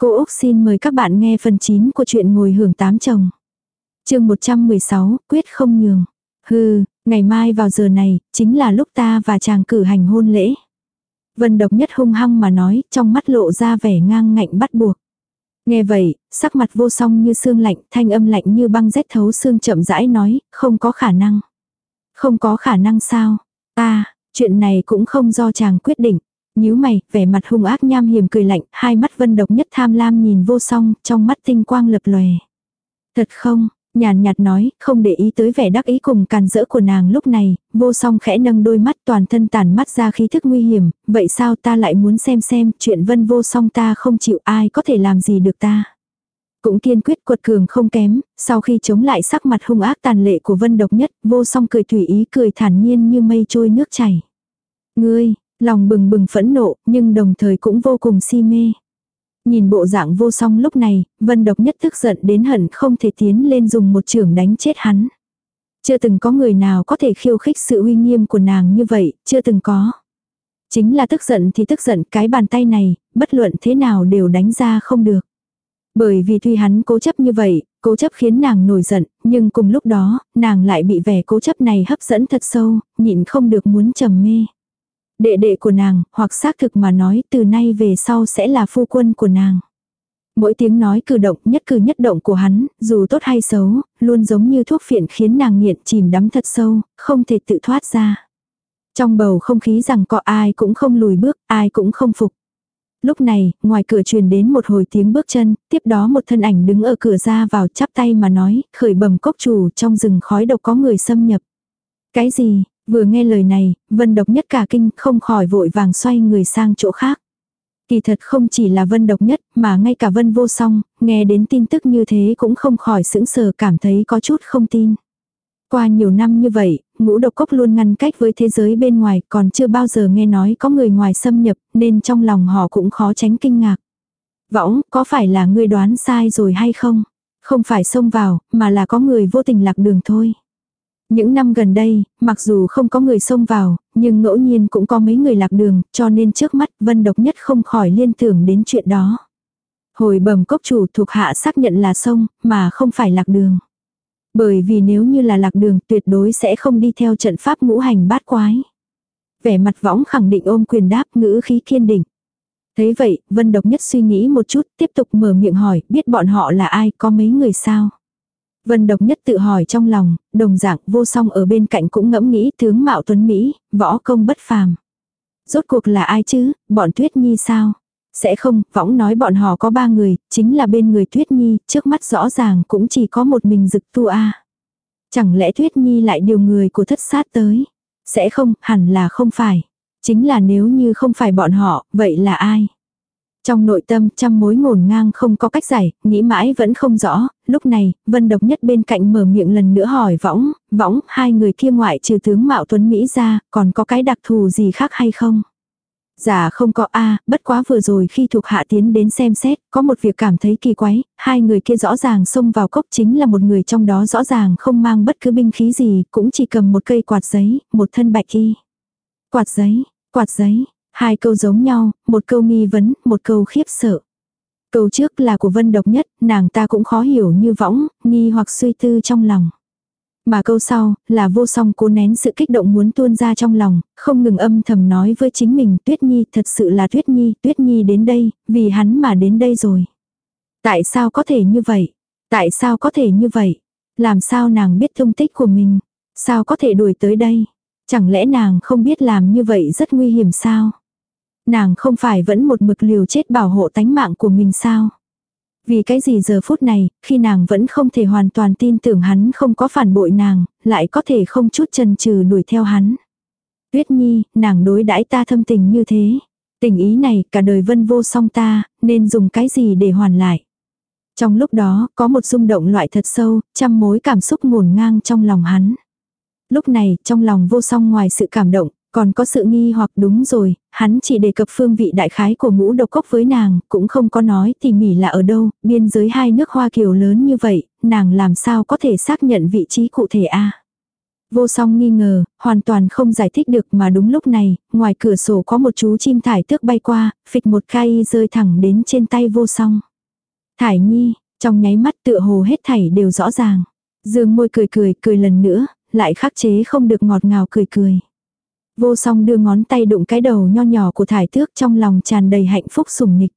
Cô Úc xin mời các bạn nghe phần 9 của chuyện ngồi hưởng tám chồng. chương 116, quyết không nhường. Hừ, ngày mai vào giờ này, chính là lúc ta và chàng cử hành hôn lễ. Vân độc nhất hung hăng mà nói, trong mắt lộ ra vẻ ngang ngạnh bắt buộc. Nghe vậy, sắc mặt vô song như xương lạnh, thanh âm lạnh như băng rét thấu xương chậm rãi nói, không có khả năng. Không có khả năng sao? Ta, chuyện này cũng không do chàng quyết định nhíu mày, vẻ mặt hung ác nham hiểm cười lạnh, hai mắt vân độc nhất tham lam nhìn vô song, trong mắt tinh quang lập lòe. Thật không, nhàn nhạt nói, không để ý tới vẻ đắc ý cùng càn rỡ của nàng lúc này, vô song khẽ nâng đôi mắt toàn thân tàn mắt ra khí thức nguy hiểm, vậy sao ta lại muốn xem xem, chuyện vân vô song ta không chịu ai có thể làm gì được ta. Cũng kiên quyết quật cường không kém, sau khi chống lại sắc mặt hung ác tàn lệ của vân độc nhất, vô song cười thủy ý cười thản nhiên như mây trôi nước chảy. Ngươi, Lòng bừng bừng phẫn nộ, nhưng đồng thời cũng vô cùng si mê. Nhìn bộ dạng vô song lúc này, vân độc nhất tức giận đến hận không thể tiến lên dùng một trường đánh chết hắn. Chưa từng có người nào có thể khiêu khích sự uy nghiêm của nàng như vậy, chưa từng có. Chính là tức giận thì tức giận cái bàn tay này, bất luận thế nào đều đánh ra không được. Bởi vì tuy hắn cố chấp như vậy, cố chấp khiến nàng nổi giận, nhưng cùng lúc đó, nàng lại bị vẻ cố chấp này hấp dẫn thật sâu, nhịn không được muốn trầm mê. Đệ đệ của nàng, hoặc xác thực mà nói từ nay về sau sẽ là phu quân của nàng. Mỗi tiếng nói cử động nhất cử nhất động của hắn, dù tốt hay xấu, luôn giống như thuốc phiện khiến nàng nghiện chìm đắm thật sâu, không thể tự thoát ra. Trong bầu không khí rằng có ai cũng không lùi bước, ai cũng không phục. Lúc này, ngoài cửa truyền đến một hồi tiếng bước chân, tiếp đó một thân ảnh đứng ở cửa ra vào chắp tay mà nói, khởi bẩm cốc chủ trong rừng khói độc có người xâm nhập. Cái gì, Vừa nghe lời này, vân độc nhất cả kinh không khỏi vội vàng xoay người sang chỗ khác. Kỳ thật không chỉ là vân độc nhất mà ngay cả vân vô song, nghe đến tin tức như thế cũng không khỏi sững sờ cảm thấy có chút không tin. Qua nhiều năm như vậy, ngũ độc cốc luôn ngăn cách với thế giới bên ngoài còn chưa bao giờ nghe nói có người ngoài xâm nhập nên trong lòng họ cũng khó tránh kinh ngạc. Võng, có phải là ngươi đoán sai rồi hay không? Không phải xông vào, mà là có người vô tình lạc đường thôi. Những năm gần đây, mặc dù không có người xông vào, nhưng ngẫu nhiên cũng có mấy người lạc đường, cho nên trước mắt Vân Độc Nhất không khỏi liên tưởng đến chuyện đó. Hồi bẩm cốc chủ thuộc hạ xác nhận là sông, mà không phải lạc đường. Bởi vì nếu như là lạc đường tuyệt đối sẽ không đi theo trận pháp ngũ hành bát quái. Vẻ mặt võng khẳng định ôm quyền đáp ngữ khí kiên định. Thế vậy, Vân Độc Nhất suy nghĩ một chút, tiếp tục mở miệng hỏi, biết bọn họ là ai, có mấy người sao? Vân độc nhất tự hỏi trong lòng, đồng dạng vô song ở bên cạnh cũng ngẫm nghĩ tướng mạo tuấn Mỹ, võ công bất phàm. Rốt cuộc là ai chứ, bọn Tuyết Nhi sao? Sẽ không, võng nói bọn họ có ba người, chính là bên người Tuyết Nhi, trước mắt rõ ràng cũng chỉ có một mình dực tu a. Chẳng lẽ Tuyết Nhi lại điều người của thất sát tới? Sẽ không, hẳn là không phải. Chính là nếu như không phải bọn họ, vậy là ai? Trong nội tâm trăm mối ngổn ngang không có cách giải, nghĩ mãi vẫn không rõ, lúc này, vân độc nhất bên cạnh mở miệng lần nữa hỏi võng, võng, hai người kia ngoại trừ tướng Mạo Tuấn Mỹ ra, còn có cái đặc thù gì khác hay không? Giả dạ không có a bất quá vừa rồi khi thuộc hạ tiến đến xem xét, có một việc cảm thấy kỳ quái, hai người kia rõ ràng xông vào cốc chính là một người trong đó rõ ràng không mang bất cứ binh khí gì, cũng chỉ cầm một cây quạt giấy, một thân bạch y. Quạt giấy, quạt giấy, Hai câu giống nhau, một câu nghi vấn, một câu khiếp sợ. Câu trước là của vân độc nhất, nàng ta cũng khó hiểu như võng, nghi hoặc suy tư trong lòng. Mà câu sau, là vô song cố nén sự kích động muốn tuôn ra trong lòng, không ngừng âm thầm nói với chính mình Tuyết Nhi thật sự là Tuyết Nhi, Tuyết Nhi đến đây, vì hắn mà đến đây rồi. Tại sao có thể như vậy? Tại sao có thể như vậy? Làm sao nàng biết thông tích của mình? Sao có thể đuổi tới đây? Chẳng lẽ nàng không biết làm như vậy rất nguy hiểm sao? Nàng không phải vẫn một mực liều chết bảo hộ tánh mạng của mình sao? Vì cái gì giờ phút này, khi nàng vẫn không thể hoàn toàn tin tưởng hắn không có phản bội nàng, lại có thể không chút chần chừ đuổi theo hắn. Tuyết Nhi, nàng đối đãi ta thâm tình như thế. Tình ý này cả đời vân vô song ta, nên dùng cái gì để hoàn lại. Trong lúc đó, có một rung động loại thật sâu, trăm mối cảm xúc ngổn ngang trong lòng hắn. Lúc này, trong lòng vô song ngoài sự cảm động, còn có sự nghi hoặc đúng rồi, hắn chỉ đề cập phương vị đại khái của ngũ độc cốc với nàng, cũng không có nói tỉ mỉ là ở đâu, biên giới hai nước Hoa Kiều lớn như vậy, nàng làm sao có thể xác nhận vị trí cụ thể a Vô song nghi ngờ, hoàn toàn không giải thích được mà đúng lúc này, ngoài cửa sổ có một chú chim thải tước bay qua, phịch một cây rơi thẳng đến trên tay vô song. Thải Nhi, trong nháy mắt tựa hồ hết thảy đều rõ ràng. Dương môi cười cười, cười lần nữa, lại khắc chế không được ngọt ngào cười cười. Vô song đưa ngón tay đụng cái đầu nho nhỏ của thải tước trong lòng tràn đầy hạnh phúc sùng nịch.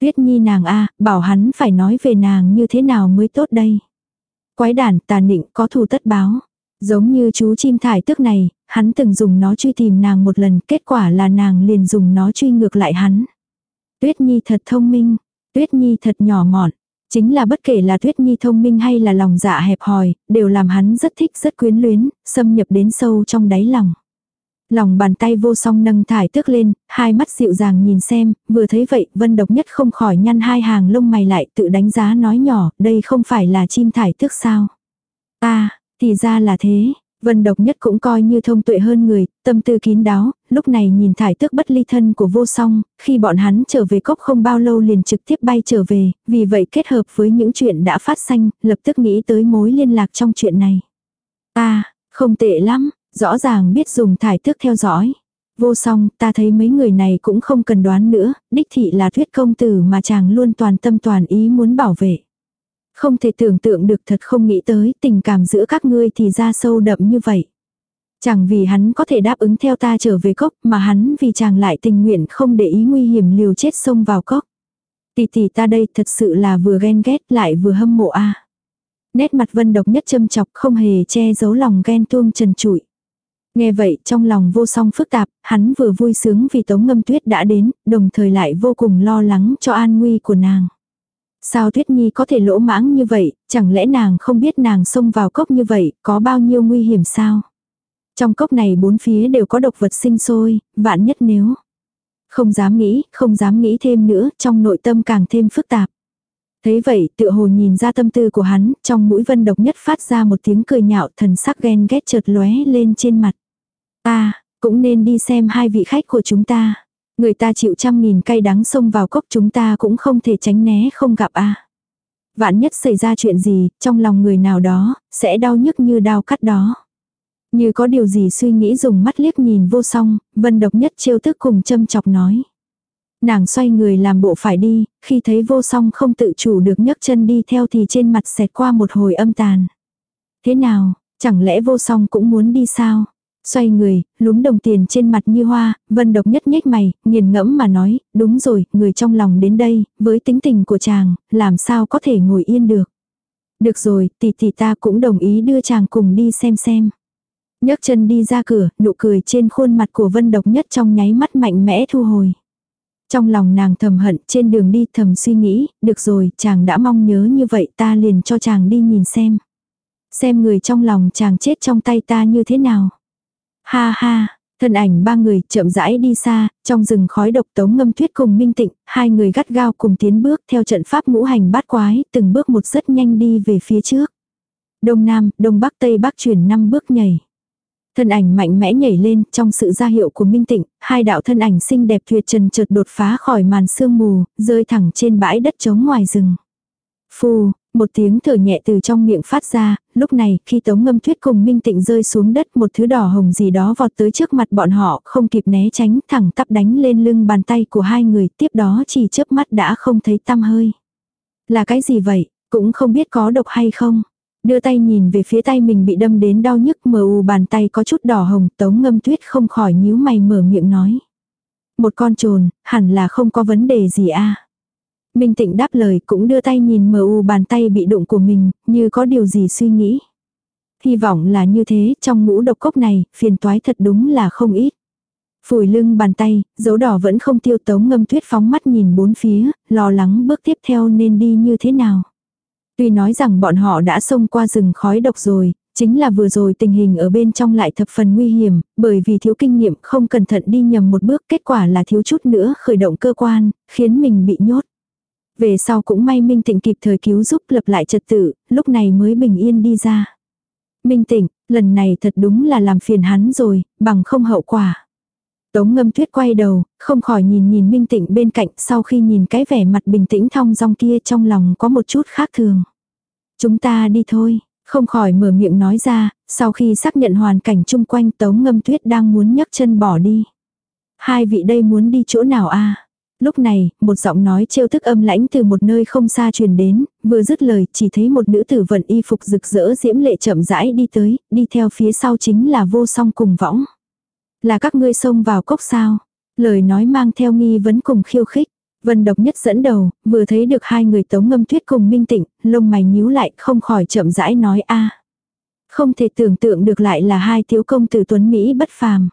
Tuyết nhi nàng a bảo hắn phải nói về nàng như thế nào mới tốt đây. Quái đản tà nịnh có thù tất báo. Giống như chú chim thải tước này, hắn từng dùng nó truy tìm nàng một lần, kết quả là nàng liền dùng nó truy ngược lại hắn. Tuyết nhi thật thông minh, tuyết nhi thật nhỏ mọn. Chính là bất kể là Tuyết Nhi thông minh hay là lòng dạ hẹp hòi, đều làm hắn rất thích rất quyến luyến, xâm nhập đến sâu trong đáy lòng. Lòng bàn tay vô song nâng thải tước lên, hai mắt dịu dàng nhìn xem, vừa thấy vậy vân độc nhất không khỏi nhăn hai hàng lông mày lại tự đánh giá nói nhỏ, đây không phải là chim thải tước sao. À, thì ra là thế, Vân độc nhất cũng coi như thông tuệ hơn người, tâm tư kín đáo, lúc này nhìn thải tước bất ly thân của vô song, khi bọn hắn trở về cốc không bao lâu liền trực tiếp bay trở về, vì vậy kết hợp với những chuyện đã phát sinh, lập tức nghĩ tới mối liên lạc trong chuyện này. À, không tệ lắm, rõ ràng biết dùng thải tước theo dõi. Vô song, ta thấy mấy người này cũng không cần đoán nữa, đích thị là thuyết công tử mà chàng luôn toàn tâm toàn ý muốn bảo vệ. Không thể tưởng tượng được thật không nghĩ tới tình cảm giữa các ngươi thì ra sâu đậm như vậy. Chẳng vì hắn có thể đáp ứng theo ta trở về cốc mà hắn vì chàng lại tình nguyện không để ý nguy hiểm liều chết xông vào cốc. Tỷ tỷ ta đây thật sự là vừa ghen ghét lại vừa hâm mộ a. Nét mặt vân độc nhất châm chọc không hề che giấu lòng ghen tuông trần trụi. Nghe vậy trong lòng vô song phức tạp, hắn vừa vui sướng vì tống ngâm tuyết đã đến, đồng thời lại vô cùng lo lắng cho an nguy của nàng. Sao Tuyết Nhi có thể lỗ mãng như vậy, chẳng lẽ nàng không biết nàng xông vào cốc như vậy, có bao nhiêu nguy hiểm sao? Trong cốc này bốn phía đều có độc vật sinh sôi, vạn nhất nếu. Không dám nghĩ, không dám nghĩ thêm nữa, trong nội tâm càng thêm phức tạp. Thế vậy, tựa hồ nhìn ra tâm tư của hắn, trong mũi vân độc nhất phát ra một tiếng cười nhạo thần sắc ghen ghét chợt lóe lên trên mặt. Ta, cũng nên đi xem hai vị khách của chúng ta. Người ta chịu trăm nghìn cay đắng xông vào cốc chúng ta cũng không thể tránh né không gặp a Vạn nhất xảy ra chuyện gì, trong lòng người nào đó, sẽ đau nhức như đau cắt đó. Như có điều gì suy nghĩ dùng mắt liếc nhìn vô song, vân độc nhất trêu tức cùng châm chọc nói. Nàng xoay người làm bộ phải đi, khi thấy vô song không tự chủ được nhấc chân đi theo thì trên mặt xẹt qua một hồi âm tàn. Thế nào, chẳng lẽ vô song cũng muốn đi sao? Xoay người, lúm đồng tiền trên mặt như hoa, vân độc nhất nhếch mày, nghiền ngẫm mà nói, đúng rồi, người trong lòng đến đây, với tính tình của chàng, làm sao có thể ngồi yên được. Được rồi, tỷ tỷ ta cũng đồng ý đưa chàng cùng đi xem xem. nhấc chân đi ra cửa, nụ cười trên khuôn mặt của vân độc nhất trong nháy mắt mạnh mẽ thu hồi. Trong lòng nàng thầm hận, trên đường đi thầm suy nghĩ, được rồi, chàng đã mong nhớ như vậy ta liền cho chàng đi nhìn xem. Xem người trong lòng chàng chết trong tay ta như thế nào. Ha ha, thân ảnh ba người chậm rãi đi xa, trong rừng khói độc tống ngâm tuyết cùng minh tịnh, hai người gắt gao cùng tiến bước theo trận pháp ngũ hành bát quái, từng bước một rất nhanh đi về phía trước. Đông Nam, Đông Bắc Tây Bắc chuyển năm bước nhảy. Thân ảnh mạnh mẽ nhảy lên trong sự ra hiệu của Minh Tịnh, hai đạo thân ảnh xinh đẹp tuyệt trần chợt đột phá khỏi màn sương mù, rơi thẳng trên bãi đất trống ngoài rừng. Phù, một tiếng thở nhẹ từ trong miệng phát ra, lúc này khi tống ngâm tuyết cùng minh tịnh rơi xuống đất một thứ đỏ hồng gì đó vọt tới trước mặt bọn họ không kịp né tránh thẳng tắp đánh lên lưng bàn tay của hai người tiếp đó chỉ chớp mắt đã không thấy tăm hơi. Là cái gì vậy, cũng không biết có độc hay không. Đưa tay nhìn về phía tay mình bị đâm đến đau nhức mờ u bàn tay có chút đỏ hồng tống ngâm tuyết không khỏi nhíu mày mở miệng nói. Một con trồn, hẳn là không có vấn đề gì a Minh Tịnh đáp lời cũng đưa tay nhìn mờ u bàn tay bị đụng của mình, như có điều gì suy nghĩ. Hy vọng là như thế, trong ngũ độc cốc này, phiền toái thật đúng là không ít. Phủi lưng bàn tay, dấu đỏ vẫn không tiêu tống ngâm tuyết phóng mắt nhìn bốn phía, lo lắng bước tiếp theo nên đi như thế nào. Tuy nói rằng bọn họ đã xông qua rừng khói độc rồi, chính là vừa rồi tình hình ở bên trong lại thập phần nguy hiểm, bởi vì thiếu kinh nghiệm không cẩn thận đi nhầm một bước kết quả là thiếu chút nữa khởi động cơ quan, khiến mình bị nhốt. Về sau cũng may Minh Tịnh kịp thời cứu giúp lập lại trật tự, lúc này mới bình yên đi ra. Minh Tịnh, lần này thật đúng là làm phiền hắn rồi, bằng không hậu quả. Tống ngâm tuyết quay đầu, không khỏi nhìn nhìn Minh Tịnh bên cạnh sau khi nhìn cái vẻ mặt bình tĩnh thong dong kia trong lòng có một chút khác thường. Chúng ta đi thôi, không khỏi mở miệng nói ra, sau khi xác nhận hoàn cảnh chung quanh tống ngâm tuyết đang muốn nhấc chân bỏ đi. Hai vị đây muốn đi chỗ nào a Lúc này, một giọng nói trêu tức âm lãnh từ một nơi không xa truyền đến, vừa dứt lời chỉ thấy một nữ tử vận y phục rực rỡ diễm lệ chậm rãi đi tới, đi theo phía sau chính là vô song cùng võng. Là các ngươi xông vào cốc sao? Lời nói mang theo nghi vấn cùng khiêu khích. Vân độc nhất dẫn đầu, vừa thấy được hai người tống ngâm tuyết cùng minh tịnh, lông mày nhíu lại không khỏi chậm rãi nói a Không thể tưởng tượng được lại là hai thiếu công tử tuấn Mỹ bất phàm.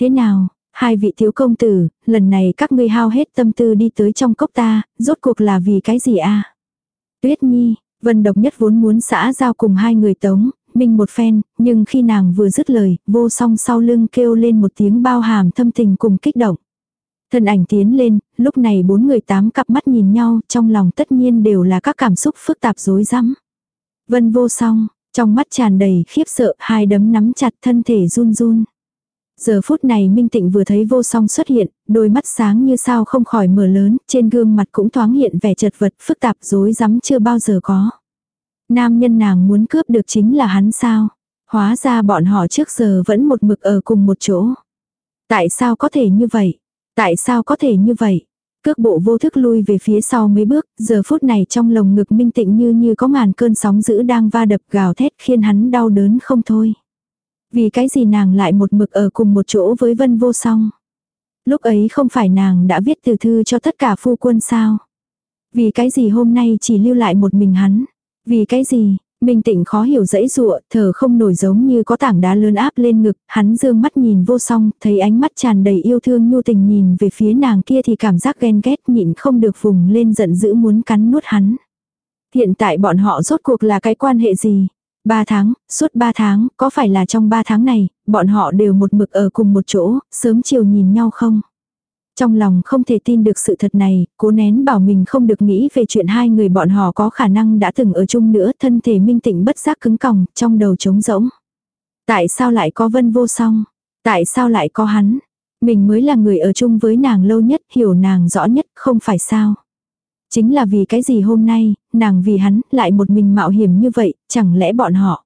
Thế nào, hai vị thiếu công tử, lần này các ngươi hao hết tâm tư đi tới trong cốc ta, rốt cuộc là vì cái gì a Tuyết nhi, vân độc nhất vốn muốn xã giao cùng hai người tống, minh một phen, nhưng khi nàng vừa dứt lời, vô song sau lưng kêu lên một tiếng bao hàm thâm tình cùng kích động. Thân ảnh tiến lên, lúc này bốn người tám cặp mắt nhìn nhau, trong lòng tất nhiên đều là các cảm xúc phức tạp rối rắm. Vân vô song, trong mắt tràn đầy khiếp sợ, hai đấm nắm chặt thân thể run run. Giờ phút này Minh Tịnh vừa thấy vô song xuất hiện, đôi mắt sáng như sao không khỏi mở lớn, trên gương mặt cũng thoáng hiện vẻ chật vật, phức tạp rối rắm chưa bao giờ có. Nam nhân nàng muốn cướp được chính là hắn sao? Hóa ra bọn họ trước giờ vẫn một mực ở cùng một chỗ. Tại sao có thể như vậy? Tại sao có thể như vậy? Cước bộ vô thức lui về phía sau mấy bước, giờ phút này trong lồng ngực minh tịnh như như có ngàn cơn sóng dữ đang va đập gào thét khiến hắn đau đớn không thôi. Vì cái gì nàng lại một mực ở cùng một chỗ với vân vô song? Lúc ấy không phải nàng đã viết từ thư cho tất cả phu quân sao? Vì cái gì hôm nay chỉ lưu lại một mình hắn? Vì cái gì? Minh tịnh khó hiểu dãy dụa, thở không nổi giống như có tảng đá lớn áp lên ngực, hắn dương mắt nhìn vô song, thấy ánh mắt tràn đầy yêu thương nhu tình nhìn về phía nàng kia thì cảm giác ghen ghét nhịn không được vùng lên giận dữ muốn cắn nuốt hắn. Hiện tại bọn họ rốt cuộc là cái quan hệ gì? Ba tháng, suốt ba tháng, có phải là trong ba tháng này, bọn họ đều một mực ở cùng một chỗ, sớm chiều nhìn nhau không? Trong lòng không thể tin được sự thật này, cố nén bảo mình không được nghĩ về chuyện hai người bọn họ có khả năng đã từng ở chung nữa, thân thể minh tịnh bất giác cứng còng, trong đầu trống rỗng. Tại sao lại có vân vô song? Tại sao lại có hắn? Mình mới là người ở chung với nàng lâu nhất, hiểu nàng rõ nhất, không phải sao? Chính là vì cái gì hôm nay, nàng vì hắn, lại một mình mạo hiểm như vậy, chẳng lẽ bọn họ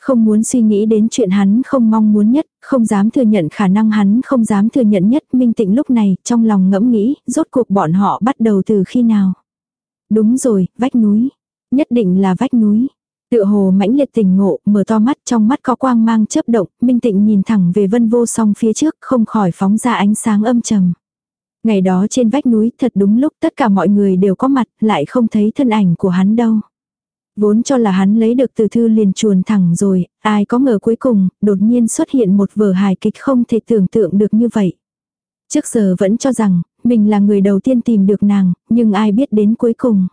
không muốn suy nghĩ đến chuyện hắn không mong muốn nhất, không dám thừa nhận khả năng hắn không dám thừa nhận nhất. Minh tịnh lúc này, trong lòng ngẫm nghĩ, rốt cuộc bọn họ bắt đầu từ khi nào. Đúng rồi, vách núi. Nhất định là vách núi. Tựa hồ mãnh liệt tỉnh ngộ, mở to mắt trong mắt có quang mang chớp động, minh tịnh nhìn thẳng về vân vô song phía trước, không khỏi phóng ra ánh sáng âm trầm. Ngày đó trên vách núi thật đúng lúc tất cả mọi người đều có mặt, lại không thấy thân ảnh của hắn đâu. Vốn cho là hắn lấy được từ thư liền chuồn thẳng rồi, ai có ngờ cuối cùng, đột nhiên xuất hiện một vở hài kịch không thể tưởng tượng được như vậy. Trước giờ vẫn cho rằng, mình là người đầu tiên tìm được nàng, nhưng ai biết đến cuối cùng.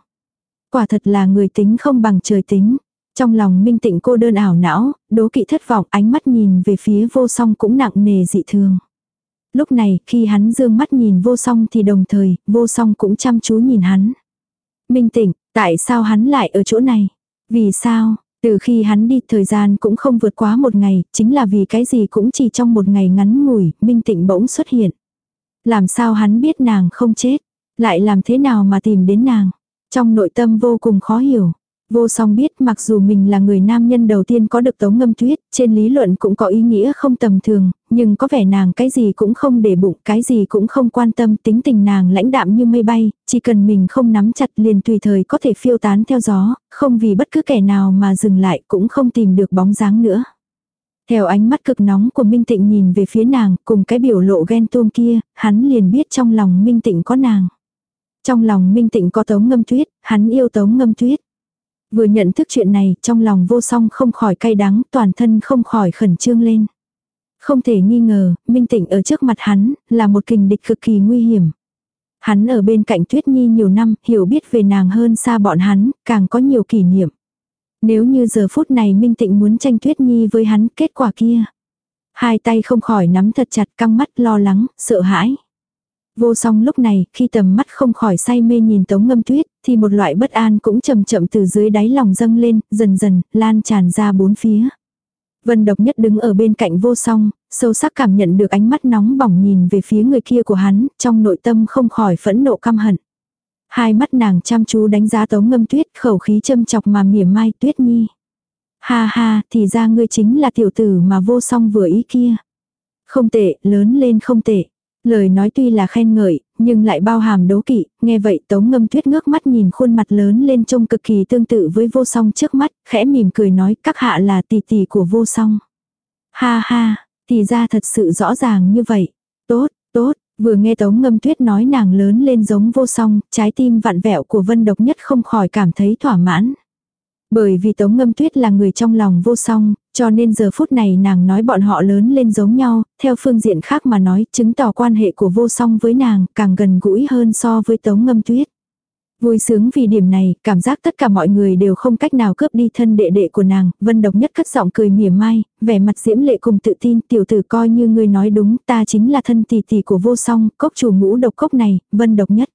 Quả thật là người tính không bằng trời tính. Trong lòng minh tịnh cô đơn ảo não, đố kỵ thất vọng ánh mắt nhìn về phía vô song cũng nặng nề dị thường. Lúc này, khi hắn dương mắt nhìn vô song thì đồng thời, vô song cũng chăm chú nhìn hắn. Minh tịnh, Tại sao hắn lại ở chỗ này? Vì sao? Từ khi hắn đi thời gian cũng không vượt quá một ngày, chính là vì cái gì cũng chỉ trong một ngày ngắn ngủi, minh tịnh bỗng xuất hiện. Làm sao hắn biết nàng không chết? Lại làm thế nào mà tìm đến nàng? Trong nội tâm vô cùng khó hiểu. Vô song biết mặc dù mình là người nam nhân đầu tiên có được tống ngâm tuyết, trên lý luận cũng có ý nghĩa không tầm thường, nhưng có vẻ nàng cái gì cũng không để bụng, cái gì cũng không quan tâm, tính tình nàng lãnh đạm như mây bay, chỉ cần mình không nắm chặt liền tùy thời có thể phiêu tán theo gió, không vì bất cứ kẻ nào mà dừng lại cũng không tìm được bóng dáng nữa. Theo ánh mắt cực nóng của Minh Tịnh nhìn về phía nàng, cùng cái biểu lộ ghen tuông kia, hắn liền biết trong lòng Minh Tịnh có nàng. Trong lòng Minh Tịnh có tống ngâm tuyết, hắn yêu tống ngâm tuyết. Vừa nhận thức chuyện này, trong lòng vô song không khỏi cay đắng, toàn thân không khỏi khẩn trương lên. Không thể nghi ngờ, Minh Tịnh ở trước mặt hắn, là một kình địch cực kỳ nguy hiểm. Hắn ở bên cạnh Tuyết Nhi nhiều năm, hiểu biết về nàng hơn xa bọn hắn, càng có nhiều kỷ niệm. Nếu như giờ phút này Minh Tịnh muốn tranh Tuyết Nhi với hắn, kết quả kia. Hai tay không khỏi nắm thật chặt căng mắt lo lắng, sợ hãi. Vô song lúc này, khi tầm mắt không khỏi say mê nhìn tống ngâm tuyết, thì một loại bất an cũng chậm chậm từ dưới đáy lòng dâng lên, dần dần, lan tràn ra bốn phía. Vân độc nhất đứng ở bên cạnh vô song, sâu sắc cảm nhận được ánh mắt nóng bỏng nhìn về phía người kia của hắn, trong nội tâm không khỏi phẫn nộ căm hận. Hai mắt nàng chăm chú đánh giá tống ngâm tuyết, khẩu khí châm chọc mà mỉa mai tuyết nhi. Ha ha, thì ra ngươi chính là tiểu tử mà vô song vừa ý kia. Không tệ, lớn lên không tệ. Lời nói tuy là khen ngợi, nhưng lại bao hàm đố kỵ, nghe vậy tống ngâm tuyết ngước mắt nhìn khuôn mặt lớn lên trông cực kỳ tương tự với vô song trước mắt, khẽ mỉm cười nói các hạ là tỷ tỷ của vô song. Ha ha, thì ra thật sự rõ ràng như vậy. Tốt, tốt, vừa nghe tống ngâm tuyết nói nàng lớn lên giống vô song, trái tim vặn vẹo của vân độc nhất không khỏi cảm thấy thỏa mãn. Bởi vì Tống Ngâm Tuyết là người trong lòng vô song, cho nên giờ phút này nàng nói bọn họ lớn lên giống nhau, theo phương diện khác mà nói chứng tỏ quan hệ của vô song với nàng càng gần gũi hơn so với Tống Ngâm Tuyết. Vui sướng vì điểm này, cảm giác tất cả mọi người đều không cách nào cướp đi thân đệ đệ của nàng, vân độc nhất cất giọng cười mỉa mai, vẻ mặt diễm lệ cùng tự tin, tiểu tử coi như người nói đúng, ta chính là thân tỷ tỷ của vô song, cốc chủ ngũ độc cốc này, vân độc nhất.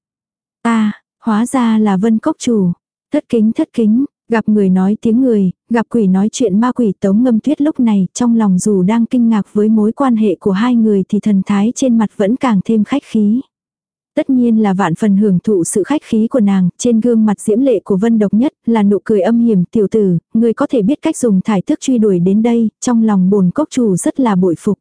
Ta, hóa ra là vân cốc chủ. Thất kính thất kính, Gặp người nói tiếng người, gặp quỷ nói chuyện ma quỷ tống ngâm tuyết lúc này trong lòng dù đang kinh ngạc với mối quan hệ của hai người thì thần thái trên mặt vẫn càng thêm khách khí. Tất nhiên là vạn phần hưởng thụ sự khách khí của nàng, trên gương mặt diễm lệ của vân độc nhất là nụ cười âm hiểm tiểu tử, người có thể biết cách dùng thải thức truy đuổi đến đây, trong lòng bồn cốc chủ rất là bội phục.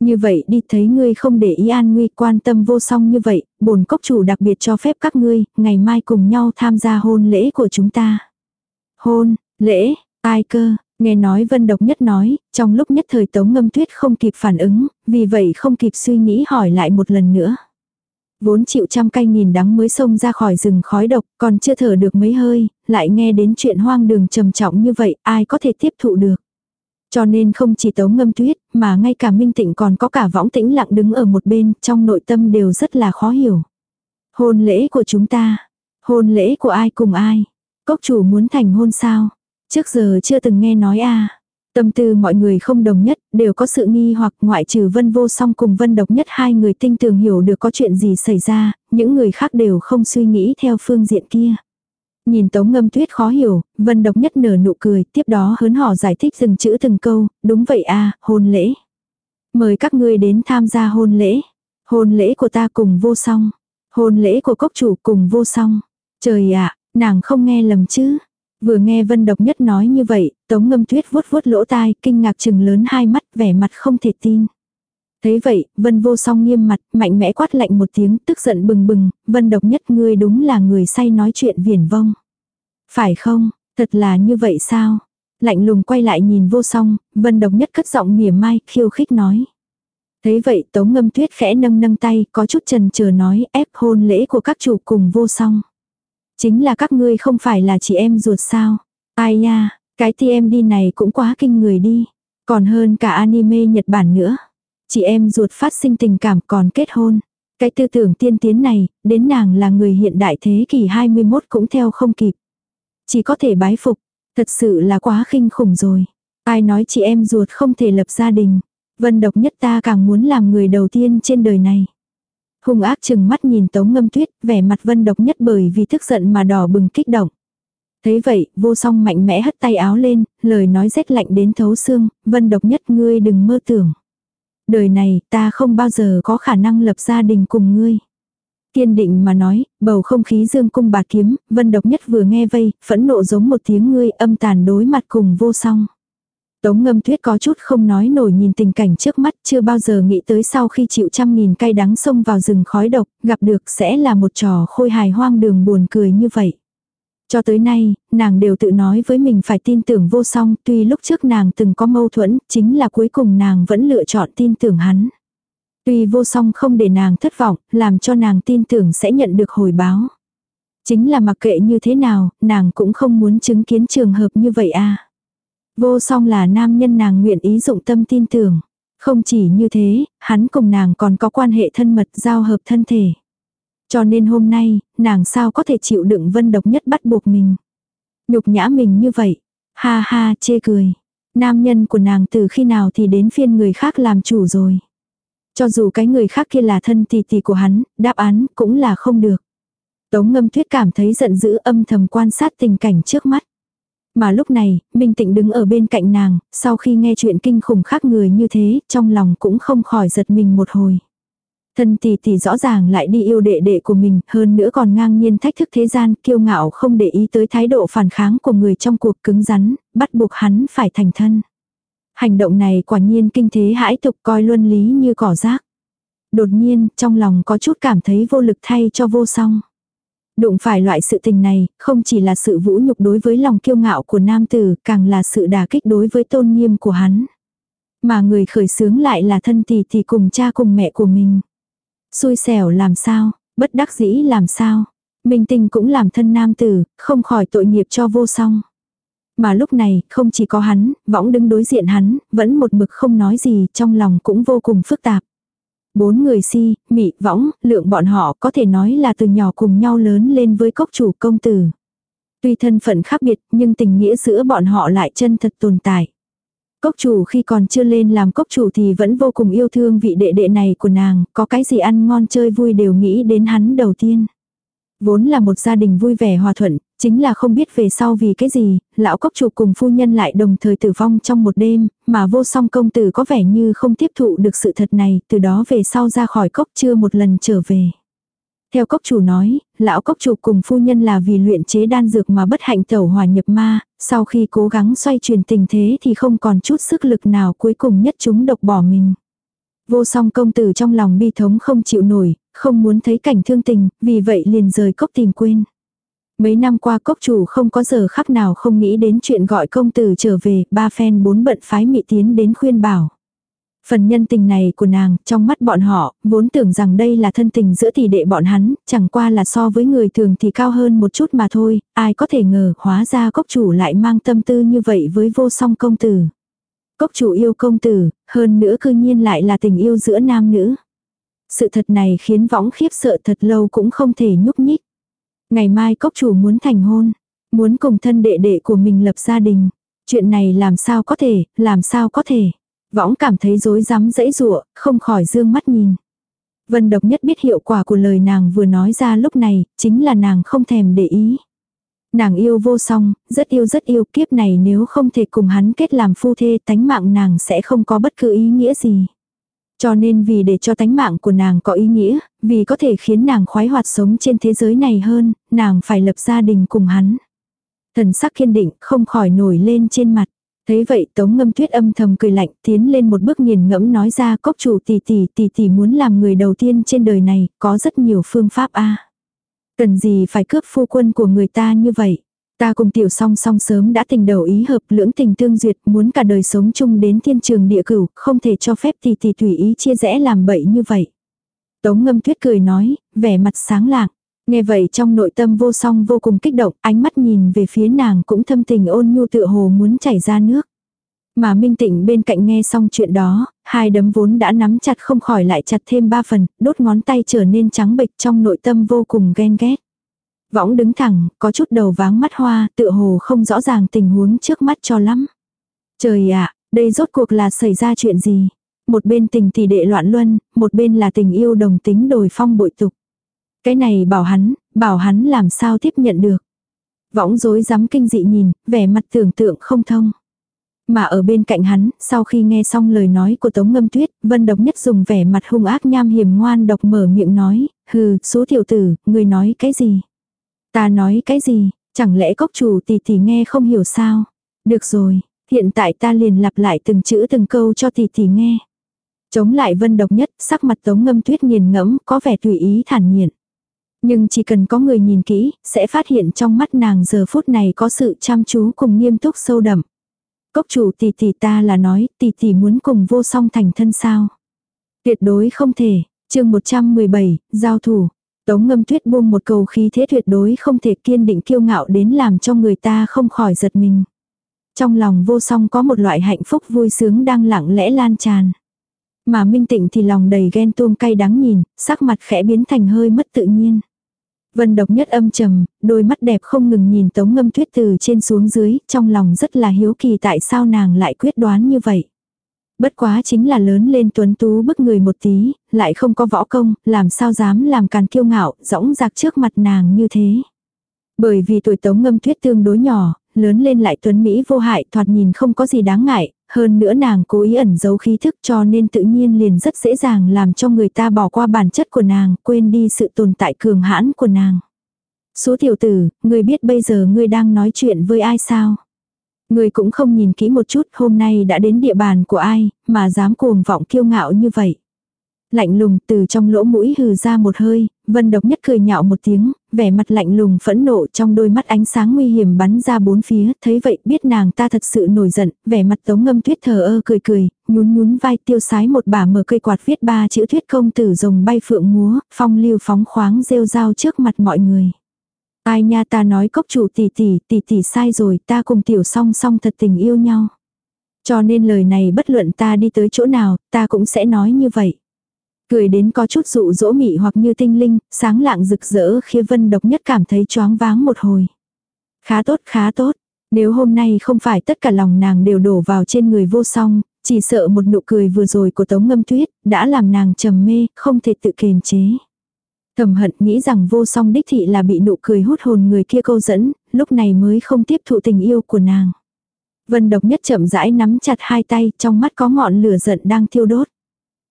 Như vậy đi thấy ngươi không để ý an nguy quan tâm vô song như vậy, bồn cốc chủ đặc biệt cho phép các ngươi, ngày mai cùng nhau tham gia hôn lễ của chúng ta. Hôn, lễ, ai cơ, nghe nói vân độc nhất nói, trong lúc nhất thời tống ngâm tuyết không kịp phản ứng, vì vậy không kịp suy nghĩ hỏi lại một lần nữa. Vốn chịu trăm cay nghìn đắng mới xông ra khỏi rừng khói độc, còn chưa thở được mấy hơi, lại nghe đến chuyện hoang đường trầm trọng như vậy, ai có thể tiếp thụ được. Cho nên không chỉ tống ngâm tuyết, mà ngay cả minh tịnh còn có cả võng tĩnh lặng đứng ở một bên, trong nội tâm đều rất là khó hiểu. Hôn lễ của chúng ta, hôn lễ của ai cùng ai, Cốc chủ muốn thành hôn sao? Trước giờ chưa từng nghe nói a Tâm tư mọi người không đồng nhất, đều có sự nghi hoặc ngoại trừ vân vô song cùng vân độc nhất hai người tinh tường hiểu được có chuyện gì xảy ra, những người khác đều không suy nghĩ theo phương diện kia. Nhìn tống ngâm tuyết khó hiểu, vân độc nhất nở nụ cười, tiếp đó hớn hỏ giải thích từng chữ từng câu, đúng vậy a hôn lễ. Mời các ngươi đến tham gia hôn lễ. Hôn lễ của ta cùng vô song. Hôn lễ của cốc chủ cùng vô song. Trời ạ, Nàng không nghe lầm chứ. Vừa nghe Vân Độc Nhất nói như vậy, Tống Ngâm Tuyết vuốt vuốt lỗ tai, kinh ngạc chừng lớn hai mắt, vẻ mặt không thể tin. Thấy vậy, Vân Vô Song nghiêm mặt, mạnh mẽ quát lạnh một tiếng, tức giận bừng bừng, Vân Độc Nhất ngươi đúng là người say nói chuyện viển vông. Phải không, thật là như vậy sao? Lạnh lùng quay lại nhìn Vô Song, Vân Độc Nhất cất giọng mỉa mai, khiêu khích nói. Thấy vậy Tống Ngâm Tuyết khẽ nâng nâng tay, có chút trần chờ nói, ép hôn lễ của các chủ cùng Vô Song. Chính là các ngươi không phải là chị em ruột sao. Ai nha, cái TMD này cũng quá kinh người đi. Còn hơn cả anime Nhật Bản nữa. Chị em ruột phát sinh tình cảm còn kết hôn. Cái tư tưởng tiên tiến này, đến nàng là người hiện đại thế kỷ 21 cũng theo không kịp. Chỉ có thể bái phục, thật sự là quá khinh khủng rồi. Ai nói chị em ruột không thể lập gia đình. Vân độc nhất ta càng muốn làm người đầu tiên trên đời này. Hung ác chừng mắt nhìn tống ngâm tuyết, vẻ mặt vân độc nhất bởi vì tức giận mà đỏ bừng kích động. Thế vậy, vô song mạnh mẽ hất tay áo lên, lời nói rét lạnh đến thấu xương, vân độc nhất ngươi đừng mơ tưởng. Đời này, ta không bao giờ có khả năng lập gia đình cùng ngươi. Kiên định mà nói, bầu không khí dương cung bà kiếm, vân độc nhất vừa nghe vây, phẫn nộ giống một tiếng ngươi âm tàn đối mặt cùng vô song. Tống ngâm tuyết có chút không nói nổi nhìn tình cảnh trước mắt chưa bao giờ nghĩ tới sau khi chịu trăm nghìn cay đắng xông vào rừng khói độc, gặp được sẽ là một trò khôi hài hoang đường buồn cười như vậy. Cho tới nay, nàng đều tự nói với mình phải tin tưởng vô song, tuy lúc trước nàng từng có mâu thuẫn, chính là cuối cùng nàng vẫn lựa chọn tin tưởng hắn. Tuy vô song không để nàng thất vọng, làm cho nàng tin tưởng sẽ nhận được hồi báo. Chính là mặc kệ như thế nào, nàng cũng không muốn chứng kiến trường hợp như vậy à. Vô song là nam nhân nàng nguyện ý dụng tâm tin tưởng. Không chỉ như thế, hắn cùng nàng còn có quan hệ thân mật giao hợp thân thể. Cho nên hôm nay, nàng sao có thể chịu đựng vân độc nhất bắt buộc mình. Nhục nhã mình như vậy. Ha ha chê cười. Nam nhân của nàng từ khi nào thì đến phiên người khác làm chủ rồi. Cho dù cái người khác kia là thân tỷ tỷ của hắn, đáp án cũng là không được. Tống ngâm tuyết cảm thấy giận dữ âm thầm quan sát tình cảnh trước mắt. Mà lúc này, Minh Tịnh đứng ở bên cạnh nàng, sau khi nghe chuyện kinh khủng khác người như thế, trong lòng cũng không khỏi giật mình một hồi. Thân tỷ tỷ rõ ràng lại đi yêu đệ đệ của mình, hơn nữa còn ngang nhiên thách thức thế gian, kiêu ngạo không để ý tới thái độ phản kháng của người trong cuộc cứng rắn, bắt buộc hắn phải thành thân. Hành động này quả nhiên kinh thế hãi tục coi luân lý như cỏ rác. Đột nhiên, trong lòng có chút cảm thấy vô lực thay cho vô song. Đụng phải loại sự tình này, không chỉ là sự vũ nhục đối với lòng kiêu ngạo của nam tử, càng là sự đả kích đối với tôn nghiêm của hắn. Mà người khởi sướng lại là thân tỷ tỷ cùng cha cùng mẹ của mình. Xui xẻo làm sao, bất đắc dĩ làm sao. Minh tinh cũng làm thân nam tử, không khỏi tội nghiệp cho vô song. Mà lúc này, không chỉ có hắn, võng đứng đối diện hắn, vẫn một mực không nói gì, trong lòng cũng vô cùng phức tạp. Bốn người si, mị, võng, lượng bọn họ có thể nói là từ nhỏ cùng nhau lớn lên với cốc chủ công tử. Tuy thân phận khác biệt, nhưng tình nghĩa giữa bọn họ lại chân thật tồn tại. Cốc chủ khi còn chưa lên làm cốc chủ thì vẫn vô cùng yêu thương vị đệ đệ này của nàng, có cái gì ăn ngon chơi vui đều nghĩ đến hắn đầu tiên. Vốn là một gia đình vui vẻ hòa thuận, chính là không biết về sau vì cái gì, lão cốc chủ cùng phu nhân lại đồng thời tử vong trong một đêm, mà vô song công tử có vẻ như không tiếp thụ được sự thật này, từ đó về sau ra khỏi cốc chưa một lần trở về. Theo cốc chủ nói, lão cốc chủ cùng phu nhân là vì luyện chế đan dược mà bất hạnh tẩu hòa nhập ma, sau khi cố gắng xoay chuyển tình thế thì không còn chút sức lực nào cuối cùng nhất chúng độc bỏ mình. Vô song công tử trong lòng bi thống không chịu nổi, không muốn thấy cảnh thương tình, vì vậy liền rời cốc tìm quên. Mấy năm qua cốc chủ không có giờ khắc nào không nghĩ đến chuyện gọi công tử trở về, ba phen bốn bận phái mị tiến đến khuyên bảo. Phần nhân tình này của nàng, trong mắt bọn họ, vốn tưởng rằng đây là thân tình giữa tỷ đệ bọn hắn, chẳng qua là so với người thường thì cao hơn một chút mà thôi, ai có thể ngờ, hóa ra cốc chủ lại mang tâm tư như vậy với vô song công tử. Cốc chủ yêu công tử, hơn nữa cư nhiên lại là tình yêu giữa nam nữ. Sự thật này khiến võng khiếp sợ thật lâu cũng không thể nhúc nhích. Ngày mai cốc chủ muốn thành hôn, muốn cùng thân đệ đệ của mình lập gia đình. Chuyện này làm sao có thể, làm sao có thể. Võng cảm thấy rối rắm dãy rụa, không khỏi dương mắt nhìn. Vân độc nhất biết hiệu quả của lời nàng vừa nói ra lúc này, chính là nàng không thèm để ý. Nàng yêu vô song, rất yêu rất yêu kiếp này nếu không thể cùng hắn kết làm phu thê tánh mạng nàng sẽ không có bất cứ ý nghĩa gì. Cho nên vì để cho tánh mạng của nàng có ý nghĩa, vì có thể khiến nàng khoái hoạt sống trên thế giới này hơn, nàng phải lập gia đình cùng hắn. Thần sắc kiên định không khỏi nổi lên trên mặt. Thế vậy tống ngâm tuyết âm thầm cười lạnh tiến lên một bước nghiền ngẫm nói ra cốc chủ tỷ tỷ tỷ tỷ muốn làm người đầu tiên trên đời này, có rất nhiều phương pháp a Cần gì phải cướp phu quân của người ta như vậy. Ta cùng tiểu song song sớm đã tình đầu ý hợp lưỡng tình tương duyệt muốn cả đời sống chung đến thiên trường địa cửu, không thể cho phép tỷ tỷ tùy ý chia rẽ làm bậy như vậy. Tống ngâm tuyết cười nói, vẻ mặt sáng lạng. Nghe vậy trong nội tâm vô song vô cùng kích động, ánh mắt nhìn về phía nàng cũng thâm tình ôn nhu tựa hồ muốn chảy ra nước. Mà Minh Tịnh bên cạnh nghe xong chuyện đó, hai đấm vốn đã nắm chặt không khỏi lại chặt thêm ba phần, đốt ngón tay trở nên trắng bệch trong nội tâm vô cùng ghen ghét. Võng đứng thẳng, có chút đầu váng mắt hoa, tựa hồ không rõ ràng tình huống trước mắt cho lắm. Trời ạ, đây rốt cuộc là xảy ra chuyện gì? Một bên tình tỷ đệ loạn luân, một bên là tình yêu đồng tính đồi phong bội tục. Cái này bảo hắn, bảo hắn làm sao tiếp nhận được. Võng dối dám kinh dị nhìn, vẻ mặt tưởng tượng không thông. Mà ở bên cạnh hắn, sau khi nghe xong lời nói của Tống Ngâm Tuyết, Vân Độc Nhất dùng vẻ mặt hung ác nham hiểm ngoan độc mở miệng nói, hừ, số tiểu tử, người nói cái gì? Ta nói cái gì, chẳng lẽ cốc chủ tỷ tỷ nghe không hiểu sao? Được rồi, hiện tại ta liền lặp lại từng chữ từng câu cho tỷ tỷ nghe. Chống lại Vân Độc Nhất, sắc mặt Tống Ngâm Tuyết nghiền ngẫm, có vẻ tùy ý thản nhiên. Nhưng chỉ cần có người nhìn kỹ, sẽ phát hiện trong mắt nàng giờ phút này có sự chăm chú cùng nghiêm túc sâu đậm. Cốc chủ tỷ tỷ ta là nói, tỷ tỷ muốn cùng vô song thành thân sao. Tuyệt đối không thể, chương 117, giao thủ. Tống ngâm tuyết buông một cầu khí thế tuyệt đối không thể kiên định kiêu ngạo đến làm cho người ta không khỏi giật mình. Trong lòng vô song có một loại hạnh phúc vui sướng đang lặng lẽ lan tràn. Mà minh tịnh thì lòng đầy ghen tuông cay đắng nhìn, sắc mặt khẽ biến thành hơi mất tự nhiên. Vân độc nhất âm trầm, đôi mắt đẹp không ngừng nhìn tống ngâm tuyết từ trên xuống dưới, trong lòng rất là hiếu kỳ tại sao nàng lại quyết đoán như vậy. Bất quá chính là lớn lên tuấn tú bức người một tí, lại không có võ công, làm sao dám làm càn kiêu ngạo, rõng rạc trước mặt nàng như thế. Bởi vì tuổi tống ngâm tuyết tương đối nhỏ, lớn lên lại tuấn Mỹ vô hại thoạt nhìn không có gì đáng ngại, hơn nữa nàng cố ý ẩn giấu khí thức cho nên tự nhiên liền rất dễ dàng làm cho người ta bỏ qua bản chất của nàng, quên đi sự tồn tại cường hãn của nàng. Số tiểu tử, ngươi biết bây giờ ngươi đang nói chuyện với ai sao? Người cũng không nhìn kỹ một chút hôm nay đã đến địa bàn của ai, mà dám cuồng vọng kiêu ngạo như vậy. Lạnh lùng từ trong lỗ mũi hừ ra một hơi, vân độc nhất cười nhạo một tiếng, vẻ mặt lạnh lùng phẫn nộ trong đôi mắt ánh sáng nguy hiểm bắn ra bốn phía, thấy vậy biết nàng ta thật sự nổi giận, vẻ mặt tống ngâm tuyết thờ ơ cười cười, nhún nhún vai tiêu sái một bà mở cây quạt viết ba chữ thuyết công tử rồng bay phượng múa, phong lưu phóng khoáng rêu rao trước mặt mọi người. Ai nha ta nói cốc chủ tỷ tỷ, tỷ tỷ sai rồi, ta cùng tiểu song song thật tình yêu nhau. Cho nên lời này bất luận ta đi tới chỗ nào, ta cũng sẽ nói như vậy. Cười đến có chút dụ dỗ mị hoặc như tinh linh, sáng lạng rực rỡ khi vân độc nhất cảm thấy choáng váng một hồi. Khá tốt khá tốt, nếu hôm nay không phải tất cả lòng nàng đều đổ vào trên người vô song, chỉ sợ một nụ cười vừa rồi của tống ngâm tuyết, đã làm nàng trầm mê, không thể tự kiềm chế. Thầm hận nghĩ rằng vô song đích thị là bị nụ cười hút hồn người kia câu dẫn, lúc này mới không tiếp thụ tình yêu của nàng. Vân độc nhất chậm rãi nắm chặt hai tay, trong mắt có ngọn lửa giận đang thiêu đốt.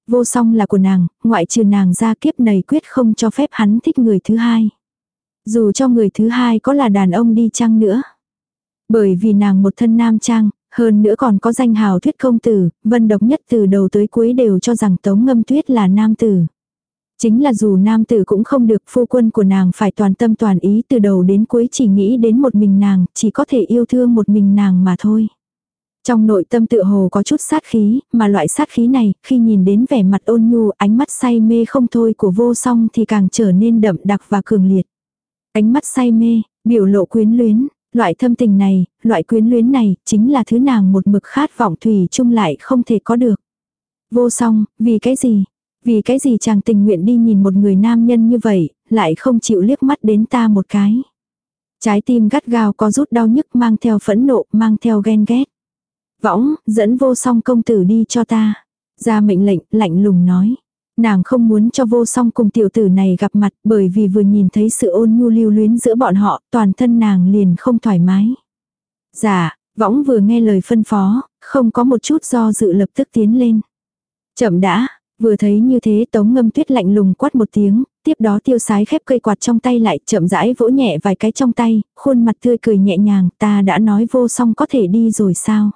Vô song là của nàng, ngoại trừ nàng ra kiếp này quyết không cho phép hắn thích người thứ hai. Dù cho người thứ hai có là đàn ông đi chăng nữa. Bởi vì nàng một thân nam trang, hơn nữa còn có danh hào thuyết công tử, vân độc nhất từ đầu tới cuối đều cho rằng tống ngâm tuyết là nam tử. Chính là dù nam tử cũng không được phu quân của nàng phải toàn tâm toàn ý từ đầu đến cuối chỉ nghĩ đến một mình nàng, chỉ có thể yêu thương một mình nàng mà thôi. Trong nội tâm tự hồ có chút sát khí, mà loại sát khí này, khi nhìn đến vẻ mặt ôn nhu, ánh mắt say mê không thôi của vô song thì càng trở nên đậm đặc và cường liệt. Ánh mắt say mê, biểu lộ quyến luyến, loại thâm tình này, loại quyến luyến này, chính là thứ nàng một mực khát vọng thủy chung lại không thể có được. Vô song, vì cái gì? Vì cái gì chàng tình nguyện đi nhìn một người nam nhân như vậy, lại không chịu liếc mắt đến ta một cái. Trái tim gắt gao có rút đau nhức mang theo phẫn nộ, mang theo ghen ghét. Võng, dẫn vô song công tử đi cho ta. Ra mệnh lệnh, lạnh lùng nói. Nàng không muốn cho vô song cùng tiểu tử này gặp mặt bởi vì vừa nhìn thấy sự ôn nhu lưu luyến giữa bọn họ, toàn thân nàng liền không thoải mái. Dạ, võng vừa nghe lời phân phó, không có một chút do dự lập tức tiến lên. Chậm đã, vừa thấy như thế tống ngâm tuyết lạnh lùng quát một tiếng, tiếp đó tiêu sái khép cây quạt trong tay lại chậm rãi vỗ nhẹ vài cái trong tay, khuôn mặt tươi cười nhẹ nhàng, ta đã nói vô song có thể đi rồi sao.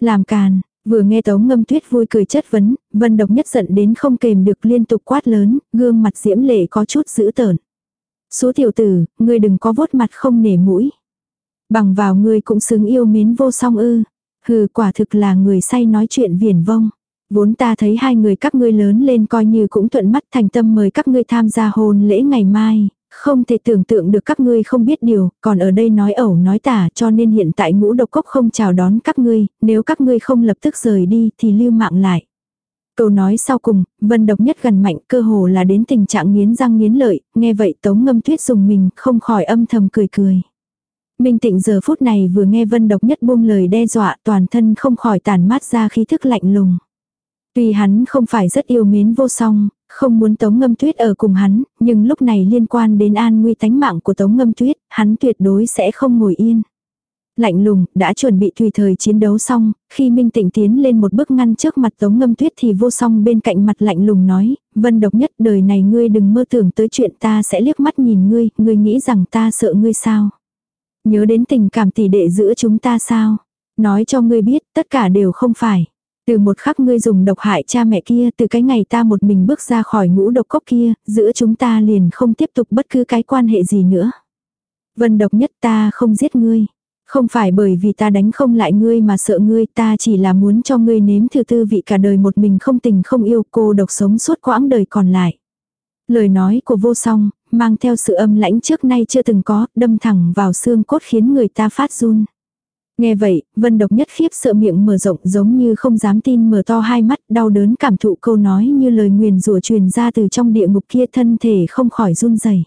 Làm càn, vừa nghe tống ngâm tuyết vui cười chất vấn, vân độc nhất giận đến không kềm được liên tục quát lớn, gương mặt diễm lệ có chút dữ tợn. Số tiểu tử, ngươi đừng có vốt mặt không nể mũi. Bằng vào ngươi cũng xứng yêu mến vô song ư. Hừ quả thực là người say nói chuyện viển vông. Vốn ta thấy hai người các ngươi lớn lên coi như cũng thuận mắt thành tâm mời các ngươi tham gia hôn lễ ngày mai, không thể tưởng tượng được các ngươi không biết điều, còn ở đây nói ẩu nói tả cho nên hiện tại ngũ độc cốc không chào đón các ngươi, nếu các ngươi không lập tức rời đi thì lưu mạng lại. Câu nói sau cùng, vân độc nhất gần mạnh cơ hồ là đến tình trạng nghiến răng nghiến lợi, nghe vậy tống ngâm tuyết dùng mình không khỏi âm thầm cười cười. Minh tịnh giờ phút này vừa nghe vân độc nhất buông lời đe dọa toàn thân không khỏi tàn mát ra khí thức lạnh lùng. Tuy hắn không phải rất yêu mến vô song, không muốn Tống Ngâm Tuyết ở cùng hắn, nhưng lúc này liên quan đến an nguy tánh mạng của Tống Ngâm Tuyết, hắn tuyệt đối sẽ không ngồi yên. Lạnh lùng, đã chuẩn bị tùy thời chiến đấu xong, khi Minh Tịnh tiến lên một bước ngăn trước mặt Tống Ngâm Tuyết thì vô song bên cạnh mặt lạnh lùng nói, Vân độc nhất đời này ngươi đừng mơ tưởng tới chuyện ta sẽ liếc mắt nhìn ngươi, ngươi nghĩ rằng ta sợ ngươi sao. Nhớ đến tình cảm tỷ đệ giữa chúng ta sao. Nói cho ngươi biết, tất cả đều không phải. Từ một khắc ngươi dùng độc hại cha mẹ kia, từ cái ngày ta một mình bước ra khỏi ngũ độc cốc kia, giữa chúng ta liền không tiếp tục bất cứ cái quan hệ gì nữa. Vân độc nhất ta không giết ngươi. Không phải bởi vì ta đánh không lại ngươi mà sợ ngươi, ta chỉ là muốn cho ngươi nếm thử tư vị cả đời một mình không tình không yêu cô độc sống suốt quãng đời còn lại. Lời nói của vô song, mang theo sự âm lãnh trước nay chưa từng có, đâm thẳng vào xương cốt khiến người ta phát run. Nghe vậy, vân độc nhất khiếp sợ miệng mở rộng giống như không dám tin mở to hai mắt đau đớn cảm thụ câu nói như lời nguyền rủa truyền ra từ trong địa ngục kia thân thể không khỏi run rẩy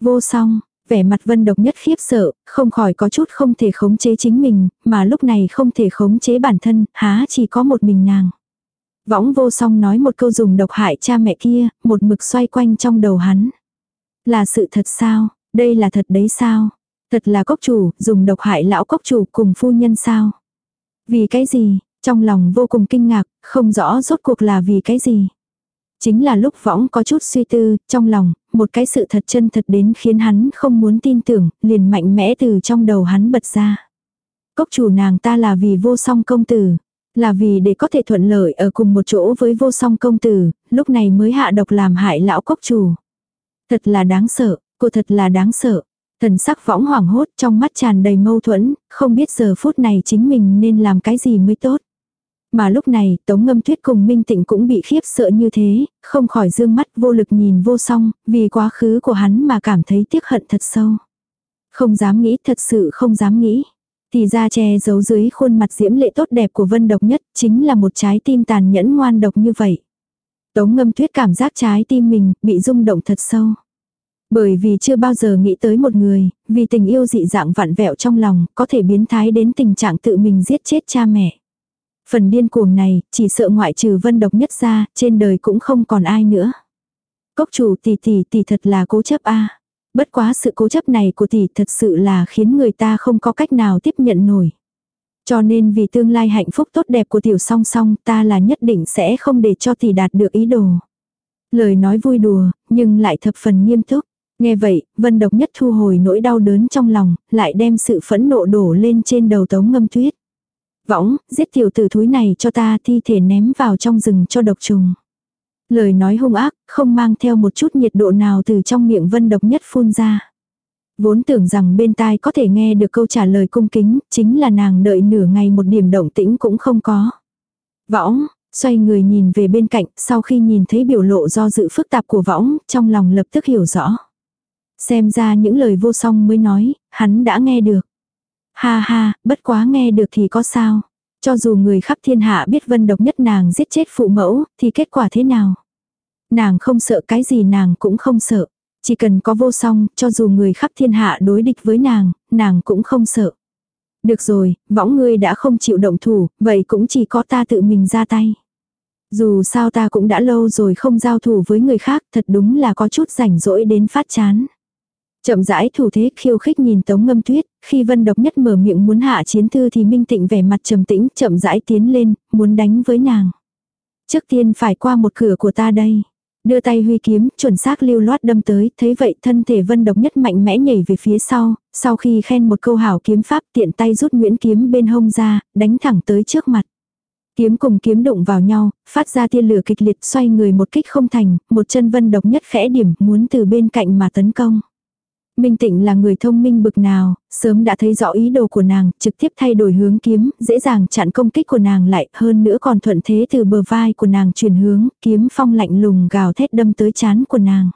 Vô song, vẻ mặt vân độc nhất khiếp sợ, không khỏi có chút không thể khống chế chính mình, mà lúc này không thể khống chế bản thân, há chỉ có một mình nàng. Võng vô song nói một câu dùng độc hại cha mẹ kia, một mực xoay quanh trong đầu hắn. Là sự thật sao, đây là thật đấy sao? Thật là cốc chủ, dùng độc hại lão cốc chủ cùng phu nhân sao? Vì cái gì? Trong lòng vô cùng kinh ngạc, không rõ rốt cuộc là vì cái gì. Chính là lúc võng có chút suy tư, trong lòng, một cái sự thật chân thật đến khiến hắn không muốn tin tưởng, liền mạnh mẽ từ trong đầu hắn bật ra. Cốc chủ nàng ta là vì vô song công tử. Là vì để có thể thuận lợi ở cùng một chỗ với vô song công tử, lúc này mới hạ độc làm hại lão cốc chủ. Thật là đáng sợ, cô thật là đáng sợ. Thần sắc võng hoảng hốt trong mắt tràn đầy mâu thuẫn, không biết giờ phút này chính mình nên làm cái gì mới tốt. Mà lúc này, Tống Ngâm Tuyết cùng Minh Tịnh cũng bị khiếp sợ như thế, không khỏi dương mắt vô lực nhìn vô song, vì quá khứ của hắn mà cảm thấy tiếc hận thật sâu. Không dám nghĩ, thật sự không dám nghĩ. Thì ra che giấu dưới khuôn mặt diễm lệ tốt đẹp của Vân Độc nhất, chính là một trái tim tàn nhẫn ngoan độc như vậy. Tống Ngâm Tuyết cảm giác trái tim mình bị rung động thật sâu. Bởi vì chưa bao giờ nghĩ tới một người, vì tình yêu dị dạng vặn vẹo trong lòng, có thể biến thái đến tình trạng tự mình giết chết cha mẹ. Phần điên cuồng này, chỉ sợ ngoại trừ vân độc nhất ra, trên đời cũng không còn ai nữa. Cốc chủ tỷ tỷ tỷ thật là cố chấp a Bất quá sự cố chấp này của tỷ thật sự là khiến người ta không có cách nào tiếp nhận nổi. Cho nên vì tương lai hạnh phúc tốt đẹp của tiểu song song ta là nhất định sẽ không để cho tỷ đạt được ý đồ. Lời nói vui đùa, nhưng lại thập phần nghiêm túc. Nghe vậy, vân độc nhất thu hồi nỗi đau đớn trong lòng, lại đem sự phẫn nộ đổ lên trên đầu tống ngâm tuyết. Võng, giết tiểu tử thúi này cho ta thi thể ném vào trong rừng cho độc trùng. Lời nói hung ác, không mang theo một chút nhiệt độ nào từ trong miệng vân độc nhất phun ra. Vốn tưởng rằng bên tai có thể nghe được câu trả lời cung kính, chính là nàng đợi nửa ngày một điểm động tĩnh cũng không có. Võng, xoay người nhìn về bên cạnh, sau khi nhìn thấy biểu lộ do dự phức tạp của võng, trong lòng lập tức hiểu rõ. Xem ra những lời vô song mới nói, hắn đã nghe được. Ha ha, bất quá nghe được thì có sao. Cho dù người khắp thiên hạ biết vân độc nhất nàng giết chết phụ mẫu, thì kết quả thế nào? Nàng không sợ cái gì nàng cũng không sợ. Chỉ cần có vô song, cho dù người khắp thiên hạ đối địch với nàng, nàng cũng không sợ. Được rồi, võng ngươi đã không chịu động thủ, vậy cũng chỉ có ta tự mình ra tay. Dù sao ta cũng đã lâu rồi không giao thủ với người khác, thật đúng là có chút rảnh rỗi đến phát chán. Chậm rãi thủ thế khiêu khích nhìn Tống Ngâm Tuyết, khi Vân Độc Nhất mở miệng muốn hạ chiến thư thì Minh Tịnh vẻ mặt trầm tĩnh, chậm rãi tiến lên, muốn đánh với nàng. Trước tiên phải qua một cửa của ta đây. Đưa tay huy kiếm, chuẩn xác lưu loát đâm tới, thấy vậy thân thể Vân Độc Nhất mạnh mẽ nhảy về phía sau, sau khi khen một câu hảo kiếm pháp tiện tay rút nguyễn kiếm bên hông ra, đánh thẳng tới trước mặt. Kiếm cùng kiếm đụng vào nhau, phát ra tia lửa kịch liệt xoay người một kích không thành, một chân Vân Độc Nhất khẽ điểm muốn từ bên cạnh mà tấn công. Minh Tịnh là người thông minh bực nào, sớm đã thấy rõ ý đồ của nàng, trực tiếp thay đổi hướng kiếm, dễ dàng chặn công kích của nàng lại, hơn nữa còn thuận thế từ bờ vai của nàng chuyển hướng, kiếm phong lạnh lùng gào thét đâm tới chán của nàng.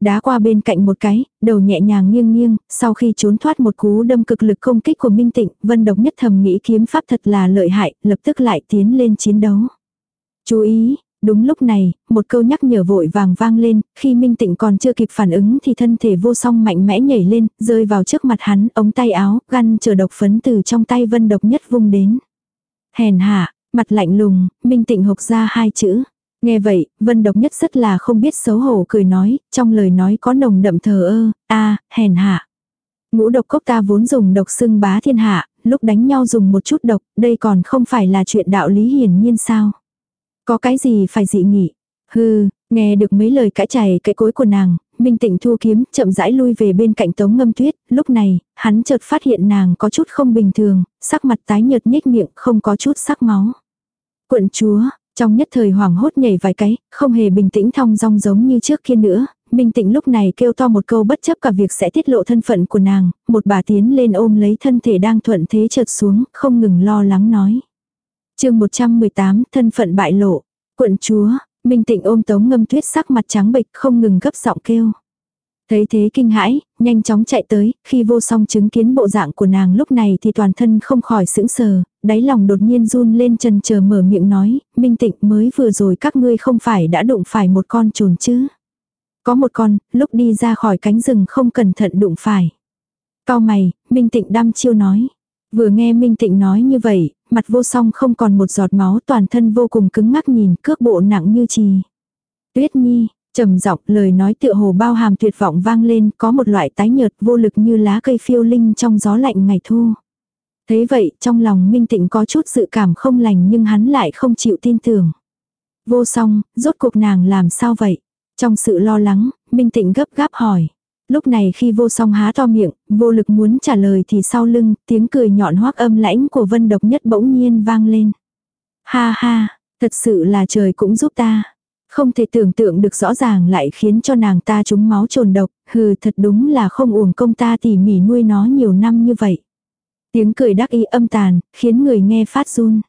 Đá qua bên cạnh một cái, đầu nhẹ nhàng nghiêng nghiêng, sau khi trốn thoát một cú đâm cực lực công kích của Minh Tịnh, Vân Độc nhất thầm nghĩ kiếm pháp thật là lợi hại, lập tức lại tiến lên chiến đấu. Chú ý, Đúng lúc này, một câu nhắc nhở vội vàng vang lên, khi Minh Tịnh còn chưa kịp phản ứng thì thân thể vô song mạnh mẽ nhảy lên, rơi vào trước mặt hắn, ống tay áo, găn chờ độc phấn từ trong tay vân độc nhất vung đến. Hèn hạ, mặt lạnh lùng, Minh Tịnh hộc ra hai chữ. Nghe vậy, vân độc nhất rất là không biết xấu hổ cười nói, trong lời nói có nồng đậm thờ ơ, a hèn hạ. Ngũ độc cốc ta vốn dùng độc xưng bá thiên hạ, lúc đánh nhau dùng một chút độc, đây còn không phải là chuyện đạo lý hiển nhiên sao. Có cái gì phải dị nghị? Hừ, nghe được mấy lời cãi chảy cái cối của nàng, Minh Tịnh thu kiếm, chậm rãi lui về bên cạnh Tống Ngâm Tuyết, lúc này, hắn chợt phát hiện nàng có chút không bình thường, sắc mặt tái nhợt nhếch miệng, không có chút sắc máu. Quận chúa, trong nhất thời hoảng hốt nhảy vài cái, không hề bình tĩnh thong dong giống như trước kia nữa, Minh Tịnh lúc này kêu to một câu bất chấp cả việc sẽ tiết lộ thân phận của nàng, một bà tiến lên ôm lấy thân thể đang thuận thế chợt xuống, không ngừng lo lắng nói chương 118, thân phận bại lộ. Quận chúa, Minh Tịnh ôm tống ngâm tuyết sắc mặt trắng bệch không ngừng gấp giọng kêu. Thấy thế kinh hãi, nhanh chóng chạy tới, khi vô song chứng kiến bộ dạng của nàng lúc này thì toàn thân không khỏi sững sờ, đáy lòng đột nhiên run lên trần chờ mở miệng nói, Minh Tịnh mới vừa rồi các ngươi không phải đã đụng phải một con trồn chứ. Có một con, lúc đi ra khỏi cánh rừng không cẩn thận đụng phải. Cao mày, Minh Tịnh đăm chiêu nói. Vừa nghe Minh Tịnh nói như vậy, mặt vô song không còn một giọt máu toàn thân vô cùng cứng ngắc nhìn cước bộ nặng như trì. Tuyết Nhi, trầm giọng lời nói tựa hồ bao hàm tuyệt vọng vang lên có một loại tái nhợt vô lực như lá cây phiêu linh trong gió lạnh ngày thu. Thế vậy trong lòng Minh Tịnh có chút sự cảm không lành nhưng hắn lại không chịu tin tưởng. Vô song, rốt cuộc nàng làm sao vậy? Trong sự lo lắng, Minh Tịnh gấp gáp hỏi. Lúc này khi vô song há to miệng, vô lực muốn trả lời thì sau lưng, tiếng cười nhọn hoác âm lãnh của vân độc nhất bỗng nhiên vang lên. Ha ha, thật sự là trời cũng giúp ta. Không thể tưởng tượng được rõ ràng lại khiến cho nàng ta trúng máu trồn độc, hừ thật đúng là không uổng công ta tỉ mỉ nuôi nó nhiều năm như vậy. Tiếng cười đắc ý âm tàn, khiến người nghe phát run.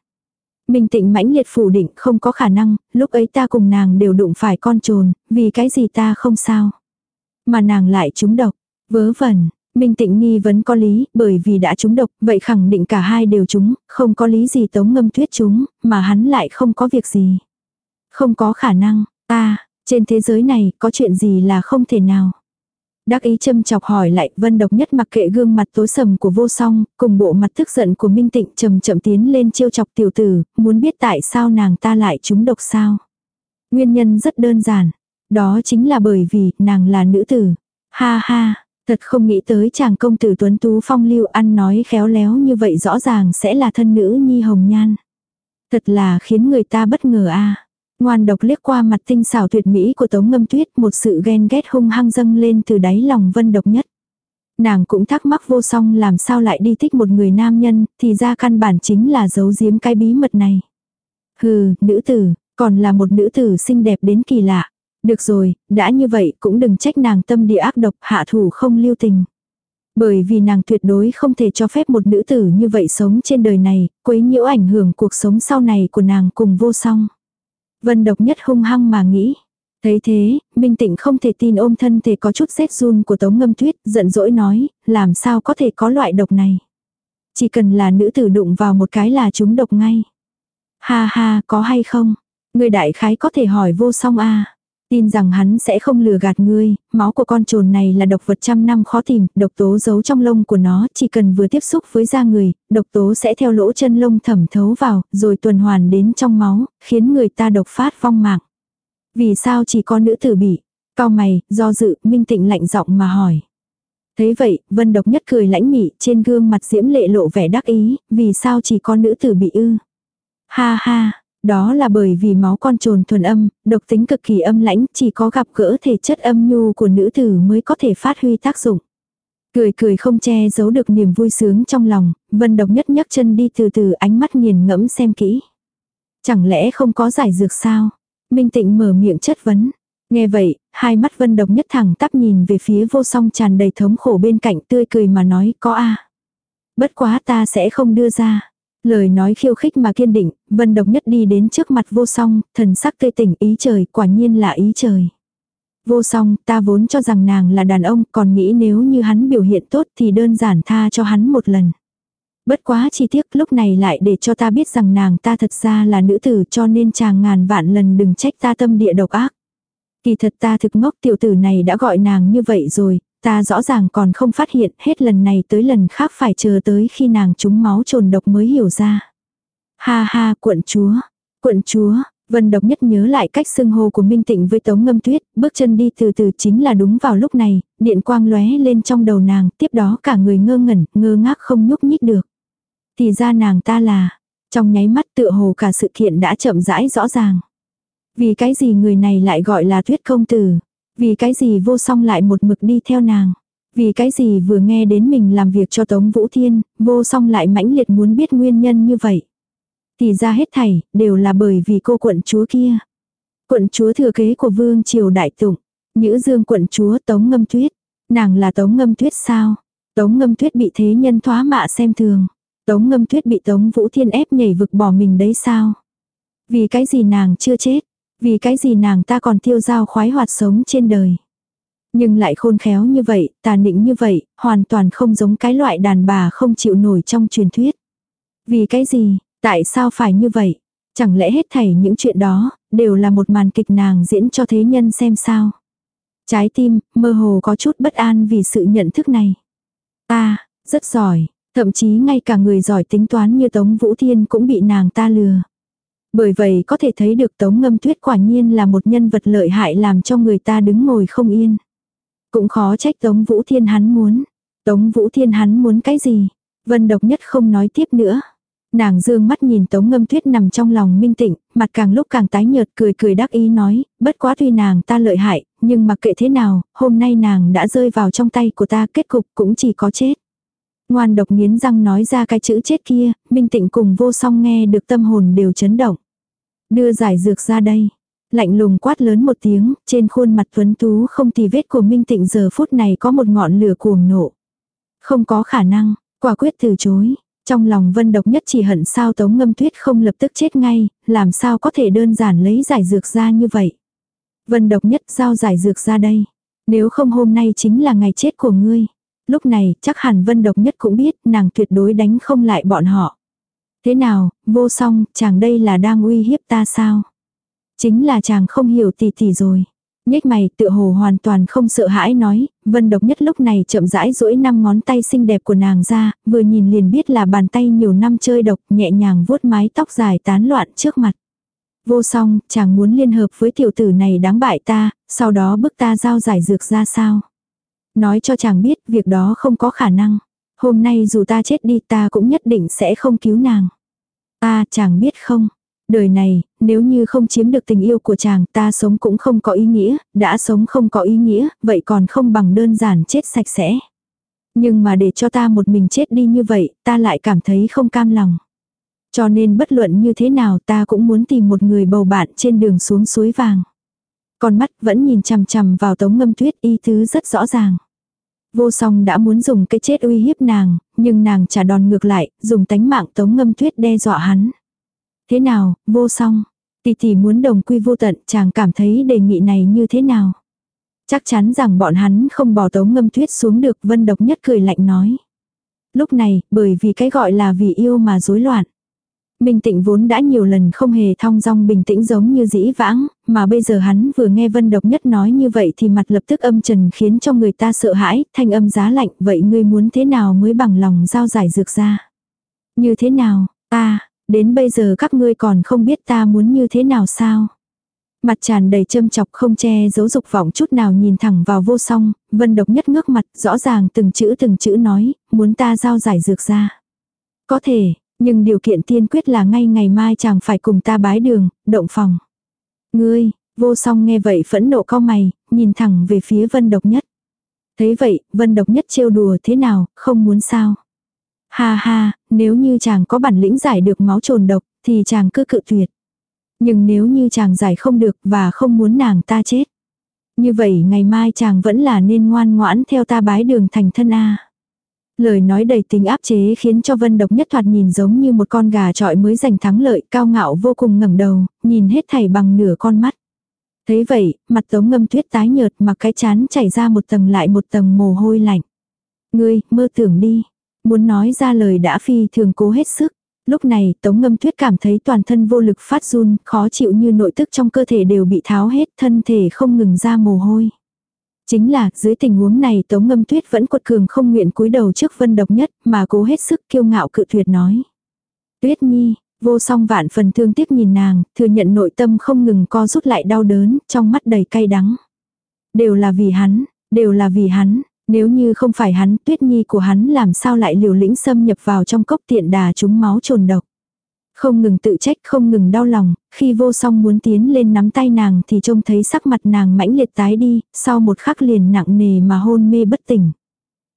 Minh tịnh mãnh liệt phủ định không có khả năng, lúc ấy ta cùng nàng đều đụng phải con trồn, vì cái gì ta không sao. Mà nàng lại trúng độc, vớ vẩn, Minh tịnh nghi vấn có lý, bởi vì đã trúng độc, vậy khẳng định cả hai đều trúng, không có lý gì tống ngâm tuyết trúng, mà hắn lại không có việc gì. Không có khả năng, ta, trên thế giới này có chuyện gì là không thể nào. Đắc ý châm chọc hỏi lại vân độc nhất mặc kệ gương mặt tối sầm của vô song, cùng bộ mặt tức giận của Minh Tịnh chậm chậm tiến lên chiêu chọc tiểu tử, muốn biết tại sao nàng ta lại trúng độc sao. Nguyên nhân rất đơn giản, đó chính là bởi vì nàng là nữ tử. Ha ha, thật không nghĩ tới chàng công tử tuấn tú phong lưu ăn nói khéo léo như vậy rõ ràng sẽ là thân nữ nhi hồng nhan. Thật là khiến người ta bất ngờ a. Ngoan độc liếc qua mặt tinh xảo tuyệt mỹ của Tống Ngâm Tuyết, một sự ghen ghét hung hăng dâng lên từ đáy lòng vân độc nhất. Nàng cũng thắc mắc vô song làm sao lại đi thích một người nam nhân, thì ra căn bản chính là giấu giếm cái bí mật này. Hừ, nữ tử, còn là một nữ tử xinh đẹp đến kỳ lạ. Được rồi, đã như vậy cũng đừng trách nàng tâm địa ác độc hạ thủ không lưu tình. Bởi vì nàng tuyệt đối không thể cho phép một nữ tử như vậy sống trên đời này, quấy nhiễu ảnh hưởng cuộc sống sau này của nàng cùng vô song. Vân độc nhất hung hăng mà nghĩ. Thấy thế, Minh Tịnh không thể tin ôm thân thể có chút rét run của Tống Ngâm Tuyết, giận dỗi nói, làm sao có thể có loại độc này. Chỉ cần là nữ tử đụng vào một cái là chúng độc ngay. Ha ha, có hay không? Người đại khái có thể hỏi vô song a Tin rằng hắn sẽ không lừa gạt ngươi, máu của con trồn này là độc vật trăm năm khó tìm, độc tố giấu trong lông của nó, chỉ cần vừa tiếp xúc với da người, độc tố sẽ theo lỗ chân lông thẩm thấu vào, rồi tuần hoàn đến trong máu, khiến người ta độc phát vong mạng. Vì sao chỉ có nữ tử bị? Cao mày, do dự, minh tịnh lạnh giọng mà hỏi. Thế vậy, vân độc nhất cười lãnh mị, trên gương mặt diễm lệ lộ vẻ đắc ý, vì sao chỉ có nữ tử bị ư? Ha ha, đó là bởi vì máu con trồn thuần âm, độc tính cực kỳ âm lãnh, chỉ có gặp gỡ thể chất âm nhu của nữ tử mới có thể phát huy tác dụng. Cười cười không che giấu được niềm vui sướng trong lòng, vân độc nhất nhấc chân đi từ từ ánh mắt nghiền ngẫm xem kỹ. Chẳng lẽ không có giải dược sao? Minh tịnh mở miệng chất vấn. Nghe vậy, hai mắt vân độc nhất thẳng tắp nhìn về phía vô song tràn đầy thống khổ bên cạnh tươi cười mà nói có a Bất quá ta sẽ không đưa ra. Lời nói khiêu khích mà kiên định, vân độc nhất đi đến trước mặt vô song, thần sắc tươi tỉnh ý trời, quả nhiên là ý trời. Vô song, ta vốn cho rằng nàng là đàn ông, còn nghĩ nếu như hắn biểu hiện tốt thì đơn giản tha cho hắn một lần. Bất quá chi tiết lúc này lại để cho ta biết rằng nàng ta thật ra là nữ tử cho nên chàng ngàn vạn lần đừng trách ta tâm địa độc ác. Kỳ thật ta thực ngốc tiểu tử này đã gọi nàng như vậy rồi, Ta rõ ràng còn không phát hiện hết lần này tới lần khác phải chờ tới khi nàng trúng máu trồn độc mới hiểu ra. Ha ha quận chúa, quận chúa, Vân độc nhất nhớ lại cách xưng hô của Minh Tịnh với Tống Ngâm Tuyết, bước chân đi từ từ chính là đúng vào lúc này, điện quang lóe lên trong đầu nàng, tiếp đó cả người ngơ ngẩn, ngơ ngác không nhúc nhích được. Thì ra nàng ta là, trong nháy mắt tựa hồ cả sự kiện đã chậm rãi rõ ràng. Vì cái gì người này lại gọi là Tuyết công tử? Vì cái gì vô song lại một mực đi theo nàng. Vì cái gì vừa nghe đến mình làm việc cho Tống Vũ Thiên, vô song lại mãnh liệt muốn biết nguyên nhân như vậy. Thì ra hết thảy, đều là bởi vì cô quận chúa kia. Quận chúa thừa kế của vương triều đại tụng. Nhữ dương quận chúa Tống Ngâm Tuyết. Nàng là Tống Ngâm Tuyết sao? Tống Ngâm Tuyết bị thế nhân thoá mạ xem thường. Tống Ngâm Tuyết bị Tống Vũ Thiên ép nhảy vực bỏ mình đấy sao? Vì cái gì nàng chưa chết? Vì cái gì nàng ta còn tiêu giao khoái hoạt sống trên đời. Nhưng lại khôn khéo như vậy, tà nịnh như vậy, hoàn toàn không giống cái loại đàn bà không chịu nổi trong truyền thuyết. Vì cái gì, tại sao phải như vậy? Chẳng lẽ hết thảy những chuyện đó, đều là một màn kịch nàng diễn cho thế nhân xem sao? Trái tim, mơ hồ có chút bất an vì sự nhận thức này. Ta, rất giỏi, thậm chí ngay cả người giỏi tính toán như Tống Vũ Thiên cũng bị nàng ta lừa. Bởi vậy có thể thấy được Tống Ngâm Tuyết quả nhiên là một nhân vật lợi hại làm cho người ta đứng ngồi không yên. Cũng khó trách Tống Vũ Thiên hắn muốn. Tống Vũ Thiên hắn muốn cái gì? Vân độc nhất không nói tiếp nữa. Nàng dương mắt nhìn Tống Ngâm Tuyết nằm trong lòng minh tịnh, mặt càng lúc càng tái nhợt cười cười đắc ý nói, bất quá tuy nàng ta lợi hại, nhưng mặc kệ thế nào, hôm nay nàng đã rơi vào trong tay của ta kết cục cũng chỉ có chết. Ngoan độc nghiến răng nói ra cái chữ chết kia, Minh Tịnh cùng vô song nghe được tâm hồn đều chấn động. Đưa giải dược ra đây. Lạnh lùng quát lớn một tiếng, trên khuôn mặt tuấn tú không tì vết của Minh Tịnh giờ phút này có một ngọn lửa cuồng nộ. Không có khả năng, quả quyết từ chối. Trong lòng vân độc nhất chỉ hận sao tống ngâm tuyết không lập tức chết ngay, làm sao có thể đơn giản lấy giải dược ra như vậy. Vân độc nhất giao giải dược ra đây. Nếu không hôm nay chính là ngày chết của ngươi. Lúc này chắc hẳn vân độc nhất cũng biết nàng tuyệt đối đánh không lại bọn họ. Thế nào, vô song, chàng đây là đang uy hiếp ta sao? Chính là chàng không hiểu tỷ tỷ rồi. Nhếch mày tựa hồ hoàn toàn không sợ hãi nói, vân độc nhất lúc này chậm rãi duỗi năm ngón tay xinh đẹp của nàng ra, vừa nhìn liền biết là bàn tay nhiều năm chơi độc nhẹ nhàng vuốt mái tóc dài tán loạn trước mặt. Vô song, chàng muốn liên hợp với tiểu tử này đáng bại ta, sau đó bức ta giao giải dược ra sao. Nói cho chàng biết việc đó không có khả năng. Hôm nay dù ta chết đi ta cũng nhất định sẽ không cứu nàng. Ta chàng biết không, Đời này, nếu như không chiếm được tình yêu của chàng ta sống cũng không có ý nghĩa, đã sống không có ý nghĩa, vậy còn không bằng đơn giản chết sạch sẽ. Nhưng mà để cho ta một mình chết đi như vậy, ta lại cảm thấy không cam lòng. Cho nên bất luận như thế nào ta cũng muốn tìm một người bầu bạn trên đường xuống suối vàng. Con mắt vẫn nhìn chằm chằm vào tống ngâm tuyết y thứ rất rõ ràng. Vô song đã muốn dùng cái chết uy hiếp nàng, nhưng nàng trả đòn ngược lại, dùng tánh mạng tống ngâm tuyết đe dọa hắn. Thế nào, vô song. Tỷ tỷ muốn đồng quy vô tận, chàng cảm thấy đề nghị này như thế nào? Chắc chắn rằng bọn hắn không bỏ tống ngâm tuyết xuống được, vân độc nhất cười lạnh nói. Lúc này, bởi vì cái gọi là vì yêu mà rối loạn. Minh tịnh vốn đã nhiều lần không hề thong dong bình tĩnh giống như dĩ vãng, mà bây giờ hắn vừa nghe vân độc nhất nói như vậy thì mặt lập tức âm trần khiến cho người ta sợ hãi, thanh âm giá lạnh, vậy ngươi muốn thế nào mới bằng lòng giao giải dược ra? Như thế nào, ta, Đến bây giờ các ngươi còn không biết ta muốn như thế nào sao? Mặt tràn đầy châm chọc không che giấu dục vọng chút nào nhìn thẳng vào vô song, vân độc nhất ngước mặt rõ ràng từng chữ từng chữ nói, muốn ta giao giải dược ra. Có thể, nhưng điều kiện tiên quyết là ngay ngày mai chàng phải cùng ta bái đường, động phòng. Ngươi, vô song nghe vậy phẫn nộ cao mày, nhìn thẳng về phía vân độc nhất. Thấy vậy, vân độc nhất trêu đùa thế nào, không muốn sao. Ha ha, nếu như chàng có bản lĩnh giải được máu trồn độc, thì chàng cứ cự tuyệt. Nhưng nếu như chàng giải không được và không muốn nàng ta chết. Như vậy ngày mai chàng vẫn là nên ngoan ngoãn theo ta bái đường thành thân A. Lời nói đầy tính áp chế khiến cho vân độc nhất thoạt nhìn giống như một con gà trọi mới giành thắng lợi cao ngạo vô cùng ngẩng đầu, nhìn hết thảy bằng nửa con mắt. Thấy vậy, mặt tống ngâm tuyết tái nhợt mà cái chán chảy ra một tầng lại một tầng mồ hôi lạnh. Ngươi, mơ tưởng đi, Muốn nói ra lời đã phi thường cố hết sức. Lúc này Tống Ngâm Tuyết cảm thấy toàn thân vô lực phát run, khó chịu như nội tức trong cơ thể đều bị tháo hết, thân thể không ngừng ra mồ hôi. Chính là, dưới tình huống này Tống Ngâm Tuyết vẫn quật cường không nguyện cúi đầu trước vân độc nhất, mà cố hết sức kiêu ngạo cự tuyệt nói. Tuyết Nhi, vô song vạn phần thương tiếc nhìn nàng, thừa nhận nội tâm không ngừng co rút lại đau đớn, trong mắt đầy cay đắng. Đều là vì hắn, đều là vì hắn, nếu như không phải hắn, tuyết nhi của hắn làm sao lại liều lĩnh xâm nhập vào trong cốc tiện đà chúng máu trồn độc. Không ngừng tự trách, không ngừng đau lòng, khi vô song muốn tiến lên nắm tay nàng thì trông thấy sắc mặt nàng mãnh liệt tái đi, sau một khắc liền nặng nề mà hôn mê bất tỉnh.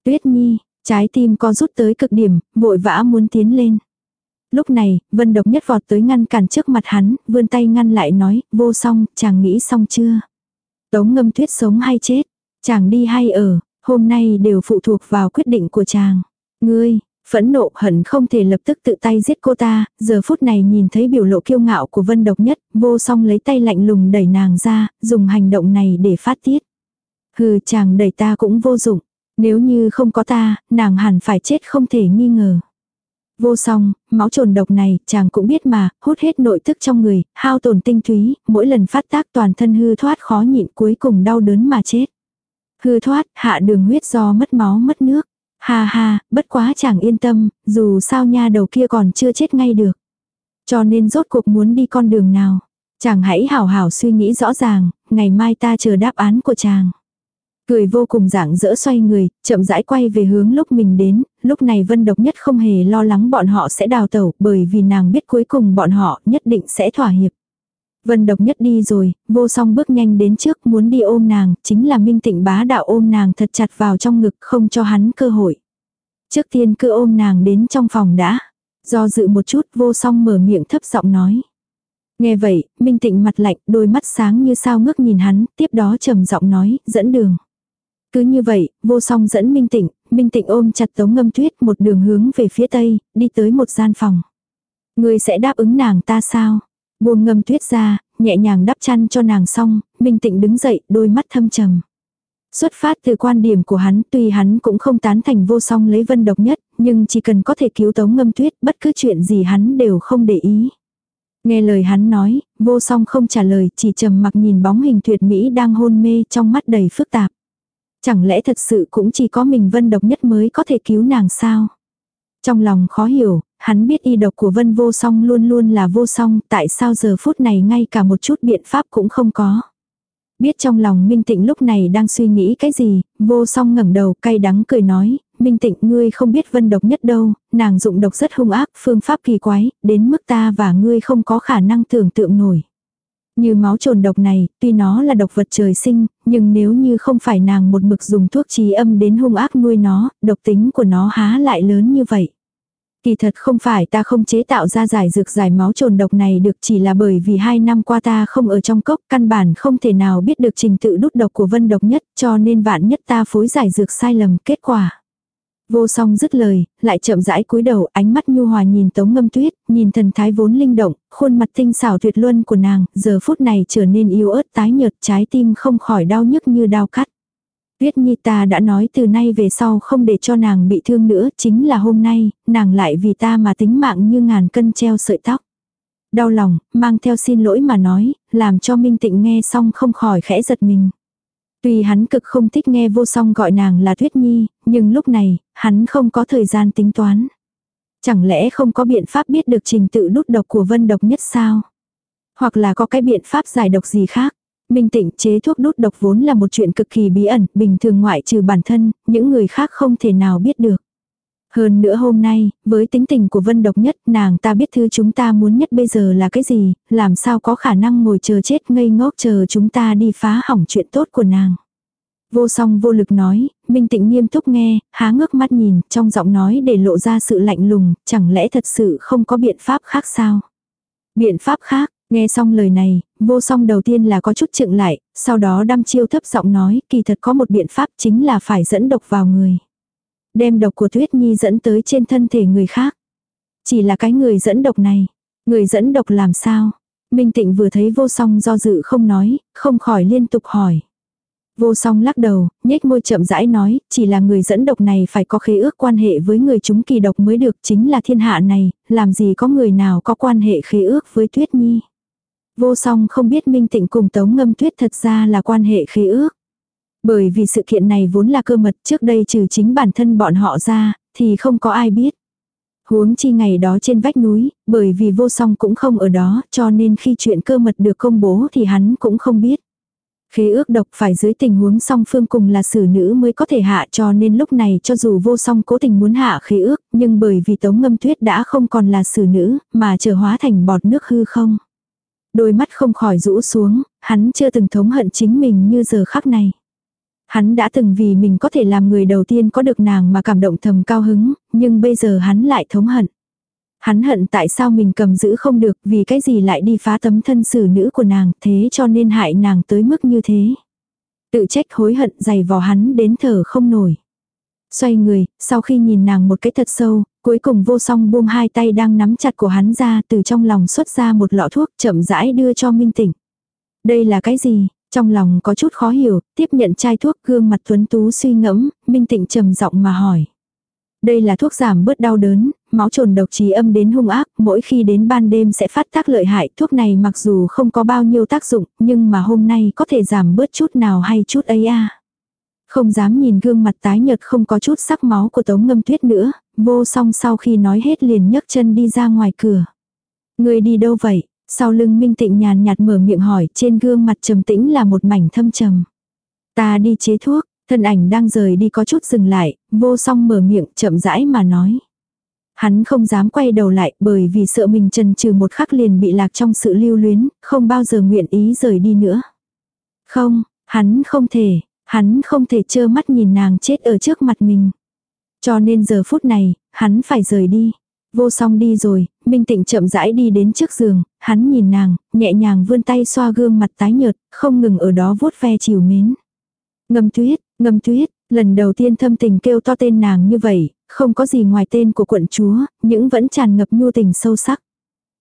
Tuyết nhi, trái tim co rút tới cực điểm, vội vã muốn tiến lên. Lúc này, vân độc nhất vọt tới ngăn cản trước mặt hắn, vươn tay ngăn lại nói, vô song, chàng nghĩ xong chưa? Tống ngâm tuyết sống hay chết? Chàng đi hay ở? Hôm nay đều phụ thuộc vào quyết định của chàng. Ngươi, phẫn nộ hận không thể lập tức tự tay giết cô ta, giờ phút này nhìn thấy biểu lộ kiêu ngạo của vân độc nhất, vô song lấy tay lạnh lùng đẩy nàng ra, dùng hành động này để phát tiết. Hừ chàng đẩy ta cũng vô dụng, nếu như không có ta, nàng hẳn phải chết không thể nghi ngờ. Vô song, máu trồn độc này, chàng cũng biết mà, hút hết nội tức trong người, hao tổn tinh túy, mỗi lần phát tác toàn thân hư thoát khó nhịn cuối cùng đau đớn mà chết. Hư thoát, hạ đường huyết do mất máu mất nước. Ha ha, bất quá chẳng yên tâm, dù sao nha đầu kia còn chưa chết ngay được. Cho nên rốt cuộc muốn đi con đường nào. Chàng hãy hảo hảo suy nghĩ rõ ràng, ngày mai ta chờ đáp án của chàng. Cười vô cùng dạng dỡ xoay người, chậm rãi quay về hướng lúc mình đến, lúc này Vân Độc Nhất không hề lo lắng bọn họ sẽ đào tẩu bởi vì nàng biết cuối cùng bọn họ nhất định sẽ thỏa hiệp. Vân độc nhất đi rồi, vô song bước nhanh đến trước muốn đi ôm nàng, chính là minh tịnh bá đạo ôm nàng thật chặt vào trong ngực không cho hắn cơ hội. Trước tiên cứ ôm nàng đến trong phòng đã. Do dự một chút vô song mở miệng thấp giọng nói. Nghe vậy, Minh Tịnh mặt lạnh, đôi mắt sáng như sao ngước nhìn hắn, tiếp đó trầm giọng nói, dẫn đường. Cứ như vậy, vô song dẫn Minh Tịnh, Minh Tịnh ôm chặt Tống Ngâm Tuyết một đường hướng về phía tây, đi tới một gian phòng. Người sẽ đáp ứng nàng ta sao? Buông Ngâm Tuyết ra, nhẹ nhàng đắp chăn cho nàng xong, Minh Tịnh đứng dậy, đôi mắt thâm trầm. Xuất phát từ quan điểm của hắn, tuy hắn cũng không tán thành vô song lấy vân độc nhất, nhưng chỉ cần có thể cứu Tống Ngâm Tuyết, bất cứ chuyện gì hắn đều không để ý. Nghe lời hắn nói, vô song không trả lời, chỉ trầm mặc nhìn bóng hình tuyệt mỹ đang hôn mê trong mắt đầy phức tạp. Chẳng lẽ thật sự cũng chỉ có mình vân độc nhất mới có thể cứu nàng sao? Trong lòng khó hiểu, hắn biết y độc của vân vô song luôn luôn là vô song, tại sao giờ phút này ngay cả một chút biện pháp cũng không có. Biết trong lòng Minh Tịnh lúc này đang suy nghĩ cái gì, vô song ngẩng đầu cay đắng cười nói, Minh Tịnh ngươi không biết vân độc nhất đâu, nàng dụng độc rất hung ác, phương pháp kỳ quái, đến mức ta và ngươi không có khả năng tưởng tượng nổi. Như máu trồn độc này, tuy nó là độc vật trời sinh, nhưng nếu như không phải nàng một mực dùng thuốc trí âm đến hung ác nuôi nó, độc tính của nó há lại lớn như vậy. Kỳ thật không phải ta không chế tạo ra giải dược giải máu trồn độc này được chỉ là bởi vì hai năm qua ta không ở trong cốc căn bản không thể nào biết được trình tự đút độc của vân độc nhất cho nên vạn nhất ta phối giải dược sai lầm kết quả. Vô song dứt lời, lại chậm rãi cúi đầu ánh mắt nhu hòa nhìn tống ngâm tuyết, nhìn thần thái vốn linh động, khuôn mặt tinh xảo tuyệt luân của nàng, giờ phút này trở nên yếu ớt tái nhợt trái tim không khỏi đau nhức như đau cắt. Tuyết Nhi ta đã nói từ nay về sau không để cho nàng bị thương nữa, chính là hôm nay, nàng lại vì ta mà tính mạng như ngàn cân treo sợi tóc. Đau lòng, mang theo xin lỗi mà nói, làm cho Minh Tịnh nghe xong không khỏi khẽ giật mình. Tuy hắn cực không thích nghe vô song gọi nàng là Tuyết Nhi, nhưng lúc này, hắn không có thời gian tính toán. Chẳng lẽ không có biện pháp biết được trình tự đút độc của vân độc nhất sao? Hoặc là có cái biện pháp giải độc gì khác? Minh tịnh chế thuốc đút độc vốn là một chuyện cực kỳ bí ẩn, bình thường ngoại trừ bản thân, những người khác không thể nào biết được. Hơn nữa hôm nay, với tính tình của Vân độc nhất, nàng ta biết thứ chúng ta muốn nhất bây giờ là cái gì, làm sao có khả năng ngồi chờ chết ngây ngốc chờ chúng ta đi phá hỏng chuyện tốt của nàng. Vô song vô lực nói, Minh Tịnh nghiêm túc nghe, há ngước mắt nhìn, trong giọng nói để lộ ra sự lạnh lùng, chẳng lẽ thật sự không có biện pháp khác sao? Biện pháp khác, nghe xong lời này, vô song đầu tiên là có chút chựng lại, sau đó đăm chiêu thấp giọng nói, kỳ thật có một biện pháp chính là phải dẫn độc vào người. Đem độc của Tuyết Nhi dẫn tới trên thân thể người khác. Chỉ là cái người dẫn độc này. Người dẫn độc làm sao? Minh Tịnh vừa thấy vô song do dự không nói, không khỏi liên tục hỏi. Vô song lắc đầu, nhếch môi chậm rãi nói, chỉ là người dẫn độc này phải có khế ước quan hệ với người chúng kỳ độc mới được chính là thiên hạ này, làm gì có người nào có quan hệ khế ước với Tuyết Nhi. Vô song không biết Minh Tịnh cùng Tống Ngâm Tuyết thật ra là quan hệ khế ước. Bởi vì sự kiện này vốn là cơ mật trước đây trừ chính bản thân bọn họ ra, thì không có ai biết. Huống chi ngày đó trên vách núi, bởi vì vô song cũng không ở đó, cho nên khi chuyện cơ mật được công bố thì hắn cũng không biết. Khế ước độc phải dưới tình huống song phương cùng là xử nữ mới có thể hạ cho nên lúc này cho dù vô song cố tình muốn hạ khế ước, nhưng bởi vì tống ngâm tuyết đã không còn là xử nữ, mà trở hóa thành bọt nước hư không. Đôi mắt không khỏi rũ xuống, hắn chưa từng thống hận chính mình như giờ khắc này. Hắn đã từng vì mình có thể làm người đầu tiên có được nàng mà cảm động thầm cao hứng, nhưng bây giờ hắn lại thống hận. Hắn hận tại sao mình cầm giữ không được vì cái gì lại đi phá tấm thân xử nữ của nàng thế cho nên hại nàng tới mức như thế. Tự trách hối hận dày vò hắn đến thở không nổi. Xoay người, sau khi nhìn nàng một cái thật sâu, cuối cùng vô song buông hai tay đang nắm chặt của hắn ra từ trong lòng xuất ra một lọ thuốc chậm rãi đưa cho Minh Tỉnh. Đây là cái gì? Trong lòng có chút khó hiểu, tiếp nhận chai thuốc gương mặt tuấn tú suy ngẫm, Minh Tịnh trầm giọng mà hỏi. Đây là thuốc giảm bớt đau đớn, máu trồn độc trí âm đến hung ác, mỗi khi đến ban đêm sẽ phát tác lợi hại. Thuốc này mặc dù không có bao nhiêu tác dụng, nhưng mà hôm nay có thể giảm bớt chút nào hay chút ấy à. Không dám nhìn gương mặt tái nhợt không có chút sắc máu của tống ngâm tuyết nữa, vô song sau khi nói hết liền nhấc chân đi ra ngoài cửa. Người đi đâu vậy? Sau lưng Minh Tịnh nhàn nhạt mở miệng hỏi, trên gương mặt trầm tĩnh là một mảnh thâm trầm. Ta đi chế thuốc, thân ảnh đang rời đi có chút dừng lại, vô song mở miệng chậm rãi mà nói. Hắn không dám quay đầu lại bởi vì sợ mình trần trừ một khắc liền bị lạc trong sự lưu luyến, không bao giờ nguyện ý rời đi nữa. Không, hắn không thể, hắn không thể trơ mắt nhìn nàng chết ở trước mặt mình. Cho nên giờ phút này, hắn phải rời đi. Vô song đi rồi, Minh Tịnh chậm rãi đi đến trước giường, hắn nhìn nàng, nhẹ nhàng vươn tay xoa gương mặt tái nhợt, không ngừng ở đó vuốt ve chiều mến. Ngâm tuyết, ngâm tuyết, lần đầu tiên thâm tình kêu to tên nàng như vậy, không có gì ngoài tên của quận chúa, những vẫn tràn ngập nhu tình sâu sắc.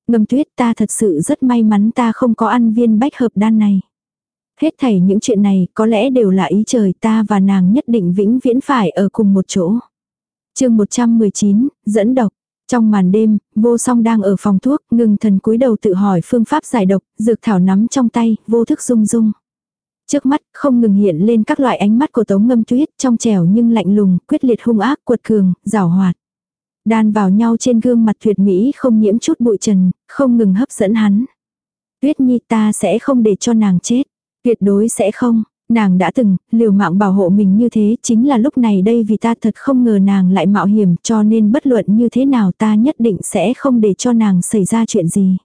Ngâm tuyết ta thật sự rất may mắn ta không có ăn viên bách hợp đan này. Hết thảy những chuyện này có lẽ đều là ý trời ta và nàng nhất định vĩnh viễn phải ở cùng một chỗ. chương 119, dẫn độc. Trong màn đêm, vô song đang ở phòng thuốc, ngừng thần cúi đầu tự hỏi phương pháp giải độc, dược thảo nắm trong tay, vô thức rung rung. Trước mắt, không ngừng hiện lên các loại ánh mắt của tống ngâm tuyết, trong trẻo nhưng lạnh lùng, quyết liệt hung ác, cuột cường, rảo hoạt. Đan vào nhau trên gương mặt tuyệt mỹ không nhiễm chút bụi trần, không ngừng hấp dẫn hắn. Tuyết nhi ta sẽ không để cho nàng chết. Tuyệt đối sẽ không, nàng đã từng, liều mạng bảo hộ mình như thế chính là lúc này đây vì ta thật không ngờ nàng lại mạo hiểm cho nên bất luận như thế nào ta nhất định sẽ không để cho nàng xảy ra chuyện gì.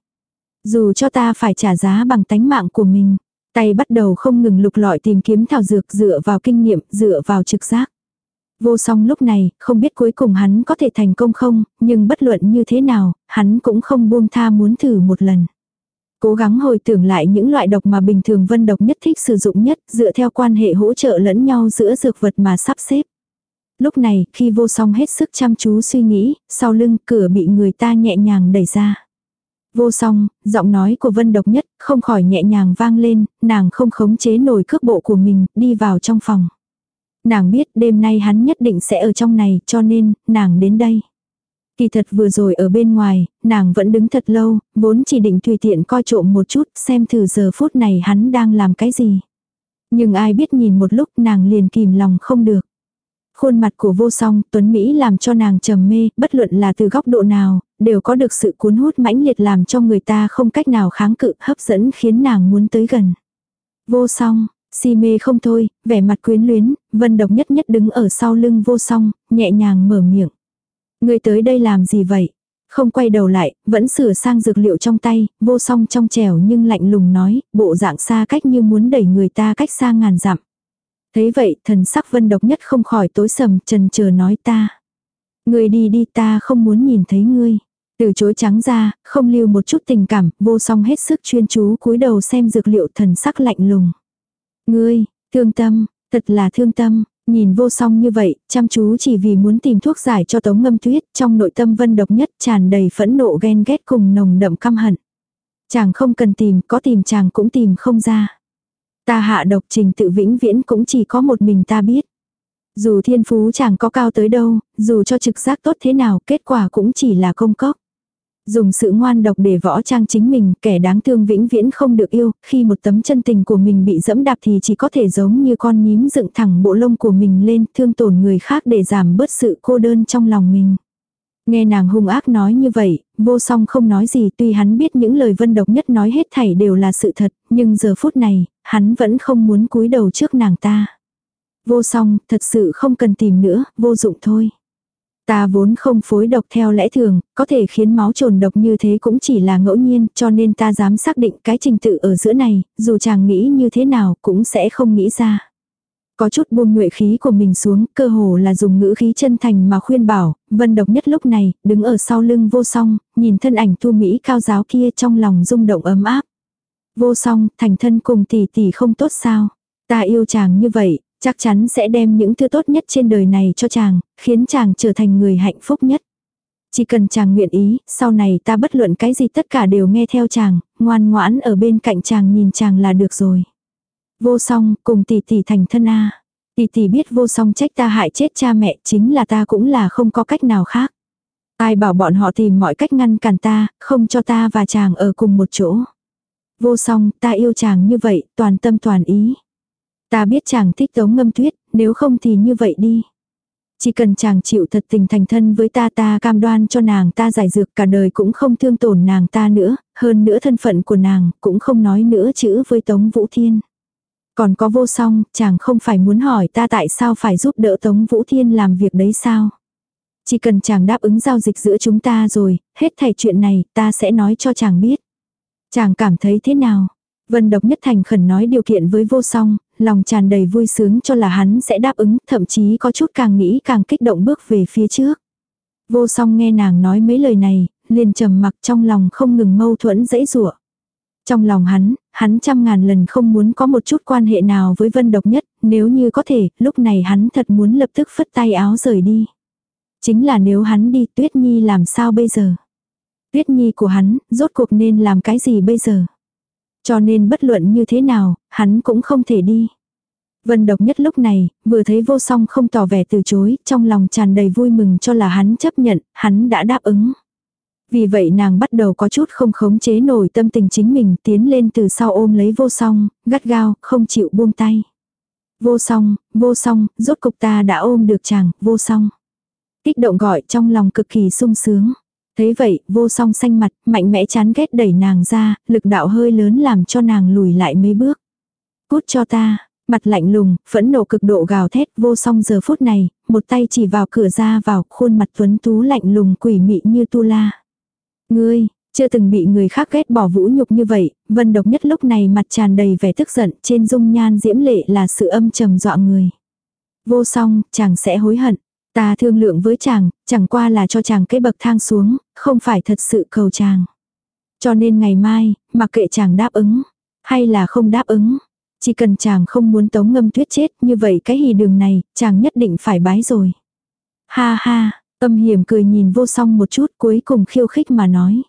Dù cho ta phải trả giá bằng tánh mạng của mình, tay bắt đầu không ngừng lục lọi tìm kiếm thảo dược dựa vào kinh nghiệm, dựa vào trực giác. Vô song lúc này, không biết cuối cùng hắn có thể thành công không, nhưng bất luận như thế nào, hắn cũng không buông tha muốn thử một lần. Cố gắng hồi tưởng lại những loại độc mà bình thường vân độc nhất thích sử dụng nhất, dựa theo quan hệ hỗ trợ lẫn nhau giữa dược vật mà sắp xếp. Lúc này, khi vô song hết sức chăm chú suy nghĩ, sau lưng cửa bị người ta nhẹ nhàng đẩy ra. Vô song, giọng nói của vân độc nhất, không khỏi nhẹ nhàng vang lên, nàng không khống chế nổi cước bộ của mình, đi vào trong phòng. Nàng biết đêm nay hắn nhất định sẽ ở trong này, cho nên, nàng đến đây. Kỳ thật vừa rồi ở bên ngoài, nàng vẫn đứng thật lâu, vốn chỉ định tùy tiện coi trộm một chút, xem thử giờ phút này hắn đang làm cái gì. Nhưng ai biết nhìn một lúc nàng liền kìm lòng không được. Khuôn mặt của vô song, Tuấn Mỹ làm cho nàng trầm mê, bất luận là từ góc độ nào, đều có được sự cuốn hút mãnh liệt làm cho người ta không cách nào kháng cự, hấp dẫn khiến nàng muốn tới gần. Vô song, si mê không thôi, vẻ mặt quyến luyến, vân độc nhất nhất đứng ở sau lưng vô song, nhẹ nhàng mở miệng. Người tới đây làm gì vậy? Không quay đầu lại, vẫn sửa sang dược liệu trong tay, vô song trong trẻo nhưng lạnh lùng nói, bộ dạng xa cách như muốn đẩy người ta cách xa ngàn dặm. Thấy vậy, thần sắc vân độc nhất không khỏi tối sầm, trần chờ nói ta. Người đi đi ta không muốn nhìn thấy ngươi. Từ chối trắng ra, không lưu một chút tình cảm, vô song hết sức chuyên chú cúi đầu xem dược liệu thần sắc lạnh lùng. Ngươi, thương tâm, thật là thương tâm, Nhìn vô song như vậy, chăm chú chỉ vì muốn tìm thuốc giải cho tống ngâm tuyết, trong nội tâm vân độc nhất tràn đầy phẫn nộ ghen ghét cùng nồng đậm căm hận. Chàng không cần tìm, có tìm chàng cũng tìm không ra. Ta hạ độc trình tự vĩnh viễn cũng chỉ có một mình ta biết. Dù thiên phú chàng có cao tới đâu, dù cho trực giác tốt thế nào, kết quả cũng chỉ là công cốc. Dùng sự ngoan độc để võ trang chính mình, kẻ đáng thương vĩnh viễn không được yêu, khi một tấm chân tình của mình bị dẫm đạp thì chỉ có thể giống như con nhím dựng thẳng bộ lông của mình lên, thương tổn người khác để giảm bớt sự cô đơn trong lòng mình. Nghe nàng hung ác nói như vậy, vô song không nói gì tuy hắn biết những lời vân độc nhất nói hết thảy đều là sự thật, nhưng giờ phút này, hắn vẫn không muốn cúi đầu trước nàng ta. Vô song, thật sự không cần tìm nữa, vô dụng thôi. Ta vốn không phối độc theo lẽ thường, có thể khiến máu trồn độc như thế cũng chỉ là ngẫu nhiên, cho nên ta dám xác định cái trình tự ở giữa này, dù chàng nghĩ như thế nào cũng sẽ không nghĩ ra. Có chút buông nhuệ khí của mình xuống, cơ hồ là dùng ngữ khí chân thành mà khuyên bảo, vân độc nhất lúc này, đứng ở sau lưng vô song, nhìn thân ảnh thu Mỹ cao giáo kia trong lòng rung động ấm áp. Vô song, thành thân cùng tỷ tỷ không tốt sao? Ta yêu chàng như vậy, Chắc chắn sẽ đem những thứ tốt nhất trên đời này cho chàng, khiến chàng trở thành người hạnh phúc nhất. Chỉ cần chàng nguyện ý, sau này ta bất luận cái gì tất cả đều nghe theo chàng, ngoan ngoãn ở bên cạnh chàng nhìn chàng là được rồi. Vô song, cùng tỷ tỷ thành thân A. Tỷ tỷ biết vô song trách ta hại chết cha mẹ chính là ta cũng là không có cách nào khác. Ai bảo bọn họ tìm mọi cách ngăn cản ta, không cho ta và chàng ở cùng một chỗ. Vô song, ta yêu chàng như vậy, toàn tâm toàn ý. Ta biết chàng thích tống ngâm tuyết, nếu không thì như vậy đi. Chỉ cần chàng chịu thật tình thành thân với ta ta cam đoan cho nàng ta giải dược cả đời cũng không thương tổn nàng ta nữa, hơn nữa thân phận của nàng cũng không nói nữa chữ với Tống Vũ Thiên. Còn có vô song, chàng không phải muốn hỏi ta tại sao phải giúp đỡ Tống Vũ Thiên làm việc đấy sao? Chỉ cần chàng đáp ứng giao dịch giữa chúng ta rồi, hết thảy chuyện này ta sẽ nói cho chàng biết. Chàng cảm thấy thế nào? Vân độc nhất thành khẩn nói điều kiện với vô song, lòng tràn đầy vui sướng cho là hắn sẽ đáp ứng, thậm chí có chút càng nghĩ càng kích động bước về phía trước. Vô song nghe nàng nói mấy lời này, liền trầm mặc trong lòng không ngừng mâu thuẫn dãy rủa. Trong lòng hắn, hắn trăm ngàn lần không muốn có một chút quan hệ nào với vân độc nhất, nếu như có thể, lúc này hắn thật muốn lập tức phất tay áo rời đi. Chính là nếu hắn đi Tuyết Nhi làm sao bây giờ? Tuyết Nhi của hắn, rốt cuộc nên làm cái gì bây giờ? Cho nên bất luận như thế nào, hắn cũng không thể đi. Vân độc nhất lúc này, vừa thấy vô song không tỏ vẻ từ chối, trong lòng tràn đầy vui mừng cho là hắn chấp nhận, hắn đã đáp ứng. Vì vậy nàng bắt đầu có chút không khống chế nổi tâm tình chính mình tiến lên từ sau ôm lấy vô song, gắt gao, không chịu buông tay. Vô song, vô song, rốt cục ta đã ôm được chàng, vô song. Kích động gọi trong lòng cực kỳ sung sướng. Thấy vậy, vô song xanh mặt, mạnh mẽ chán ghét đẩy nàng ra, lực đạo hơi lớn làm cho nàng lùi lại mấy bước. Cút cho ta, mặt lạnh lùng, phẫn nộ cực độ gào thét vô song giờ phút này, một tay chỉ vào cửa ra vào, khuôn mặt tuấn tú lạnh lùng quỷ mị như tu la. Ngươi, chưa từng bị người khác ghét bỏ vũ nhục như vậy, vân độc nhất lúc này mặt tràn đầy vẻ tức giận, trên dung nhan diễm lệ là sự âm trầm dọa người. Vô song, chàng sẽ hối hận. Ta thương lượng với chàng, chẳng qua là cho chàng cái bậc thang xuống, không phải thật sự cầu chàng. Cho nên ngày mai, mặc kệ chàng đáp ứng, hay là không đáp ứng, chỉ cần chàng không muốn tống ngâm tuyết chết, như vậy cái hì đường này, chàng nhất định phải bái rồi. Ha ha, âm hiểm cười nhìn vô song một chút cuối cùng khiêu khích mà nói.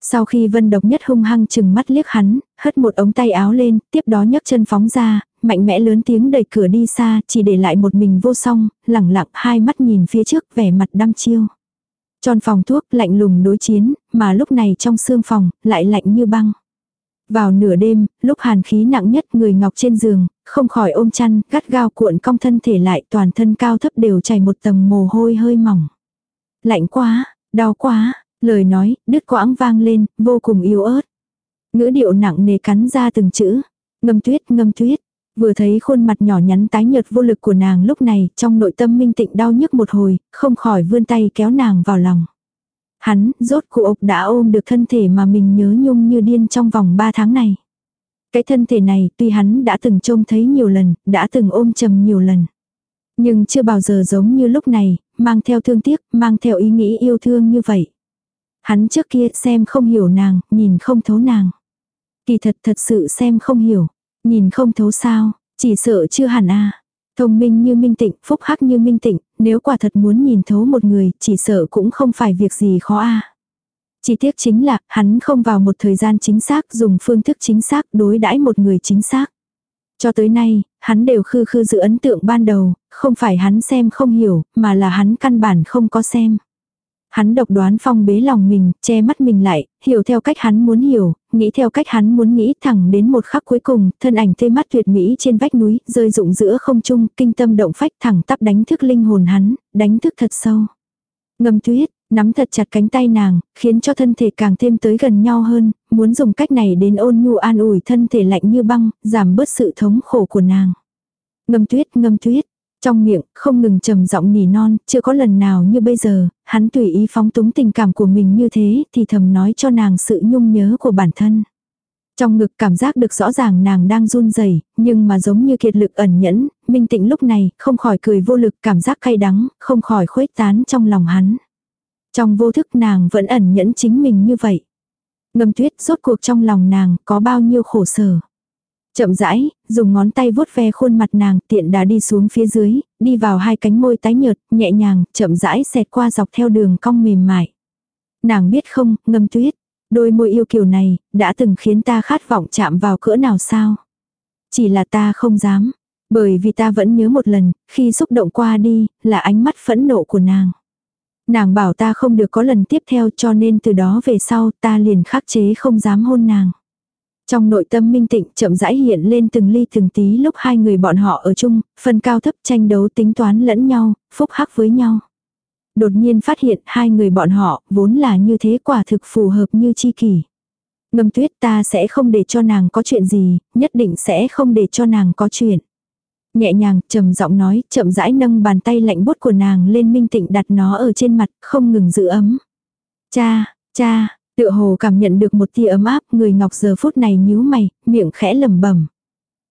Sau khi vân độc nhất hung hăng chừng mắt liếc hắn, hất một ống tay áo lên, tiếp đó nhấc chân phóng ra, mạnh mẽ lớn tiếng đẩy cửa đi xa, chỉ để lại một mình vô song, lẳng lặng hai mắt nhìn phía trước vẻ mặt đăm chiêu. Tròn phòng thuốc lạnh lùng đối chiến, mà lúc này trong xương phòng, lại lạnh như băng. Vào nửa đêm, lúc hàn khí nặng nhất người ngọc trên giường, không khỏi ôm chăn, gắt gao cuộn cong thân thể lại toàn thân cao thấp đều chảy một tầng mồ hôi hơi mỏng. Lạnh quá, đau quá, lời nói, đứt quãng vang lên, vô cùng yếu ớt. Ngữ điệu nặng nề cắn ra từng chữ. Ngâm tuyết, ngâm tuyết. Vừa thấy khuôn mặt nhỏ nhắn tái nhợt vô lực của nàng lúc này, trong nội tâm minh tịnh đau nhức một hồi, không khỏi vươn tay kéo nàng vào lòng. Hắn, rốt cuộc đã ôm được thân thể mà mình nhớ nhung như điên trong vòng 3 tháng này. Cái thân thể này, tuy hắn đã từng trông thấy nhiều lần, đã từng ôm chầm nhiều lần. Nhưng chưa bao giờ giống như lúc này, mang theo thương tiếc, mang theo ý nghĩ yêu thương như vậy. Hắn trước kia xem không hiểu nàng, nhìn không thấu nàng. Kỳ thật thật sự xem không hiểu. Nhìn không thấu sao, chỉ sợ chưa hẳn a Thông minh như minh tịnh, phúc hắc như minh tịnh, nếu quả thật muốn nhìn thấu một người, chỉ sợ cũng không phải việc gì khó a Chỉ tiếc chính là, hắn không vào một thời gian chính xác, dùng phương thức chính xác đối đãi một người chính xác. Cho tới nay, hắn đều khư khư giữ ấn tượng ban đầu, không phải hắn xem không hiểu, mà là hắn căn bản không có xem. Hắn độc đoán phong bế lòng mình, che mắt mình lại, hiểu theo cách hắn muốn hiểu, nghĩ theo cách hắn muốn nghĩ thẳng đến một khắc cuối cùng, thân ảnh tê mắt tuyệt mỹ trên vách núi, rơi rụng giữa không trung, kinh tâm động phách thẳng tắp đánh thức linh hồn hắn, đánh thức thật sâu. Ngâm tuyết, nắm thật chặt cánh tay nàng, khiến cho thân thể càng thêm tới gần nhau hơn, muốn dùng cách này đến ôn nhu an ủi thân thể lạnh như băng, giảm bớt sự thống khổ của nàng. Ngâm tuyết, ngâm tuyết, trong miệng, không ngừng trầm giọng nỉ non, chưa có lần nào như bây giờ, hắn tùy ý phóng túng tình cảm của mình như thế, thì thầm nói cho nàng sự nhung nhớ của bản thân. Trong ngực cảm giác được rõ ràng nàng đang run rẩy nhưng mà giống như kiệt lực ẩn nhẫn, minh tĩnh lúc này, không khỏi cười vô lực cảm giác cay đắng, không khỏi khuếch tán trong lòng hắn. Trong vô thức nàng vẫn ẩn nhẫn chính mình như vậy. Ngâm tuyết rốt cuộc trong lòng nàng có bao nhiêu khổ sở. Chậm rãi, dùng ngón tay vuốt ve khuôn mặt nàng tiện đà đi xuống phía dưới, đi vào hai cánh môi tái nhợt, nhẹ nhàng, chậm rãi xẹt qua dọc theo đường cong mềm mại. Nàng biết không, ngâm tuyết, đôi môi yêu kiều này, đã từng khiến ta khát vọng chạm vào cỡ nào sao? Chỉ là ta không dám, bởi vì ta vẫn nhớ một lần, khi xúc động qua đi, là ánh mắt phẫn nộ của nàng. Nàng bảo ta không được có lần tiếp theo cho nên từ đó về sau ta liền khắc chế không dám hôn nàng. Trong nội tâm minh tịnh chậm rãi hiện lên từng ly từng tí lúc hai người bọn họ ở chung, phân cao thấp tranh đấu tính toán lẫn nhau, phúc hắc với nhau. Đột nhiên phát hiện hai người bọn họ vốn là như thế quả thực phù hợp như chi kỷ. Ngâm tuyết ta sẽ không để cho nàng có chuyện gì, nhất định sẽ không để cho nàng có chuyện. Nhẹ nhàng, trầm giọng nói, chậm rãi nâng bàn tay lạnh bút của nàng lên minh tịnh đặt nó ở trên mặt, không ngừng giữ ấm. Cha, cha, Tựa hồ cảm nhận được một tia ấm áp, người ngọc giờ phút này nhíu mày, miệng khẽ lẩm bẩm.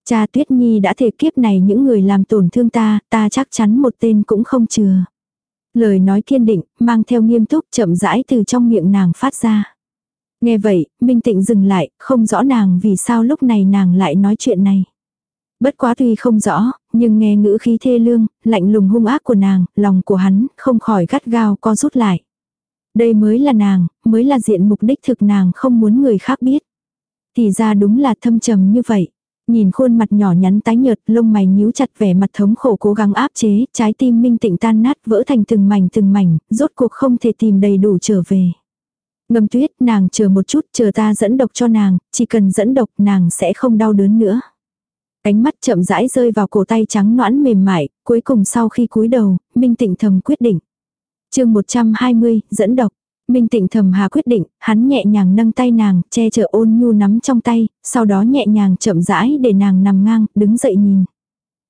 Cha Tuyết Nhi đã thể kiếp này những người làm tổn thương ta, ta chắc chắn một tên cũng không chừa. Lời nói kiên định, mang theo nghiêm túc chậm rãi từ trong miệng nàng phát ra. Nghe vậy, Minh Tịnh dừng lại, không rõ nàng vì sao lúc này nàng lại nói chuyện này. Bất quá tuy không rõ, nhưng nghe ngữ khí thê lương, lạnh lùng hung ác của nàng, lòng của hắn không khỏi gắt gao co rút lại. Đây mới là nàng, mới là diện mục đích thực nàng không muốn người khác biết. Thì ra đúng là thâm trầm như vậy. Nhìn khuôn mặt nhỏ nhắn tái nhợt, lông mày nhíu chặt vẻ mặt thống khổ cố gắng áp chế, trái tim minh tịnh tan nát vỡ thành từng mảnh từng mảnh, rốt cuộc không thể tìm đầy đủ trở về. Ngâm tuyết, nàng chờ một chút, chờ ta dẫn độc cho nàng, chỉ cần dẫn độc nàng sẽ không đau đớn nữa. Ánh mắt chậm rãi rơi vào cổ tay trắng noãn mềm mại, cuối cùng sau khi cúi đầu, Minh Tịnh thầm quyết định chương 120, dẫn độc. Minh Tịnh thầm hà quyết định, hắn nhẹ nhàng nâng tay nàng, che chở ôn nhu nắm trong tay, sau đó nhẹ nhàng chậm rãi để nàng nằm ngang, đứng dậy nhìn.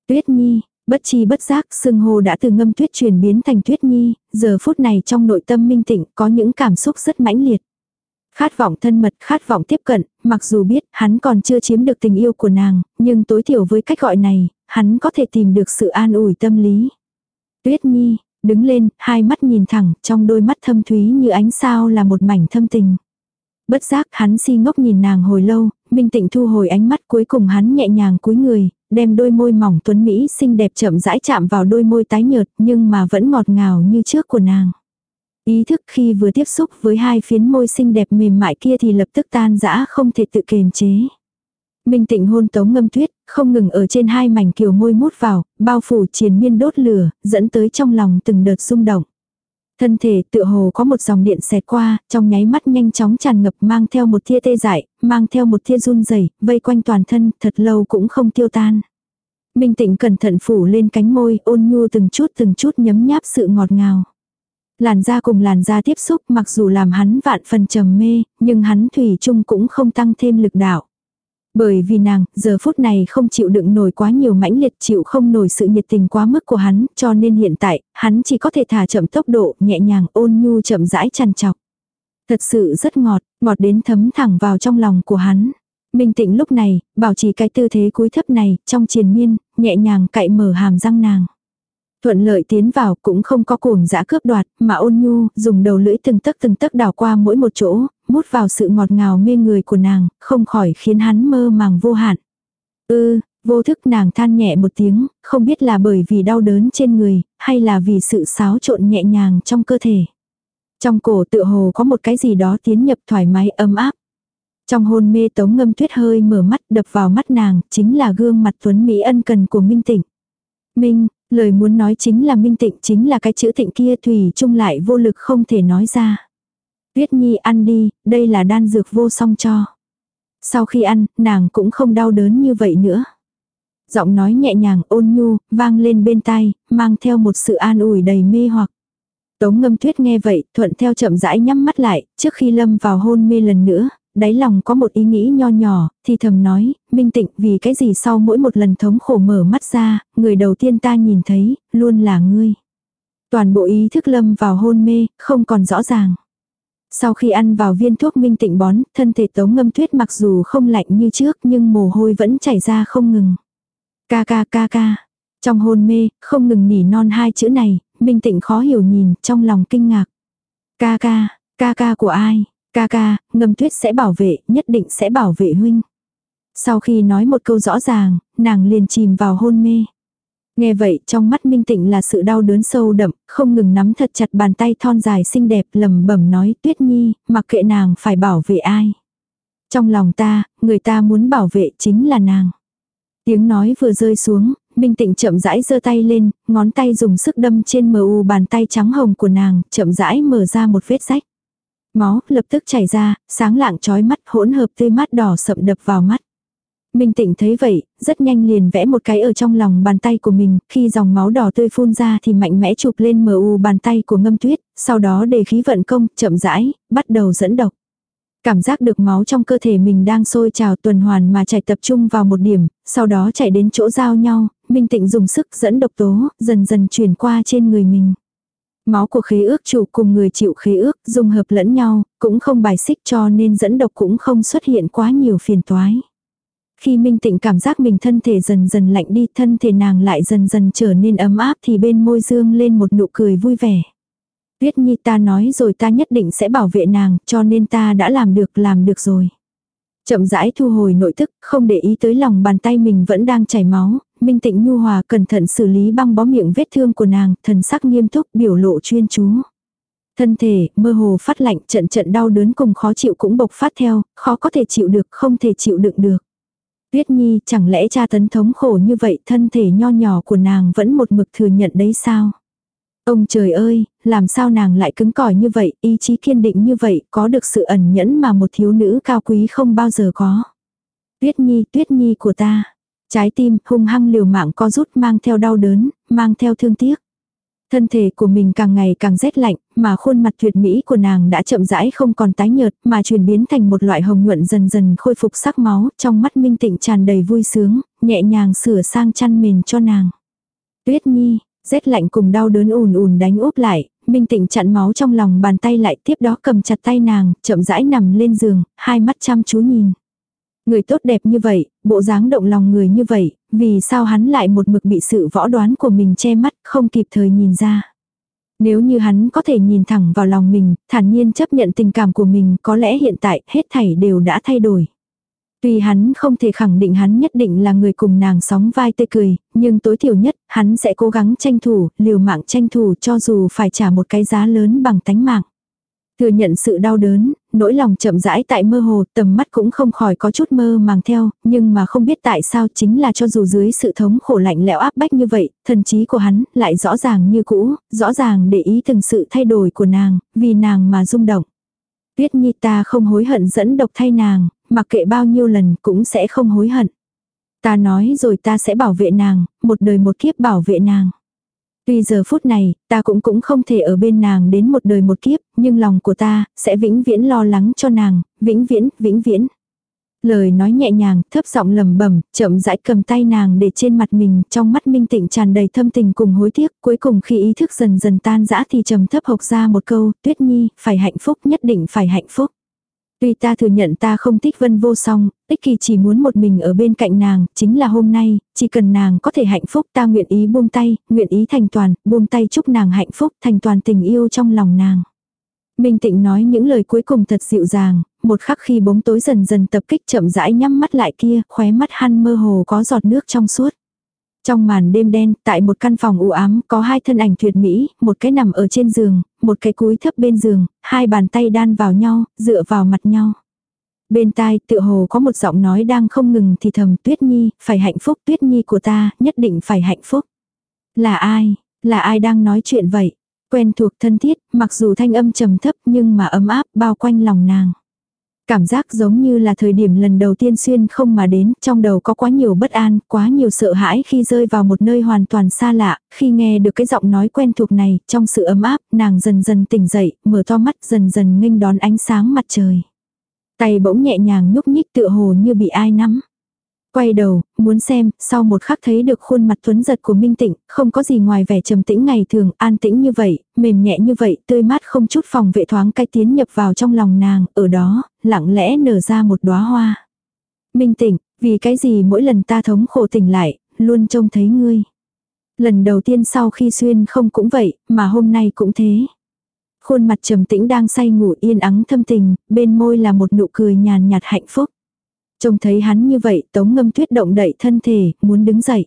Tuyết Nhi, bất chi bất giác, sưng hô đã từ ngâm tuyết chuyển biến thành Tuyết Nhi, giờ phút này trong nội tâm Minh Tịnh có những cảm xúc rất mãnh liệt. Khát vọng thân mật, khát vọng tiếp cận, mặc dù biết hắn còn chưa chiếm được tình yêu của nàng, nhưng tối thiểu với cách gọi này, hắn có thể tìm được sự an ủi tâm lý. Tuyết Nhi, đứng lên, hai mắt nhìn thẳng, trong đôi mắt thâm thúy như ánh sao là một mảnh thâm tình. Bất giác hắn si ngốc nhìn nàng hồi lâu, minh tịnh thu hồi ánh mắt cuối cùng hắn nhẹ nhàng cúi người, đem đôi môi mỏng tuấn Mỹ xinh đẹp chậm rãi chạm vào đôi môi tái nhợt nhưng mà vẫn ngọt ngào như trước của nàng. Ý thức khi vừa tiếp xúc với hai phiến môi xinh đẹp mềm mại kia thì lập tức tan rã không thể tự kiềm chế. Minh tịnh hôn tống ngâm tuyết, không ngừng ở trên hai mảnh kiều môi mút vào, bao phủ triền miên đốt lửa, dẫn tới trong lòng từng đợt rung động. Thân thể tựa hồ có một dòng điện xẹt qua, trong nháy mắt nhanh chóng tràn ngập mang theo một tia tê dại, mang theo một tia run rẩy vây quanh toàn thân, thật lâu cũng không tiêu tan. Minh tịnh cẩn thận phủ lên cánh môi, ôn nhu từng chút từng chút nhấm nháp sự ngọt ngào. Làn da cùng làn da tiếp xúc mặc dù làm hắn vạn phần trầm mê, nhưng hắn thủy chung cũng không tăng thêm lực đạo. Bởi vì nàng, giờ phút này không chịu đựng nổi quá nhiều mãnh liệt chịu không nổi sự nhiệt tình quá mức của hắn, cho nên hiện tại, hắn chỉ có thể thả chậm tốc độ, nhẹ nhàng ôn nhu chậm rãi chăn chọc. Thật sự rất ngọt, ngọt đến thấm thẳng vào trong lòng của hắn. Minh tĩnh lúc này, bảo trì cái tư thế cúi thấp này, trong triền miên, nhẹ nhàng cạy mở hàm răng nàng. Thuận lợi tiến vào cũng không có cuồng dã cướp đoạt, mà ôn nhu, dùng đầu lưỡi từng tấc từng tấc đào qua mỗi một chỗ, mút vào sự ngọt ngào mê người của nàng, không khỏi khiến hắn mơ màng vô hạn. Ư, vô thức nàng than nhẹ một tiếng, không biết là bởi vì đau đớn trên người, hay là vì sự xáo trộn nhẹ nhàng trong cơ thể. Trong cổ tự hồ có một cái gì đó tiến nhập thoải mái ấm áp. Trong hôn mê tống ngâm tuyết hơi mở mắt đập vào mắt nàng, chính là gương mặt tuấn Mỹ ân cần của Minh Tịnh. Minh, lời muốn nói chính là Minh Tịnh chính là cái chữ tịnh kia Thủy chung lại vô lực không thể nói ra. Tuyết Nhi ăn đi, đây là đan dược vô song cho. Sau khi ăn, nàng cũng không đau đớn như vậy nữa. Giọng nói nhẹ nhàng ôn nhu, vang lên bên tai, mang theo một sự an ủi đầy mê hoặc. Tống ngâm tuyết nghe vậy, thuận theo chậm rãi nhắm mắt lại, trước khi lâm vào hôn mê lần nữa, đáy lòng có một ý nghĩ nho nhỏ, thì thầm nói, minh tịnh vì cái gì sau mỗi một lần thống khổ mở mắt ra, người đầu tiên ta nhìn thấy, luôn là ngươi. Toàn bộ ý thức lâm vào hôn mê, không còn rõ ràng. Sau khi ăn vào viên thuốc minh tịnh bón, thân thể tống ngâm tuyết mặc dù không lạnh như trước nhưng mồ hôi vẫn chảy ra không ngừng. Ca ca ca ca. Trong hôn mê, không ngừng nỉ non hai chữ này, minh tịnh khó hiểu nhìn, trong lòng kinh ngạc. Ca ca, ca ca của ai? Ca ca, ngâm tuyết sẽ bảo vệ, nhất định sẽ bảo vệ huynh. Sau khi nói một câu rõ ràng, nàng liền chìm vào hôn mê. Nghe vậy trong mắt minh tịnh là sự đau đớn sâu đậm, không ngừng nắm thật chặt bàn tay thon dài xinh đẹp lầm bẩm nói tuyết nhi, mặc kệ nàng phải bảo vệ ai. Trong lòng ta, người ta muốn bảo vệ chính là nàng. Tiếng nói vừa rơi xuống, Minh Tịnh chậm rãi giơ tay lên, ngón tay dùng sức đâm trên mờ u bàn tay trắng hồng của nàng, chậm rãi mở ra một vết rách. Máu lập tức chảy ra, sáng lạng trói mắt hỗn hợp tê mắt đỏ sậm đập vào mắt. Minh Tịnh thấy vậy, rất nhanh liền vẽ một cái ở trong lòng bàn tay của mình, khi dòng máu đỏ tươi phun ra thì mạnh mẽ chụp lên mờ u bàn tay của ngâm tuyết, sau đó để khí vận công, chậm rãi, bắt đầu dẫn độc. Cảm giác được máu trong cơ thể mình đang sôi trào tuần hoàn mà chạy tập trung vào một điểm, sau đó chạy đến chỗ giao nhau, Minh Tịnh dùng sức dẫn độc tố, dần dần chuyển qua trên người mình. Máu của khế ước chủ cùng người chịu khế ước dung hợp lẫn nhau, cũng không bài xích cho nên dẫn độc cũng không xuất hiện quá nhiều phiền toái khi Minh Tịnh cảm giác mình thân thể dần dần lạnh đi, thân thể nàng lại dần dần trở nên ấm áp thì bên môi dương lên một nụ cười vui vẻ. Tuyết Nhi ta nói rồi ta nhất định sẽ bảo vệ nàng, cho nên ta đã làm được làm được rồi. Chậm rãi thu hồi nội tức, không để ý tới lòng bàn tay mình vẫn đang chảy máu, Minh Tịnh nhu hòa cẩn thận xử lý băng bó miệng vết thương của nàng, thần sắc nghiêm túc biểu lộ chuyên chú. Thân thể, mơ hồ phát lạnh trận trận đau đớn cùng khó chịu cũng bộc phát theo, khó có thể chịu được, không thể chịu đựng được. Tuyết Nhi chẳng lẽ cha tấn thống khổ như vậy thân thể nho nhỏ của nàng vẫn một mực thừa nhận đấy sao? Ông trời ơi, làm sao nàng lại cứng cỏi như vậy, ý chí kiên định như vậy, có được sự ẩn nhẫn mà một thiếu nữ cao quý không bao giờ có. Tuyết Nhi, Tuyết Nhi của ta. Trái tim hung hăng liều mạng co rút mang theo đau đớn, mang theo thương tiếc. Thân thể của mình càng ngày càng rét lạnh, mà khuôn mặt tuyệt mỹ của nàng đã chậm rãi không còn tái nhợt, mà chuyển biến thành một loại hồng nhuận dần dần khôi phục sắc máu, trong mắt minh tịnh tràn đầy vui sướng, nhẹ nhàng sửa sang chăn mền cho nàng. Tuyết Nhi, rét lạnh cùng đau đớn ùn ùn đánh úp lại, minh tịnh chặn máu trong lòng bàn tay lại tiếp đó cầm chặt tay nàng, chậm rãi nằm lên giường, hai mắt chăm chú nhìn. Người tốt đẹp như vậy, bộ dáng động lòng người như vậy, vì sao hắn lại một mực bị sự võ đoán của mình che mắt, không kịp thời nhìn ra. Nếu như hắn có thể nhìn thẳng vào lòng mình, thản nhiên chấp nhận tình cảm của mình, có lẽ hiện tại hết thảy đều đã thay đổi. Tuy hắn không thể khẳng định hắn nhất định là người cùng nàng sóng vai tươi cười, nhưng tối thiểu nhất, hắn sẽ cố gắng tranh thủ, liều mạng tranh thủ cho dù phải trả một cái giá lớn bằng tánh mạng. Thừa nhận sự đau đớn, nỗi lòng chậm rãi tại mơ hồ, tầm mắt cũng không khỏi có chút mơ màng theo, nhưng mà không biết tại sao chính là cho dù dưới sự thống khổ lạnh lẽo áp bách như vậy, thần trí của hắn lại rõ ràng như cũ, rõ ràng để ý từng sự thay đổi của nàng, vì nàng mà rung động. Tuyết Nhi ta không hối hận dẫn độc thay nàng, mặc kệ bao nhiêu lần cũng sẽ không hối hận. Ta nói rồi ta sẽ bảo vệ nàng, một đời một kiếp bảo vệ nàng. Tuy giờ phút này, ta cũng cũng không thể ở bên nàng đến một đời một kiếp, nhưng lòng của ta, sẽ vĩnh viễn lo lắng cho nàng, vĩnh viễn, vĩnh viễn. Lời nói nhẹ nhàng, thấp giọng lầm bẩm chậm rãi cầm tay nàng để trên mặt mình, trong mắt minh tịnh tràn đầy thâm tình cùng hối tiếc, cuối cùng khi ý thức dần dần tan rã thì trầm thấp hộc ra một câu, tuyết nhi, phải hạnh phúc, nhất định phải hạnh phúc. Tuy ta thừa nhận ta không thích vân vô song, ích kỳ chỉ muốn một mình ở bên cạnh nàng, chính là hôm nay, chỉ cần nàng có thể hạnh phúc ta nguyện ý buông tay, nguyện ý thành toàn, buông tay chúc nàng hạnh phúc, thành toàn tình yêu trong lòng nàng. Minh Tịnh nói những lời cuối cùng thật dịu dàng, một khắc khi bóng tối dần dần tập kích chậm rãi nhắm mắt lại kia, khóe mắt hăn mơ hồ có giọt nước trong suốt. Trong màn đêm đen, tại một căn phòng u ám, có hai thân ảnh tuyệt mỹ, một cái nằm ở trên giường, một cái cúi thấp bên giường, hai bàn tay đan vào nhau, dựa vào mặt nhau. Bên tai tựa hồ có một giọng nói đang không ngừng thì thầm Tuyết Nhi, phải hạnh phúc Tuyết Nhi của ta, nhất định phải hạnh phúc. Là ai? Là ai đang nói chuyện vậy? Quen thuộc thân thiết, mặc dù thanh âm trầm thấp nhưng mà ấm áp bao quanh lòng nàng. Cảm giác giống như là thời điểm lần đầu tiên xuyên không mà đến, trong đầu có quá nhiều bất an, quá nhiều sợ hãi khi rơi vào một nơi hoàn toàn xa lạ, khi nghe được cái giọng nói quen thuộc này, trong sự ấm áp, nàng dần dần tỉnh dậy, mở to mắt dần dần nghênh đón ánh sáng mặt trời. Tay bỗng nhẹ nhàng nhúc nhích tựa hồ như bị ai nắm. Quay đầu, muốn xem, sau một khắc thấy được khuôn mặt tuấn giật của Minh Tịnh, không có gì ngoài vẻ trầm tĩnh ngày thường, an tĩnh như vậy, mềm nhẹ như vậy, tươi mát không chút phòng vệ thoáng cái tiến nhập vào trong lòng nàng, ở đó, lặng lẽ nở ra một đóa hoa. Minh Tịnh, vì cái gì mỗi lần ta thống khổ tỉnh lại, luôn trông thấy ngươi. Lần đầu tiên sau khi xuyên không cũng vậy, mà hôm nay cũng thế. Khuôn mặt trầm tĩnh đang say ngủ yên ắng thâm tình, bên môi là một nụ cười nhàn nhạt hạnh phúc. Trông thấy hắn như vậy, tống ngâm tuyết động đậy thân thể, muốn đứng dậy.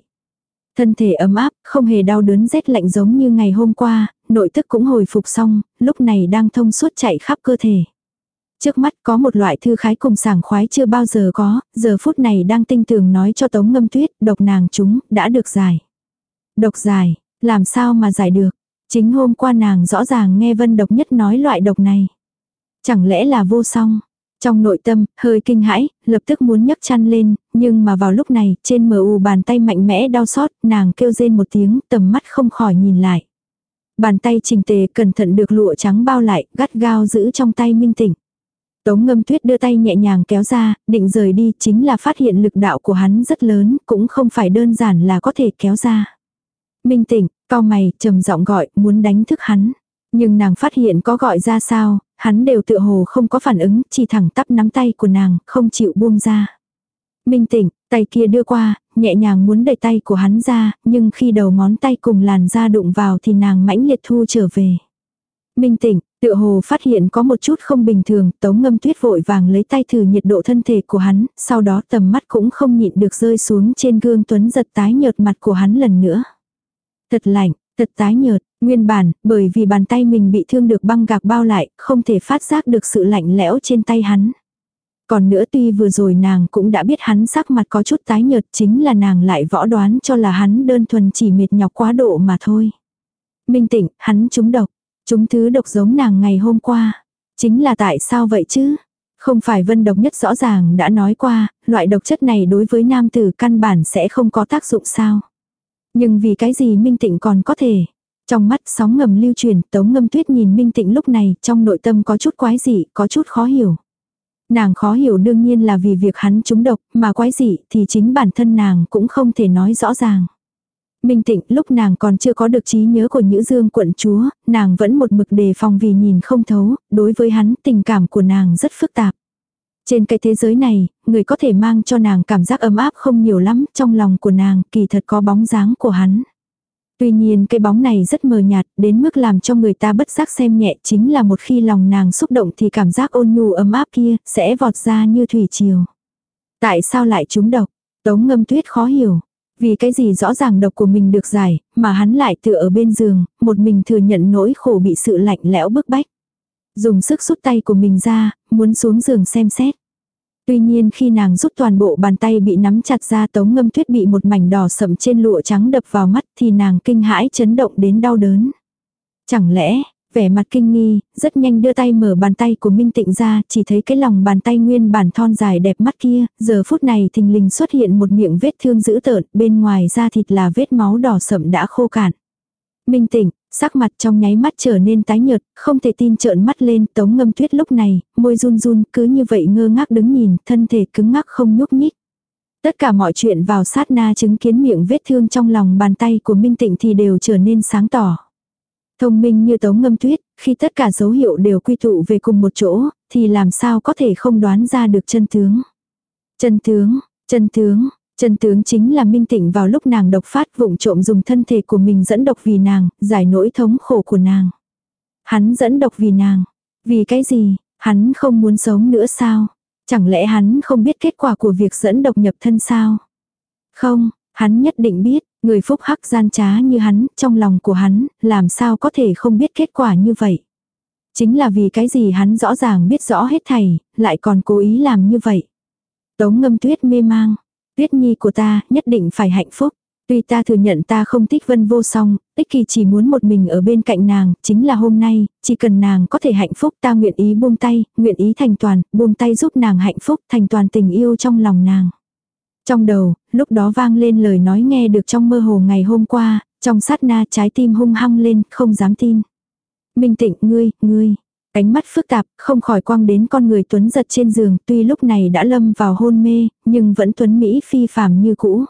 Thân thể ấm áp, không hề đau đớn rét lạnh giống như ngày hôm qua, nội tức cũng hồi phục xong, lúc này đang thông suốt chạy khắp cơ thể. Trước mắt có một loại thư khái cùng sảng khoái chưa bao giờ có, giờ phút này đang tinh tường nói cho tống ngâm tuyết, độc nàng chúng, đã được giải. Độc giải, làm sao mà giải được? Chính hôm qua nàng rõ ràng nghe vân độc nhất nói loại độc này. Chẳng lẽ là vô song? Trong nội tâm, hơi kinh hãi, lập tức muốn nhấc chăn lên, nhưng mà vào lúc này, trên mờ u bàn tay mạnh mẽ đau xót, nàng kêu rên một tiếng, tầm mắt không khỏi nhìn lại. Bàn tay trình tề cẩn thận được lụa trắng bao lại, gắt gao giữ trong tay minh tỉnh. Tống ngâm tuyết đưa tay nhẹ nhàng kéo ra, định rời đi, chính là phát hiện lực đạo của hắn rất lớn, cũng không phải đơn giản là có thể kéo ra. Minh tỉnh, cao mày, trầm giọng gọi, muốn đánh thức hắn. Nhưng nàng phát hiện có gọi ra sao, hắn đều tựa hồ không có phản ứng, chỉ thẳng tắp nắm tay của nàng, không chịu buông ra. Minh Tịnh, tay kia đưa qua, nhẹ nhàng muốn đẩy tay của hắn ra, nhưng khi đầu ngón tay cùng làn da đụng vào thì nàng mãnh liệt thu trở về. Minh Tịnh, tựa hồ phát hiện có một chút không bình thường, tống ngâm tuyết vội vàng lấy tay thử nhiệt độ thân thể của hắn, sau đó tầm mắt cũng không nhịn được rơi xuống trên gương tuấn giật tái nhợt mặt của hắn lần nữa. Thật lạnh, thật tái nhợt, nguyên bản, bởi vì bàn tay mình bị thương được băng gạc bao lại, không thể phát giác được sự lạnh lẽo trên tay hắn. Còn nữa tuy vừa rồi nàng cũng đã biết hắn sắc mặt có chút tái nhợt chính là nàng lại võ đoán cho là hắn đơn thuần chỉ mệt nhọc quá độ mà thôi. Minh tịnh, hắn trúng độc. Chúng thứ độc giống nàng ngày hôm qua. Chính là tại sao vậy chứ? Không phải vân độc nhất rõ ràng đã nói qua, loại độc chất này đối với nam tử căn bản sẽ không có tác dụng sao. Nhưng vì cái gì Minh Tịnh còn có thể. Trong mắt sóng ngầm lưu truyền, tống ngâm tuyết nhìn Minh Tịnh lúc này, trong nội tâm có chút quái dị, có chút khó hiểu. Nàng khó hiểu đương nhiên là vì việc hắn trúng độc, mà quái dị thì chính bản thân nàng cũng không thể nói rõ ràng. Minh Tịnh lúc nàng còn chưa có được trí nhớ của Nhữ Dương quận chúa, nàng vẫn một mực đề phòng vì nhìn không thấu, đối với hắn tình cảm của nàng rất phức tạp. Trên cái thế giới này, người có thể mang cho nàng cảm giác ấm áp không nhiều lắm, trong lòng của nàng kỳ thật có bóng dáng của hắn. Tuy nhiên cái bóng này rất mờ nhạt, đến mức làm cho người ta bất giác xem nhẹ chính là một khi lòng nàng xúc động thì cảm giác ôn nhu ấm áp kia sẽ vọt ra như thủy triều. Tại sao lại trúng độc? Tống ngâm tuyết khó hiểu. Vì cái gì rõ ràng độc của mình được giải, mà hắn lại tựa ở bên giường, một mình thừa nhận nỗi khổ bị sự lạnh lẽo bức bách. Dùng sức rút tay của mình ra, muốn xuống giường xem xét. Tuy nhiên khi nàng rút toàn bộ bàn tay bị nắm chặt ra tống ngâm tuyết bị một mảnh đỏ sậm trên lụa trắng đập vào mắt thì nàng kinh hãi chấn động đến đau đớn. Chẳng lẽ, vẻ mặt kinh nghi, rất nhanh đưa tay mở bàn tay của Minh Tịnh ra, chỉ thấy cái lòng bàn tay nguyên bản thon dài đẹp mắt kia, giờ phút này thình lình xuất hiện một miệng vết thương dữ tợn, bên ngoài da thịt là vết máu đỏ sậm đã khô cạn. Minh Tịnh, sắc mặt trong nháy mắt trở nên tái nhợt, không thể tin trợn mắt lên, tống ngâm tuyết lúc này, môi run run, cứ như vậy ngơ ngác đứng nhìn, thân thể cứng ngắc không nhúc nhích. Tất cả mọi chuyện vào sát na chứng kiến miệng vết thương trong lòng bàn tay của Minh Tịnh thì đều trở nên sáng tỏ. Thông minh như tống ngâm tuyết, khi tất cả dấu hiệu đều quy tụ về cùng một chỗ, thì làm sao có thể không đoán ra được chân tướng. Chân tướng, chân tướng, chân tướng chính là minh tịnh vào lúc nàng độc phát vụng trộm dùng thân thể của mình dẫn độc vì nàng, giải nỗi thống khổ của nàng. Hắn dẫn độc vì nàng. Vì cái gì, hắn không muốn sống nữa sao? Chẳng lẽ hắn không biết kết quả của việc dẫn độc nhập thân sao? Không, hắn nhất định biết, Người phúc hắc gian trá như hắn, trong lòng của hắn, làm sao có thể không biết kết quả như vậy. Chính là vì cái gì hắn rõ ràng biết rõ hết thầy, lại còn cố ý làm như vậy. Tống ngâm tuyết mê mang. Tuyết nhi của ta nhất định phải hạnh phúc. Tuy ta thừa nhận ta không thích vân vô song, ích kỳ chỉ muốn một mình ở bên cạnh nàng, chính là hôm nay, chỉ cần nàng có thể hạnh phúc ta nguyện ý buông tay, nguyện ý thành toàn, buông tay giúp nàng hạnh phúc, thành toàn tình yêu trong lòng nàng. Trong đầu, lúc đó vang lên lời nói nghe được trong mơ hồ ngày hôm qua, trong sát na trái tim hung hăng lên, không dám tin. Minh tịnh, ngươi, ngươi. Ánh mắt phức tạp, không khỏi quang đến con người tuấn giật trên giường, tuy lúc này đã lâm vào hôn mê, nhưng vẫn tuấn Mỹ phi phàm như cũ.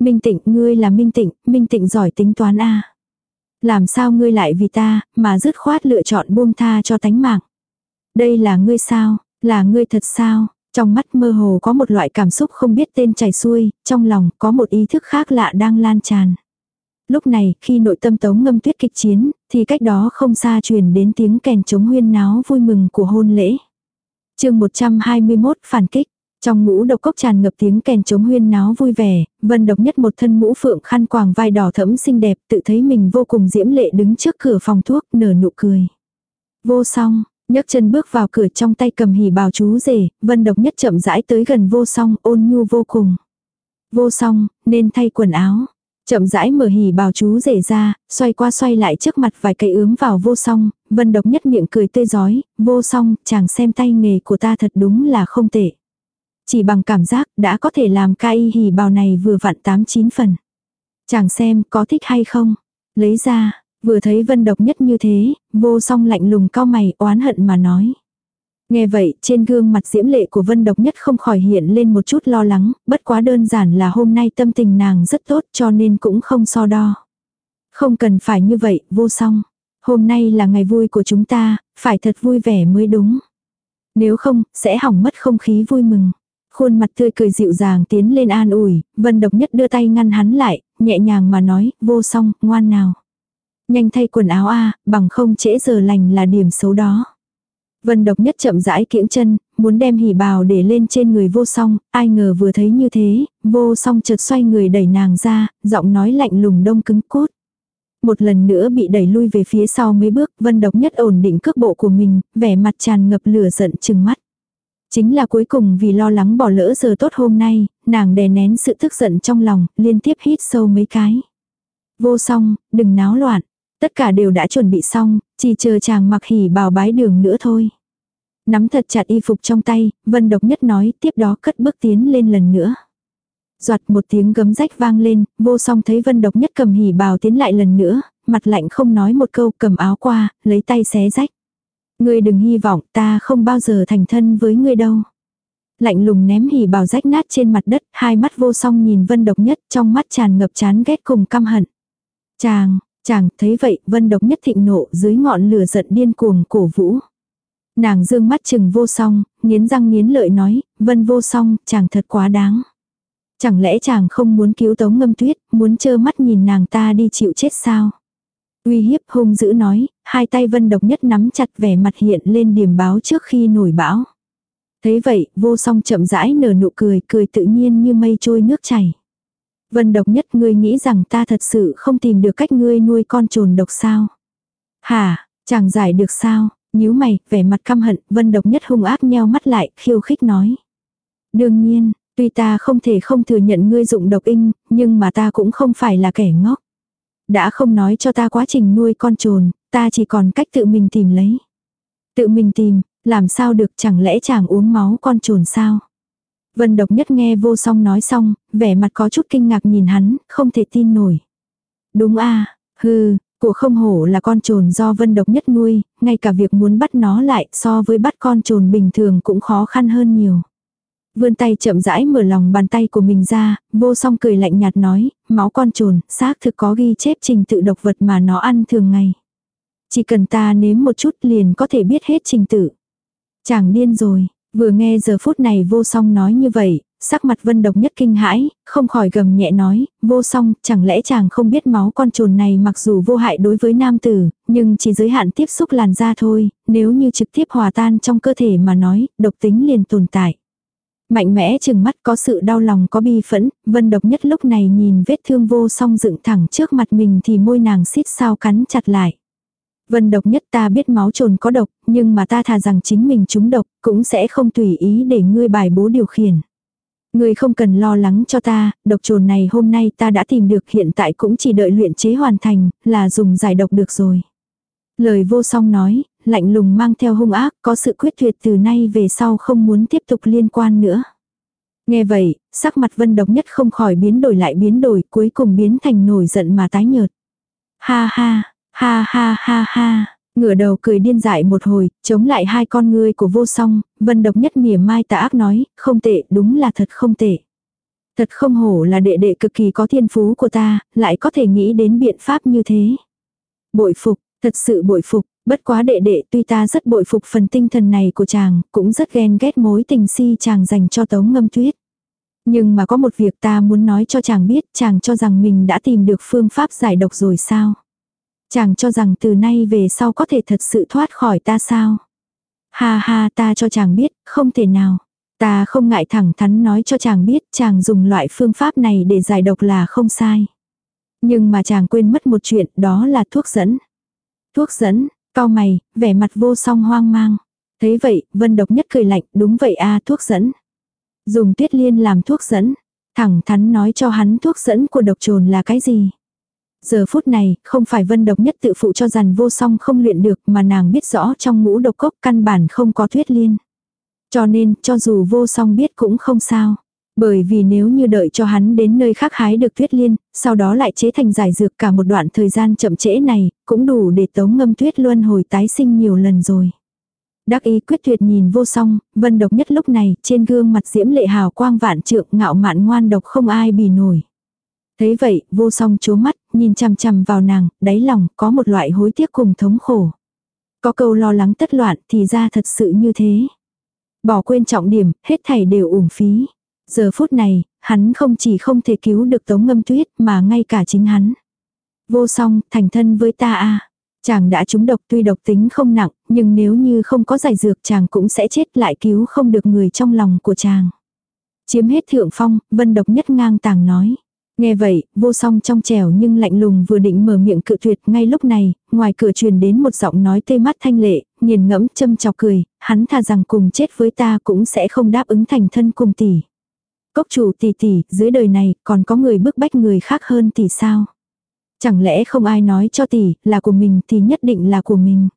Minh tịnh, ngươi là Minh tịnh, Minh tịnh giỏi tính toán a Làm sao ngươi lại vì ta, mà dứt khoát lựa chọn buông tha cho tánh mạng. Đây là ngươi sao, là ngươi thật sao, trong mắt mơ hồ có một loại cảm xúc không biết tên chảy xuôi, trong lòng có một ý thức khác lạ đang lan tràn. Lúc này, khi nội tâm tống ngâm tuyết kịch chiến, thì cách đó không xa truyền đến tiếng kèn chống huyên náo vui mừng của hôn lễ. chương 121 phản kích. Trong ngũ độc cốc tràn ngập tiếng kèn chống huyên náo vui vẻ, vân độc nhất một thân mũ phượng khăn quàng vai đỏ thẫm xinh đẹp tự thấy mình vô cùng diễm lệ đứng trước cửa phòng thuốc nở nụ cười. Vô song, nhấc chân bước vào cửa trong tay cầm hỉ bào chú rể, vân độc nhất chậm rãi tới gần vô song, ôn nhu vô cùng. Vô song, nên thay quần áo. Chậm rãi mở hỉ bào chú rể ra, xoay qua xoay lại trước mặt vài cây ướm vào vô song, vân độc nhất miệng cười tươi giói, vô song, chàng xem tay nghề của ta thật đúng là không tệ. Chỉ bằng cảm giác đã có thể làm ca y hỉ bào này vừa vặn tám chín phần. Chàng xem có thích hay không. Lấy ra, Vừa thấy vân độc nhất như thế, vô song lạnh lùng cao mày oán hận mà nói. Nghe vậy, trên gương mặt diễm lệ của vân độc nhất không khỏi hiện lên một chút lo lắng, bất quá đơn giản là hôm nay tâm tình nàng rất tốt cho nên cũng không so đo. Không cần phải như vậy, vô song. Hôm nay là ngày vui của chúng ta, phải thật vui vẻ mới đúng. Nếu không, sẽ hỏng mất không khí vui mừng. Khuôn mặt tươi cười dịu dàng tiến lên an ủi, vân độc nhất đưa tay ngăn hắn lại, nhẹ nhàng mà nói, vô song, ngoan nào. Nhanh thay quần áo a bằng không trễ giờ lành là điểm xấu đó. Vân độc nhất chậm rãi kiễng chân, muốn đem hỉ bào để lên trên người vô song, ai ngờ vừa thấy như thế, vô song chợt xoay người đẩy nàng ra, giọng nói lạnh lùng đông cứng cốt. Một lần nữa bị đẩy lui về phía sau mấy bước, vân độc nhất ổn định cước bộ của mình, vẻ mặt tràn ngập lửa giận chừng mắt. Chính là cuối cùng vì lo lắng bỏ lỡ giờ tốt hôm nay, nàng đè nén sự tức giận trong lòng, liên tiếp hít sâu mấy cái. Vô song, đừng náo loạn. Tất cả đều đã chuẩn bị xong, chỉ chờ chàng mặc hỉ bào bái đường nữa thôi. Nắm thật chặt y phục trong tay, vân độc nhất nói tiếp đó cất bước tiến lên lần nữa. Giọt một tiếng gấm rách vang lên, vô song thấy vân độc nhất cầm hỉ bào tiến lại lần nữa, mặt lạnh không nói một câu cầm áo qua, lấy tay xé rách. Ngươi đừng hy vọng ta không bao giờ thành thân với ngươi đâu. Lạnh lùng ném hỉ bào rách nát trên mặt đất, hai mắt vô song nhìn vân độc nhất trong mắt tràn ngập chán ghét cùng căm hận. Chàng, chàng thấy vậy vân độc nhất thịnh nộ dưới ngọn lửa giận điên cuồng cổ vũ. Nàng dương mắt chừng vô song, nghiến răng nghiến lợi nói, vân vô song, chàng thật quá đáng. Chẳng lẽ chàng không muốn cứu tống ngâm tuyết, muốn trơ mắt nhìn nàng ta đi chịu chết sao? Uy hiếp hung dữ nói, hai tay vân độc nhất nắm chặt vẻ mặt hiện lên điểm báo trước khi nổi bão. Thế vậy, vô song chậm rãi nở nụ cười, cười tự nhiên như mây trôi nước chảy. Vân độc nhất ngươi nghĩ rằng ta thật sự không tìm được cách ngươi nuôi con trồn độc sao? Hả, chàng giải được sao? nhíu mày, vẻ mặt căm hận, vân độc nhất hung ác nheo mắt lại, khiêu khích nói. Đương nhiên, tuy ta không thể không thừa nhận ngươi dụng độc in, nhưng mà ta cũng không phải là kẻ ngốc. Đã không nói cho ta quá trình nuôi con trồn, ta chỉ còn cách tự mình tìm lấy. Tự mình tìm, làm sao được chẳng lẽ chàng uống máu con trồn sao? Vân độc nhất nghe vô song nói xong, vẻ mặt có chút kinh ngạc nhìn hắn, không thể tin nổi. Đúng a Hừ, của không hổ là con trồn do vân độc nhất nuôi, ngay cả việc muốn bắt nó lại so với bắt con trồn bình thường cũng khó khăn hơn nhiều. Vươn tay chậm rãi mở lòng bàn tay của mình ra, vô song cười lạnh nhạt nói, máu con trồn, xác thực có ghi chép trình tự độc vật mà nó ăn thường ngày. Chỉ cần ta nếm một chút liền có thể biết hết trình tự. Chàng điên rồi, vừa nghe giờ phút này vô song nói như vậy, sắc mặt vân độc nhất kinh hãi, không khỏi gầm nhẹ nói, vô song, chẳng lẽ chàng không biết máu con trồn này mặc dù vô hại đối với nam tử, nhưng chỉ giới hạn tiếp xúc làn da thôi, nếu như trực tiếp hòa tan trong cơ thể mà nói, độc tính liền tồn tại. Mạnh mẽ chừng mắt có sự đau lòng có bi phẫn, vân độc nhất lúc này nhìn vết thương vô song dựng thẳng trước mặt mình thì môi nàng xít sao cắn chặt lại. Vân độc nhất ta biết máu trồn có độc, nhưng mà ta thà rằng chính mình chúng độc, cũng sẽ không tùy ý để ngươi bài bố điều khiển. Ngươi không cần lo lắng cho ta, độc trồn này hôm nay ta đã tìm được hiện tại cũng chỉ đợi luyện chế hoàn thành, là dùng giải độc được rồi. Lời vô song nói, lạnh lùng mang theo hung ác, có sự quyết tuyệt từ nay về sau không muốn tiếp tục liên quan nữa. Nghe vậy, sắc mặt vân độc nhất không khỏi biến đổi lại biến đổi, cuối cùng biến thành nổi giận mà tái nhợt. Ha ha, ha ha ha ha, ngửa đầu cười điên dại một hồi, chống lại hai con ngươi của vô song, vân độc nhất mỉa mai tà ác nói, không tệ, đúng là thật không tệ. Thật không hổ là đệ đệ cực kỳ có thiên phú của ta, lại có thể nghĩ đến biện pháp như thế. Bội phục, thật sự bội phục, bất quá đệ đệ tuy ta rất bội phục phần tinh thần này của chàng, cũng rất ghen ghét mối tình si chàng dành cho tống ngâm tuyết. Nhưng mà có một việc ta muốn nói cho chàng biết, chàng cho rằng mình đã tìm được phương pháp giải độc rồi sao? Chàng cho rằng từ nay về sau có thể thật sự thoát khỏi ta sao? Ha ha ta cho chàng biết, không thể nào. Ta không ngại thẳng thắn nói cho chàng biết chàng dùng loại phương pháp này để giải độc là không sai. Nhưng mà chàng quên mất một chuyện đó là thuốc dẫn. Thuốc dẫn, cao mày, vẻ mặt vô song hoang mang. Thế vậy, vân độc nhất cười lạnh, đúng vậy a thuốc dẫn. Dùng tuyết liên làm thuốc dẫn. Thẳng thắn nói cho hắn thuốc dẫn của độc trồn là cái gì. Giờ phút này, không phải vân độc nhất tự phụ cho rằng vô song không luyện được mà nàng biết rõ trong ngũ độc cốc căn bản không có thuyết liên. Cho nên, cho dù vô song biết cũng không sao. Bởi vì nếu như đợi cho hắn đến nơi khác hái được tuyết liên, sau đó lại chế thành giải dược cả một đoạn thời gian chậm trễ này, cũng đủ để tống ngâm tuyết luân hồi tái sinh nhiều lần rồi. Đắc ý quyết tuyệt nhìn vô song, vân độc nhất lúc này, trên gương mặt diễm lệ hào quang vạn trượng ngạo mạn ngoan độc không ai bì nổi. Thấy vậy, vô song chố mắt, nhìn chằm chằm vào nàng, đáy lòng có một loại hối tiếc cùng thống khổ. Có câu lo lắng tất loạn thì ra thật sự như thế. Bỏ quên trọng điểm, hết thảy đều uổng phí. Giờ phút này, hắn không chỉ không thể cứu được tống ngâm tuyết mà ngay cả chính hắn. Vô song, thành thân với ta a Chàng đã trúng độc tuy độc tính không nặng, nhưng nếu như không có giải dược chàng cũng sẽ chết lại cứu không được người trong lòng của chàng. Chiếm hết thượng phong, vân độc nhất ngang tàng nói. Nghe vậy, vô song trong trẻo nhưng lạnh lùng vừa định mở miệng cự tuyệt ngay lúc này, ngoài cửa truyền đến một giọng nói tê mắt thanh lệ, nghiền ngẫm châm chọc cười, hắn thà rằng cùng chết với ta cũng sẽ không đáp ứng thành thân cùng tỷ. Cốc chủ tỷ tỷ, dưới đời này còn có người bức bách người khác hơn tỷ sao? Chẳng lẽ không ai nói cho tỷ là của mình thì nhất định là của mình.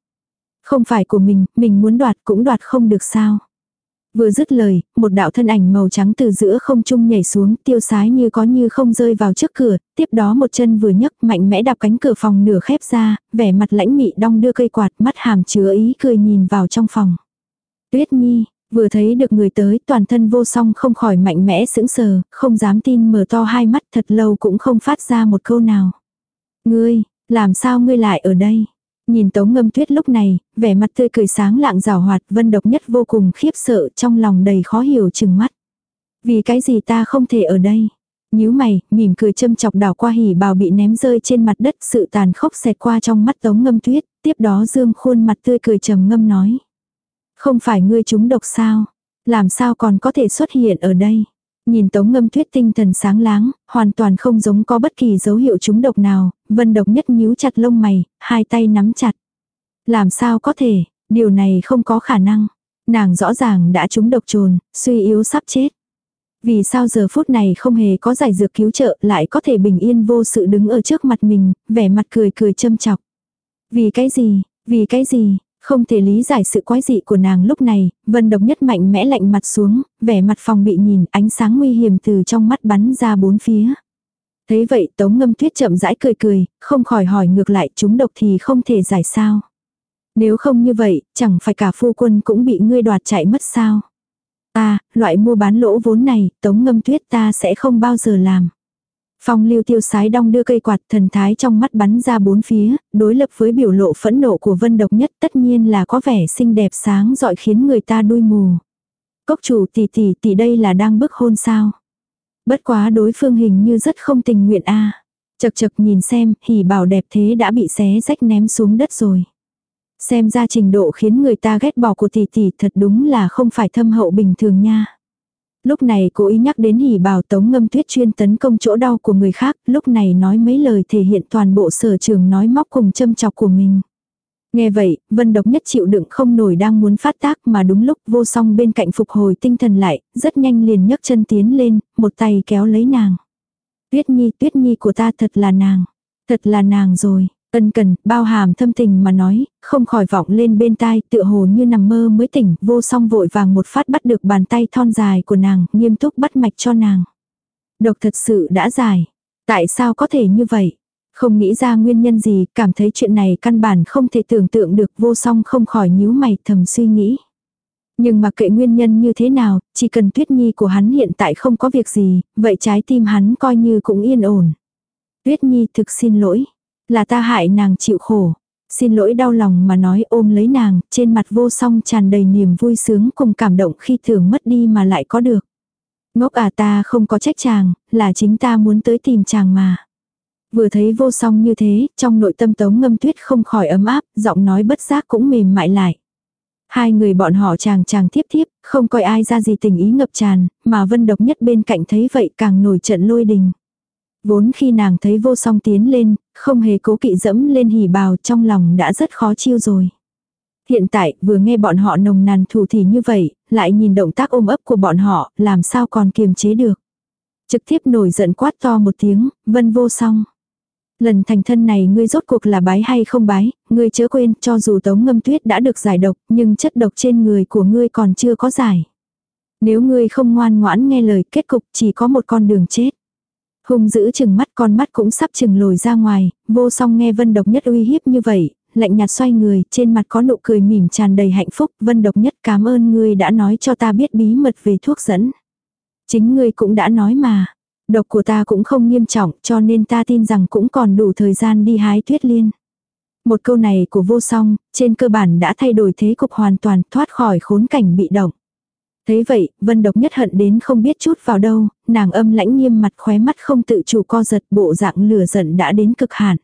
Không phải của mình, mình muốn đoạt cũng đoạt không được sao? Vừa dứt lời, một đạo thân ảnh màu trắng từ giữa không trung nhảy xuống, tiêu sái như có như không rơi vào trước cửa, tiếp đó một chân vừa nhấc mạnh mẽ đạp cánh cửa phòng nửa khép ra, vẻ mặt lãnh mị đong đưa cây quạt, mắt hàm chứa ý cười nhìn vào trong phòng. Tuyết Nhi, vừa thấy được người tới, toàn thân vô song không khỏi mạnh mẽ sững sờ, không dám tin mở to hai mắt thật lâu cũng không phát ra một câu nào. Ngươi, làm sao ngươi lại ở đây? Nhìn tống ngâm tuyết lúc này, vẻ mặt tươi cười sáng lạng rào hoạt vân độc nhất vô cùng khiếp sợ trong lòng đầy khó hiểu chừng mắt. Vì cái gì ta không thể ở đây? nhíu mày, mỉm cười châm chọc đảo qua hỉ bào bị ném rơi trên mặt đất sự tàn khốc xẹt qua trong mắt tống ngâm tuyết, tiếp đó dương khuôn mặt tươi cười trầm ngâm nói. Không phải ngươi chúng độc sao? Làm sao còn có thể xuất hiện ở đây? Nhìn tống ngâm tuyết tinh thần sáng láng, hoàn toàn không giống có bất kỳ dấu hiệu trúng độc nào, vân độc nhất nhíu chặt lông mày, hai tay nắm chặt. Làm sao có thể, điều này không có khả năng. Nàng rõ ràng đã trúng độc trồn, suy yếu sắp chết. Vì sao giờ phút này không hề có giải dược cứu trợ lại có thể bình yên vô sự đứng ở trước mặt mình, vẻ mặt cười cười châm chọc. Vì cái gì, vì cái gì, không thể lý giải sự quái dị của nàng lúc này, vân độc nhất mạnh mẽ lạnh mặt xuống, vẻ mặt phòng bị nhìn ánh sáng nguy hiểm từ trong mắt bắn ra bốn phía. Thấy vậy tống ngâm tuyết chậm rãi cười cười, không khỏi hỏi ngược lại chúng độc thì không thể giải sao. Nếu không như vậy, chẳng phải cả phu quân cũng bị ngươi đoạt chạy mất sao. Ta, loại mua bán lỗ vốn này, tống ngâm tuyết ta sẽ không bao giờ làm. Phong lưu tiêu sái đong đưa cây quạt thần thái trong mắt bắn ra bốn phía, đối lập với biểu lộ phẫn nộ của vân độc nhất tất nhiên là có vẻ xinh đẹp sáng dọi khiến người ta đuôi mù. Cốc chủ tỷ tỷ tỷ đây là đang bức hôn sao. Bất quá đối phương hình như rất không tình nguyện a Chật chật nhìn xem, hỉ bảo đẹp thế đã bị xé rách ném xuống đất rồi. Xem ra trình độ khiến người ta ghét bỏ của tỷ tỷ thật đúng là không phải thâm hậu bình thường nha. Lúc này cố ý nhắc đến hỉ bảo tống ngâm tuyết chuyên tấn công chỗ đau của người khác, lúc này nói mấy lời thể hiện toàn bộ sở trường nói móc cùng châm chọc của mình. Nghe vậy, vân độc nhất chịu đựng không nổi đang muốn phát tác mà đúng lúc vô song bên cạnh phục hồi tinh thần lại, rất nhanh liền nhấc chân tiến lên, một tay kéo lấy nàng. Tuyết nhi, tuyết nhi của ta thật là nàng. Thật là nàng rồi. Ân cần, bao hàm thâm tình mà nói, không khỏi vọng lên bên tai, tựa hồ như nằm mơ mới tỉnh, vô song vội vàng một phát bắt được bàn tay thon dài của nàng, nghiêm túc bắt mạch cho nàng. Độc thật sự đã dài. Tại sao có thể như vậy? Không nghĩ ra nguyên nhân gì, cảm thấy chuyện này căn bản không thể tưởng tượng được vô song không khỏi nhíu mày thầm suy nghĩ. Nhưng mà kệ nguyên nhân như thế nào, chỉ cần tuyết nhi của hắn hiện tại không có việc gì, vậy trái tim hắn coi như cũng yên ổn. Tuyết nhi thực xin lỗi. Là ta hại nàng chịu khổ. Xin lỗi đau lòng mà nói ôm lấy nàng, trên mặt vô song tràn đầy niềm vui sướng cùng cảm động khi thường mất đi mà lại có được. Ngốc à ta không có trách chàng, là chính ta muốn tới tìm chàng mà. Vừa thấy vô song như thế, trong nội tâm tống ngâm tuyết không khỏi ấm áp, giọng nói bất giác cũng mềm mại lại. Hai người bọn họ chàng chàng tiếp tiếp, không coi ai ra gì tình ý ngập tràn, mà vân độc nhất bên cạnh thấy vậy càng nổi trận lôi đình. Vốn khi nàng thấy vô song tiến lên, không hề cố kỵ dẫm lên hỉ bào trong lòng đã rất khó chiêu rồi. Hiện tại vừa nghe bọn họ nồng nàn thủ thì như vậy, lại nhìn động tác ôm ấp của bọn họ, làm sao còn kiềm chế được. Trực tiếp nổi giận quát to một tiếng, vân vô song. Lần thành thân này ngươi rốt cuộc là bái hay không bái, ngươi chớ quên cho dù tống ngâm tuyết đã được giải độc nhưng chất độc trên người của ngươi còn chưa có giải. Nếu ngươi không ngoan ngoãn nghe lời kết cục chỉ có một con đường chết. Hùng giữ chừng mắt con mắt cũng sắp chừng lồi ra ngoài, vô song nghe vân độc nhất uy hiếp như vậy, lạnh nhạt xoay người, trên mặt có nụ cười mỉm tràn đầy hạnh phúc, vân độc nhất cảm ơn ngươi đã nói cho ta biết bí mật về thuốc dẫn. Chính ngươi cũng đã nói mà, độc của ta cũng không nghiêm trọng cho nên ta tin rằng cũng còn đủ thời gian đi hái tuyết liên. Một câu này của vô song, trên cơ bản đã thay đổi thế cục hoàn toàn thoát khỏi khốn cảnh bị động. Thấy vậy, Vân Độc nhất hận đến không biết chút vào đâu, nàng âm lãnh nghiêm mặt khóe mắt không tự chủ co giật bộ dạng lửa giận đã đến cực hạn.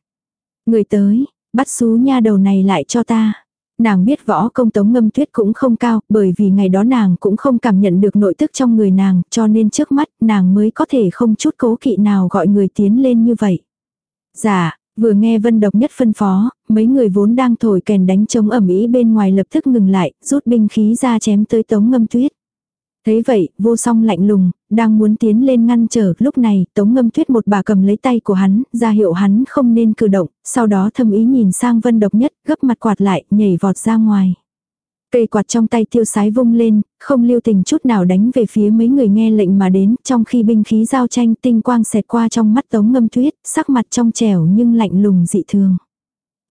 Người tới, bắt xú nha đầu này lại cho ta. Nàng biết võ công tống ngâm tuyết cũng không cao, bởi vì ngày đó nàng cũng không cảm nhận được nội tức trong người nàng, cho nên trước mắt nàng mới có thể không chút cố kỵ nào gọi người tiến lên như vậy. Dạ, vừa nghe vân độc nhất phân phó, mấy người vốn đang thổi kèn đánh trống ẩm ý bên ngoài lập tức ngừng lại, rút binh khí ra chém tới tống ngâm tuyết. Thấy vậy, vô song lạnh lùng, đang muốn tiến lên ngăn trở, lúc này, tống ngâm tuyết một bà cầm lấy tay của hắn, ra hiệu hắn không nên cử động, sau đó thâm ý nhìn sang vân độc nhất, gấp mặt quạt lại, nhảy vọt ra ngoài. Cây quạt trong tay tiêu sái vung lên, không lưu tình chút nào đánh về phía mấy người nghe lệnh mà đến, trong khi binh khí giao tranh tinh quang xẹt qua trong mắt tống ngâm tuyết, sắc mặt trong trẻo nhưng lạnh lùng dị thường.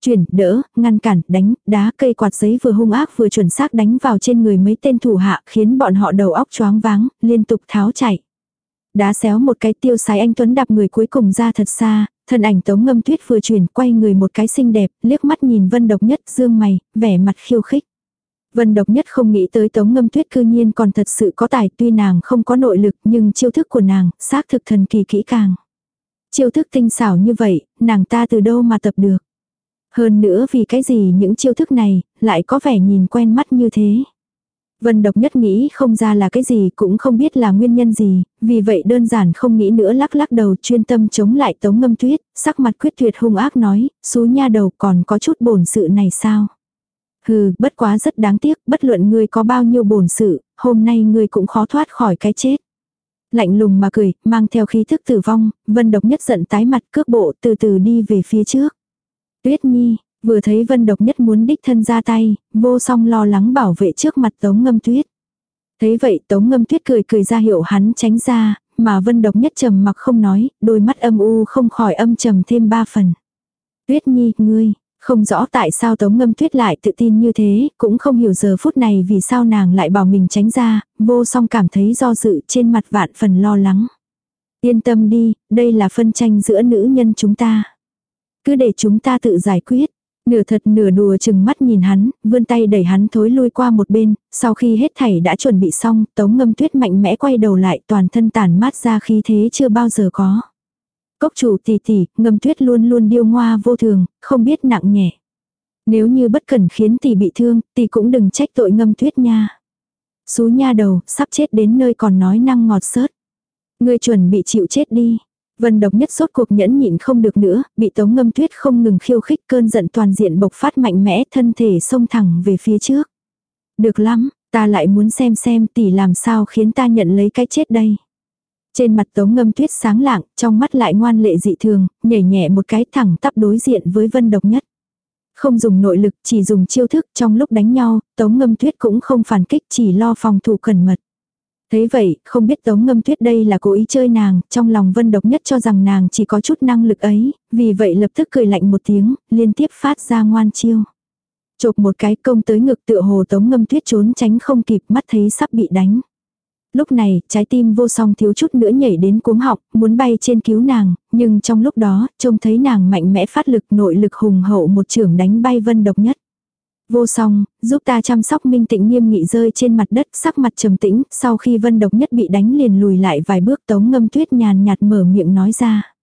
Chuyển, đỡ, ngăn cản, đánh, đá cây quạt giấy vừa hung ác vừa chuẩn xác đánh vào trên người mấy tên thủ hạ khiến bọn họ đầu óc choáng váng, liên tục tháo chạy. Đá xéo một cái tiêu sái anh Tuấn đạp người cuối cùng ra thật xa, thân ảnh tống ngâm tuyết vừa chuyển quay người một cái xinh đẹp, liếc mắt nhìn vân độc nhất dương mày, vẻ mặt khiêu khích. Vân độc nhất không nghĩ tới tống ngâm tuyết cư nhiên còn thật sự có tài tuy nàng không có nội lực nhưng chiêu thức của nàng xác thực thần kỳ kỹ càng. Chiêu thức tinh xảo như vậy, nàng ta từ đâu mà tập được. Hơn nữa vì cái gì những chiêu thức này, lại có vẻ nhìn quen mắt như thế. Vân độc nhất nghĩ không ra là cái gì cũng không biết là nguyên nhân gì, vì vậy đơn giản không nghĩ nữa lắc lắc đầu chuyên tâm chống lại tống ngâm tuyết, sắc mặt quyết tuyệt hung ác nói, xú nha đầu còn có chút bổn sự này sao. Hừ, bất quá rất đáng tiếc, bất luận ngươi có bao nhiêu bổn sự, hôm nay ngươi cũng khó thoát khỏi cái chết. Lạnh lùng mà cười, mang theo khí thức tử vong, vân độc nhất giận tái mặt cước bộ từ từ đi về phía trước. Tuyết Nhi, vừa thấy Vân Độc Nhất muốn đích thân ra tay, vô song lo lắng bảo vệ trước mặt Tống Ngâm Tuyết. Thấy vậy Tống Ngâm Tuyết cười cười ra hiệu hắn tránh ra, mà Vân Độc Nhất trầm mặc không nói, đôi mắt âm u không khỏi âm trầm thêm ba phần. Tuyết Nhi, ngươi, không rõ tại sao Tống Ngâm Tuyết lại tự tin như thế, cũng không hiểu giờ phút này vì sao nàng lại bảo mình tránh ra, vô song cảm thấy do dự trên mặt vạn phần lo lắng. Yên tâm đi, đây là phân tranh giữa nữ nhân chúng ta. Cứ để chúng ta tự giải quyết. Nửa thật nửa đùa chừng mắt nhìn hắn, vươn tay đẩy hắn thối lui qua một bên, sau khi hết thảy đã chuẩn bị xong, tống ngâm tuyết mạnh mẽ quay đầu lại toàn thân tản mát ra khí thế chưa bao giờ có. Cốc chủ tỷ tỷ, ngâm tuyết luôn luôn điêu ngoa vô thường, không biết nặng nhẹ. Nếu như bất cần khiến tỷ bị thương, tỷ cũng đừng trách tội ngâm tuyết nha. Xú nha đầu, sắp chết đến nơi còn nói năng ngọt sớt. Ngươi chuẩn bị chịu chết đi. Vân độc nhất sốt cuộc nhẫn nhịn không được nữa, bị tống ngâm tuyết không ngừng khiêu khích cơn giận toàn diện bộc phát mạnh mẽ thân thể xông thẳng về phía trước. Được lắm, ta lại muốn xem xem tỷ làm sao khiến ta nhận lấy cái chết đây. Trên mặt tống ngâm tuyết sáng lạng, trong mắt lại ngoan lệ dị thường, nhảy nhẹ một cái thẳng tắp đối diện với vân độc nhất. Không dùng nội lực, chỉ dùng chiêu thức trong lúc đánh nhau, tống ngâm tuyết cũng không phản kích chỉ lo phòng thủ cẩn mật. Thế vậy, không biết Tống Ngâm Tuyết đây là cố ý chơi nàng, trong lòng Vân Độc Nhất cho rằng nàng chỉ có chút năng lực ấy, vì vậy lập tức cười lạnh một tiếng, liên tiếp phát ra ngoan chiêu. Chộp một cái công tới ngực tựa hồ Tống Ngâm Tuyết trốn tránh không kịp mắt thấy sắp bị đánh. Lúc này, trái tim vô song thiếu chút nữa nhảy đến cuống học, muốn bay trên cứu nàng, nhưng trong lúc đó, trông thấy nàng mạnh mẽ phát lực nội lực hùng hậu một trưởng đánh bay Vân Độc Nhất. Vô song, giúp ta chăm sóc minh tịnh nghiêm nghị rơi trên mặt đất, sắc mặt trầm tĩnh, sau khi vân độc nhất bị đánh liền lùi lại vài bước tống ngâm tuyết nhàn nhạt mở miệng nói ra.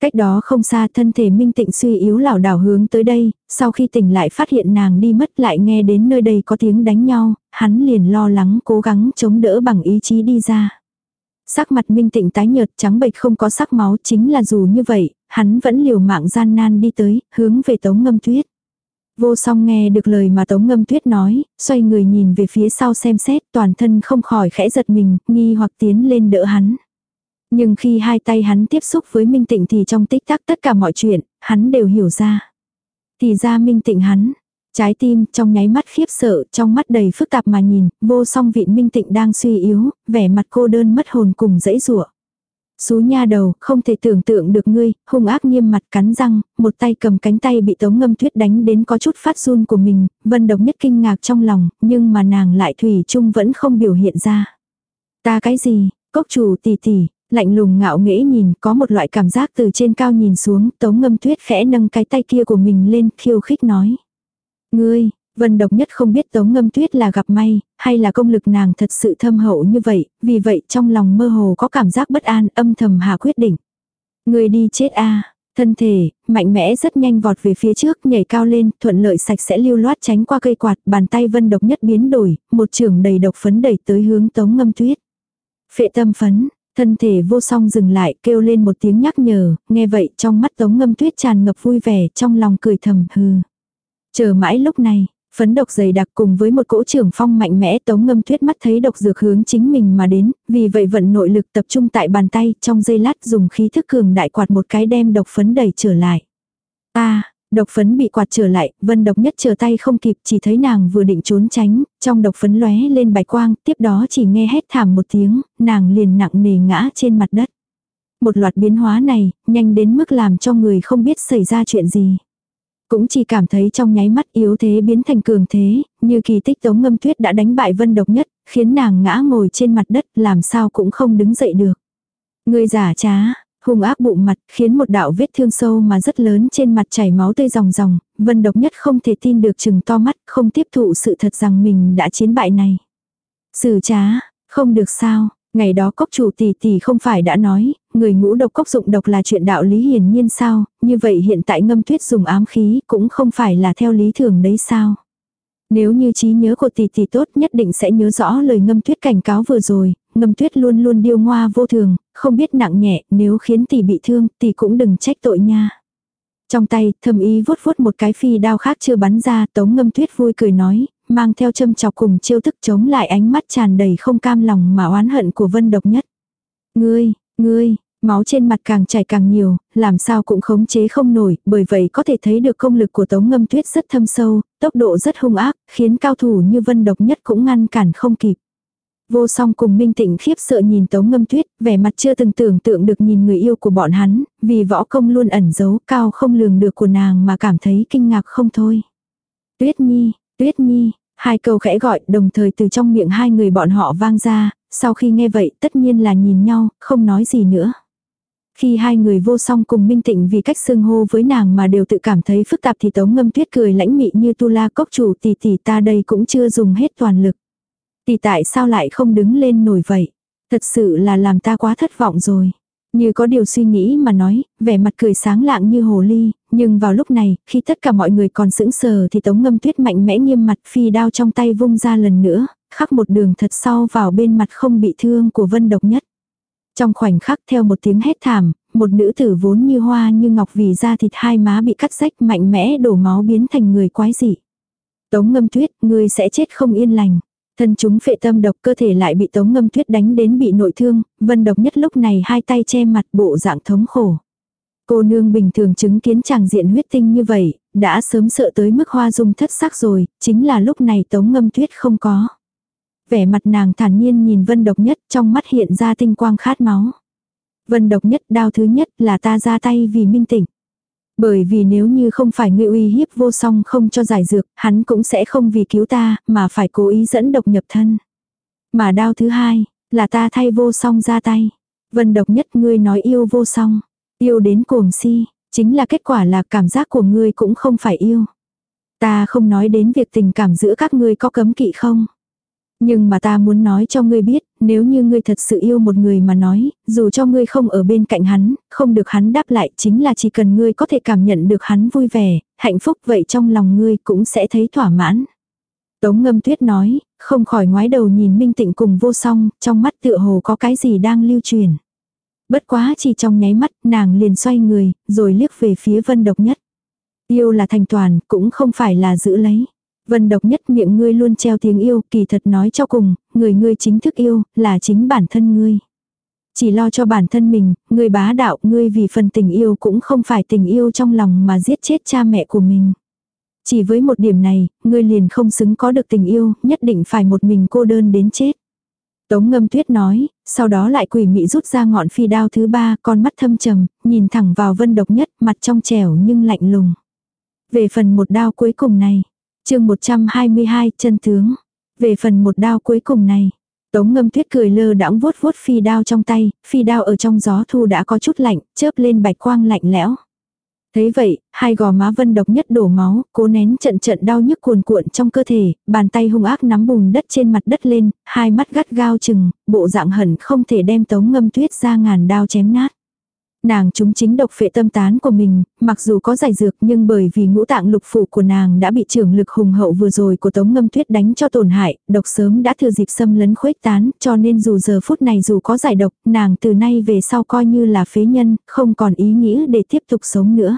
Cách đó không xa thân thể minh tịnh suy yếu lảo đảo hướng tới đây, sau khi tỉnh lại phát hiện nàng đi mất lại nghe đến nơi đây có tiếng đánh nhau, hắn liền lo lắng cố gắng chống đỡ bằng ý chí đi ra. Sắc mặt minh tịnh tái nhợt trắng bệch không có sắc máu chính là dù như vậy, hắn vẫn liều mạng gian nan đi tới, hướng về tống ngâm tuyết. Vô song nghe được lời mà Tống Ngâm Tuyết nói, xoay người nhìn về phía sau xem xét toàn thân không khỏi khẽ giật mình, nghi hoặc tiến lên đỡ hắn. Nhưng khi hai tay hắn tiếp xúc với Minh Tịnh thì trong tích tắc tất cả mọi chuyện, hắn đều hiểu ra. Thì ra Minh Tịnh hắn, trái tim trong nháy mắt khiếp sợ, trong mắt đầy phức tạp mà nhìn, vô song vịn Minh Tịnh đang suy yếu, vẻ mặt cô đơn mất hồn cùng dãy rủa Xú nha đầu, không thể tưởng tượng được ngươi, hung ác nghiêm mặt cắn răng, một tay cầm cánh tay bị tống ngâm tuyết đánh đến có chút phát run của mình, vân độc nhất kinh ngạc trong lòng, nhưng mà nàng lại thủy chung vẫn không biểu hiện ra. Ta cái gì, cốc chủ tỷ tỷ, lạnh lùng ngạo nghễ nhìn, có một loại cảm giác từ trên cao nhìn xuống, tống ngâm tuyết khẽ nâng cái tay kia của mình lên, khiêu khích nói. Ngươi, Vân độc nhất không biết tống ngâm tuyết là gặp may, hay là công lực nàng thật sự thâm hậu như vậy, vì vậy trong lòng mơ hồ có cảm giác bất an âm thầm hạ quyết định. Người đi chết a Thân thể, mạnh mẽ rất nhanh vọt về phía trước, nhảy cao lên, thuận lợi sạch sẽ lưu loát tránh qua cây quạt, bàn tay vân độc nhất biến đổi, một trường đầy độc phấn đẩy tới hướng tống ngâm tuyết. Phệ tâm phấn, thân thể vô song dừng lại, kêu lên một tiếng nhắc nhở, nghe vậy trong mắt tống ngâm tuyết tràn ngập vui vẻ, trong lòng cười thầm hừ. Chờ mãi lúc này, Phấn độc dày đặc cùng với một cỗ trưởng phong mạnh mẽ tống ngâm tuyết mắt thấy độc dược hướng chính mình mà đến, vì vậy vận nội lực tập trung tại bàn tay trong giây lát dùng khí thức cường đại quạt một cái đem độc phấn đẩy trở lại. a độc phấn bị quạt trở lại, vân độc nhất trở tay không kịp chỉ thấy nàng vừa định trốn tránh, trong độc phấn lóe lên bạch quang, tiếp đó chỉ nghe hét thảm một tiếng, nàng liền nặng nề ngã trên mặt đất. Một loạt biến hóa này, nhanh đến mức làm cho người không biết xảy ra chuyện gì. Cũng chỉ cảm thấy trong nháy mắt yếu thế biến thành cường thế, như kỳ tích tống ngâm tuyết đã đánh bại vân độc nhất, khiến nàng ngã ngồi trên mặt đất làm sao cũng không đứng dậy được. Người giả trá, hung ác bụng mặt, khiến một đạo vết thương sâu mà rất lớn trên mặt chảy máu tươi ròng ròng, vân độc nhất không thể tin được chừng to mắt, không tiếp thụ sự thật rằng mình đã chiến bại này. Xử trá, không được sao, Ngày đó cốc chủ tỷ tỷ không phải đã nói, người ngũ độc cốc dụng độc là chuyện đạo lý hiển nhiên sao, như vậy hiện tại ngâm tuyết dùng ám khí cũng không phải là theo lý thường đấy sao. Nếu như trí nhớ của tỷ tỷ tốt nhất định sẽ nhớ rõ lời ngâm tuyết cảnh cáo vừa rồi, ngâm tuyết luôn luôn điêu ngoa vô thường, không biết nặng nhẹ, nếu khiến tỷ bị thương, tỷ cũng đừng trách tội nha. Trong tay, thầm ý vuốt vuốt một cái phi đao khác chưa bắn ra, tống ngâm tuyết vui cười nói, mang theo châm chọc cùng chiêu thức chống lại ánh mắt tràn đầy không cam lòng mà oán hận của vân độc nhất. Ngươi, ngươi, máu trên mặt càng chảy càng nhiều, làm sao cũng khống chế không nổi, bởi vậy có thể thấy được công lực của tống ngâm tuyết rất thâm sâu, tốc độ rất hung ác, khiến cao thủ như vân độc nhất cũng ngăn cản không kịp. Vô song cùng Minh Tịnh khiếp sợ nhìn Tống Ngâm Tuyết, vẻ mặt chưa từng tưởng tượng được nhìn người yêu của bọn hắn, vì võ công luôn ẩn giấu cao không lường được của nàng mà cảm thấy kinh ngạc không thôi. Tuyết Nhi, Tuyết Nhi, hai câu khẽ gọi đồng thời từ trong miệng hai người bọn họ vang ra, sau khi nghe vậy tất nhiên là nhìn nhau, không nói gì nữa. Khi hai người vô song cùng minh tịnh vì cách xưng hô với nàng mà đều tự cảm thấy phức tạp thì tống ngâm tuyết cười lãnh mị như tu la cốc chủ tỷ tỷ ta đây cũng chưa dùng hết toàn lực. Tỷ tại sao lại không đứng lên nổi vậy? Thật sự là làm ta quá thất vọng rồi. Như có điều suy nghĩ mà nói, vẻ mặt cười sáng lạng như hồ ly, nhưng vào lúc này, khi tất cả mọi người còn sững sờ thì tống ngâm tuyết mạnh mẽ nghiêm mặt phi đao trong tay vung ra lần nữa, khắc một đường thật sau vào bên mặt không bị thương của vân độc nhất. Trong khoảnh khắc theo một tiếng hét thảm, một nữ tử vốn như hoa như ngọc vì da thịt hai má bị cắt rách mạnh mẽ đổ máu biến thành người quái dị. Tống ngâm tuyết, ngươi sẽ chết không yên lành. Thân chúng phệ tâm độc cơ thể lại bị tống ngâm tuyết đánh đến bị nội thương, vân độc nhất lúc này hai tay che mặt bộ dạng thống khổ. Cô nương bình thường chứng kiến chàng diện huyết tinh như vậy, đã sớm sợ tới mức hoa dung thất sắc rồi, chính là lúc này tống ngâm tuyết không có. Vẻ mặt nàng thản nhiên nhìn vân độc nhất trong mắt hiện ra tinh quang khát máu. Vân độc nhất đau thứ nhất là ta ra tay vì minh tỉnh. Bởi vì nếu như không phải ngươi uy hiếp vô song không cho giải dược, hắn cũng sẽ không vì cứu ta, mà phải cố ý dẫn độc nhập thân. Mà đau thứ hai, là ta thay vô song ra tay. Vân độc nhất ngươi nói yêu vô song. Yêu đến cuồng si, chính là kết quả là cảm giác của ngươi cũng không phải yêu. Ta không nói đến việc tình cảm giữa các ngươi có cấm kỵ không. Nhưng mà ta muốn nói cho ngươi biết, nếu như ngươi thật sự yêu một người mà nói, dù cho ngươi không ở bên cạnh hắn, không được hắn đáp lại chính là chỉ cần ngươi có thể cảm nhận được hắn vui vẻ, hạnh phúc vậy trong lòng ngươi cũng sẽ thấy thỏa mãn. Tống ngâm tuyết nói, không khỏi ngoái đầu nhìn minh tịnh cùng vô song, trong mắt tựa hồ có cái gì đang lưu truyền. Bất quá chỉ trong nháy mắt, nàng liền xoay người, rồi liếc về phía vân độc nhất. Yêu là thành toàn, cũng không phải là giữ lấy. Vân độc nhất miệng ngươi luôn treo tiếng yêu, kỳ thật nói cho cùng, người ngươi chính thức yêu, là chính bản thân ngươi. Chỉ lo cho bản thân mình, ngươi bá đạo, ngươi vì phần tình yêu cũng không phải tình yêu trong lòng mà giết chết cha mẹ của mình. Chỉ với một điểm này, ngươi liền không xứng có được tình yêu, nhất định phải một mình cô đơn đến chết. Tống ngâm tuyết nói, sau đó lại quỷ mị rút ra ngọn phi đao thứ ba, con mắt thâm trầm, nhìn thẳng vào vân độc nhất, mặt trong trẻo nhưng lạnh lùng. Về phần một đao cuối cùng này, chương 122 chân tướng. Về phần một đao cuối cùng này, Tống ngâm tuyết cười lơ đãng vuốt vuốt phi đao trong tay, phi đao ở trong gió thu đã có chút lạnh, chớp lên bạch quang lạnh lẽo. Thấy vậy, hai gò má vân độc nhất đổ máu, cố nén trận trận đau nhức cuồn cuộn trong cơ thể, bàn tay hung ác nắm bùn đất trên mặt đất lên, hai mắt gắt gao chừng, bộ dạng hận không thể đem tống ngâm tuyết ra ngàn đao chém nát. Nàng chúng chính độc phệ tâm tán của mình, mặc dù có giải dược nhưng bởi vì ngũ tạng lục phủ của nàng đã bị trưởng lực hùng hậu vừa rồi của tống ngâm tuyết đánh cho tổn hại, độc sớm đã thừa dịp xâm lấn khuếch tán, cho nên dù giờ phút này dù có giải độc, nàng từ nay về sau coi như là phế nhân, không còn ý nghĩa để tiếp tục sống nữa.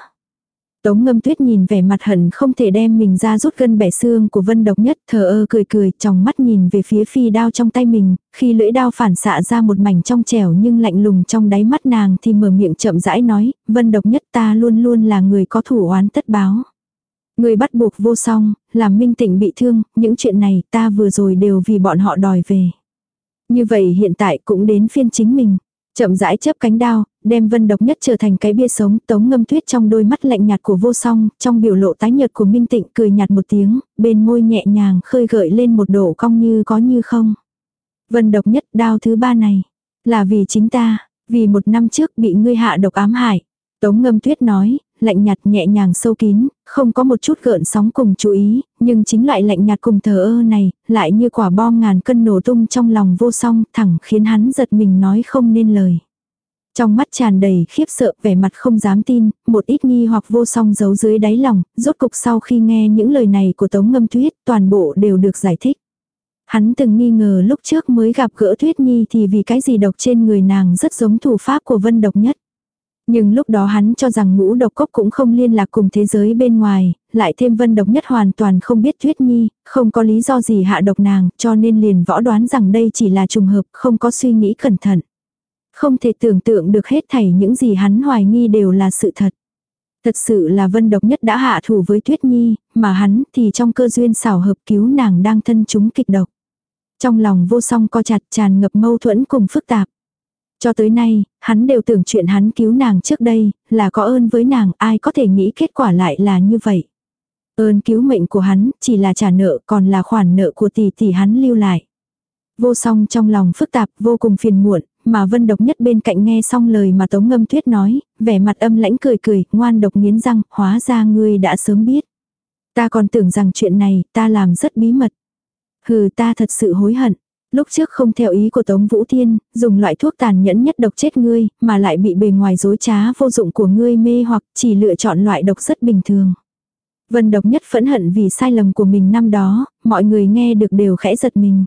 Tống ngâm tuyết nhìn vẻ mặt hận không thể đem mình ra rút gân bẻ xương của vân độc nhất thờ ơ cười cười trong mắt nhìn về phía phi đao trong tay mình, khi lưỡi đao phản xạ ra một mảnh trong trẻo nhưng lạnh lùng trong đáy mắt nàng thì mở miệng chậm rãi nói, vân độc nhất ta luôn luôn là người có thủ oán tất báo. Người bắt buộc vô song, làm minh tịnh bị thương, những chuyện này ta vừa rồi đều vì bọn họ đòi về. Như vậy hiện tại cũng đến phiên chính mình. Chậm rãi chấp cánh đao, đem vân độc nhất trở thành cái bia sống, tống ngâm tuyết trong đôi mắt lạnh nhạt của vô song, trong biểu lộ tái nhợt của minh tịnh cười nhạt một tiếng, bên môi nhẹ nhàng khơi gợi lên một độ cong như có như không. Vân độc nhất đao thứ ba này, là vì chính ta, vì một năm trước bị ngươi hạ độc ám hại. Tống ngâm tuyết nói, lạnh nhạt nhẹ nhàng sâu kín, không có một chút gợn sóng cùng chú ý, nhưng chính loại lạnh nhạt cùng thờ ơ này, lại như quả bom ngàn cân nổ tung trong lòng vô song, thẳng khiến hắn giật mình nói không nên lời. Trong mắt tràn đầy khiếp sợ, vẻ mặt không dám tin, một ít nghi hoặc vô song giấu dưới đáy lòng, rốt cục sau khi nghe những lời này của Tống Ngâm Tuyết, toàn bộ đều được giải thích. Hắn từng nghi ngờ lúc trước mới gặp gỡ Tuyết Nhi thì vì cái gì độc trên người nàng rất giống thủ pháp của Vân Độc nhất. Nhưng lúc đó hắn cho rằng ngũ độc cốc cũng không liên lạc cùng thế giới bên ngoài, lại thêm vân độc nhất hoàn toàn không biết Tuyết Nhi, không có lý do gì hạ độc nàng, cho nên liền võ đoán rằng đây chỉ là trùng hợp, không có suy nghĩ cẩn thận. Không thể tưởng tượng được hết thảy những gì hắn hoài nghi đều là sự thật. Thật sự là vân độc nhất đã hạ thủ với Tuyết Nhi, mà hắn thì trong cơ duyên xảo hợp cứu nàng đang thân chúng kịch độc. Trong lòng vô song co chặt tràn ngập mâu thuẫn cùng phức tạp. Cho tới nay, hắn đều tưởng chuyện hắn cứu nàng trước đây, là có ơn với nàng, ai có thể nghĩ kết quả lại là như vậy. Ơn cứu mệnh của hắn, chỉ là trả nợ, còn là khoản nợ của tỷ tỷ hắn lưu lại. Vô song trong lòng phức tạp, vô cùng phiền muộn, mà vân độc nhất bên cạnh nghe xong lời mà tống ngâm tuyết nói, vẻ mặt âm lãnh cười cười, ngoan độc nghiến răng, hóa ra ngươi đã sớm biết. Ta còn tưởng rằng chuyện này, ta làm rất bí mật. Hừ ta thật sự hối hận. Lúc trước không theo ý của Tống Vũ Thiên, dùng loại thuốc tàn nhẫn nhất độc chết ngươi, mà lại bị bề ngoài dối trá vô dụng của ngươi mê hoặc chỉ lựa chọn loại độc rất bình thường. Vân độc nhất phẫn hận vì sai lầm của mình năm đó, mọi người nghe được đều khẽ giật mình.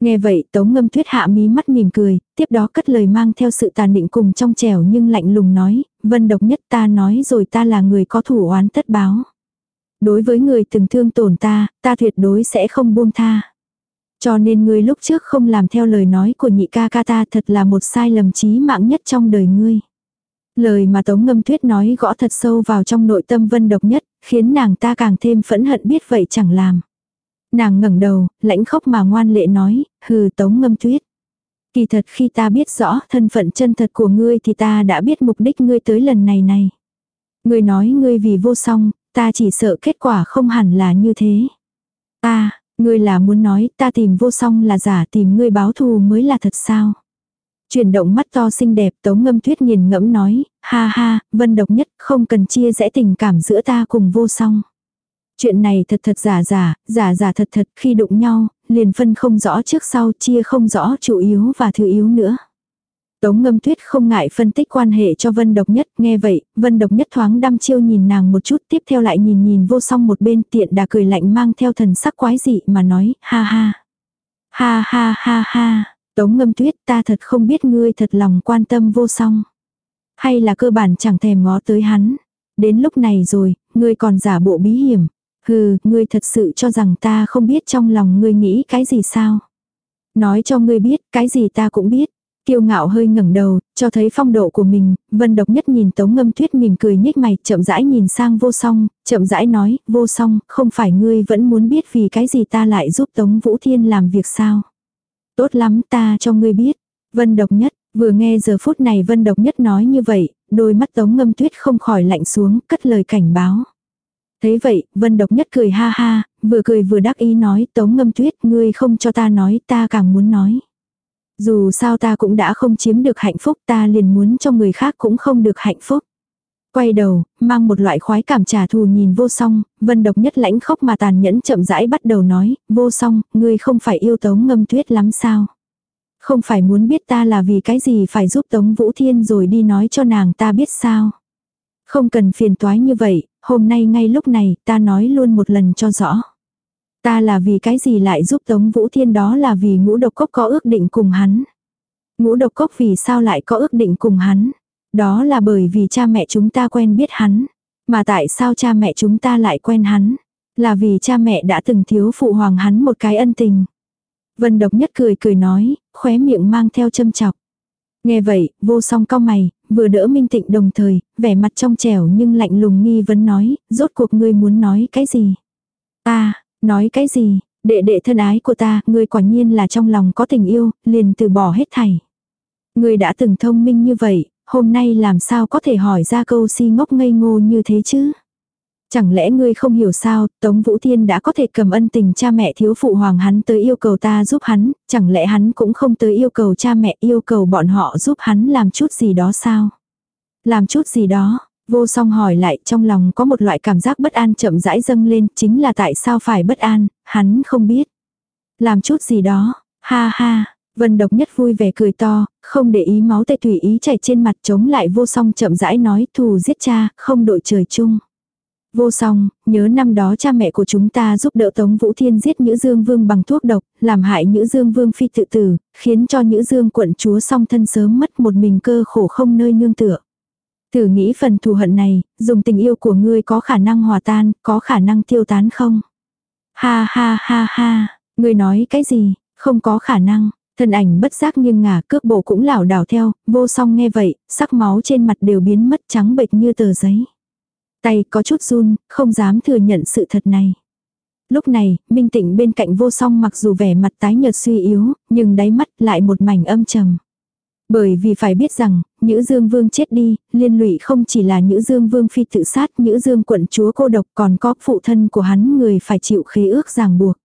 Nghe vậy tống ngâm tuyết hạ mí mắt mỉm cười, tiếp đó cất lời mang theo sự tàn định cùng trong trẻo nhưng lạnh lùng nói, vân độc nhất ta nói rồi ta là người có thủ oán tất báo. Đối với người từng thương tổn ta, ta tuyệt đối sẽ không buông tha. Cho nên ngươi lúc trước không làm theo lời nói của nhị ca ca ta thật là một sai lầm chí mạng nhất trong đời ngươi. Lời mà Tống Ngâm Tuyết nói gõ thật sâu vào trong nội tâm vân độc nhất, khiến nàng ta càng thêm phẫn hận biết vậy chẳng làm. Nàng ngẩng đầu, lãnh khóc mà ngoan lệ nói, hừ Tống Ngâm Tuyết. Kỳ thật khi ta biết rõ thân phận chân thật của ngươi thì ta đã biết mục đích ngươi tới lần này này. Ngươi nói ngươi vì vô song, ta chỉ sợ kết quả không hẳn là như thế. Ta, Ngươi là muốn nói ta tìm vô song là giả tìm ngươi báo thù mới là thật sao? Chuyển động mắt to xinh đẹp tống ngâm tuyết nghiền ngẫm nói, ha ha, vân độc nhất không cần chia rẽ tình cảm giữa ta cùng vô song. Chuyện này thật thật giả giả, giả giả thật thật khi đụng nhau, liền phân không rõ trước sau chia không rõ chủ yếu và thứ yếu nữa. Tống ngâm tuyết không ngại phân tích quan hệ cho Vân Độc Nhất, nghe vậy, Vân Độc Nhất thoáng đăm chiêu nhìn nàng một chút tiếp theo lại nhìn nhìn vô song một bên tiện đà cười lạnh mang theo thần sắc quái dị mà nói, ha ha. Ha ha ha ha, Tống ngâm tuyết ta thật không biết ngươi thật lòng quan tâm vô song. Hay là cơ bản chẳng thèm ngó tới hắn. Đến lúc này rồi, ngươi còn giả bộ bí hiểm. Hừ, ngươi thật sự cho rằng ta không biết trong lòng ngươi nghĩ cái gì sao. Nói cho ngươi biết, cái gì ta cũng biết. Kiêu ngạo hơi ngẩng đầu, cho thấy phong độ của mình, vân độc nhất nhìn tống ngâm tuyết mỉm cười nhếch mày, chậm rãi nhìn sang vô song, chậm rãi nói, vô song, không phải ngươi vẫn muốn biết vì cái gì ta lại giúp tống vũ thiên làm việc sao. Tốt lắm ta cho ngươi biết. Vân độc nhất, vừa nghe giờ phút này vân độc nhất nói như vậy, đôi mắt tống ngâm tuyết không khỏi lạnh xuống, cất lời cảnh báo. Thế vậy, vân độc nhất cười ha ha, vừa cười vừa đắc ý nói tống ngâm tuyết ngươi không cho ta nói ta càng muốn nói. Dù sao ta cũng đã không chiếm được hạnh phúc ta liền muốn cho người khác cũng không được hạnh phúc. Quay đầu, mang một loại khoái cảm trả thù nhìn vô song, vân độc nhất lãnh khóc mà tàn nhẫn chậm rãi bắt đầu nói, vô song, ngươi không phải yêu tống ngâm tuyết lắm sao. Không phải muốn biết ta là vì cái gì phải giúp tống vũ thiên rồi đi nói cho nàng ta biết sao. Không cần phiền toái như vậy, hôm nay ngay lúc này ta nói luôn một lần cho rõ. Ta là vì cái gì lại giúp Tống Vũ Thiên đó là vì ngũ độc cốc có ước định cùng hắn. Ngũ độc cốc vì sao lại có ước định cùng hắn. Đó là bởi vì cha mẹ chúng ta quen biết hắn. Mà tại sao cha mẹ chúng ta lại quen hắn? Là vì cha mẹ đã từng thiếu phụ hoàng hắn một cái ân tình. Vân độc nhất cười cười nói, khóe miệng mang theo châm chọc. Nghe vậy, vô song cao mày, vừa đỡ minh tịnh đồng thời, vẻ mặt trong trẻo nhưng lạnh lùng nghi vấn nói, rốt cuộc ngươi muốn nói cái gì? Ta, nói cái gì? Đệ đệ thân ái của ta, ngươi quả nhiên là trong lòng có tình yêu, liền từ bỏ hết thảy. Ngươi đã từng thông minh như vậy, hôm nay làm sao có thể hỏi ra câu si ngốc ngây ngô như thế chứ? Chẳng lẽ ngươi không hiểu sao, Tống Vũ Thiên đã có thể cầm ân tình cha mẹ thiếu phụ hoàng hắn tới yêu cầu ta giúp hắn, chẳng lẽ hắn cũng không tới yêu cầu cha mẹ yêu cầu bọn họ giúp hắn làm chút gì đó sao? Làm chút gì đó, vô song hỏi lại trong lòng có một loại cảm giác bất an chậm rãi dâng lên, chính là tại sao phải bất an, hắn không biết. Làm chút gì đó, ha ha, Vân độc nhất vui vẻ cười to, không để ý máu tê tùy ý chảy trên mặt chống lại vô song chậm rãi nói thù giết cha, không đội trời chung. Vô song, nhớ năm đó cha mẹ của chúng ta giúp đỡ Tống Vũ Thiên giết Nhữ Dương Vương bằng thuốc độc, làm hại Nhữ Dương Vương phi tự tử, khiến cho Nhữ Dương quận chúa song thân sớm mất một mình cơ khổ không nơi nương tựa. Thử nghĩ phần thù hận này, dùng tình yêu của ngươi có khả năng hòa tan, có khả năng tiêu tán không? Ha ha ha ha, ngươi nói cái gì, không có khả năng. Thân ảnh bất giác nghiêng ngả cước bộ cũng lảo đảo theo, vô song nghe vậy, sắc máu trên mặt đều biến mất trắng bệch như tờ giấy. Tay có chút run, không dám thừa nhận sự thật này. Lúc này, Minh Tịnh bên cạnh vô song mặc dù vẻ mặt tái nhợt suy yếu, nhưng đáy mắt lại một mảnh âm trầm. Bởi vì phải biết rằng, Nhữ Dương Vương chết đi, liên lụy không chỉ là Nhữ Dương Vương phi tự sát, Nhữ Dương quận chúa cô độc còn có phụ thân của hắn người phải chịu khế ước ràng buộc.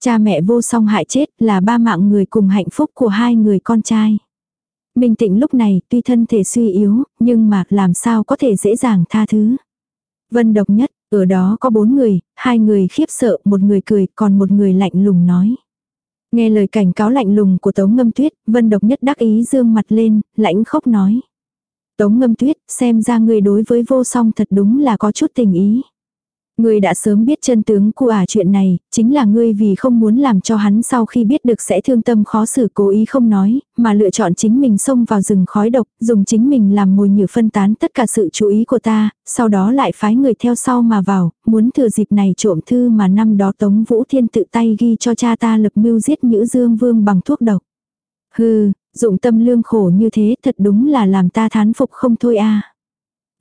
Cha mẹ vô song hại chết là ba mạng người cùng hạnh phúc của hai người con trai. Minh Tịnh lúc này tuy thân thể suy yếu, nhưng mà làm sao có thể dễ dàng tha thứ. Vân độc nhất, ở đó có bốn người, hai người khiếp sợ, một người cười, còn một người lạnh lùng nói. Nghe lời cảnh cáo lạnh lùng của Tống Ngâm Tuyết, Vân độc nhất đắc ý dương mặt lên, lãnh khóc nói. Tống Ngâm Tuyết, xem ra người đối với vô song thật đúng là có chút tình ý. Ngươi đã sớm biết chân tướng của ả chuyện này, chính là ngươi vì không muốn làm cho hắn sau khi biết được sẽ thương tâm khó xử cố ý không nói, mà lựa chọn chính mình xông vào rừng khói độc, dùng chính mình làm mồi nhử phân tán tất cả sự chú ý của ta, sau đó lại phái người theo sau mà vào, muốn thừa dịp này trộm thư mà năm đó Tống Vũ Thiên tự tay ghi cho cha ta lập mưu giết Nhữ Dương Vương bằng thuốc độc. Hừ, dụng tâm lương khổ như thế thật đúng là làm ta thán phục không thôi a.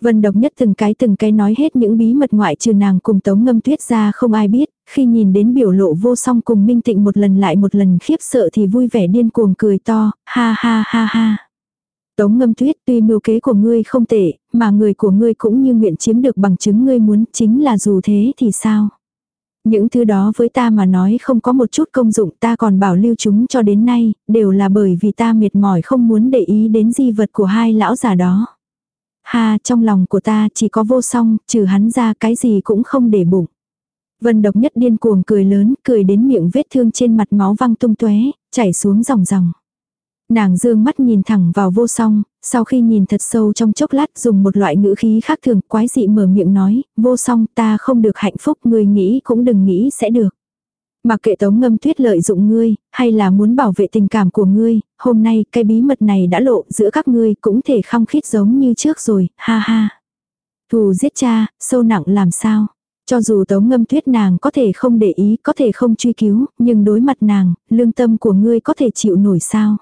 Vân độc nhất từng cái từng cái nói hết những bí mật ngoại trừ nàng cùng tống ngâm tuyết ra không ai biết, khi nhìn đến biểu lộ vô song cùng minh tịnh một lần lại một lần khiếp sợ thì vui vẻ điên cuồng cười to, ha ha ha ha. Tống ngâm tuyết tuy mưu kế của ngươi không tệ, mà người của ngươi cũng như nguyện chiếm được bằng chứng ngươi muốn chính là dù thế thì sao. Những thứ đó với ta mà nói không có một chút công dụng ta còn bảo lưu chúng cho đến nay, đều là bởi vì ta mệt mỏi không muốn để ý đến di vật của hai lão già đó. Ha, trong lòng của ta chỉ có vô song, trừ hắn ra cái gì cũng không để bụng. Vân độc nhất điên cuồng cười lớn, cười đến miệng vết thương trên mặt máu văng tung tóe, chảy xuống dòng dòng. Nàng dương mắt nhìn thẳng vào vô song, sau khi nhìn thật sâu trong chốc lát dùng một loại ngữ khí khác thường quái dị mở miệng nói, vô song ta không được hạnh phúc người nghĩ cũng đừng nghĩ sẽ được. Mặc kệ tống ngâm tuyết lợi dụng ngươi, hay là muốn bảo vệ tình cảm của ngươi, hôm nay cái bí mật này đã lộ giữa các ngươi cũng thể khăng khít giống như trước rồi, ha ha. Thù giết cha, sâu nặng làm sao? Cho dù tống ngâm tuyết nàng có thể không để ý, có thể không truy cứu, nhưng đối mặt nàng, lương tâm của ngươi có thể chịu nổi sao?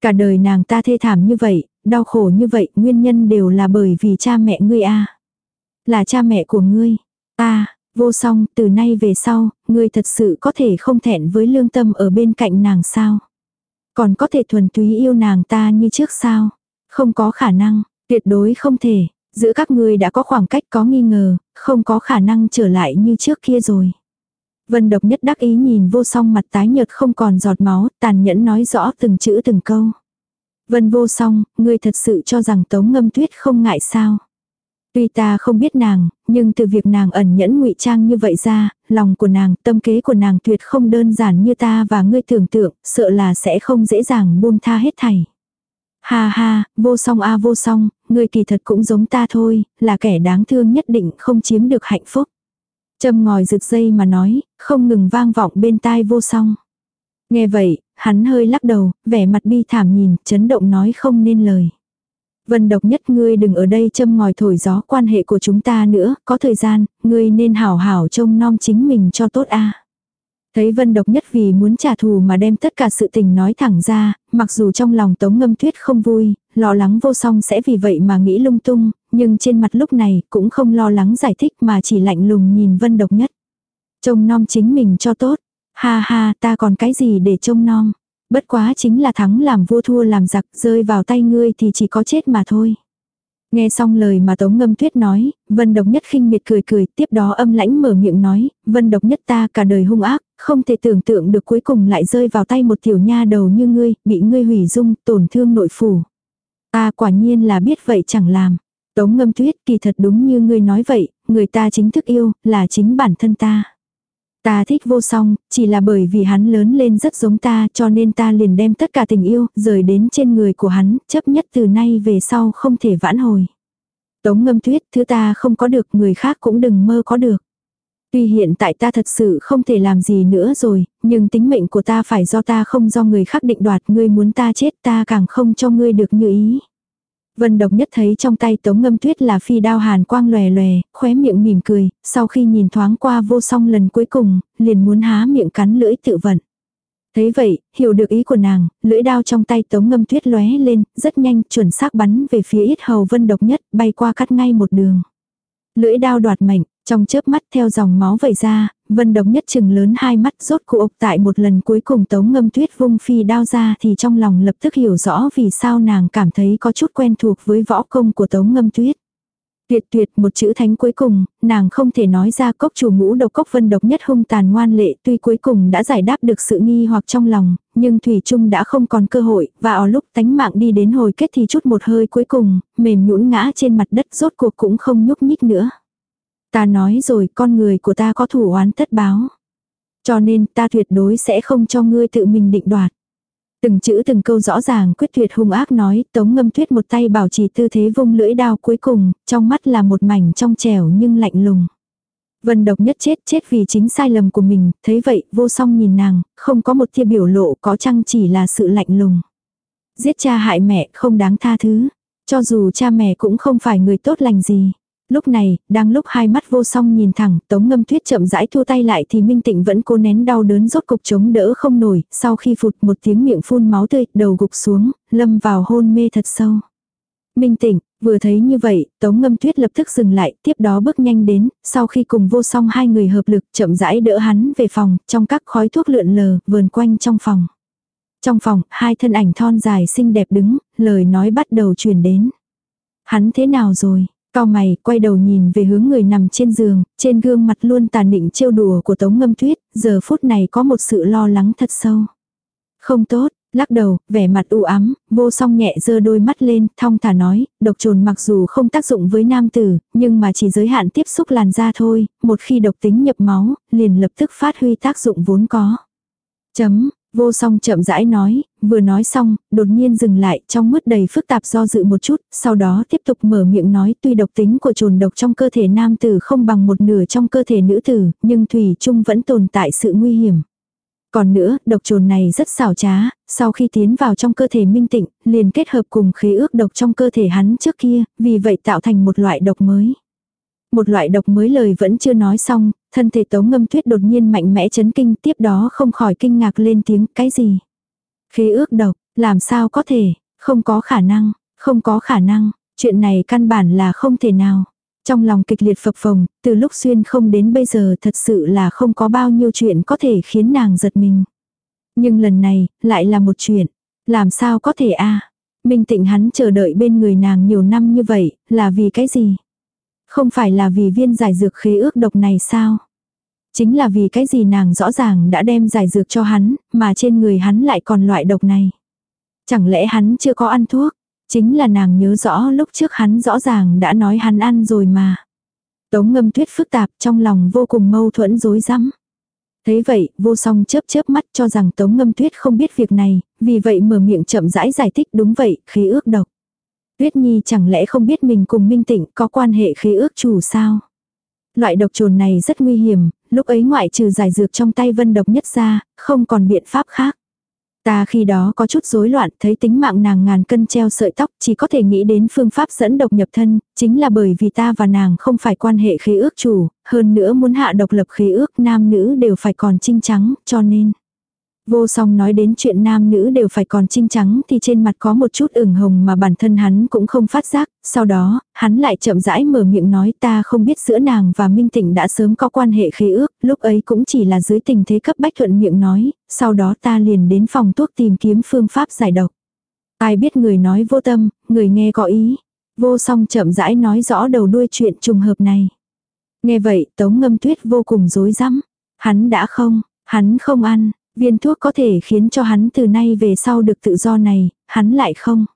Cả đời nàng ta thê thảm như vậy, đau khổ như vậy, nguyên nhân đều là bởi vì cha mẹ ngươi a Là cha mẹ của ngươi. Ta, Vô song, từ nay về sau, ngươi thật sự có thể không thẹn với lương tâm ở bên cạnh nàng sao? Còn có thể thuần túy yêu nàng ta như trước sao? Không có khả năng, tuyệt đối không thể. Giữa các ngươi đã có khoảng cách có nghi ngờ, không có khả năng trở lại như trước kia rồi. Vân độc nhất đắc ý nhìn vô song mặt tái nhợt không còn giọt máu, tàn nhẫn nói rõ từng chữ từng câu. Vân vô song, ngươi thật sự cho rằng tống ngâm tuyết không ngại sao? Tuy ta không biết nàng, nhưng từ việc nàng ẩn nhẫn ngụy trang như vậy ra, lòng của nàng, tâm kế của nàng tuyệt không đơn giản như ta và ngươi tưởng tượng, sợ là sẽ không dễ dàng buông tha hết thảy. Ha ha, vô song a vô song, ngươi kỳ thật cũng giống ta thôi, là kẻ đáng thương nhất định không chiếm được hạnh phúc. Châm ngòi rực dây mà nói, không ngừng vang vọng bên tai vô song. Nghe vậy, hắn hơi lắc đầu, vẻ mặt bi thảm nhìn, chấn động nói không nên lời. Vân độc nhất ngươi đừng ở đây châm ngòi thổi gió quan hệ của chúng ta nữa, có thời gian, ngươi nên hảo hảo trông nom chính mình cho tốt a. Thấy vân độc nhất vì muốn trả thù mà đem tất cả sự tình nói thẳng ra, mặc dù trong lòng tống ngâm tuyết không vui, lo lắng vô song sẽ vì vậy mà nghĩ lung tung, nhưng trên mặt lúc này cũng không lo lắng giải thích mà chỉ lạnh lùng nhìn vân độc nhất. Trông nom chính mình cho tốt, ha ha ta còn cái gì để trông nom. Bất quá chính là thắng làm vua thua làm giặc, rơi vào tay ngươi thì chỉ có chết mà thôi. Nghe xong lời mà Tống Ngâm Tuyết nói, Vân Độc Nhất khinh miệt cười cười, tiếp đó âm lãnh mở miệng nói, Vân Độc Nhất ta cả đời hung ác, không thể tưởng tượng được cuối cùng lại rơi vào tay một tiểu nha đầu như ngươi, bị ngươi hủy dung, tổn thương nội phủ. Ta quả nhiên là biết vậy chẳng làm. Tống Ngâm Tuyết kỳ thật đúng như ngươi nói vậy, người ta chính thức yêu, là chính bản thân ta. Ta thích vô song, chỉ là bởi vì hắn lớn lên rất giống ta cho nên ta liền đem tất cả tình yêu rời đến trên người của hắn, chấp nhất từ nay về sau không thể vãn hồi. Tống ngâm tuyết, thứ ta không có được người khác cũng đừng mơ có được. Tuy hiện tại ta thật sự không thể làm gì nữa rồi, nhưng tính mệnh của ta phải do ta không do người khác định đoạt, ngươi muốn ta chết ta càng không cho ngươi được như ý. Vân độc nhất thấy trong tay tống ngâm tuyết là phi đao hàn quang lòe lòe, khóe miệng mỉm cười, sau khi nhìn thoáng qua vô song lần cuối cùng, liền muốn há miệng cắn lưỡi tự vận. Thấy vậy, hiểu được ý của nàng, lưỡi đao trong tay tống ngâm tuyết lóe lên, rất nhanh chuẩn xác bắn về phía ít hầu vân độc nhất, bay qua cắt ngay một đường. Lưỡi đao đoạt mạnh, trong chớp mắt theo dòng máu vẩy ra, vân độc nhất chừng lớn hai mắt rốt cuộc tại một lần cuối cùng tống ngâm tuyết vung phi đao ra thì trong lòng lập tức hiểu rõ vì sao nàng cảm thấy có chút quen thuộc với võ công của tống ngâm tuyết. Tuyệt tuyệt một chữ thánh cuối cùng, nàng không thể nói ra cốc chủ ngũ độc cốc vân độc nhất hung tàn ngoan lệ tuy cuối cùng đã giải đáp được sự nghi hoặc trong lòng, nhưng Thủy Trung đã không còn cơ hội, và ở lúc tánh mạng đi đến hồi kết thì chút một hơi cuối cùng, mềm nhũn ngã trên mặt đất rốt cuộc cũng không nhúc nhích nữa. Ta nói rồi con người của ta có thủ oán tất báo. Cho nên ta tuyệt đối sẽ không cho ngươi tự mình định đoạt. Từng chữ từng câu rõ ràng quyết tuyệt hung ác nói, tống ngâm tuyết một tay bảo trì tư thế vung lưỡi đao cuối cùng, trong mắt là một mảnh trong trẻo nhưng lạnh lùng. Vân độc nhất chết chết vì chính sai lầm của mình, thấy vậy vô song nhìn nàng, không có một tia biểu lộ có chăng chỉ là sự lạnh lùng. Giết cha hại mẹ không đáng tha thứ, cho dù cha mẹ cũng không phải người tốt lành gì. Lúc này, đang lúc hai mắt vô song nhìn thẳng, tống ngâm tuyết chậm rãi thua tay lại thì Minh Tịnh vẫn cố nén đau đớn rốt cục chống đỡ không nổi, sau khi phụt một tiếng miệng phun máu tươi, đầu gục xuống, lâm vào hôn mê thật sâu. Minh Tịnh, vừa thấy như vậy, tống ngâm tuyết lập tức dừng lại, tiếp đó bước nhanh đến, sau khi cùng vô song hai người hợp lực chậm rãi đỡ hắn về phòng, trong các khói thuốc lượn lờ, vườn quanh trong phòng. Trong phòng, hai thân ảnh thon dài xinh đẹp đứng, lời nói bắt đầu truyền đến. Hắn thế nào rồi? Cao mày, quay đầu nhìn về hướng người nằm trên giường, trên gương mặt luôn tàn định trêu đùa của Tống Ngâm Tuyết, giờ phút này có một sự lo lắng thật sâu. Không tốt, lắc đầu, vẻ mặt u ám, vô song nhẹ dơ đôi mắt lên, thong thả nói, độc trồn mặc dù không tác dụng với nam tử, nhưng mà chỉ giới hạn tiếp xúc làn da thôi, một khi độc tính nhập máu, liền lập tức phát huy tác dụng vốn có. Chấm, Vô song chậm rãi nói, vừa nói xong, đột nhiên dừng lại trong mứt đầy phức tạp do dự một chút, sau đó tiếp tục mở miệng nói tuy độc tính của trồn độc trong cơ thể nam tử không bằng một nửa trong cơ thể nữ tử, nhưng thủy chung vẫn tồn tại sự nguy hiểm. Còn nữa, độc trồn này rất xảo trá, sau khi tiến vào trong cơ thể minh tịnh, liền kết hợp cùng khế ước độc trong cơ thể hắn trước kia, vì vậy tạo thành một loại độc mới. Một loại độc mới lời vẫn chưa nói xong, thân thể tống ngâm tuyết đột nhiên mạnh mẽ chấn kinh tiếp đó không khỏi kinh ngạc lên tiếng cái gì. Khế ước độc, làm sao có thể, không có khả năng, không có khả năng, chuyện này căn bản là không thể nào. Trong lòng kịch liệt phập phồng, từ lúc xuyên không đến bây giờ thật sự là không có bao nhiêu chuyện có thể khiến nàng giật mình. Nhưng lần này, lại là một chuyện. Làm sao có thể a Minh tịnh hắn chờ đợi bên người nàng nhiều năm như vậy, là vì cái gì? Không phải là vì viên giải dược khế ước độc này sao? Chính là vì cái gì nàng rõ ràng đã đem giải dược cho hắn, mà trên người hắn lại còn loại độc này. Chẳng lẽ hắn chưa có ăn thuốc? Chính là nàng nhớ rõ lúc trước hắn rõ ràng đã nói hắn ăn rồi mà. Tống ngâm tuyết phức tạp trong lòng vô cùng mâu thuẫn rối rắm. Thấy vậy, vô song chớp chớp mắt cho rằng Tống Ngâm Tuyết không biết việc này, vì vậy mở miệng chậm rãi giải thích đúng vậy, khí ước độc. Tuyết Nhi chẳng lẽ không biết mình cùng Minh Tịnh có quan hệ khế ước chủ sao? Loại độc trồn này rất nguy hiểm, lúc ấy ngoại trừ giải dược trong tay vân độc nhất ra, không còn biện pháp khác. Ta khi đó có chút rối loạn, thấy tính mạng nàng ngàn cân treo sợi tóc, chỉ có thể nghĩ đến phương pháp dẫn độc nhập thân, chính là bởi vì ta và nàng không phải quan hệ khế ước chủ, hơn nữa muốn hạ độc lập khế ước nam nữ đều phải còn trinh trắng, cho nên. Vô song nói đến chuyện nam nữ đều phải còn trinh trắng thì trên mặt có một chút ửng hồng mà bản thân hắn cũng không phát giác, sau đó, hắn lại chậm rãi mở miệng nói ta không biết giữa nàng và Minh Tịnh đã sớm có quan hệ khế ước, lúc ấy cũng chỉ là dưới tình thế cấp bách thuận miệng nói, sau đó ta liền đến phòng thuốc tìm kiếm phương pháp giải độc. Ai biết người nói vô tâm, người nghe có ý. Vô song chậm rãi nói rõ đầu đuôi chuyện trùng hợp này. Nghe vậy, tống ngâm tuyết vô cùng rối rắm. Hắn đã không, hắn không ăn, Viên thuốc có thể khiến cho hắn từ nay về sau được tự do này, hắn lại không.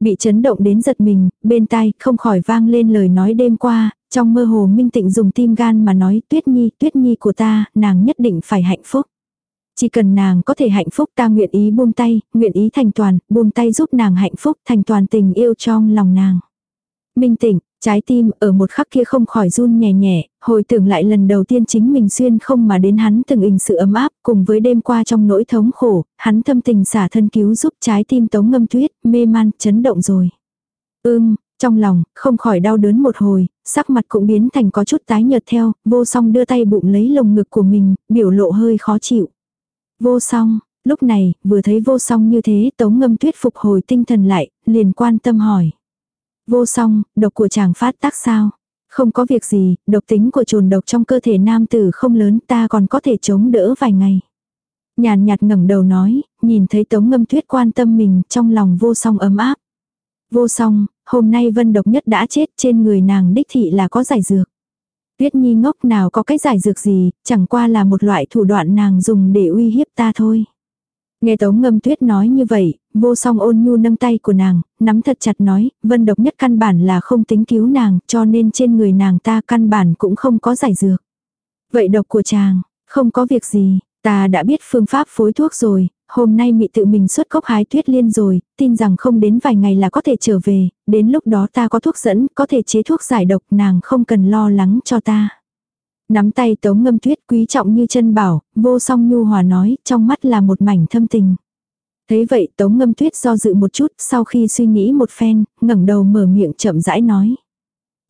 Bị chấn động đến giật mình, bên tai không khỏi vang lên lời nói đêm qua, trong mơ hồ minh tịnh dùng tim gan mà nói tuyết nhi, tuyết nhi của ta, nàng nhất định phải hạnh phúc. Chỉ cần nàng có thể hạnh phúc ta nguyện ý buông tay, nguyện ý thành toàn, buông tay giúp nàng hạnh phúc, thành toàn tình yêu trong lòng nàng. Minh tịnh, Trái tim ở một khắc kia không khỏi run nhẹ nhẹ, hồi tưởng lại lần đầu tiên chính mình xuyên không mà đến hắn từng hình sự ấm áp cùng với đêm qua trong nỗi thống khổ, hắn thâm tình xả thân cứu giúp trái tim tống ngâm tuyết, mê man, chấn động rồi. Ưm, trong lòng, không khỏi đau đớn một hồi, sắc mặt cũng biến thành có chút tái nhợt theo, vô song đưa tay bụng lấy lồng ngực của mình, biểu lộ hơi khó chịu. Vô song, lúc này, vừa thấy vô song như thế tống ngâm tuyết phục hồi tinh thần lại, liền quan tâm hỏi. Vô song, độc của chàng phát tác sao? Không có việc gì, độc tính của trồn độc trong cơ thể nam tử không lớn ta còn có thể chống đỡ vài ngày. Nhàn nhạt ngẩng đầu nói, nhìn thấy tống ngâm tuyết quan tâm mình trong lòng vô song ấm áp. Vô song, hôm nay vân độc nhất đã chết trên người nàng đích thị là có giải dược. Tuyết nhi ngốc nào có cái giải dược gì, chẳng qua là một loại thủ đoạn nàng dùng để uy hiếp ta thôi. Nghe Tống Ngâm Tuyết nói như vậy, vô song ôn nhu nâng tay của nàng, nắm thật chặt nói, vân độc nhất căn bản là không tính cứu nàng, cho nên trên người nàng ta căn bản cũng không có giải dược. Vậy độc của chàng, không có việc gì, ta đã biết phương pháp phối thuốc rồi, hôm nay mị tự mình xuất cốc hái tuyết liên rồi, tin rằng không đến vài ngày là có thể trở về, đến lúc đó ta có thuốc dẫn, có thể chế thuốc giải độc nàng không cần lo lắng cho ta. Nắm tay tống ngâm tuyết quý trọng như chân bảo, vô song nhu hòa nói, trong mắt là một mảnh thâm tình. Thế vậy tống ngâm tuyết do dự một chút, sau khi suy nghĩ một phen, ngẩng đầu mở miệng chậm rãi nói.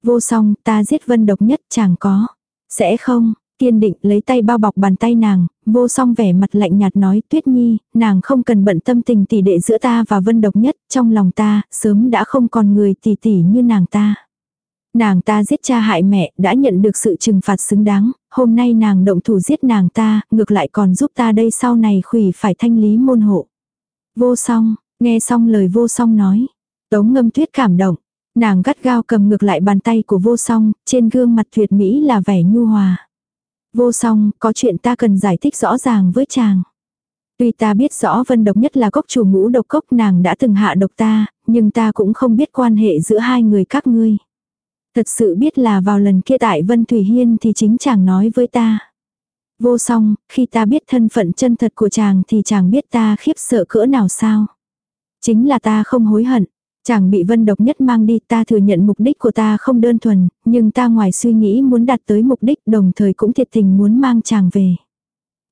Vô song, ta giết vân độc nhất chàng có. Sẽ không, kiên định lấy tay bao bọc bàn tay nàng, vô song vẻ mặt lạnh nhạt nói tuyết nhi, nàng không cần bận tâm tình tỷ đệ giữa ta và vân độc nhất, trong lòng ta, sớm đã không còn người tỷ tỷ như nàng ta. Nàng ta giết cha hại mẹ, đã nhận được sự trừng phạt xứng đáng, hôm nay nàng động thủ giết nàng ta, ngược lại còn giúp ta đây sau này khủy phải thanh lý môn hộ. Vô song, nghe xong lời vô song nói. Tống ngâm tuyết cảm động. Nàng gắt gao cầm ngược lại bàn tay của vô song, trên gương mặt tuyệt mỹ là vẻ nhu hòa. Vô song, có chuyện ta cần giải thích rõ ràng với chàng. Tuy ta biết rõ vân độc nhất là cốc chủ ngũ độc cốc nàng đã từng hạ độc ta, nhưng ta cũng không biết quan hệ giữa hai người các ngươi. Thật sự biết là vào lần kia tại Vân Thủy Hiên thì chính chàng nói với ta. Vô song, khi ta biết thân phận chân thật của chàng thì chàng biết ta khiếp sợ cỡ nào sao. Chính là ta không hối hận. Chàng bị vân độc nhất mang đi ta thừa nhận mục đích của ta không đơn thuần, nhưng ta ngoài suy nghĩ muốn đạt tới mục đích đồng thời cũng thiệt tình muốn mang chàng về.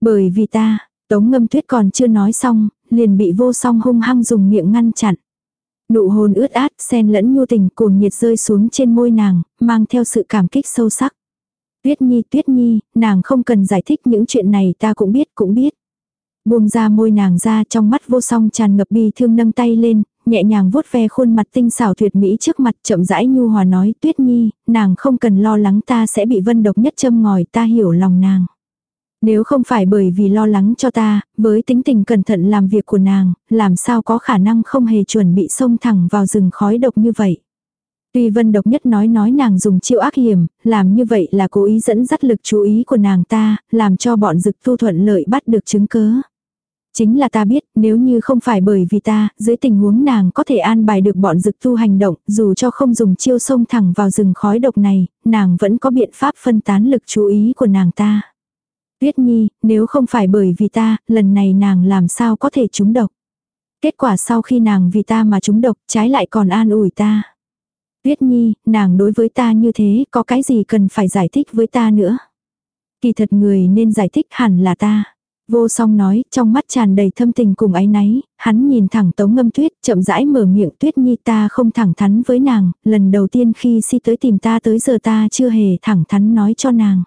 Bởi vì ta, tống ngâm tuyết còn chưa nói xong, liền bị vô song hung hăng dùng miệng ngăn chặn. Nụ hôn ướt át, xen lẫn nhu tình cuồng nhiệt rơi xuống trên môi nàng, mang theo sự cảm kích sâu sắc. Tuyết Nhi, Tuyết Nhi, nàng không cần giải thích những chuyện này ta cũng biết, cũng biết. Buông ra môi nàng ra trong mắt vô song tràn ngập bi thương nâng tay lên, nhẹ nhàng vuốt ve khuôn mặt tinh xảo tuyệt mỹ trước mặt chậm rãi nhu hòa nói Tuyết Nhi, nàng không cần lo lắng ta sẽ bị vân độc nhất châm ngòi ta hiểu lòng nàng. Nếu không phải bởi vì lo lắng cho ta, với tính tình cẩn thận làm việc của nàng, làm sao có khả năng không hề chuẩn bị xông thẳng vào rừng khói độc như vậy. Tuy vân độc nhất nói nói nàng dùng chiêu ác hiểm, làm như vậy là cố ý dẫn dắt lực chú ý của nàng ta, làm cho bọn dực thu thuận lợi bắt được chứng cớ. Chính là ta biết, nếu như không phải bởi vì ta, dưới tình huống nàng có thể an bài được bọn dực tu hành động, dù cho không dùng chiêu xông thẳng vào rừng khói độc này, nàng vẫn có biện pháp phân tán lực chú ý của nàng ta. Tuyết Nhi, nếu không phải bởi vì ta, lần này nàng làm sao có thể trúng độc. Kết quả sau khi nàng vì ta mà trúng độc, trái lại còn an ủi ta. Tuyết Nhi, nàng đối với ta như thế, có cái gì cần phải giải thích với ta nữa. Kỳ thật người nên giải thích hẳn là ta. Vô song nói, trong mắt tràn đầy thâm tình cùng ái náy, hắn nhìn thẳng tống ngâm tuyết, chậm rãi mở miệng tuyết nhi ta không thẳng thắn với nàng, lần đầu tiên khi si tới tìm ta tới giờ ta chưa hề thẳng thắn nói cho nàng.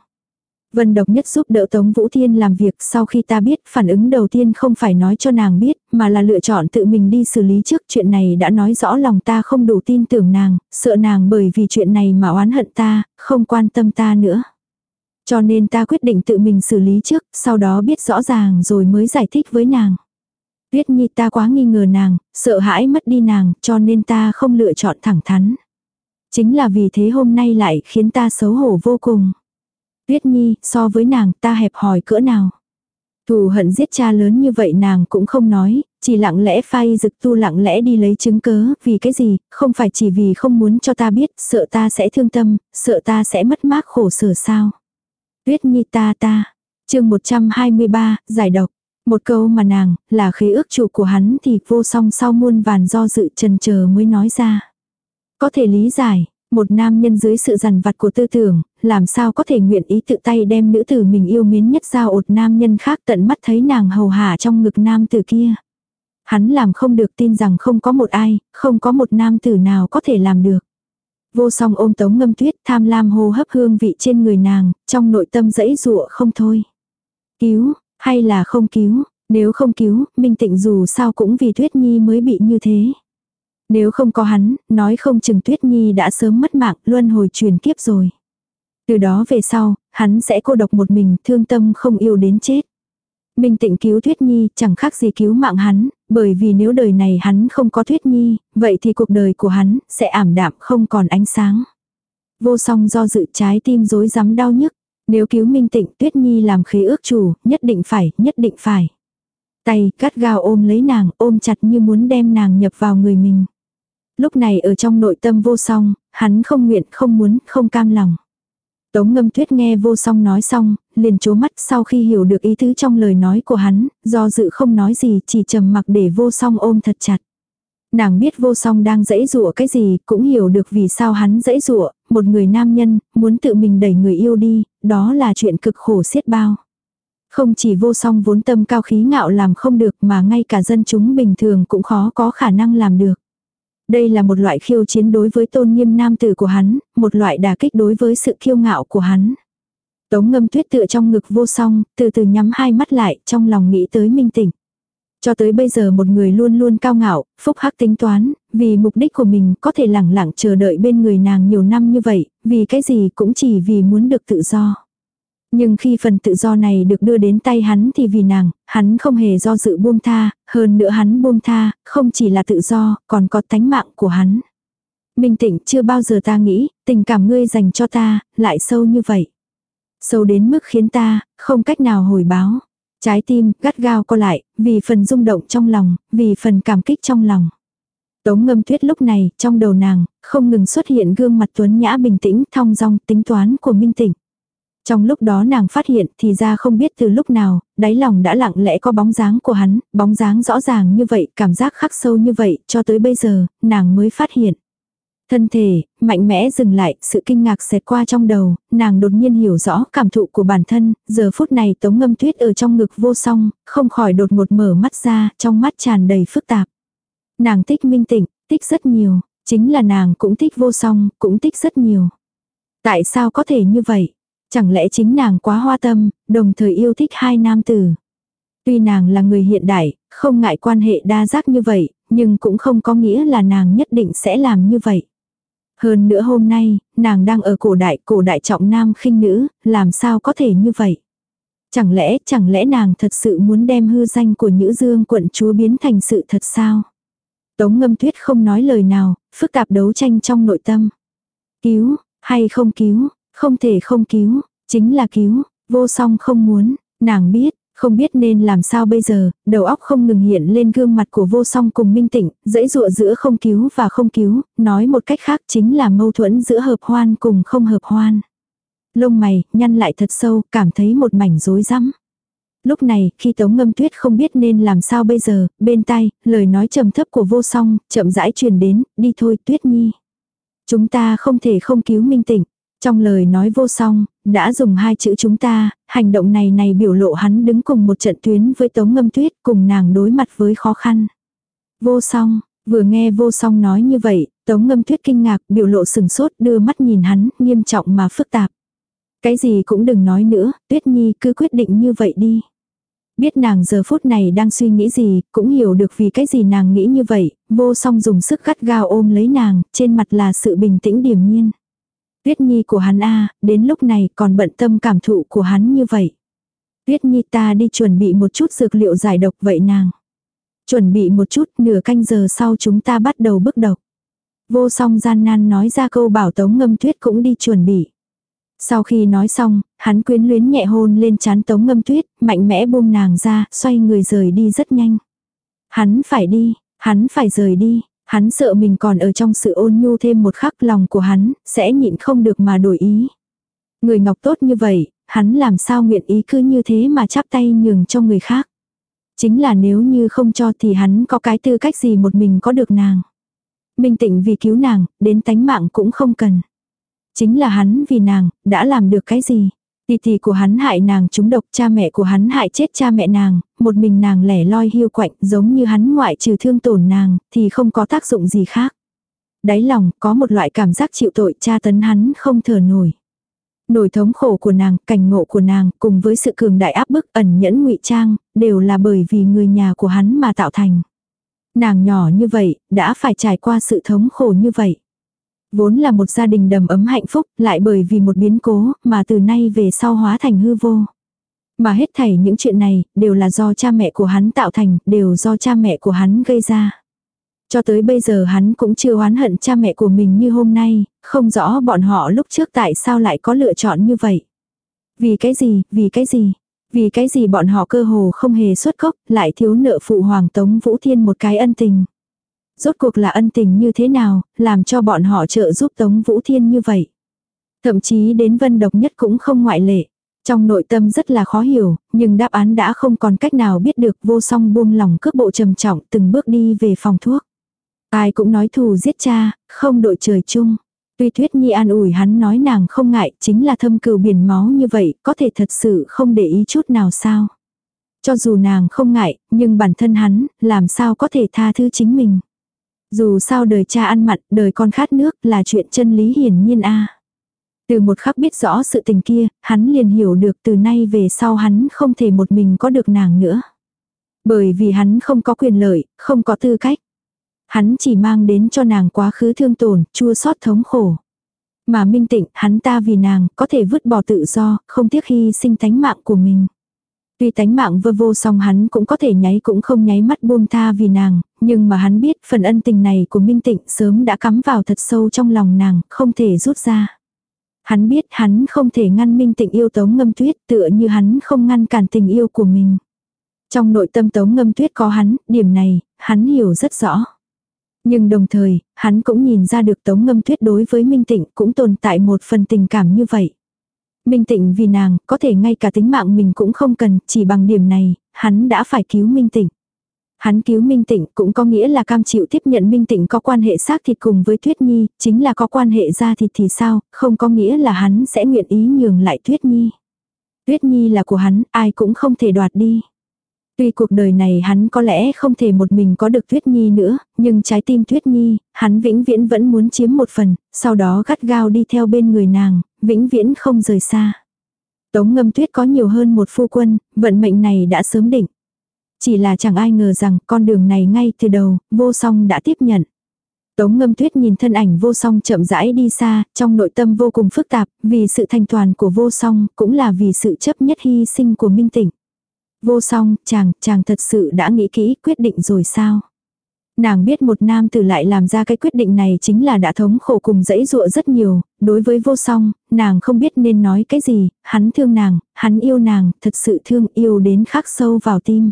Vân độc nhất giúp đỡ Tống Vũ Thiên làm việc sau khi ta biết phản ứng đầu tiên không phải nói cho nàng biết mà là lựa chọn tự mình đi xử lý trước chuyện này đã nói rõ lòng ta không đủ tin tưởng nàng, sợ nàng bởi vì chuyện này mà oán hận ta, không quan tâm ta nữa. Cho nên ta quyết định tự mình xử lý trước, sau đó biết rõ ràng rồi mới giải thích với nàng. Tuyết Nhi ta quá nghi ngờ nàng, sợ hãi mất đi nàng, cho nên ta không lựa chọn thẳng thắn. Chính là vì thế hôm nay lại khiến ta xấu hổ vô cùng. Tuyết Nhi, so với nàng ta hẹp hòi cỡ nào. Thù hận giết cha lớn như vậy nàng cũng không nói, chỉ lặng lẽ phai dực tu lặng lẽ đi lấy chứng cớ, vì cái gì, không phải chỉ vì không muốn cho ta biết, sợ ta sẽ thương tâm, sợ ta sẽ mất mát khổ sở sao. Tuyết Nhi ta ta, chương 123, giải độc. Một câu mà nàng, là khế ước chủ của hắn thì vô song sau muôn vàn do dự trần chờ mới nói ra. Có thể lý giải, một nam nhân dưới sự dằn vặt của tư tưởng, làm sao có thể nguyện ý tự tay đem nữ tử mình yêu mến nhất giao ột nam nhân khác tận mắt thấy nàng hầu hạ trong ngực nam tử kia. Hắn làm không được tin rằng không có một ai, không có một nam tử nào có thể làm được. Vô song ôm tống ngâm tuyết tham lam hô hấp hương vị trên người nàng, trong nội tâm dẫy dụa không thôi. Cứu, hay là không cứu, nếu không cứu, minh tịnh dù sao cũng vì tuyết nhi mới bị như thế. Nếu không có hắn, nói không chừng tuyết nhi đã sớm mất mạng, luân hồi truyền kiếp rồi. Từ đó về sau, hắn sẽ cô độc một mình, thương tâm không yêu đến chết. Minh tịnh cứu Thuyết Nhi chẳng khác gì cứu mạng hắn, bởi vì nếu đời này hắn không có Thuyết Nhi, vậy thì cuộc đời của hắn sẽ ảm đạm không còn ánh sáng. Vô song do dự trái tim rối rắm đau nhức. Nếu cứu Minh tịnh Tuyết Nhi làm khế ước chủ, nhất định phải, nhất định phải. Tay cắt gao ôm lấy nàng, ôm chặt như muốn đem nàng nhập vào người mình. Lúc này ở trong nội tâm vô song, hắn không nguyện, không muốn, không cam lòng. Tống ngâm tuyết nghe vô song nói xong, liền chố mắt sau khi hiểu được ý tứ trong lời nói của hắn, do dự không nói gì chỉ trầm mặc để vô song ôm thật chặt. Nàng biết vô song đang dãy rụa cái gì, cũng hiểu được vì sao hắn dãy rụa, một người nam nhân, muốn tự mình đẩy người yêu đi, đó là chuyện cực khổ xiết bao. Không chỉ vô song vốn tâm cao khí ngạo làm không được mà ngay cả dân chúng bình thường cũng khó có khả năng làm được. Đây là một loại khiêu chiến đối với tôn nghiêm nam tử của hắn, một loại đả kích đối với sự kiêu ngạo của hắn. Tống ngâm tuyết tựa trong ngực vô song, từ từ nhắm hai mắt lại, trong lòng nghĩ tới minh tỉnh. Cho tới bây giờ một người luôn luôn cao ngạo, phúc hắc tính toán, vì mục đích của mình có thể lẳng lặng chờ đợi bên người nàng nhiều năm như vậy, vì cái gì cũng chỉ vì muốn được tự do. Nhưng khi phần tự do này được đưa đến tay hắn thì vì nàng, hắn không hề do dự buông tha, hơn nữa hắn buông tha, không chỉ là tự do, còn có tánh mạng của hắn. Minh tịnh chưa bao giờ ta nghĩ, tình cảm ngươi dành cho ta, lại sâu như vậy. Sâu đến mức khiến ta, không cách nào hồi báo. Trái tim, gắt gao co lại, vì phần rung động trong lòng, vì phần cảm kích trong lòng. Tống ngâm tuyết lúc này, trong đầu nàng, không ngừng xuất hiện gương mặt tuấn nhã bình tĩnh, thong dong, tính toán của Minh Tịnh. Trong lúc đó nàng phát hiện thì ra không biết từ lúc nào, đáy lòng đã lặng lẽ có bóng dáng của hắn, bóng dáng rõ ràng như vậy, cảm giác khắc sâu như vậy, cho tới bây giờ, nàng mới phát hiện. Thân thể, mạnh mẽ dừng lại, sự kinh ngạc xẹt qua trong đầu, nàng đột nhiên hiểu rõ cảm thụ của bản thân, giờ phút này tống ngâm tuyết ở trong ngực vô song, không khỏi đột ngột mở mắt ra, trong mắt tràn đầy phức tạp. Nàng thích minh tĩnh, thích rất nhiều, chính là nàng cũng thích vô song, cũng thích rất nhiều. Tại sao có thể như vậy? Chẳng lẽ chính nàng quá hoa tâm, đồng thời yêu thích hai nam tử. Tuy nàng là người hiện đại, không ngại quan hệ đa giác như vậy, nhưng cũng không có nghĩa là nàng nhất định sẽ làm như vậy. Hơn nữa hôm nay, nàng đang ở cổ đại, cổ đại trọng nam khinh nữ, làm sao có thể như vậy? Chẳng lẽ, chẳng lẽ nàng thật sự muốn đem hư danh của nữ Dương quận chúa biến thành sự thật sao? Tống ngâm tuyết không nói lời nào, phức tạp đấu tranh trong nội tâm. Cứu, hay không cứu, không thể không cứu, chính là cứu, vô song không muốn, nàng biết, Không biết nên làm sao bây giờ, đầu óc không ngừng hiện lên gương mặt của vô song cùng minh tịnh, dãy dụa giữa không cứu và không cứu, nói một cách khác chính là mâu thuẫn giữa hợp hoan cùng không hợp hoan. Lông mày, nhăn lại thật sâu, cảm thấy một mảnh rối rắm. Lúc này, khi Tống Ngâm Tuyết không biết nên làm sao bây giờ, bên tai, lời nói trầm thấp của vô song, chậm rãi truyền đến, đi thôi Tuyết Nhi. Chúng ta không thể không cứu minh tịnh. Trong lời nói vô song, đã dùng hai chữ chúng ta, hành động này này biểu lộ hắn đứng cùng một trận tuyến với Tống Ngâm Tuyết cùng nàng đối mặt với khó khăn. Vô song, vừa nghe vô song nói như vậy, Tống Ngâm Tuyết kinh ngạc biểu lộ sừng sốt đưa mắt nhìn hắn, nghiêm trọng mà phức tạp. Cái gì cũng đừng nói nữa, Tuyết Nhi cứ quyết định như vậy đi. Biết nàng giờ phút này đang suy nghĩ gì, cũng hiểu được vì cái gì nàng nghĩ như vậy, vô song dùng sức gắt gao ôm lấy nàng, trên mặt là sự bình tĩnh điềm nhiên. Tuyết Nhi của hắn a đến lúc này còn bận tâm cảm thụ của hắn như vậy. Tuyết Nhi ta đi chuẩn bị một chút dược liệu giải độc vậy nàng. Chuẩn bị một chút, nửa canh giờ sau chúng ta bắt đầu bước độc. Vô song gian nan nói ra câu bảo tống ngâm tuyết cũng đi chuẩn bị. Sau khi nói xong, hắn quyến luyến nhẹ hôn lên chán tống ngâm tuyết, mạnh mẽ buông nàng ra, xoay người rời đi rất nhanh. Hắn phải đi, hắn phải rời đi, hắn sợ mình còn ở trong sự ôn nhu thêm một khắc lòng của hắn, sẽ nhịn không được mà đổi ý. Người ngọc tốt như vậy, hắn làm sao nguyện ý cứ như thế mà chắp tay nhường cho người khác. Chính là nếu như không cho thì hắn có cái tư cách gì một mình có được nàng. Minh tịnh vì cứu nàng, đến tánh mạng cũng không cần. Chính là hắn vì nàng, đã làm được cái gì? Tỷ tỷ của hắn hại nàng trúng độc, cha mẹ của hắn hại chết cha mẹ nàng, một mình nàng lẻ loi hiu quạnh, giống như hắn ngoại trừ thương tổn nàng, thì không có tác dụng gì khác. Đáy lòng có một loại cảm giác chịu tội cha tấn hắn không thở nổi. Nổi thống khổ của nàng, cảnh ngộ của nàng, cùng với sự cường đại áp bức ẩn nhẫn ngụy trang, đều là bởi vì người nhà của hắn mà tạo thành. Nàng nhỏ như vậy, đã phải trải qua sự thống khổ như vậy. Vốn là một gia đình đầm ấm hạnh phúc, lại bởi vì một biến cố, mà từ nay về sau hóa thành hư vô. Mà hết thảy những chuyện này, đều là do cha mẹ của hắn tạo thành, đều do cha mẹ của hắn gây ra. Cho tới bây giờ hắn cũng chưa oán hận cha mẹ của mình như hôm nay, không rõ bọn họ lúc trước tại sao lại có lựa chọn như vậy. Vì cái gì, vì cái gì, vì cái gì bọn họ cơ hồ không hề xuất gốc, lại thiếu nợ phụ hoàng tống vũ thiên một cái ân tình. Rốt cuộc là ân tình như thế nào, làm cho bọn họ trợ giúp Tống Vũ Thiên như vậy. Thậm chí đến vân độc nhất cũng không ngoại lệ. Trong nội tâm rất là khó hiểu, nhưng đáp án đã không còn cách nào biết được vô song buông lòng cước bộ trầm trọng từng bước đi về phòng thuốc. Ai cũng nói thù giết cha, không đội trời chung. Tuy Thuyết Nhi an ủi hắn nói nàng không ngại, chính là thâm cừu biển máu như vậy, có thể thật sự không để ý chút nào sao. Cho dù nàng không ngại, nhưng bản thân hắn, làm sao có thể tha thứ chính mình. Dù sao đời cha ăn mặn, đời con khát nước là chuyện chân lý hiển nhiên a. Từ một khắc biết rõ sự tình kia, hắn liền hiểu được từ nay về sau hắn không thể một mình có được nàng nữa. Bởi vì hắn không có quyền lợi, không có tư cách. Hắn chỉ mang đến cho nàng quá khứ thương tổn, chua xót thống khổ. Mà minh tịnh, hắn ta vì nàng, có thể vứt bỏ tự do, không tiếc hy sinh thánh mạng của mình. Tuy tánh mạng vơ vô song hắn cũng có thể nháy cũng không nháy mắt buông tha vì nàng, nhưng mà hắn biết phần ân tình này của Minh Tịnh sớm đã cắm vào thật sâu trong lòng nàng, không thể rút ra. Hắn biết hắn không thể ngăn Minh Tịnh yêu Tống Ngâm Tuyết tựa như hắn không ngăn cản tình yêu của mình. Trong nội tâm Tống Ngâm Tuyết có hắn, điểm này, hắn hiểu rất rõ. Nhưng đồng thời, hắn cũng nhìn ra được Tống Ngâm Tuyết đối với Minh Tịnh cũng tồn tại một phần tình cảm như vậy. Minh Tịnh vì nàng, có thể ngay cả tính mạng mình cũng không cần, chỉ bằng điểm này, hắn đã phải cứu Minh Tịnh. Hắn cứu Minh Tịnh cũng có nghĩa là cam chịu tiếp nhận Minh Tịnh có quan hệ xác thịt cùng với Tuyết Nhi, chính là có quan hệ ra thịt thì sao, không có nghĩa là hắn sẽ nguyện ý nhường lại Tuyết Nhi. Tuyết Nhi là của hắn, ai cũng không thể đoạt đi. Tuy cuộc đời này hắn có lẽ không thể một mình có được Tuyết Nhi nữa, nhưng trái tim Tuyết Nhi, hắn vĩnh viễn vẫn muốn chiếm một phần, sau đó gắt gao đi theo bên người nàng, vĩnh viễn không rời xa. Tống ngâm tuyết có nhiều hơn một phu quân, vận mệnh này đã sớm định. Chỉ là chẳng ai ngờ rằng con đường này ngay từ đầu, vô song đã tiếp nhận. Tống ngâm tuyết nhìn thân ảnh vô song chậm rãi đi xa, trong nội tâm vô cùng phức tạp, vì sự thành toàn của vô song, cũng là vì sự chấp nhất hy sinh của minh tịnh. Vô song, chàng, chàng thật sự đã nghĩ kỹ quyết định rồi sao? Nàng biết một nam tử lại làm ra cái quyết định này chính là đã thống khổ cùng dẫy dụa rất nhiều, đối với vô song, nàng không biết nên nói cái gì, hắn thương nàng, hắn yêu nàng, thật sự thương yêu đến khắc sâu vào tim.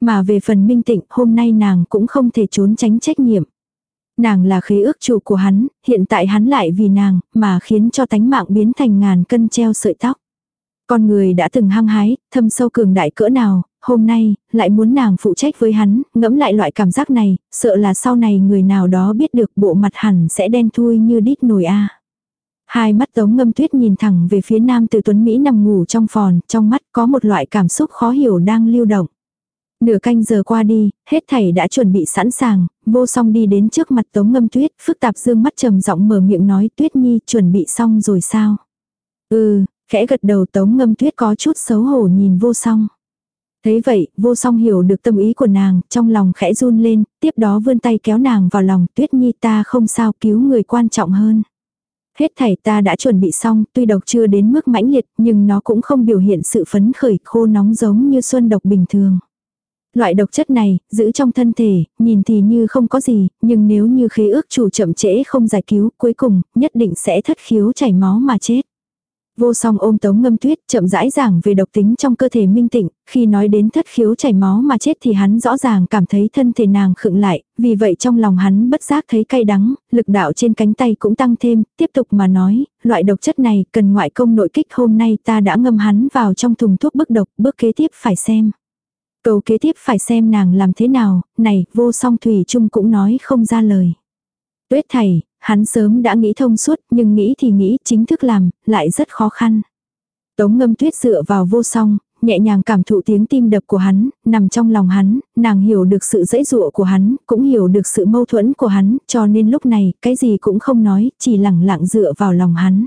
Mà về phần minh tịnh, hôm nay nàng cũng không thể trốn tránh trách nhiệm. Nàng là khế ước chủ của hắn, hiện tại hắn lại vì nàng, mà khiến cho tánh mạng biến thành ngàn cân treo sợi tóc. Con người đã từng hăng hái, thâm sâu cường đại cỡ nào, hôm nay, lại muốn nàng phụ trách với hắn, ngẫm lại loại cảm giác này, sợ là sau này người nào đó biết được bộ mặt hẳn sẽ đen thui như đít nồi a. Hai mắt tống ngâm tuyết nhìn thẳng về phía nam từ tuấn Mỹ nằm ngủ trong phòn, trong mắt có một loại cảm xúc khó hiểu đang lưu động. Nửa canh giờ qua đi, hết thảy đã chuẩn bị sẵn sàng, vô song đi đến trước mặt tống ngâm tuyết, phức tạp dương mắt trầm giọng mở miệng nói tuyết nhi chuẩn bị xong rồi sao. Ừ, khẽ gật đầu tống ngâm tuyết có chút xấu hổ nhìn vô song. Thấy vậy, vô song hiểu được tâm ý của nàng, trong lòng khẽ run lên, tiếp đó vươn tay kéo nàng vào lòng, tuyết nhi ta không sao cứu người quan trọng hơn. Hết thảy ta đã chuẩn bị xong, tuy độc chưa đến mức mãnh liệt, nhưng nó cũng không biểu hiện sự phấn khởi khô nóng giống như xuân độc bình thường. Loại độc chất này, giữ trong thân thể, nhìn thì như không có gì, nhưng nếu như khế ước chủ chậm trễ không giải cứu, cuối cùng, nhất định sẽ thất khiếu chảy máu mà chết. Vô song ôm tống ngâm tuyết chậm rãi giảng về độc tính trong cơ thể minh tịnh, khi nói đến thất khiếu chảy máu mà chết thì hắn rõ ràng cảm thấy thân thể nàng khựng lại, vì vậy trong lòng hắn bất giác thấy cay đắng, lực đạo trên cánh tay cũng tăng thêm, tiếp tục mà nói, loại độc chất này cần ngoại công nội kích hôm nay ta đã ngâm hắn vào trong thùng thuốc bức độc, bước kế tiếp phải xem. Cầu kế tiếp phải xem nàng làm thế nào, này, vô song thủy chung cũng nói không ra lời. Tuyết thầy, hắn sớm đã nghĩ thông suốt, nhưng nghĩ thì nghĩ, chính thức làm, lại rất khó khăn. Tống ngâm tuyết dựa vào vô song, nhẹ nhàng cảm thụ tiếng tim đập của hắn, nằm trong lòng hắn, nàng hiểu được sự dễ dụa của hắn, cũng hiểu được sự mâu thuẫn của hắn, cho nên lúc này, cái gì cũng không nói, chỉ lặng lặng dựa vào lòng hắn.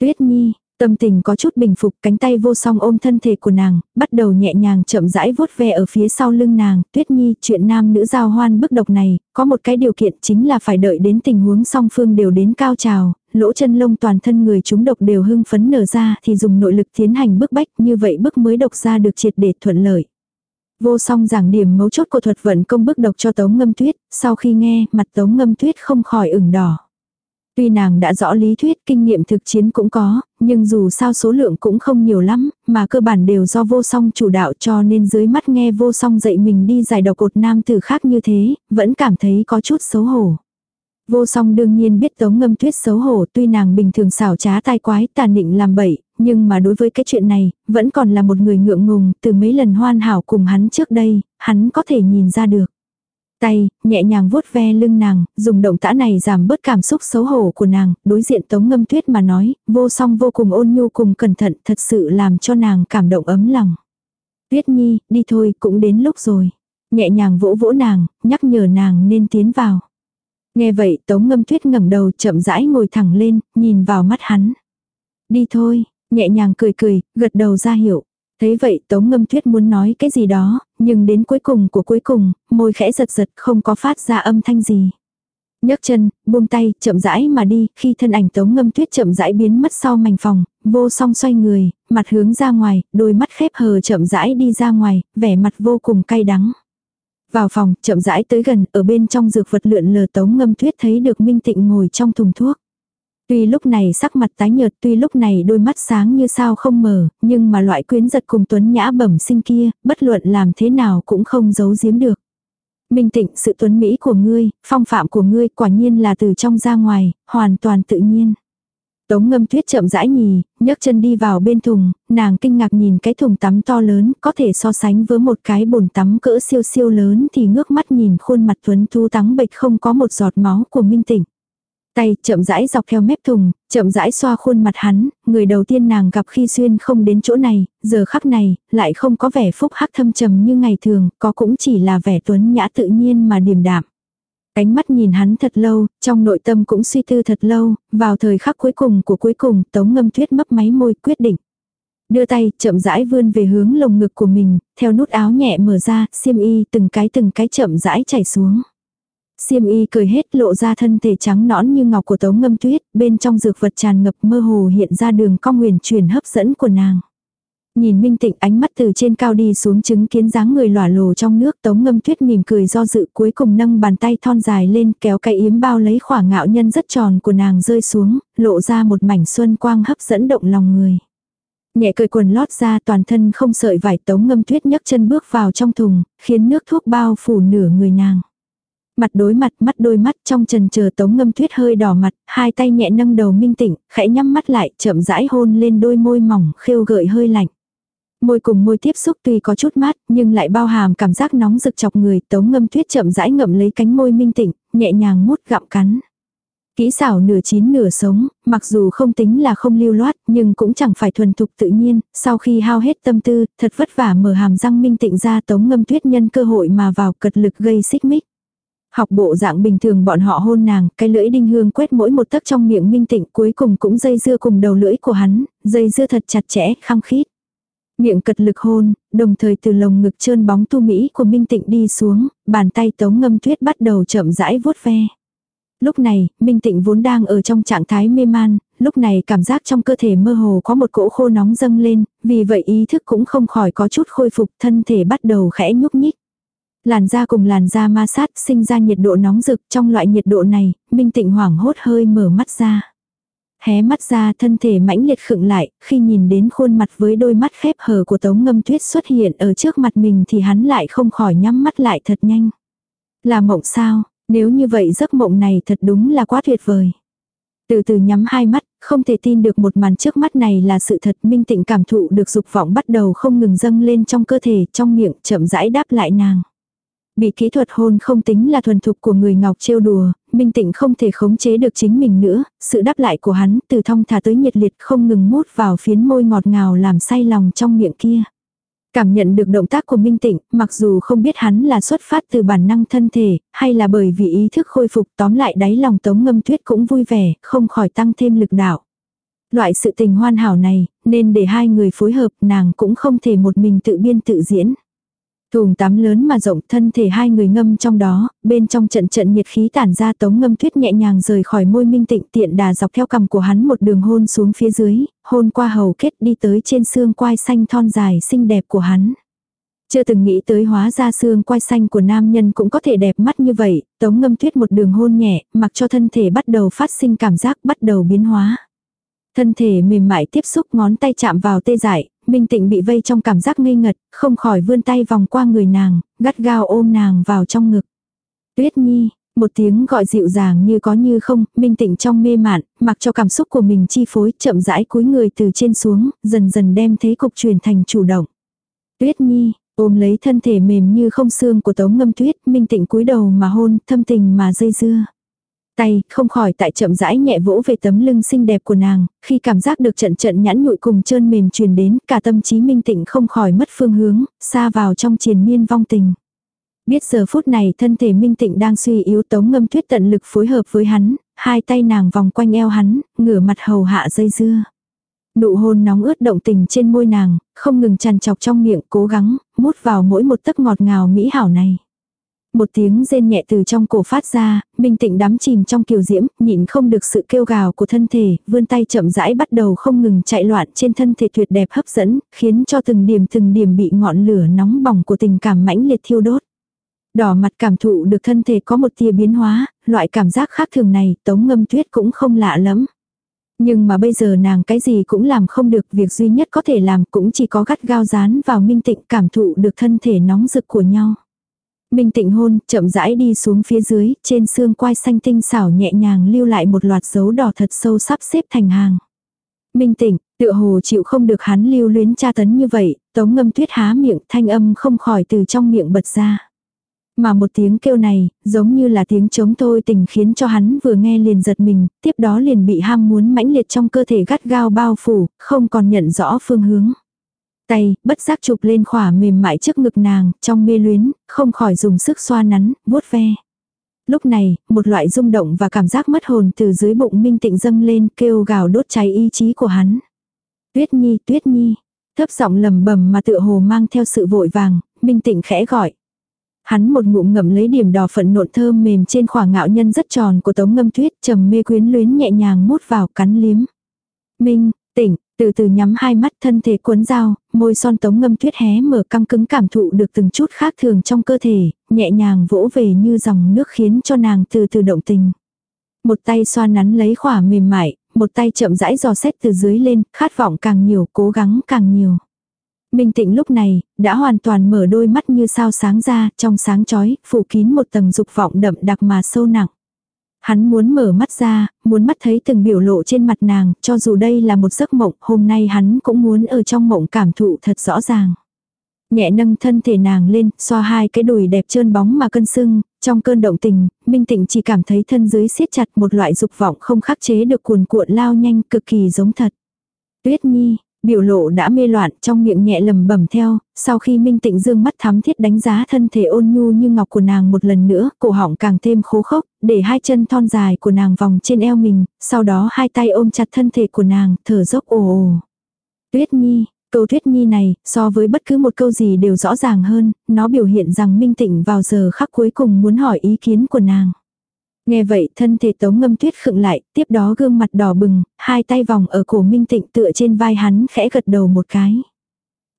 Tuyết nhi, Tâm tình có chút bình phục, cánh tay vô song ôm thân thể của nàng, bắt đầu nhẹ nhàng chậm rãi vuốt ve ở phía sau lưng nàng, tuyết nhi, chuyện nam nữ giao hoan bức độc này, có một cái điều kiện chính là phải đợi đến tình huống song phương đều đến cao trào, lỗ chân lông toàn thân người chúng độc đều hưng phấn nở ra thì dùng nội lực tiến hành bức bách, như vậy bức mới độc ra được triệt để thuận lợi. Vô song giảng điểm mấu chốt của thuật vận công bức độc cho tống ngâm tuyết, sau khi nghe, mặt tống ngâm tuyết không khỏi ửng đỏ. Tuy nàng đã rõ lý thuyết kinh nghiệm thực chiến cũng có, nhưng dù sao số lượng cũng không nhiều lắm, mà cơ bản đều do vô song chủ đạo cho nên dưới mắt nghe vô song dạy mình đi giải độc cột nam tử khác như thế, vẫn cảm thấy có chút xấu hổ. Vô song đương nhiên biết tống ngâm tuyết xấu hổ tuy nàng bình thường xảo trá tai quái tàn nịnh làm bậy, nhưng mà đối với cái chuyện này, vẫn còn là một người ngượng ngùng từ mấy lần hoan hảo cùng hắn trước đây, hắn có thể nhìn ra được. Tay, nhẹ nhàng vuốt ve lưng nàng, dùng động tã này giảm bớt cảm xúc xấu hổ của nàng, đối diện tống ngâm tuyết mà nói, vô song vô cùng ôn nhu cùng cẩn thận thật sự làm cho nàng cảm động ấm lòng. Tuyết nhi, đi thôi, cũng đến lúc rồi. Nhẹ nhàng vỗ vỗ nàng, nhắc nhở nàng nên tiến vào. Nghe vậy tống ngâm tuyết ngẩng đầu chậm rãi ngồi thẳng lên, nhìn vào mắt hắn. Đi thôi, nhẹ nhàng cười cười, gật đầu ra hiệu. Thấy vậy Tống Ngâm Tuyết muốn nói cái gì đó, nhưng đến cuối cùng của cuối cùng, môi khẽ giật giật không có phát ra âm thanh gì. nhấc chân, buông tay, chậm rãi mà đi, khi thân ảnh Tống Ngâm Tuyết chậm rãi biến mất sau mảnh phòng, vô song xoay người, mặt hướng ra ngoài, đôi mắt khép hờ chậm rãi đi ra ngoài, vẻ mặt vô cùng cay đắng. Vào phòng, chậm rãi tới gần, ở bên trong dược vật lượn lờ Tống Ngâm Tuyết thấy được Minh Tịnh ngồi trong thùng thuốc. Tuy lúc này sắc mặt tái nhợt, tuy lúc này đôi mắt sáng như sao không mở, nhưng mà loại quyến giật cùng tuấn nhã bẩm sinh kia, bất luận làm thế nào cũng không giấu giếm được. Minh tịnh sự tuấn mỹ của ngươi, phong phạm của ngươi quả nhiên là từ trong ra ngoài, hoàn toàn tự nhiên. Tống ngâm tuyết chậm rãi nhì, nhấc chân đi vào bên thùng, nàng kinh ngạc nhìn cái thùng tắm to lớn, có thể so sánh với một cái bồn tắm cỡ siêu siêu lớn thì ngước mắt nhìn khuôn mặt tuấn thu tắng bệch không có một giọt máu của minh tịnh. Tay chậm rãi dọc theo mép thùng, chậm rãi xoa khuôn mặt hắn, người đầu tiên nàng gặp khi xuyên không đến chỗ này, giờ khắc này, lại không có vẻ phúc hắc thâm trầm như ngày thường, có cũng chỉ là vẻ tuấn nhã tự nhiên mà điềm đạm. Cánh mắt nhìn hắn thật lâu, trong nội tâm cũng suy tư thật lâu, vào thời khắc cuối cùng của cuối cùng, tống ngâm tuyết mấp máy môi quyết định. Đưa tay, chậm rãi vươn về hướng lồng ngực của mình, theo nút áo nhẹ mở ra, xiêm y từng cái từng cái chậm rãi chảy xuống. Xiêm y cười hết lộ ra thân thể trắng nõn như ngọc của tống ngâm tuyết, bên trong dược vật tràn ngập mơ hồ hiện ra đường cong huyền truyền hấp dẫn của nàng. Nhìn Minh Tịnh ánh mắt từ trên cao đi xuống chứng kiến dáng người lỏa lồ trong nước tống ngâm tuyết mỉm cười do dự cuối cùng nâng bàn tay thon dài lên kéo cái yếm bao lấy khỏa ngạo nhân rất tròn của nàng rơi xuống, lộ ra một mảnh xuân quang hấp dẫn động lòng người. Nhẹ cởi quần lót ra toàn thân không sợi vải tống ngâm tuyết nhấc chân bước vào trong thùng, khiến nước thuốc bao phủ nửa người nàng. Mặt đối mặt mắt đôi mắt trong trần chờ tống ngâm tuyết hơi đỏ mặt, hai tay nhẹ nâng đầu minh tịnh, khẽ nhắm mắt lại chậm rãi hôn lên đôi môi mỏng khêu gợi hơi lạnh. Môi cùng môi tiếp xúc tuy có chút mát, nhưng lại bao hàm cảm giác nóng rực chọc người, tống ngâm tuyết chậm rãi ngậm lấy cánh môi minh tịnh, nhẹ nhàng mút gặm cắn. Kỹ xảo nửa chín nửa sống, mặc dù không tính là không lưu loát, nhưng cũng chẳng phải thuần thục tự nhiên, sau khi hao hết tâm tư, thật vất vả mở hàm răng minh tịnh ra tống ngâm tuyết nhân cơ hội mà vào cật lực gây xích mích. Học bộ dạng bình thường bọn họ hôn nàng, cái lưỡi đinh hương quét mỗi một tấc trong miệng minh tịnh cuối cùng cũng dây dưa cùng đầu lưỡi của hắn, dây dưa thật chặt chẽ, khăng khít. Miệng cật lực hôn, đồng thời từ lồng ngực trơn bóng tu mỹ của Minh Tịnh đi xuống, bàn tay tống ngâm tuyết bắt đầu chậm rãi vuốt ve. Lúc này, Minh Tịnh vốn đang ở trong trạng thái mê man, lúc này cảm giác trong cơ thể mơ hồ có một cỗ khô nóng dâng lên, vì vậy ý thức cũng không khỏi có chút khôi phục thân thể bắt đầu khẽ nhúc nhích. Làn da cùng làn da ma sát sinh ra nhiệt độ nóng rực trong loại nhiệt độ này, Minh Tịnh hoảng hốt hơi mở mắt ra. Hé mắt ra thân thể mãnh liệt khựng lại, khi nhìn đến khuôn mặt với đôi mắt khép hờ của Tống Ngâm Tuyết xuất hiện ở trước mặt mình thì hắn lại không khỏi nhắm mắt lại thật nhanh. Là mộng sao, nếu như vậy giấc mộng này thật đúng là quá tuyệt vời. Từ từ nhắm hai mắt, không thể tin được một màn trước mắt này là sự thật minh tịnh cảm thụ được dục vọng bắt đầu không ngừng dâng lên trong cơ thể, trong miệng, chậm rãi đáp lại nàng. Bị kỹ thuật hôn không tính là thuần thục của người ngọc trêu đùa, minh tịnh không thể khống chế được chính mình nữa, sự đáp lại của hắn từ thong thả tới nhiệt liệt không ngừng mút vào phiến môi ngọt ngào làm say lòng trong miệng kia. Cảm nhận được động tác của Minh Tịnh, mặc dù không biết hắn là xuất phát từ bản năng thân thể, hay là bởi vì ý thức khôi phục tóm lại đáy lòng tống ngâm tuyết cũng vui vẻ, không khỏi tăng thêm lực đạo. Loại sự tình hoàn hảo này, nên để hai người phối hợp nàng cũng không thể một mình tự biên tự diễn. Thùng tắm lớn mà rộng thân thể hai người ngâm trong đó, bên trong trận trận nhiệt khí tản ra tống ngâm tuyết nhẹ nhàng rời khỏi môi minh tịnh tiện đà dọc theo cằm của hắn một đường hôn xuống phía dưới, hôn qua hầu kết đi tới trên xương quai xanh thon dài xinh đẹp của hắn. Chưa từng nghĩ tới hóa ra xương quai xanh của nam nhân cũng có thể đẹp mắt như vậy, tống ngâm tuyết một đường hôn nhẹ, mặc cho thân thể bắt đầu phát sinh cảm giác bắt đầu biến hóa. Thân thể mềm mại tiếp xúc ngón tay chạm vào tê dại, Minh Tịnh bị vây trong cảm giác ngây ngật, không khỏi vươn tay vòng qua người nàng, gắt gao ôm nàng vào trong ngực. Tuyết Nhi, một tiếng gọi dịu dàng như có như không, Minh Tịnh trong mê mạn, mặc cho cảm xúc của mình chi phối, chậm rãi cúi người từ trên xuống, dần dần đem thế cục chuyển thành chủ động. Tuyết Nhi, ôm lấy thân thể mềm như không xương của Tống Ngâm Tuyết, Minh Tịnh cúi đầu mà hôn, thâm tình mà dây dưa. Tay, không khỏi tại chậm rãi nhẹ vỗ về tấm lưng xinh đẹp của nàng, khi cảm giác được trận trận nhãn nhụi cùng trơn mềm truyền đến, cả tâm trí minh tịnh không khỏi mất phương hướng, xa vào trong triền miên vong tình. Biết giờ phút này thân thể minh tịnh đang suy yếu tống ngâm tuyết tận lực phối hợp với hắn, hai tay nàng vòng quanh eo hắn, ngửa mặt hầu hạ dây dưa. Nụ hôn nóng ướt động tình trên môi nàng, không ngừng tràn chọc trong miệng cố gắng, mút vào mỗi một tấc ngọt ngào mỹ hảo này. Một tiếng rên nhẹ từ trong cổ phát ra, Minh Tịnh đắm chìm trong kiều diễm, nhịn không được sự kêu gào của thân thể, vươn tay chậm rãi bắt đầu không ngừng chạy loạn trên thân thể tuyệt đẹp hấp dẫn, khiến cho từng điểm từng điểm bị ngọn lửa nóng bỏng của tình cảm mãnh liệt thiêu đốt. Đỏ mặt cảm thụ được thân thể có một tia biến hóa, loại cảm giác khác thường này, tống ngâm tuyết cũng không lạ lắm. Nhưng mà bây giờ nàng cái gì cũng làm không được, việc duy nhất có thể làm cũng chỉ có gắt gao dán vào minh tịnh cảm thụ được thân thể nóng rực của nhau. Minh tịnh hôn, chậm rãi đi xuống phía dưới, trên xương quai xanh tinh xảo nhẹ nhàng lưu lại một loạt dấu đỏ thật sâu sắp xếp thành hàng. Minh tịnh, tựa hồ chịu không được hắn lưu luyến tra tấn như vậy, tống ngâm tuyết há miệng thanh âm không khỏi từ trong miệng bật ra. Mà một tiếng kêu này, giống như là tiếng chống thôi tình khiến cho hắn vừa nghe liền giật mình, tiếp đó liền bị ham muốn mãnh liệt trong cơ thể gắt gao bao phủ, không còn nhận rõ phương hướng. Tay, bất giác chụp lên khỏa mềm mại trước ngực nàng, trong mê luyến, không khỏi dùng sức xoa nắn, vuốt ve. Lúc này, một loại rung động và cảm giác mất hồn từ dưới bụng minh tịnh dâng lên kêu gào đốt cháy ý chí của hắn. Tuyết nhi, tuyết nhi. Thấp giọng lầm bầm mà tựa hồ mang theo sự vội vàng, minh tịnh khẽ gọi. Hắn một ngụm ngậm lấy điểm đỏ phận nộn thơm mềm trên khỏa ngạo nhân rất tròn của tống ngâm tuyết trầm mê quyến luyến nhẹ nhàng mút vào cắn liếm. Minh, tỉnh, từ từ nhắm hai mắt thân thể cuốn dao, môi son tống ngâm tuyết hé mở căng cứng cảm thụ được từng chút khác thường trong cơ thể, nhẹ nhàng vỗ về như dòng nước khiến cho nàng từ từ động tình. Một tay xoa nắn lấy khỏa mềm mại, một tay chậm rãi dò xét từ dưới lên, khát vọng càng nhiều, cố gắng càng nhiều. Minh tịnh lúc này, đã hoàn toàn mở đôi mắt như sao sáng ra, trong sáng chói, phủ kín một tầng dục vọng đậm đặc mà sâu nặng. Hắn muốn mở mắt ra, muốn mắt thấy từng biểu lộ trên mặt nàng, cho dù đây là một giấc mộng, hôm nay hắn cũng muốn ở trong mộng cảm thụ thật rõ ràng. Nhẹ nâng thân thể nàng lên, xoa hai cái đùi đẹp trơn bóng mà cân sưng, trong cơn động tình, Minh Tịnh chỉ cảm thấy thân dưới siết chặt một loại dục vọng không khắc chế được cuồn cuộn lao nhanh cực kỳ giống thật. Tuyết Nhi, biểu lộ đã mê loạn trong miệng nhẹ lầm bẩm theo, sau khi Minh Tịnh dương mắt thắm thiết đánh giá thân thể ôn nhu như ngọc của nàng một lần nữa, cổ họng càng thêm khô khốc, để hai chân thon dài của nàng vòng trên eo mình, sau đó hai tay ôm chặt thân thể của nàng, thở dốc ồ ồ. Tuyết Nhi, Câu Tuyết Nhi này, so với bất cứ một câu gì đều rõ ràng hơn, nó biểu hiện rằng Minh Tịnh vào giờ khắc cuối cùng muốn hỏi ý kiến của nàng. Nghe vậy thân thể tống ngâm tuyết khựng lại, tiếp đó gương mặt đỏ bừng, hai tay vòng ở cổ Minh Tịnh tựa trên vai hắn khẽ gật đầu một cái.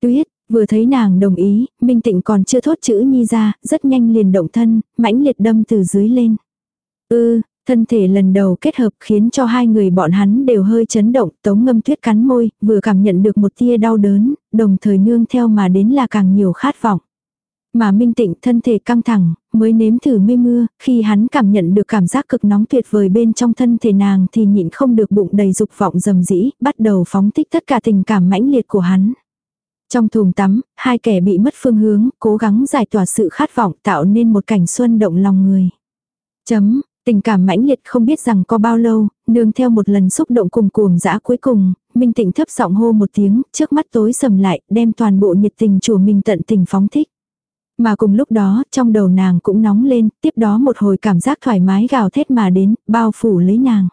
Tuyết, vừa thấy nàng đồng ý, Minh Tịnh còn chưa thốt chữ Nhi ra, rất nhanh liền động thân, mãnh liệt đâm từ dưới lên. Ư, Thân thể lần đầu kết hợp khiến cho hai người bọn hắn đều hơi chấn động, tống ngâm tuyết cắn môi, vừa cảm nhận được một tia đau đớn, đồng thời nương theo mà đến là càng nhiều khát vọng. Mà minh tịnh thân thể căng thẳng, mới nếm thử mây mưa, khi hắn cảm nhận được cảm giác cực nóng tuyệt vời bên trong thân thể nàng thì nhịn không được bụng đầy dục vọng dầm dĩ, bắt đầu phóng thích tất cả tình cảm mãnh liệt của hắn. Trong thùng tắm, hai kẻ bị mất phương hướng, cố gắng giải tỏa sự khát vọng tạo nên một cảnh xuân động lòng người. Chấm, Tình cảm mãnh liệt không biết rằng có bao lâu, nương theo một lần xúc động cùng cuồng dã cuối cùng, Minh Tịnh thấp giọng hô một tiếng, trước mắt tối sầm lại, đem toàn bộ nhiệt tình chùa mình tận tình phóng thích. Mà cùng lúc đó, trong đầu nàng cũng nóng lên, tiếp đó một hồi cảm giác thoải mái gào thét mà đến, bao phủ lấy nàng.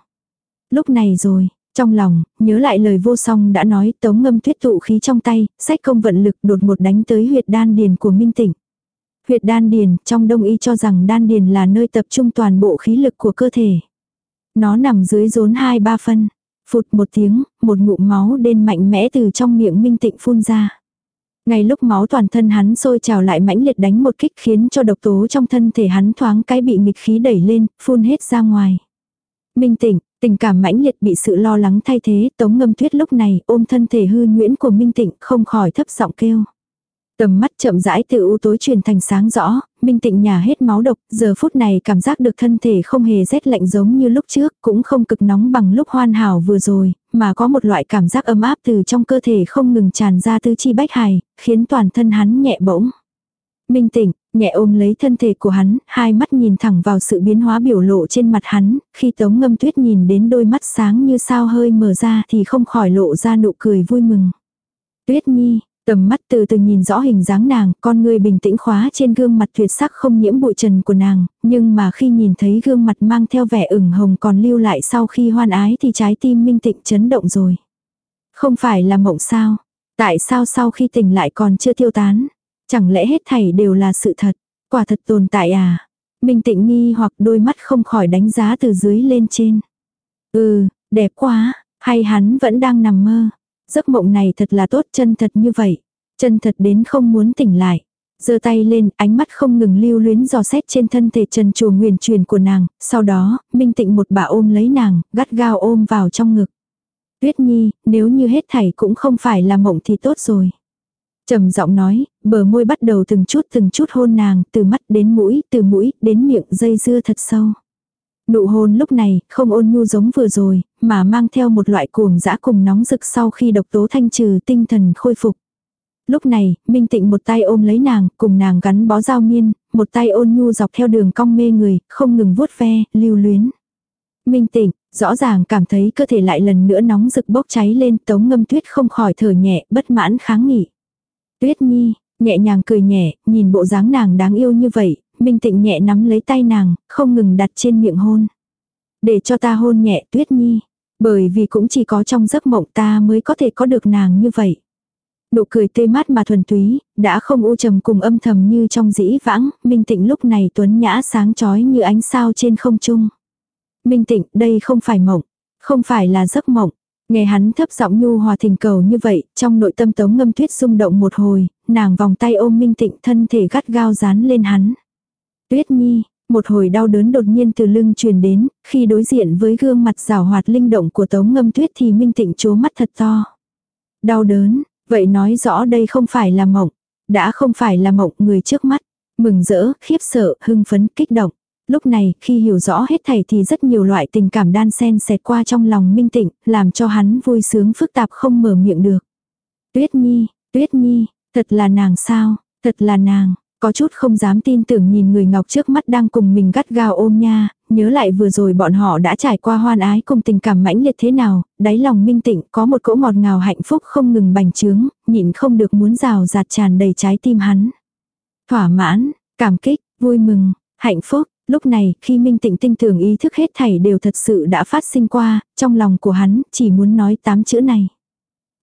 Lúc này rồi, trong lòng, nhớ lại lời vô song đã nói tống ngâm tuyết tụ khí trong tay, sách công vận lực đột một đánh tới huyệt đan điền của Minh Tịnh. Huyệt đan điền, trong đông y cho rằng đan điền là nơi tập trung toàn bộ khí lực của cơ thể. Nó nằm dưới rốn hai ba phân. Phụt một tiếng, một ngụm máu đen mạnh mẽ từ trong miệng minh tịnh phun ra. Ngay lúc máu toàn thân hắn sôi trào lại mãnh liệt đánh một kích khiến cho độc tố trong thân thể hắn thoáng cái bị nghịch khí đẩy lên, phun hết ra ngoài. Minh tịnh, tình cảm mãnh liệt bị sự lo lắng thay thế, tống ngâm tuyết lúc này ôm thân thể hư nhuyễn của Minh tịnh không khỏi thấp giọng kêu. Tầm mắt chậm rãi từ u tối truyền thành sáng rõ, minh tịnh nhà hết máu độc, giờ phút này cảm giác được thân thể không hề rét lạnh giống như lúc trước, cũng không cực nóng bằng lúc hoàn hảo vừa rồi, mà có một loại cảm giác ấm áp từ trong cơ thể không ngừng tràn ra tứ chi bách hài, khiến toàn thân hắn nhẹ bỗng. Minh tịnh, nhẹ ôm lấy thân thể của hắn, hai mắt nhìn thẳng vào sự biến hóa biểu lộ trên mặt hắn, khi tống ngâm tuyết nhìn đến đôi mắt sáng như sao hơi mở ra thì không khỏi lộ ra nụ cười vui mừng. Tuyết nhi, Tầm mắt từ từ nhìn rõ hình dáng nàng, con người bình tĩnh khóa trên gương mặt tuyệt sắc không nhiễm bụi trần của nàng, nhưng mà khi nhìn thấy gương mặt mang theo vẻ ửng hồng còn lưu lại sau khi hoan ái thì trái tim minh tịnh chấn động rồi. Không phải là mộng sao? Tại sao sau khi tỉnh lại còn chưa tiêu tán? Chẳng lẽ hết thảy đều là sự thật? Quả thật tồn tại à? Minh tịnh nghi hoặc đôi mắt không khỏi đánh giá từ dưới lên trên. Ừ, đẹp quá, hay hắn vẫn đang nằm mơ. Giấc mộng này thật là tốt chân thật như vậy. Chân thật đến không muốn tỉnh lại. giơ tay lên, ánh mắt không ngừng lưu luyến dò xét trên thân thể trần chùa nguyền truyền của nàng, sau đó, minh tịnh một bà ôm lấy nàng, gắt gao ôm vào trong ngực. Tuyết nhi, nếu như hết thảy cũng không phải là mộng thì tốt rồi. trầm giọng nói, bờ môi bắt đầu từng chút từng chút hôn nàng, từ mắt đến mũi, từ mũi đến miệng dây dưa thật sâu. Nụ hôn lúc này, không ôn nhu giống vừa rồi, mà mang theo một loại cuồng dã cùng nóng rực sau khi độc tố thanh trừ tinh thần khôi phục. Lúc này, Minh Tịnh một tay ôm lấy nàng, cùng nàng gắn bó giao miên, một tay ôn nhu dọc theo đường cong mê người, không ngừng vuốt ve, lưu luyến. Minh Tịnh, rõ ràng cảm thấy cơ thể lại lần nữa nóng rực bốc cháy lên, tống ngâm tuyết không khỏi thở nhẹ, bất mãn kháng nghị. Tuyết Nhi, nhẹ nhàng cười nhẹ, nhìn bộ dáng nàng đáng yêu như vậy, Minh Tịnh nhẹ nắm lấy tay nàng, không ngừng đặt trên miệng hôn. Để cho ta hôn nhẹ Tuyết Nhi, bởi vì cũng chỉ có trong giấc mộng ta mới có thể có được nàng như vậy. Nụ cười tê mát mà thuần túy, đã không u trầm cùng âm thầm như trong dĩ vãng, Minh Tịnh lúc này tuấn nhã sáng chói như ánh sao trên không trung. Minh Tịnh, đây không phải mộng, không phải là giấc mộng. Nghe hắn thấp giọng nhu hòa thình cầu như vậy, trong nội tâm tống ngâm tuyết rung động một hồi, nàng vòng tay ôm minh tịnh thân thể gắt gao dán lên hắn. Tuyết nhi, một hồi đau đớn đột nhiên từ lưng truyền đến, khi đối diện với gương mặt rào hoạt linh động của tống ngâm tuyết thì minh tịnh chố mắt thật to. Đau đớn, vậy nói rõ đây không phải là mộng, đã không phải là mộng người trước mắt. Mừng rỡ, khiếp sợ, hưng phấn, kích động. Lúc này, khi hiểu rõ hết thảy thì rất nhiều loại tình cảm đan xen xẹt qua trong lòng minh tịnh, làm cho hắn vui sướng phức tạp không mở miệng được. Tuyết Nhi, Tuyết Nhi, thật là nàng sao, thật là nàng, có chút không dám tin tưởng nhìn người ngọc trước mắt đang cùng mình gắt gao ôm nha, nhớ lại vừa rồi bọn họ đã trải qua hoan ái cùng tình cảm mãnh liệt thế nào, đáy lòng minh tịnh có một cỗ ngọt ngào hạnh phúc không ngừng bành trướng, nhịn không được muốn rào rạt tràn đầy trái tim hắn. Thỏa mãn, cảm kích, vui mừng, hạnh phúc, lúc này khi minh tịnh tinh tưởng ý thức hết thảy đều thật sự đã phát sinh qua, trong lòng của hắn chỉ muốn nói tám chữ này.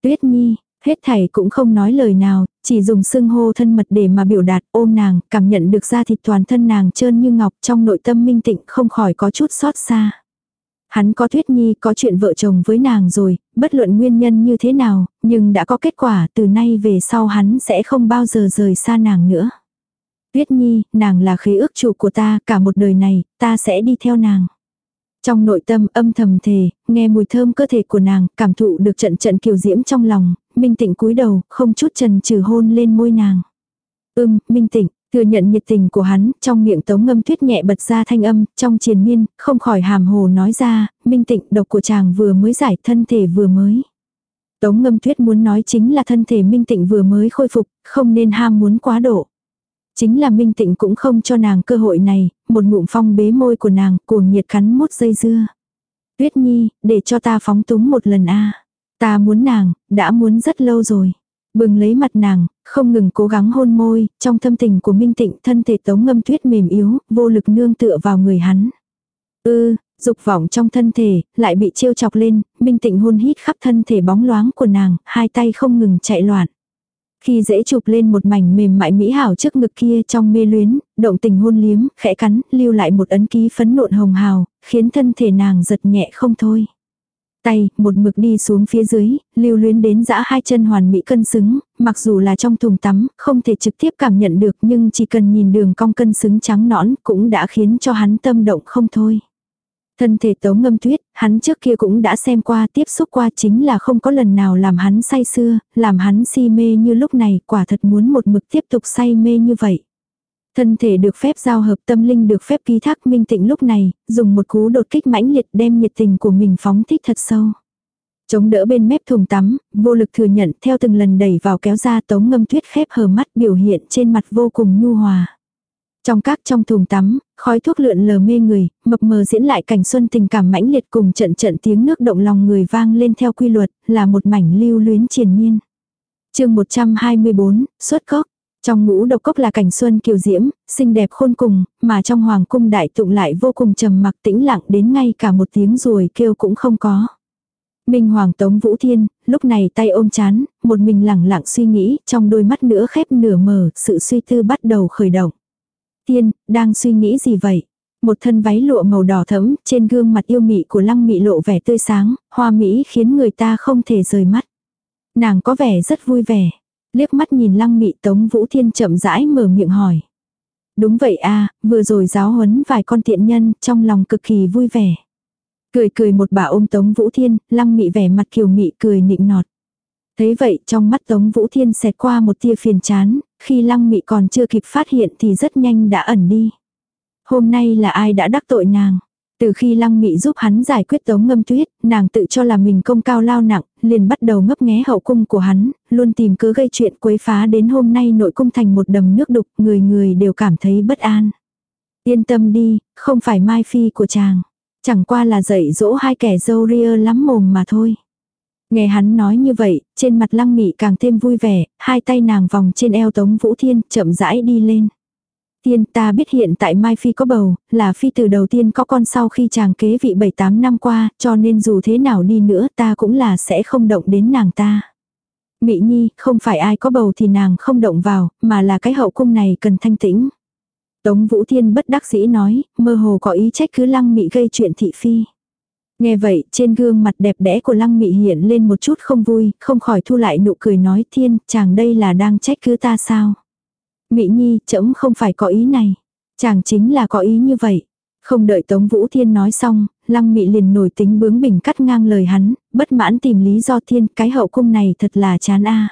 Tuyết Nhi, Hết thảy cũng không nói lời nào, chỉ dùng xưng hô thân mật để mà biểu đạt ôm nàng, cảm nhận được da thịt toàn thân nàng trơn như ngọc trong nội tâm minh tịnh không khỏi có chút xót xa. Hắn có thuyết nhi có chuyện vợ chồng với nàng rồi, bất luận nguyên nhân như thế nào, nhưng đã có kết quả từ nay về sau hắn sẽ không bao giờ rời xa nàng nữa. Tuyết nhi, nàng là khế ước chủ của ta, cả một đời này, ta sẽ đi theo nàng. Trong nội tâm âm thầm thề, nghe mùi thơm cơ thể của nàng, cảm thụ được trận trận kiều diễm trong lòng, Minh Tịnh cúi đầu, không chút trần trừ hôn lên môi nàng. Ưm, Minh Tịnh, thừa nhận nhiệt tình của hắn, trong miệng tống ngâm tuyết nhẹ bật ra thanh âm, trong triền miên, không khỏi hàm hồ nói ra, Minh Tịnh độc của chàng vừa mới giải thân thể vừa mới. Tống ngâm tuyết muốn nói chính là thân thể Minh Tịnh vừa mới khôi phục, không nên ham muốn quá độ. Chính là Minh Tịnh cũng không cho nàng cơ hội này, một ngụm phong bế môi của nàng, cuồng nhiệt cắn mút dây dưa. Tuyết Nhi, để cho ta phóng túng một lần a. Ta muốn nàng, đã muốn rất lâu rồi. Bừng lấy mặt nàng, không ngừng cố gắng hôn môi, trong thâm tình của Minh Tịnh thân thể tống ngâm tuyết mềm yếu, vô lực nương tựa vào người hắn. Ư, dục vọng trong thân thể, lại bị trêu chọc lên, Minh Tịnh hôn hít khắp thân thể bóng loáng của nàng, hai tay không ngừng chạy loạn. Khi dễ chụp lên một mảnh mềm mại mỹ hảo trước ngực kia trong mê luyến, động tình hôn liếm, khẽ cắn, lưu lại một ấn ký phấn nộn hồng hào, khiến thân thể nàng giật nhẹ không thôi. Tay, một mực đi xuống phía dưới, lưu luyến đến dã hai chân hoàn mỹ cân xứng, mặc dù là trong thùng tắm, không thể trực tiếp cảm nhận được nhưng chỉ cần nhìn đường cong cân xứng trắng nõn cũng đã khiến cho hắn tâm động không thôi. Thân thể tống ngâm tuyết, hắn trước kia cũng đã xem qua tiếp xúc qua chính là không có lần nào làm hắn say xưa, làm hắn si mê như lúc này quả thật muốn một mực tiếp tục say mê như vậy. Thân thể được phép giao hợp tâm linh được phép ký thác minh tịnh lúc này, dùng một cú đột kích mãnh liệt đem nhiệt tình của mình phóng thích thật sâu. Chống đỡ bên mép thùng tắm, vô lực thừa nhận theo từng lần đẩy vào kéo ra tống ngâm tuyết khép hờ mắt biểu hiện trên mặt vô cùng nhu hòa. Trong các trong thùng tắm, khói thuốc lượn lờ mê người, mập mờ diễn lại cảnh xuân tình cảm mãnh liệt cùng trận trận tiếng nước động lòng người vang lên theo quy luật, là một mảnh lưu luyến triền miên. chương 124, xuất cốc. Trong ngũ độc cốc là cảnh xuân kiều diễm, xinh đẹp khôn cùng, mà trong hoàng cung đại tụng lại vô cùng trầm mặc tĩnh lặng đến ngay cả một tiếng ruồi kêu cũng không có. Minh Hoàng Tống Vũ Thiên, lúc này tay ôm chán, một mình lẳng lặng suy nghĩ, trong đôi mắt nữa khép nửa mở, sự suy tư bắt đầu khởi động. Tiên, đang suy nghĩ gì vậy? Một thân váy lụa màu đỏ thẫm, trên gương mặt yêu mị của lăng mị lộ vẻ tươi sáng, hoa mỹ khiến người ta không thể rời mắt. Nàng có vẻ rất vui vẻ. Liếc mắt nhìn lăng mị tống vũ thiên chậm rãi mở miệng hỏi. Đúng vậy a vừa rồi giáo huấn vài con tiện nhân, trong lòng cực kỳ vui vẻ. Cười cười một bà ôm tống vũ thiên, lăng mị vẻ mặt kiều mị cười nịnh nọt. Thấy vậy trong mắt Tống Vũ Thiên xẹt qua một tia phiền chán, khi lăng mị còn chưa kịp phát hiện thì rất nhanh đã ẩn đi. Hôm nay là ai đã đắc tội nàng? Từ khi lăng mị giúp hắn giải quyết tống ngâm tuyết, nàng tự cho là mình công cao lao nặng, liền bắt đầu ngấp nghé hậu cung của hắn, luôn tìm cứ gây chuyện quấy phá đến hôm nay nội cung thành một đầm nước đục, người người đều cảm thấy bất an. Yên tâm đi, không phải mai phi của chàng. Chẳng qua là dạy dỗ hai kẻ dâu ria lắm mồm mà thôi. Nghe hắn nói như vậy, trên mặt lăng mị càng thêm vui vẻ, hai tay nàng vòng trên eo Tống Vũ Thiên, chậm rãi đi lên. Tiên ta biết hiện tại Mai Phi có bầu, là Phi từ đầu tiên có con sau khi chàng kế vị 7-8 năm qua, cho nên dù thế nào đi nữa ta cũng là sẽ không động đến nàng ta. mỹ Nhi, không phải ai có bầu thì nàng không động vào, mà là cái hậu cung này cần thanh tĩnh. Tống Vũ Thiên bất đắc dĩ nói, mơ hồ có ý trách cứ lăng mị gây chuyện thị phi. Nghe vậy, trên gương mặt đẹp đẽ của lăng mị hiện lên một chút không vui, không khỏi thu lại nụ cười nói thiên, chàng đây là đang trách cứ ta sao. Mị nhi, trẫm không phải có ý này. Chàng chính là có ý như vậy. Không đợi Tống Vũ Thiên nói xong, lăng mị liền nổi tính bướng bỉnh cắt ngang lời hắn, bất mãn tìm lý do thiên, cái hậu cung này thật là chán a.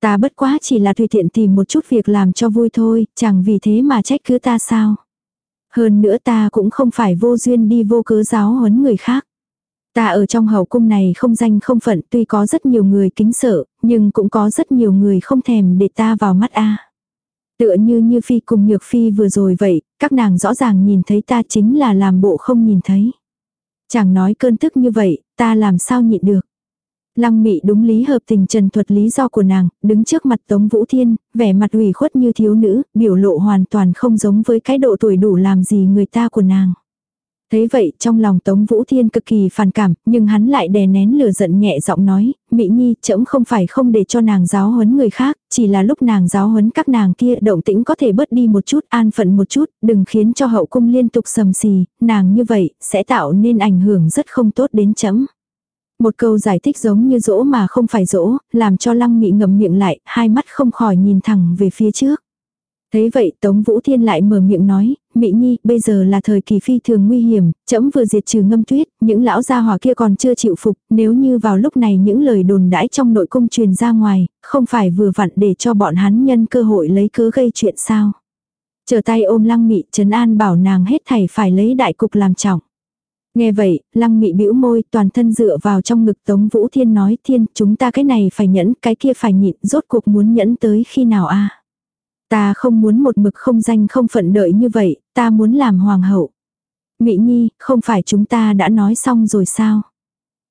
Ta bất quá chỉ là tùy tiện tìm một chút việc làm cho vui thôi, chẳng vì thế mà trách cứ ta sao. Hơn nữa ta cũng không phải vô duyên đi vô cớ giáo huấn người khác. Ta ở trong hậu cung này không danh không phận tuy có rất nhiều người kính sợ, nhưng cũng có rất nhiều người không thèm để ta vào mắt a. Tựa như như Phi cùng Nhược Phi vừa rồi vậy, các nàng rõ ràng nhìn thấy ta chính là làm bộ không nhìn thấy. Chẳng nói cơn tức như vậy, ta làm sao nhịn được. Lăng mị đúng lý hợp tình trần thuật lý do của nàng, đứng trước mặt Tống Vũ Thiên, vẻ mặt ủy khuất như thiếu nữ, biểu lộ hoàn toàn không giống với cái độ tuổi đủ làm gì người ta của nàng thấy vậy trong lòng Tống Vũ Thiên cực kỳ phản cảm, nhưng hắn lại đè nén lửa giận nhẹ giọng nói, Mỹ Nhi chấm không phải không để cho nàng giáo huấn người khác, chỉ là lúc nàng giáo huấn các nàng kia động tĩnh có thể bớt đi một chút, an phận một chút, đừng khiến cho hậu cung liên tục sầm xì, nàng như vậy, sẽ tạo nên ảnh hưởng rất không tốt đến chấm. Một câu giải thích giống như dỗ mà không phải dỗ, làm cho lăng mị ngậm miệng lại, hai mắt không khỏi nhìn thẳng về phía trước. Thế vậy Tống Vũ Thiên lại mở miệng nói, Mỹ Nhi, bây giờ là thời kỳ phi thường nguy hiểm, trẫm vừa diệt trừ ngâm tuyết, những lão gia hỏa kia còn chưa chịu phục, nếu như vào lúc này những lời đồn đãi trong nội cung truyền ra ngoài, không phải vừa vặn để cho bọn hắn nhân cơ hội lấy cớ gây chuyện sao. Trở tay ôm lăng mị trấn an bảo nàng hết thảy phải lấy đại cục làm trọng. Nghe vậy, lăng mị bĩu môi toàn thân dựa vào trong ngực Tống Vũ Thiên nói thiên chúng ta cái này phải nhẫn cái kia phải nhịn rốt cuộc muốn nhẫn tới khi nào a Ta không muốn một mực không danh không phận đợi như vậy, ta muốn làm hoàng hậu. Mỹ Nhi, không phải chúng ta đã nói xong rồi sao?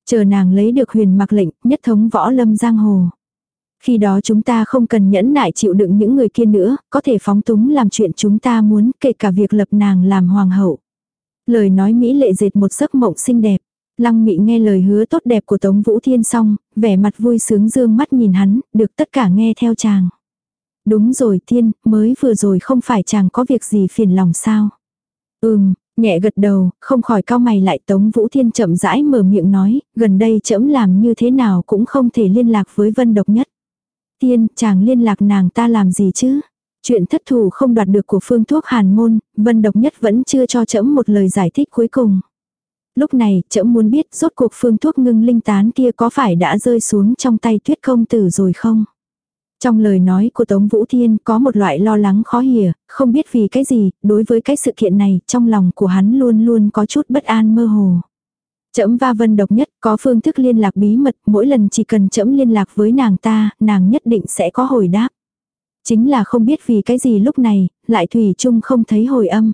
Chờ nàng lấy được huyền mặc lệnh, nhất thống võ lâm giang hồ. Khi đó chúng ta không cần nhẫn nại chịu đựng những người kia nữa, có thể phóng túng làm chuyện chúng ta muốn, kể cả việc lập nàng làm hoàng hậu. Lời nói Mỹ lệ dệt một giấc mộng xinh đẹp. Lăng Mị nghe lời hứa tốt đẹp của Tống Vũ Thiên xong, vẻ mặt vui sướng dương mắt nhìn hắn, được tất cả nghe theo chàng. Đúng rồi Thiên, mới vừa rồi không phải chàng có việc gì phiền lòng sao? Ừm, nhẹ gật đầu, không khỏi cao mày lại Tống Vũ Thiên chậm rãi mở miệng nói, gần đây trẫm làm như thế nào cũng không thể liên lạc với Vân Độc Nhất. Thiên, chàng liên lạc nàng ta làm gì chứ? Chuyện thất thủ không đoạt được của phương thuốc hàn môn, Vân Độc Nhất vẫn chưa cho trẫm một lời giải thích cuối cùng. Lúc này, trẫm muốn biết rốt cuộc phương thuốc ngưng linh tán kia có phải đã rơi xuống trong tay tuyết công tử rồi không? Trong lời nói của Tống Vũ Thiên có một loại lo lắng khó hiểu, không biết vì cái gì, đối với cái sự kiện này, trong lòng của hắn luôn luôn có chút bất an mơ hồ. Chấm va vân độc nhất có phương thức liên lạc bí mật, mỗi lần chỉ cần chấm liên lạc với nàng ta, nàng nhất định sẽ có hồi đáp. Chính là không biết vì cái gì lúc này, lại Thủy chung không thấy hồi âm.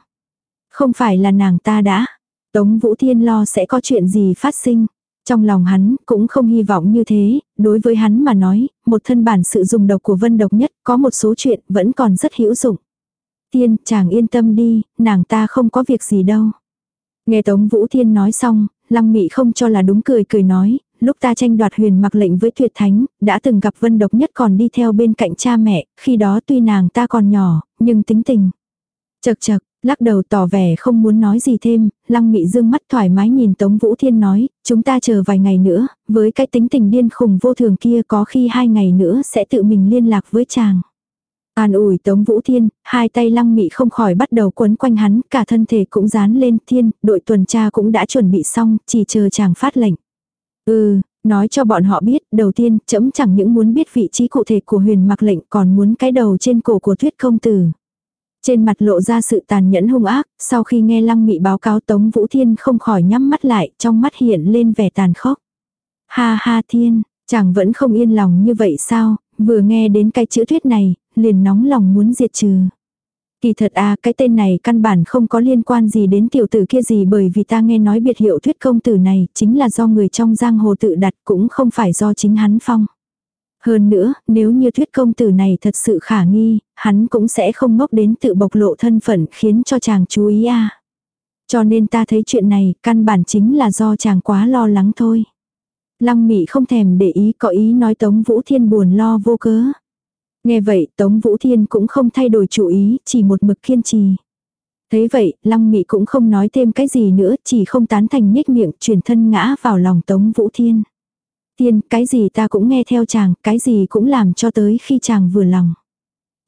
Không phải là nàng ta đã. Tống Vũ Thiên lo sẽ có chuyện gì phát sinh. Trong lòng hắn cũng không hy vọng như thế, đối với hắn mà nói, một thân bản sự dùng độc của vân độc nhất có một số chuyện vẫn còn rất hữu dụng. Tiên, chàng yên tâm đi, nàng ta không có việc gì đâu. Nghe Tống Vũ Thiên nói xong, Lăng Mị không cho là đúng cười cười nói, lúc ta tranh đoạt huyền mặc lệnh với tuyệt thánh, đã từng gặp vân độc nhất còn đi theo bên cạnh cha mẹ, khi đó tuy nàng ta còn nhỏ, nhưng tính tình. Chật chật, lắc đầu tỏ vẻ không muốn nói gì thêm, lăng mị dương mắt thoải mái nhìn Tống Vũ Thiên nói, chúng ta chờ vài ngày nữa, với cái tính tình điên khùng vô thường kia có khi hai ngày nữa sẽ tự mình liên lạc với chàng. An ủi Tống Vũ Thiên, hai tay lăng mị không khỏi bắt đầu quấn quanh hắn, cả thân thể cũng dán lên thiên, đội tuần tra cũng đã chuẩn bị xong, chỉ chờ chàng phát lệnh. Ừ, nói cho bọn họ biết, đầu tiên, chấm chẳng những muốn biết vị trí cụ thể của huyền mặc lệnh còn muốn cái đầu trên cổ của thuyết công tử. Trên mặt lộ ra sự tàn nhẫn hung ác, sau khi nghe lăng mị báo cáo Tống Vũ Thiên không khỏi nhắm mắt lại, trong mắt hiện lên vẻ tàn khốc. Ha ha thiên, chàng vẫn không yên lòng như vậy sao, vừa nghe đến cái chữ thuyết này, liền nóng lòng muốn diệt trừ. Kỳ thật à, cái tên này căn bản không có liên quan gì đến tiểu tử kia gì bởi vì ta nghe nói biệt hiệu thuyết công tử này chính là do người trong giang hồ tự đặt cũng không phải do chính hắn phong. Hơn nữa, nếu như thuyết công tử này thật sự khả nghi, hắn cũng sẽ không ngốc đến tự bộc lộ thân phận khiến cho chàng chú ý a. Cho nên ta thấy chuyện này căn bản chính là do chàng quá lo lắng thôi. Lăng mị không thèm để ý có ý nói Tống Vũ Thiên buồn lo vô cớ. Nghe vậy Tống Vũ Thiên cũng không thay đổi chủ ý, chỉ một mực kiên trì. Thế vậy, Lăng Mị cũng không nói thêm cái gì nữa, chỉ không tán thành nhếch miệng, chuyển thân ngã vào lòng Tống Vũ Thiên. Tiên cái gì ta cũng nghe theo chàng, cái gì cũng làm cho tới khi chàng vừa lòng.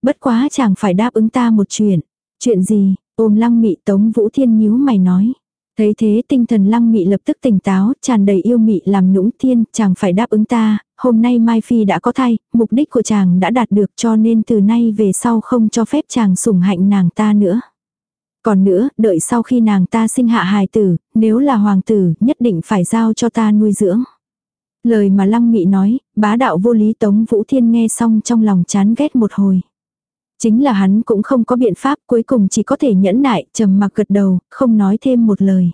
Bất quá chàng phải đáp ứng ta một chuyện. Chuyện gì? Ôm Lăng Mị Tống Vũ Thiên nhíu mày nói. Thấy thế tinh thần lăng mị lập tức tỉnh táo, tràn đầy yêu mị làm nũng thiên, chàng phải đáp ứng ta, hôm nay Mai Phi đã có thai, mục đích của chàng đã đạt được cho nên từ nay về sau không cho phép chàng sủng hạnh nàng ta nữa. Còn nữa, đợi sau khi nàng ta sinh hạ hài tử, nếu là hoàng tử, nhất định phải giao cho ta nuôi dưỡng. Lời mà lăng mị nói, bá đạo vô lý Tống Vũ Thiên nghe xong trong lòng chán ghét một hồi. Chính là hắn cũng không có biện pháp cuối cùng chỉ có thể nhẫn nại, trầm mặc gật đầu, không nói thêm một lời.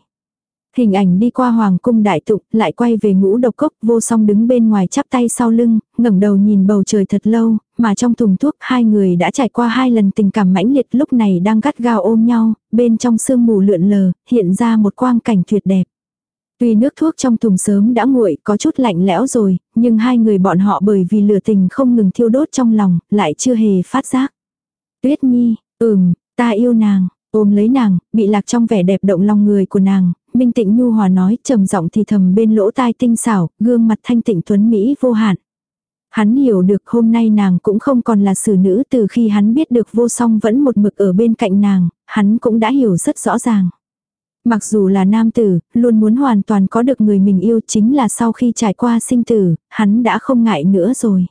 Hình ảnh đi qua hoàng cung đại tụng, lại quay về ngũ độc cốc, vô song đứng bên ngoài chắp tay sau lưng, ngẩng đầu nhìn bầu trời thật lâu, mà trong thùng thuốc hai người đã trải qua hai lần tình cảm mãnh liệt lúc này đang gắt gao ôm nhau, bên trong sương mù lượn lờ, hiện ra một quang cảnh tuyệt đẹp. Tuy nước thuốc trong thùng sớm đã nguội có chút lạnh lẽo rồi, nhưng hai người bọn họ bởi vì lửa tình không ngừng thiêu đốt trong lòng, lại chưa hề phát giác. Tuyết Nhi, ừm, ta yêu nàng, ôm lấy nàng, bị lạc trong vẻ đẹp động lòng người của nàng, Minh Tịnh Nhu Hòa nói trầm giọng thì thầm bên lỗ tai tinh xảo, gương mặt thanh tịnh tuấn Mỹ vô hạn. Hắn hiểu được hôm nay nàng cũng không còn là xử nữ từ khi hắn biết được vô song vẫn một mực ở bên cạnh nàng, hắn cũng đã hiểu rất rõ ràng. Mặc dù là nam tử, luôn muốn hoàn toàn có được người mình yêu chính là sau khi trải qua sinh tử, hắn đã không ngại nữa rồi.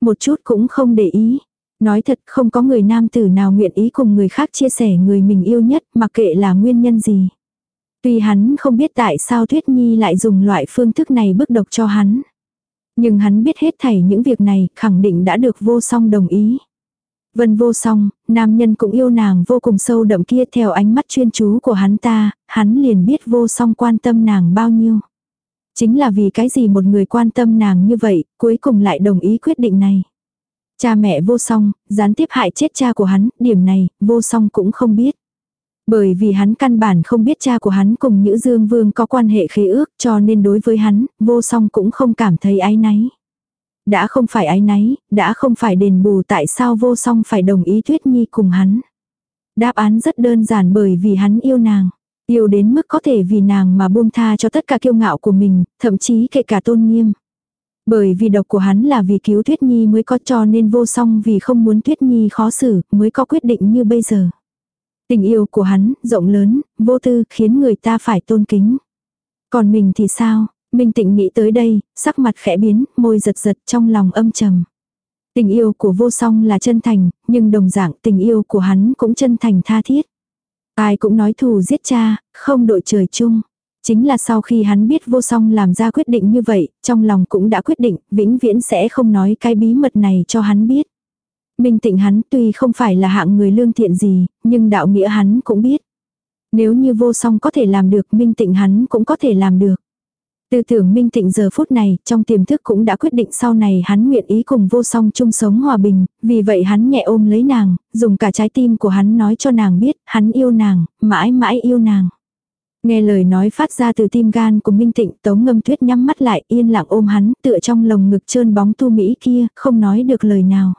Một chút cũng không để ý, Nói thật không có người nam tử nào nguyện ý cùng người khác chia sẻ người mình yêu nhất mặc kệ là nguyên nhân gì. Tuy hắn không biết tại sao Thuyết Nhi lại dùng loại phương thức này bức độc cho hắn. Nhưng hắn biết hết thảy những việc này khẳng định đã được vô song đồng ý. Vân vô song, nam nhân cũng yêu nàng vô cùng sâu đậm kia theo ánh mắt chuyên chú của hắn ta, hắn liền biết vô song quan tâm nàng bao nhiêu. Chính là vì cái gì một người quan tâm nàng như vậy, cuối cùng lại đồng ý quyết định này. Cha mẹ vô song, gián tiếp hại chết cha của hắn, điểm này, vô song cũng không biết. Bởi vì hắn căn bản không biết cha của hắn cùng Nhữ Dương Vương có quan hệ khế ước cho nên đối với hắn, vô song cũng không cảm thấy ái náy. Đã không phải ái náy, đã không phải đền bù tại sao vô song phải đồng ý Tuyết Nhi cùng hắn. Đáp án rất đơn giản bởi vì hắn yêu nàng. Yêu đến mức có thể vì nàng mà buông tha cho tất cả kiêu ngạo của mình, thậm chí kể cả tôn nghiêm. Bởi vì độc của hắn là vì cứu Tuyết Nhi mới có cho nên vô song vì không muốn Tuyết Nhi khó xử mới có quyết định như bây giờ. Tình yêu của hắn, rộng lớn, vô tư, khiến người ta phải tôn kính. Còn mình thì sao? Minh tịnh nghĩ tới đây, sắc mặt khẽ biến, môi giật giật trong lòng âm trầm. Tình yêu của vô song là chân thành, nhưng đồng dạng tình yêu của hắn cũng chân thành tha thiết. Ai cũng nói thù giết cha, không đội trời chung. Chính là sau khi hắn biết vô song làm ra quyết định như vậy, trong lòng cũng đã quyết định, vĩnh viễn sẽ không nói cái bí mật này cho hắn biết. Minh tịnh hắn tuy không phải là hạng người lương thiện gì, nhưng đạo nghĩa hắn cũng biết. Nếu như vô song có thể làm được, minh tịnh hắn cũng có thể làm được. Tư tưởng minh tịnh giờ phút này, trong tiềm thức cũng đã quyết định sau này hắn nguyện ý cùng vô song chung sống hòa bình, vì vậy hắn nhẹ ôm lấy nàng, dùng cả trái tim của hắn nói cho nàng biết, hắn yêu nàng, mãi mãi yêu nàng. Nghe lời nói phát ra từ tim gan của Minh Tịnh, Tống Ngâm Tuyết nhắm mắt lại, yên lặng ôm hắn, tựa trong lồng ngực trơn bóng tu Mỹ kia, không nói được lời nào.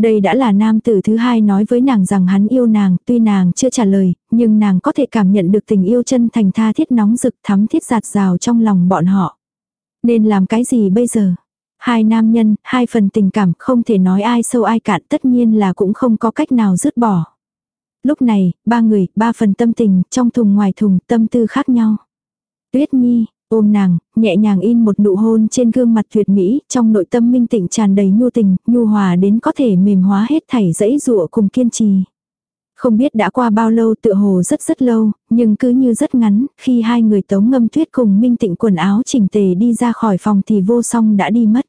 Đây đã là nam tử thứ hai nói với nàng rằng hắn yêu nàng, tuy nàng chưa trả lời, nhưng nàng có thể cảm nhận được tình yêu chân thành tha thiết nóng rực thắm thiết giạt rào trong lòng bọn họ. Nên làm cái gì bây giờ? Hai nam nhân, hai phần tình cảm không thể nói ai sâu ai cạn tất nhiên là cũng không có cách nào dứt bỏ. Lúc này, ba người, ba phần tâm tình, trong thùng ngoài thùng, tâm tư khác nhau. Tuyết Nhi, ôm nàng, nhẹ nhàng in một nụ hôn trên gương mặt tuyệt mỹ, trong nội tâm minh tịnh tràn đầy nhu tình, nhu hòa đến có thể mềm hóa hết thảy dãy dụa cùng kiên trì. Không biết đã qua bao lâu tựa hồ rất rất lâu, nhưng cứ như rất ngắn, khi hai người tống ngâm tuyết cùng minh tịnh quần áo chỉnh tề đi ra khỏi phòng thì vô song đã đi mất.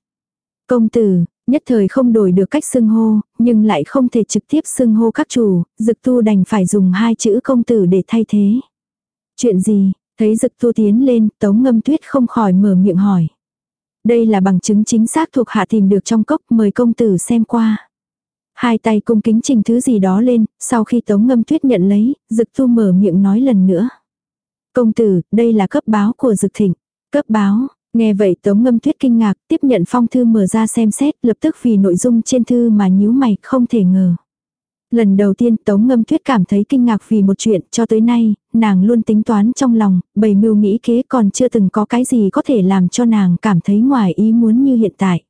Công tử, Nhất thời không đổi được cách xưng hô, nhưng lại không thể trực tiếp xưng hô các chủ, dực tu đành phải dùng hai chữ công tử để thay thế. Chuyện gì, thấy dực tu tiến lên, tống ngâm tuyết không khỏi mở miệng hỏi. Đây là bằng chứng chính xác thuộc hạ tìm được trong cốc mời công tử xem qua. Hai tay cung kính trình thứ gì đó lên, sau khi tống ngâm tuyết nhận lấy, dực tu mở miệng nói lần nữa. Công tử, đây là cấp báo của dực thịnh. Cấp báo, Nghe vậy Tống Ngâm Tuyết kinh ngạc, tiếp nhận phong thư mở ra xem xét, lập tức vì nội dung trên thư mà nhíu mày, không thể ngờ. Lần đầu tiên Tống Ngâm Tuyết cảm thấy kinh ngạc vì một chuyện cho tới nay, nàng luôn tính toán trong lòng, bầy mưu nghĩ kế còn chưa từng có cái gì có thể làm cho nàng cảm thấy ngoài ý muốn như hiện tại.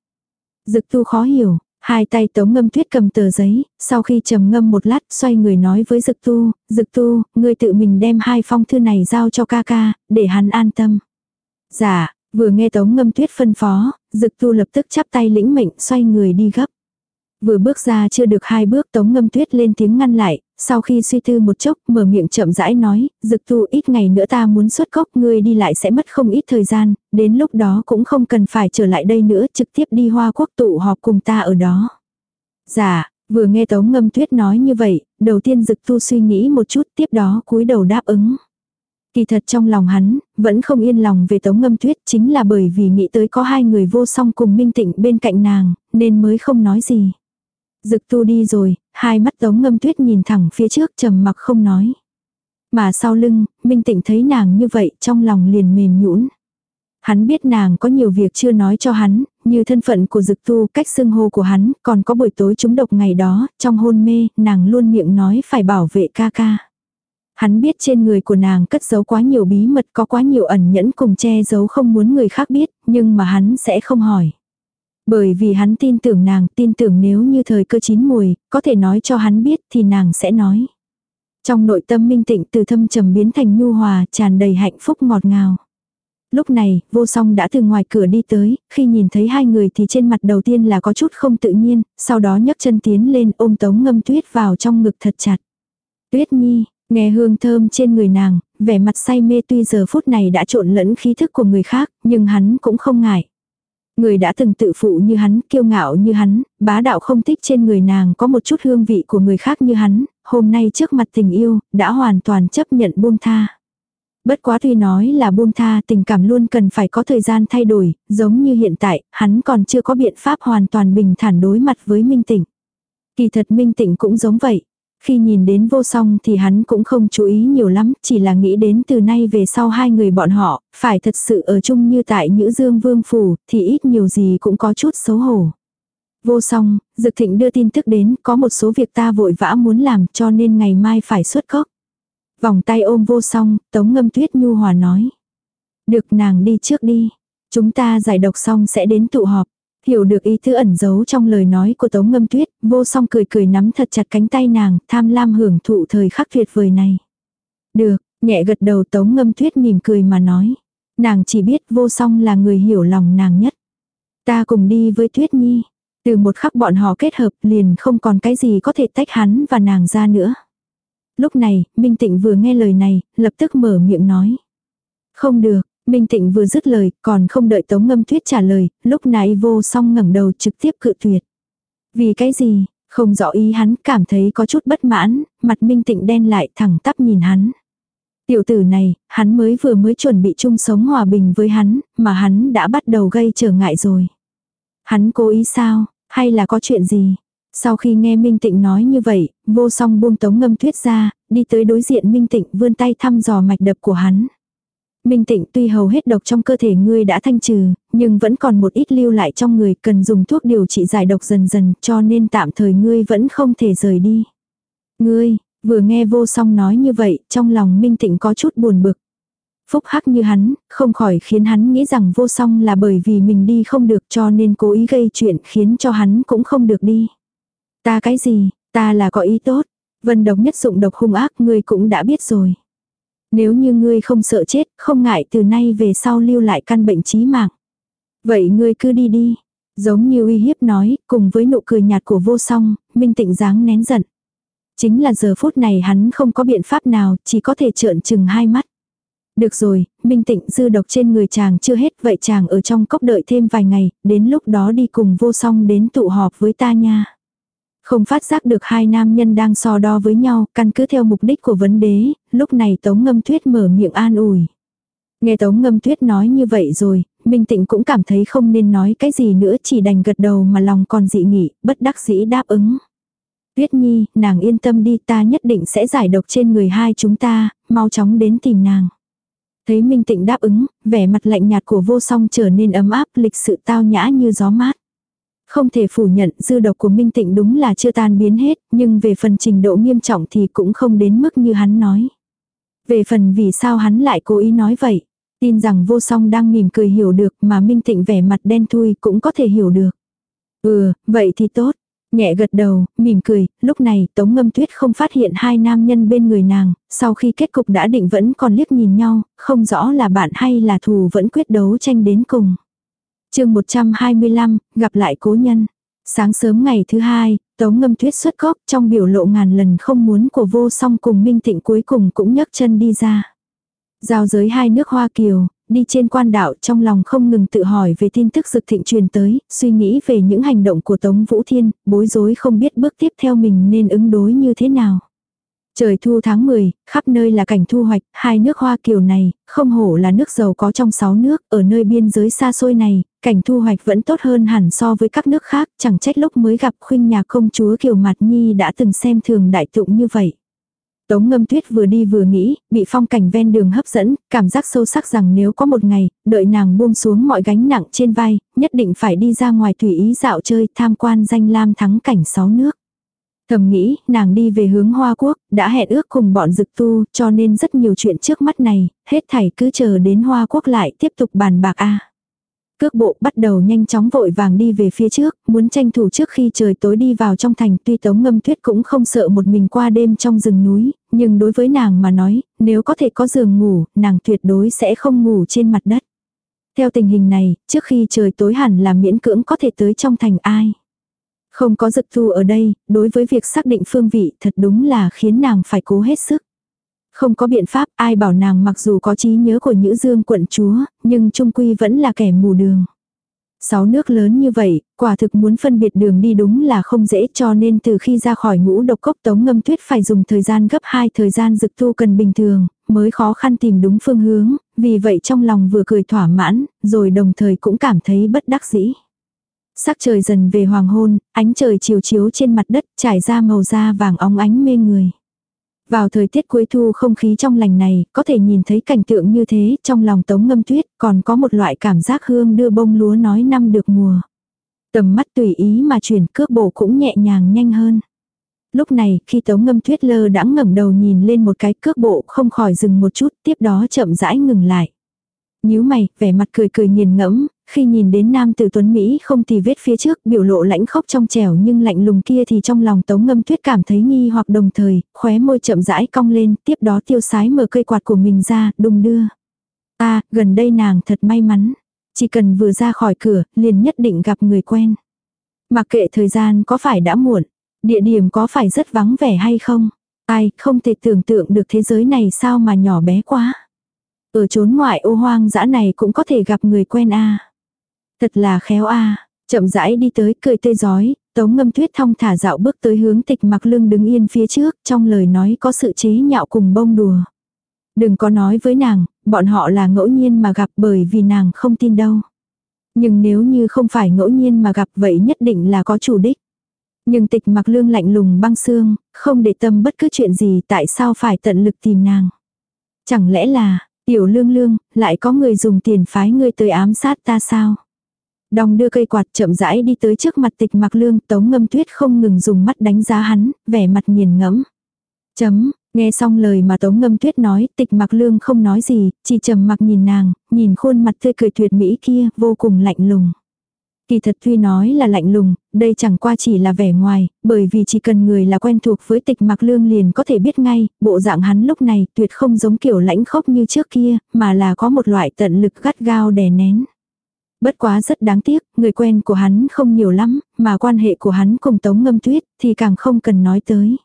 Dực tu khó hiểu, hai tay Tống Ngâm Tuyết cầm tờ giấy, sau khi trầm ngâm một lát xoay người nói với Dực tu, Dực tu, ngươi tự mình đem hai phong thư này giao cho ca ca, để hắn an tâm. Dạ, vừa nghe Tống Ngâm Tuyết phân phó, Dực tu lập tức chắp tay lĩnh mệnh xoay người đi gấp. Vừa bước ra chưa được hai bước tống ngâm tuyết lên tiếng ngăn lại, sau khi suy tư một chốc mở miệng chậm rãi nói, dực tu ít ngày nữa ta muốn xuất cốc ngươi đi lại sẽ mất không ít thời gian, đến lúc đó cũng không cần phải trở lại đây nữa trực tiếp đi hoa quốc tụ họp cùng ta ở đó. Dạ, vừa nghe tống ngâm tuyết nói như vậy, đầu tiên dực tu suy nghĩ một chút tiếp đó cúi đầu đáp ứng. Kỳ thật trong lòng hắn, vẫn không yên lòng về tống ngâm tuyết chính là bởi vì nghĩ tới có hai người vô song cùng minh tịnh bên cạnh nàng, nên mới không nói gì. Dực tu đi rồi, hai mắt tống ngâm tuyết nhìn thẳng phía trước trầm mặc không nói. Mà sau lưng, Minh Tịnh thấy nàng như vậy trong lòng liền mềm nhũn. Hắn biết nàng có nhiều việc chưa nói cho hắn, như thân phận của dực tu, cách xưng hô của hắn, còn có buổi tối trúng độc ngày đó, trong hôn mê, nàng luôn miệng nói phải bảo vệ ca ca. Hắn biết trên người của nàng cất giấu quá nhiều bí mật có quá nhiều ẩn nhẫn cùng che giấu không muốn người khác biết, nhưng mà hắn sẽ không hỏi. Bởi vì hắn tin tưởng nàng, tin tưởng nếu như thời cơ chín mùi, có thể nói cho hắn biết thì nàng sẽ nói. Trong nội tâm minh tịnh từ thâm trầm biến thành nhu hòa, tràn đầy hạnh phúc ngọt ngào. Lúc này, vô song đã từ ngoài cửa đi tới, khi nhìn thấy hai người thì trên mặt đầu tiên là có chút không tự nhiên, sau đó nhấc chân tiến lên ôm tống ngâm tuyết vào trong ngực thật chặt. Tuyết nhi, nghe hương thơm trên người nàng, vẻ mặt say mê tuy giờ phút này đã trộn lẫn khí thức của người khác, nhưng hắn cũng không ngại. Người đã từng tự phụ như hắn, kiêu ngạo như hắn, bá đạo không thích trên người nàng có một chút hương vị của người khác như hắn, hôm nay trước mặt tình yêu, đã hoàn toàn chấp nhận buông tha. Bất quá tuy nói là buông tha tình cảm luôn cần phải có thời gian thay đổi, giống như hiện tại, hắn còn chưa có biện pháp hoàn toàn bình thản đối mặt với Minh Tịnh. Kỳ thật Minh Tịnh cũng giống vậy, khi nhìn đến vô song thì hắn cũng không chú ý nhiều lắm, chỉ là nghĩ đến từ nay về sau hai người bọn họ, phải thật sự ở chung như tại Nhữ Dương Vương Phủ, thì ít nhiều gì cũng có chút xấu hổ. Vô song, Dực Thịnh đưa tin tức đến, có một số việc ta vội vã muốn làm cho nên ngày mai phải xuất cốc. Vòng tay ôm vô song, Tống Ngâm Tuyết Nhu Hòa nói. Được nàng đi trước đi. Chúng ta giải độc xong sẽ đến tụ họp. Hiểu được ý tứ ẩn giấu trong lời nói của Tống Ngâm Tuyết, vô song cười cười nắm thật chặt cánh tay nàng, tham lam hưởng thụ thời khắc tuyệt vời này. Được, nhẹ gật đầu Tống Ngâm Tuyết mỉm cười mà nói. Nàng chỉ biết vô song là người hiểu lòng nàng nhất. Ta cùng đi với Tuyết Nhi. Từ một khắc bọn họ kết hợp liền không còn cái gì có thể tách hắn và nàng ra nữa. Lúc này, Minh Tịnh vừa nghe lời này, lập tức mở miệng nói. Không được, Minh Tịnh vừa dứt lời, còn không đợi Tống Ngâm Tuyết trả lời, lúc nãy vô song ngẩng đầu trực tiếp cự tuyệt. Vì cái gì, không rõ ý hắn, cảm thấy có chút bất mãn, mặt Minh Tịnh đen lại thẳng tắp nhìn hắn. Tiểu tử này, hắn mới vừa mới chuẩn bị chung sống hòa bình với hắn, mà hắn đã bắt đầu gây trở ngại rồi. Hắn cố ý sao, hay là có chuyện gì? Sau khi nghe Minh Tịnh nói như vậy, vô song buông tống ngâm tuyết ra, đi tới đối diện Minh Tịnh vươn tay thăm dò mạch đập của hắn. Minh tịnh tuy hầu hết độc trong cơ thể ngươi đã thanh trừ, nhưng vẫn còn một ít lưu lại trong người cần dùng thuốc điều trị giải độc dần dần cho nên tạm thời ngươi vẫn không thể rời đi. Ngươi, vừa nghe vô song nói như vậy, trong lòng Minh tịnh có chút buồn bực. Phúc hắc như hắn, không khỏi khiến hắn nghĩ rằng vô song là bởi vì mình đi không được cho nên cố ý gây chuyện khiến cho hắn cũng không được đi. Ta cái gì, ta là có ý tốt. Vân độc nhất dụng độc hung ác ngươi cũng đã biết rồi. Nếu như ngươi không sợ chết, không ngại từ nay về sau lưu lại căn bệnh chí mạng. Vậy ngươi cứ đi đi. Giống như uy hiếp nói, cùng với nụ cười nhạt của vô song, Minh Tịnh dáng nén giận. Chính là giờ phút này hắn không có biện pháp nào, chỉ có thể trợn chừng hai mắt. Được rồi, Minh Tịnh dư độc trên người chàng chưa hết vậy chàng ở trong cốc đợi thêm vài ngày, đến lúc đó đi cùng vô song đến tụ họp với ta nha. Không phát giác được hai nam nhân đang so đo với nhau, căn cứ theo mục đích của vấn đế, lúc này Tống Ngâm Tuyết mở miệng an ủi. Nghe Tống Ngâm Tuyết nói như vậy rồi, Minh Tịnh cũng cảm thấy không nên nói cái gì nữa chỉ đành gật đầu mà lòng còn dị nghị, bất đắc dĩ đáp ứng. Tuyết Nhi, nàng yên tâm đi ta nhất định sẽ giải độc trên người hai chúng ta, mau chóng đến tìm nàng. Thấy Minh Tịnh đáp ứng, vẻ mặt lạnh nhạt của vô song trở nên ấm áp lịch sự tao nhã như gió mát. Không thể phủ nhận dư độc của Minh Tịnh đúng là chưa tan biến hết, nhưng về phần trình độ nghiêm trọng thì cũng không đến mức như hắn nói. Về phần vì sao hắn lại cố ý nói vậy, tin rằng vô song đang mỉm cười hiểu được mà Minh Tịnh vẻ mặt đen thui cũng có thể hiểu được. Ừ, vậy thì tốt. Nhẹ gật đầu, mỉm cười, lúc này Tống Ngâm Tuyết không phát hiện hai nam nhân bên người nàng, sau khi kết cục đã định vẫn còn liếc nhìn nhau, không rõ là bạn hay là thù vẫn quyết đấu tranh đến cùng chương 125, gặp lại cố nhân. Sáng sớm ngày thứ hai, Tống Ngâm Tuyết xuất góc trong biểu lộ ngàn lần không muốn của vô song cùng Minh Tịnh cuối cùng cũng nhấc chân đi ra. Giao giới hai nước Hoa Kiều, đi trên quan đạo trong lòng không ngừng tự hỏi về tin tức dực thịnh truyền tới, suy nghĩ về những hành động của Tống Vũ Thiên, bối rối không biết bước tiếp theo mình nên ứng đối như thế nào. Trời thu tháng 10, khắp nơi là cảnh thu hoạch, hai nước Hoa Kiều này, không hổ là nước giàu có trong sáu nước, ở nơi biên giới xa xôi này, cảnh thu hoạch vẫn tốt hơn hẳn so với các nước khác, chẳng trách lúc mới gặp khuynh nhà công chúa Kiều Mạt Nhi đã từng xem thường đại tụng như vậy. Tống ngâm tuyết vừa đi vừa nghĩ, bị phong cảnh ven đường hấp dẫn, cảm giác sâu sắc rằng nếu có một ngày, đợi nàng buông xuống mọi gánh nặng trên vai, nhất định phải đi ra ngoài tùy ý dạo chơi tham quan danh lam thắng cảnh sáu nước. Thầm nghĩ, nàng đi về hướng Hoa Quốc, đã hẹn ước cùng bọn dực tu, cho nên rất nhiều chuyện trước mắt này, hết thảy cứ chờ đến Hoa Quốc lại tiếp tục bàn bạc a. Cước bộ bắt đầu nhanh chóng vội vàng đi về phía trước, muốn tranh thủ trước khi trời tối đi vào trong thành. Tuy tống ngâm tuyết cũng không sợ một mình qua đêm trong rừng núi, nhưng đối với nàng mà nói, nếu có thể có giường ngủ, nàng tuyệt đối sẽ không ngủ trên mặt đất. Theo tình hình này, trước khi trời tối hẳn là miễn cưỡng có thể tới trong thành ai. Không có dực thu ở đây, đối với việc xác định phương vị thật đúng là khiến nàng phải cố hết sức. Không có biện pháp ai bảo nàng mặc dù có trí nhớ của Nhữ Dương quận chúa, nhưng trung quy vẫn là kẻ mù đường. Sáu nước lớn như vậy, quả thực muốn phân biệt đường đi đúng là không dễ cho nên từ khi ra khỏi ngũ độc cốc tống ngâm tuyết phải dùng thời gian gấp hai thời gian dực tu cần bình thường, mới khó khăn tìm đúng phương hướng, vì vậy trong lòng vừa cười thỏa mãn, rồi đồng thời cũng cảm thấy bất đắc dĩ. Sắc trời dần về hoàng hôn, ánh trời chiều chiếu trên mặt đất trải ra màu da vàng óng ánh mê người. Vào thời tiết cuối thu không khí trong lành này, có thể nhìn thấy cảnh tượng như thế, trong lòng tống ngâm tuyết, còn có một loại cảm giác hương đưa bông lúa nói năm được mùa. Tầm mắt tùy ý mà chuyển cước bộ cũng nhẹ nhàng nhanh hơn. Lúc này, khi tống ngâm tuyết lơ đãng ngẩng đầu nhìn lên một cái cước bộ không khỏi dừng một chút, tiếp đó chậm rãi ngừng lại. nhíu mày, vẻ mặt cười cười nghiền ngẫm, khi nhìn đến nam tử tuấn Mỹ không thì vết phía trước, biểu lộ lãnh khốc trong trẻo nhưng lạnh lùng kia thì trong lòng tống ngâm tuyết cảm thấy nghi hoặc đồng thời, khóe môi chậm rãi cong lên, tiếp đó tiêu sái mở cây quạt của mình ra, đung đưa. À, gần đây nàng thật may mắn. Chỉ cần vừa ra khỏi cửa, liền nhất định gặp người quen. Mặc kệ thời gian có phải đã muộn, địa điểm có phải rất vắng vẻ hay không. Ai, không thể tưởng tượng được thế giới này sao mà nhỏ bé quá. Ở chốn ngoại ô hoang dã này cũng có thể gặp người quen a Thật là khéo a Chậm rãi đi tới cười tươi giói, tống ngâm tuyết thong thả dạo bước tới hướng tịch mặc lương đứng yên phía trước, trong lời nói có sự chế nhạo cùng bông đùa. Đừng có nói với nàng, bọn họ là ngẫu nhiên mà gặp bởi vì nàng không tin đâu. Nhưng nếu như không phải ngẫu nhiên mà gặp vậy nhất định là có chủ đích. Nhưng tịch mặc lương lạnh lùng băng xương, không để tâm bất cứ chuyện gì tại sao phải tận lực tìm nàng. Chẳng lẽ là, tiểu lương lương, lại có người dùng tiền phái ngươi tới ám sát ta sao? Đong đưa cây quạt chậm rãi đi tới trước mặt tịch mặc lương, tống ngâm tuyết không ngừng dùng mắt đánh giá hắn, vẻ mặt nghiền ngẫm. Chấm, nghe xong lời mà tống ngâm tuyết nói, tịch mặc lương không nói gì, chỉ trầm mặc nhìn nàng, nhìn khuôn mặt tươi cười tuyệt mỹ kia, vô cùng lạnh lùng. Kỳ thật tuy nói là lạnh lùng, đây chẳng qua chỉ là vẻ ngoài, bởi vì chỉ cần người là quen thuộc với tịch mặc lương liền có thể biết ngay, bộ dạng hắn lúc này tuyệt không giống kiểu lãnh khốc như trước kia, mà là có một loại tận lực gắt gao đè nén. Bất quá rất đáng tiếc, người quen của hắn không nhiều lắm, mà quan hệ của hắn cùng Tống Ngâm Tuyết thì càng không cần nói tới.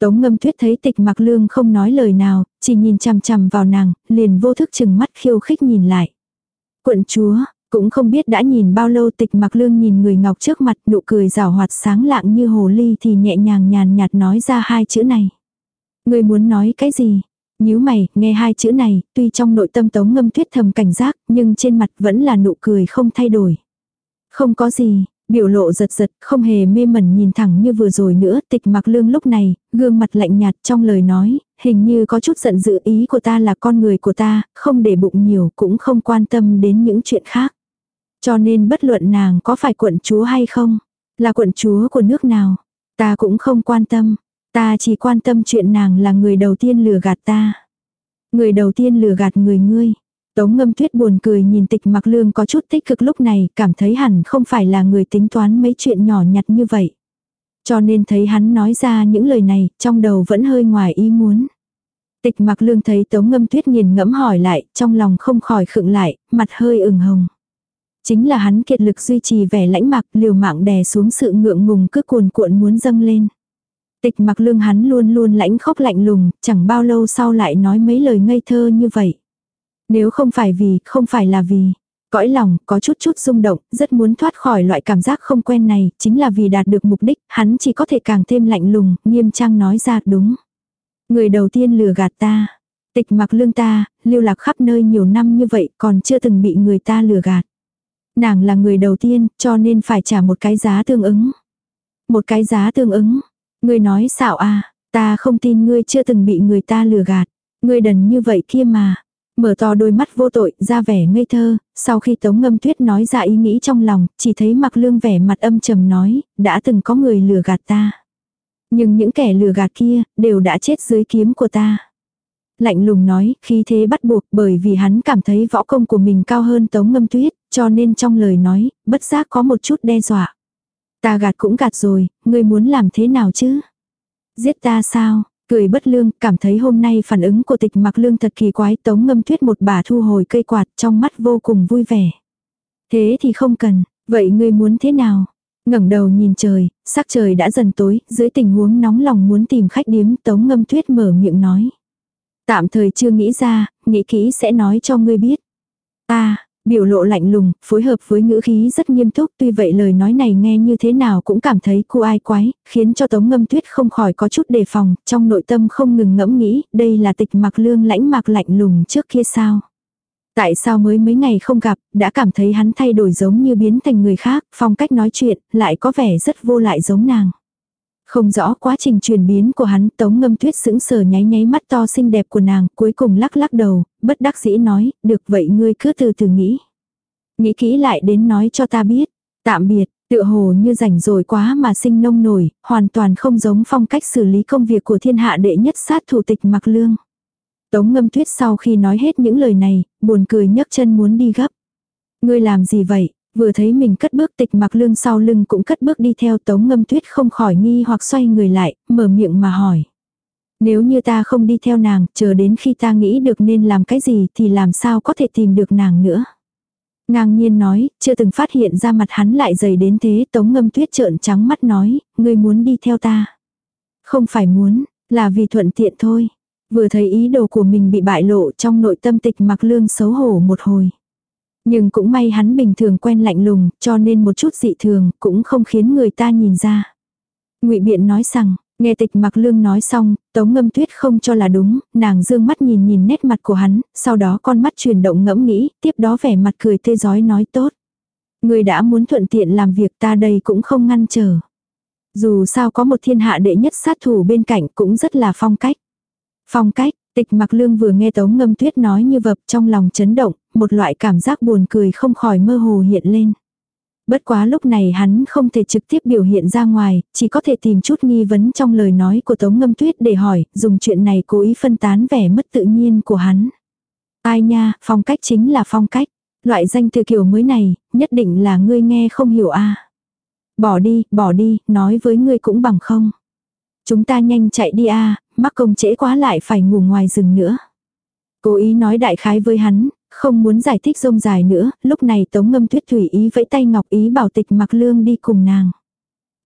Tống Ngâm Tuyết thấy tịch mặc lương không nói lời nào, chỉ nhìn chằm chằm vào nàng, liền vô thức chừng mắt khiêu khích nhìn lại. Quận chúa, cũng không biết đã nhìn bao lâu tịch mặc lương nhìn người ngọc trước mặt nụ cười rào hoạt sáng lạng như hồ ly thì nhẹ nhàng nhàn nhạt nói ra hai chữ này. Người muốn nói cái gì? Nhíu mày, nghe hai chữ này, tuy trong nội tâm tống ngâm tuyết thầm cảnh giác, nhưng trên mặt vẫn là nụ cười không thay đổi. Không có gì, biểu lộ giật giật, không hề mê mẩn nhìn thẳng như vừa rồi nữa, tịch mặc lương lúc này, gương mặt lạnh nhạt trong lời nói, hình như có chút giận dữ ý của ta là con người của ta, không để bụng nhiều, cũng không quan tâm đến những chuyện khác. Cho nên bất luận nàng có phải quận chúa hay không, là quận chúa của nước nào, ta cũng không quan tâm. Ta chỉ quan tâm chuyện nàng là người đầu tiên lừa gạt ta. Người đầu tiên lừa gạt người ngươi. Tống ngâm tuyết buồn cười nhìn tịch mặc lương có chút tích cực lúc này, cảm thấy hẳn không phải là người tính toán mấy chuyện nhỏ nhặt như vậy. Cho nên thấy hắn nói ra những lời này, trong đầu vẫn hơi ngoài ý muốn. Tịch mặc lương thấy tống ngâm tuyết nghiền ngẫm hỏi lại, trong lòng không khỏi khựng lại, mặt hơi ửng hồng. Chính là hắn kiệt lực duy trì vẻ lãnh mặc liều mạng đè xuống sự ngượng ngùng cứ cuồn cuộn muốn dâng lên. Tịch mặc lương hắn luôn luôn lãnh khốc lạnh lùng, chẳng bao lâu sau lại nói mấy lời ngây thơ như vậy. Nếu không phải vì, không phải là vì. Cõi lòng, có chút chút rung động, rất muốn thoát khỏi loại cảm giác không quen này, chính là vì đạt được mục đích, hắn chỉ có thể càng thêm lạnh lùng, nghiêm trang nói ra đúng. Người đầu tiên lừa gạt ta. Tịch mặc lương ta, lưu lạc khắp nơi nhiều năm như vậy còn chưa từng bị người ta lừa gạt. Nàng là người đầu tiên, cho nên phải trả một cái giá tương ứng. Một cái giá tương ứng. Ngươi nói xạo à, ta không tin ngươi chưa từng bị người ta lừa gạt. Ngươi đần như vậy kia mà. Mở to đôi mắt vô tội, ra vẻ ngây thơ, sau khi Tống Ngâm Tuyết nói ra ý nghĩ trong lòng, chỉ thấy mặc lương vẻ mặt âm trầm nói, đã từng có người lừa gạt ta. Nhưng những kẻ lừa gạt kia, đều đã chết dưới kiếm của ta. Lạnh lùng nói, khí thế bắt buộc bởi vì hắn cảm thấy võ công của mình cao hơn Tống Ngâm Tuyết, cho nên trong lời nói, bất giác có một chút đe dọa. Ta gạt cũng gạt rồi, ngươi muốn làm thế nào chứ? Giết ta sao? Cười bất lương, cảm thấy hôm nay phản ứng của tịch mặc lương thật kỳ quái tống ngâm tuyết một bà thu hồi cây quạt trong mắt vô cùng vui vẻ. Thế thì không cần, vậy ngươi muốn thế nào? ngẩng đầu nhìn trời, sắc trời đã dần tối, dưới tình huống nóng lòng muốn tìm khách điếm tống ngâm tuyết mở miệng nói. Tạm thời chưa nghĩ ra, nghĩ kỹ sẽ nói cho ngươi biết. Ta, Biểu lộ lạnh lùng, phối hợp với ngữ khí rất nghiêm túc tuy vậy lời nói này nghe như thế nào cũng cảm thấy cu ai quái, khiến cho Tống Ngâm Tuyết không khỏi có chút đề phòng, trong nội tâm không ngừng ngẫm nghĩ, đây là tịch mặc lương lãnh mạc lạnh lùng trước kia sao. Tại sao mới mấy ngày không gặp, đã cảm thấy hắn thay đổi giống như biến thành người khác, phong cách nói chuyện, lại có vẻ rất vô lại giống nàng. Không rõ quá trình chuyển biến của hắn, tống ngâm tuyết sững sờ nháy nháy mắt to xinh đẹp của nàng, cuối cùng lắc lắc đầu, bất đắc dĩ nói, được vậy ngươi cứ từ từ nghĩ. Nghĩ kỹ lại đến nói cho ta biết, tạm biệt, tựa hồ như rảnh rồi quá mà sinh nông nổi, hoàn toàn không giống phong cách xử lý công việc của thiên hạ đệ nhất sát thủ tịch mặc lương. Tống ngâm tuyết sau khi nói hết những lời này, buồn cười nhấc chân muốn đi gấp. Ngươi làm gì vậy? Vừa thấy mình cất bước tịch mặc lương sau lưng cũng cất bước đi theo tống ngâm tuyết không khỏi nghi hoặc xoay người lại, mở miệng mà hỏi. Nếu như ta không đi theo nàng, chờ đến khi ta nghĩ được nên làm cái gì thì làm sao có thể tìm được nàng nữa. Ngang nhiên nói, chưa từng phát hiện ra mặt hắn lại dày đến thế tống ngâm tuyết trợn trắng mắt nói, ngươi muốn đi theo ta. Không phải muốn, là vì thuận tiện thôi. Vừa thấy ý đồ của mình bị bại lộ trong nội tâm tịch mặc lương xấu hổ một hồi. Nhưng cũng may hắn bình thường quen lạnh lùng, cho nên một chút dị thường cũng không khiến người ta nhìn ra. Ngụy Biện nói rằng, nghe tịch mặc lương nói xong, tống ngâm tuyết không cho là đúng, nàng dương mắt nhìn nhìn nét mặt của hắn, sau đó con mắt chuyển động ngẫm nghĩ, tiếp đó vẻ mặt cười tươi giói nói tốt. Người đã muốn thuận tiện làm việc ta đây cũng không ngăn trở. Dù sao có một thiên hạ đệ nhất sát thủ bên cạnh cũng rất là phong cách. Phong cách, Tịch mặc lương vừa nghe tống ngâm tuyết nói như vập trong lòng chấn động, một loại cảm giác buồn cười không khỏi mơ hồ hiện lên. Bất quá lúc này hắn không thể trực tiếp biểu hiện ra ngoài, chỉ có thể tìm chút nghi vấn trong lời nói của Tống Ngâm Tuyết để hỏi, dùng chuyện này cố ý phân tán vẻ mất tự nhiên của hắn. Ai nha, phong cách chính là phong cách. Loại danh từ kiểu mới này, nhất định là ngươi nghe không hiểu a Bỏ đi, bỏ đi, nói với ngươi cũng bằng không. Chúng ta nhanh chạy đi a mắc công trễ quá lại phải ngủ ngoài rừng nữa. Cố ý nói đại khái với hắn, không muốn giải thích rông dài nữa, lúc này tống ngâm tuyết thủy ý vẫy tay ngọc ý bảo tịch mặc lương đi cùng nàng.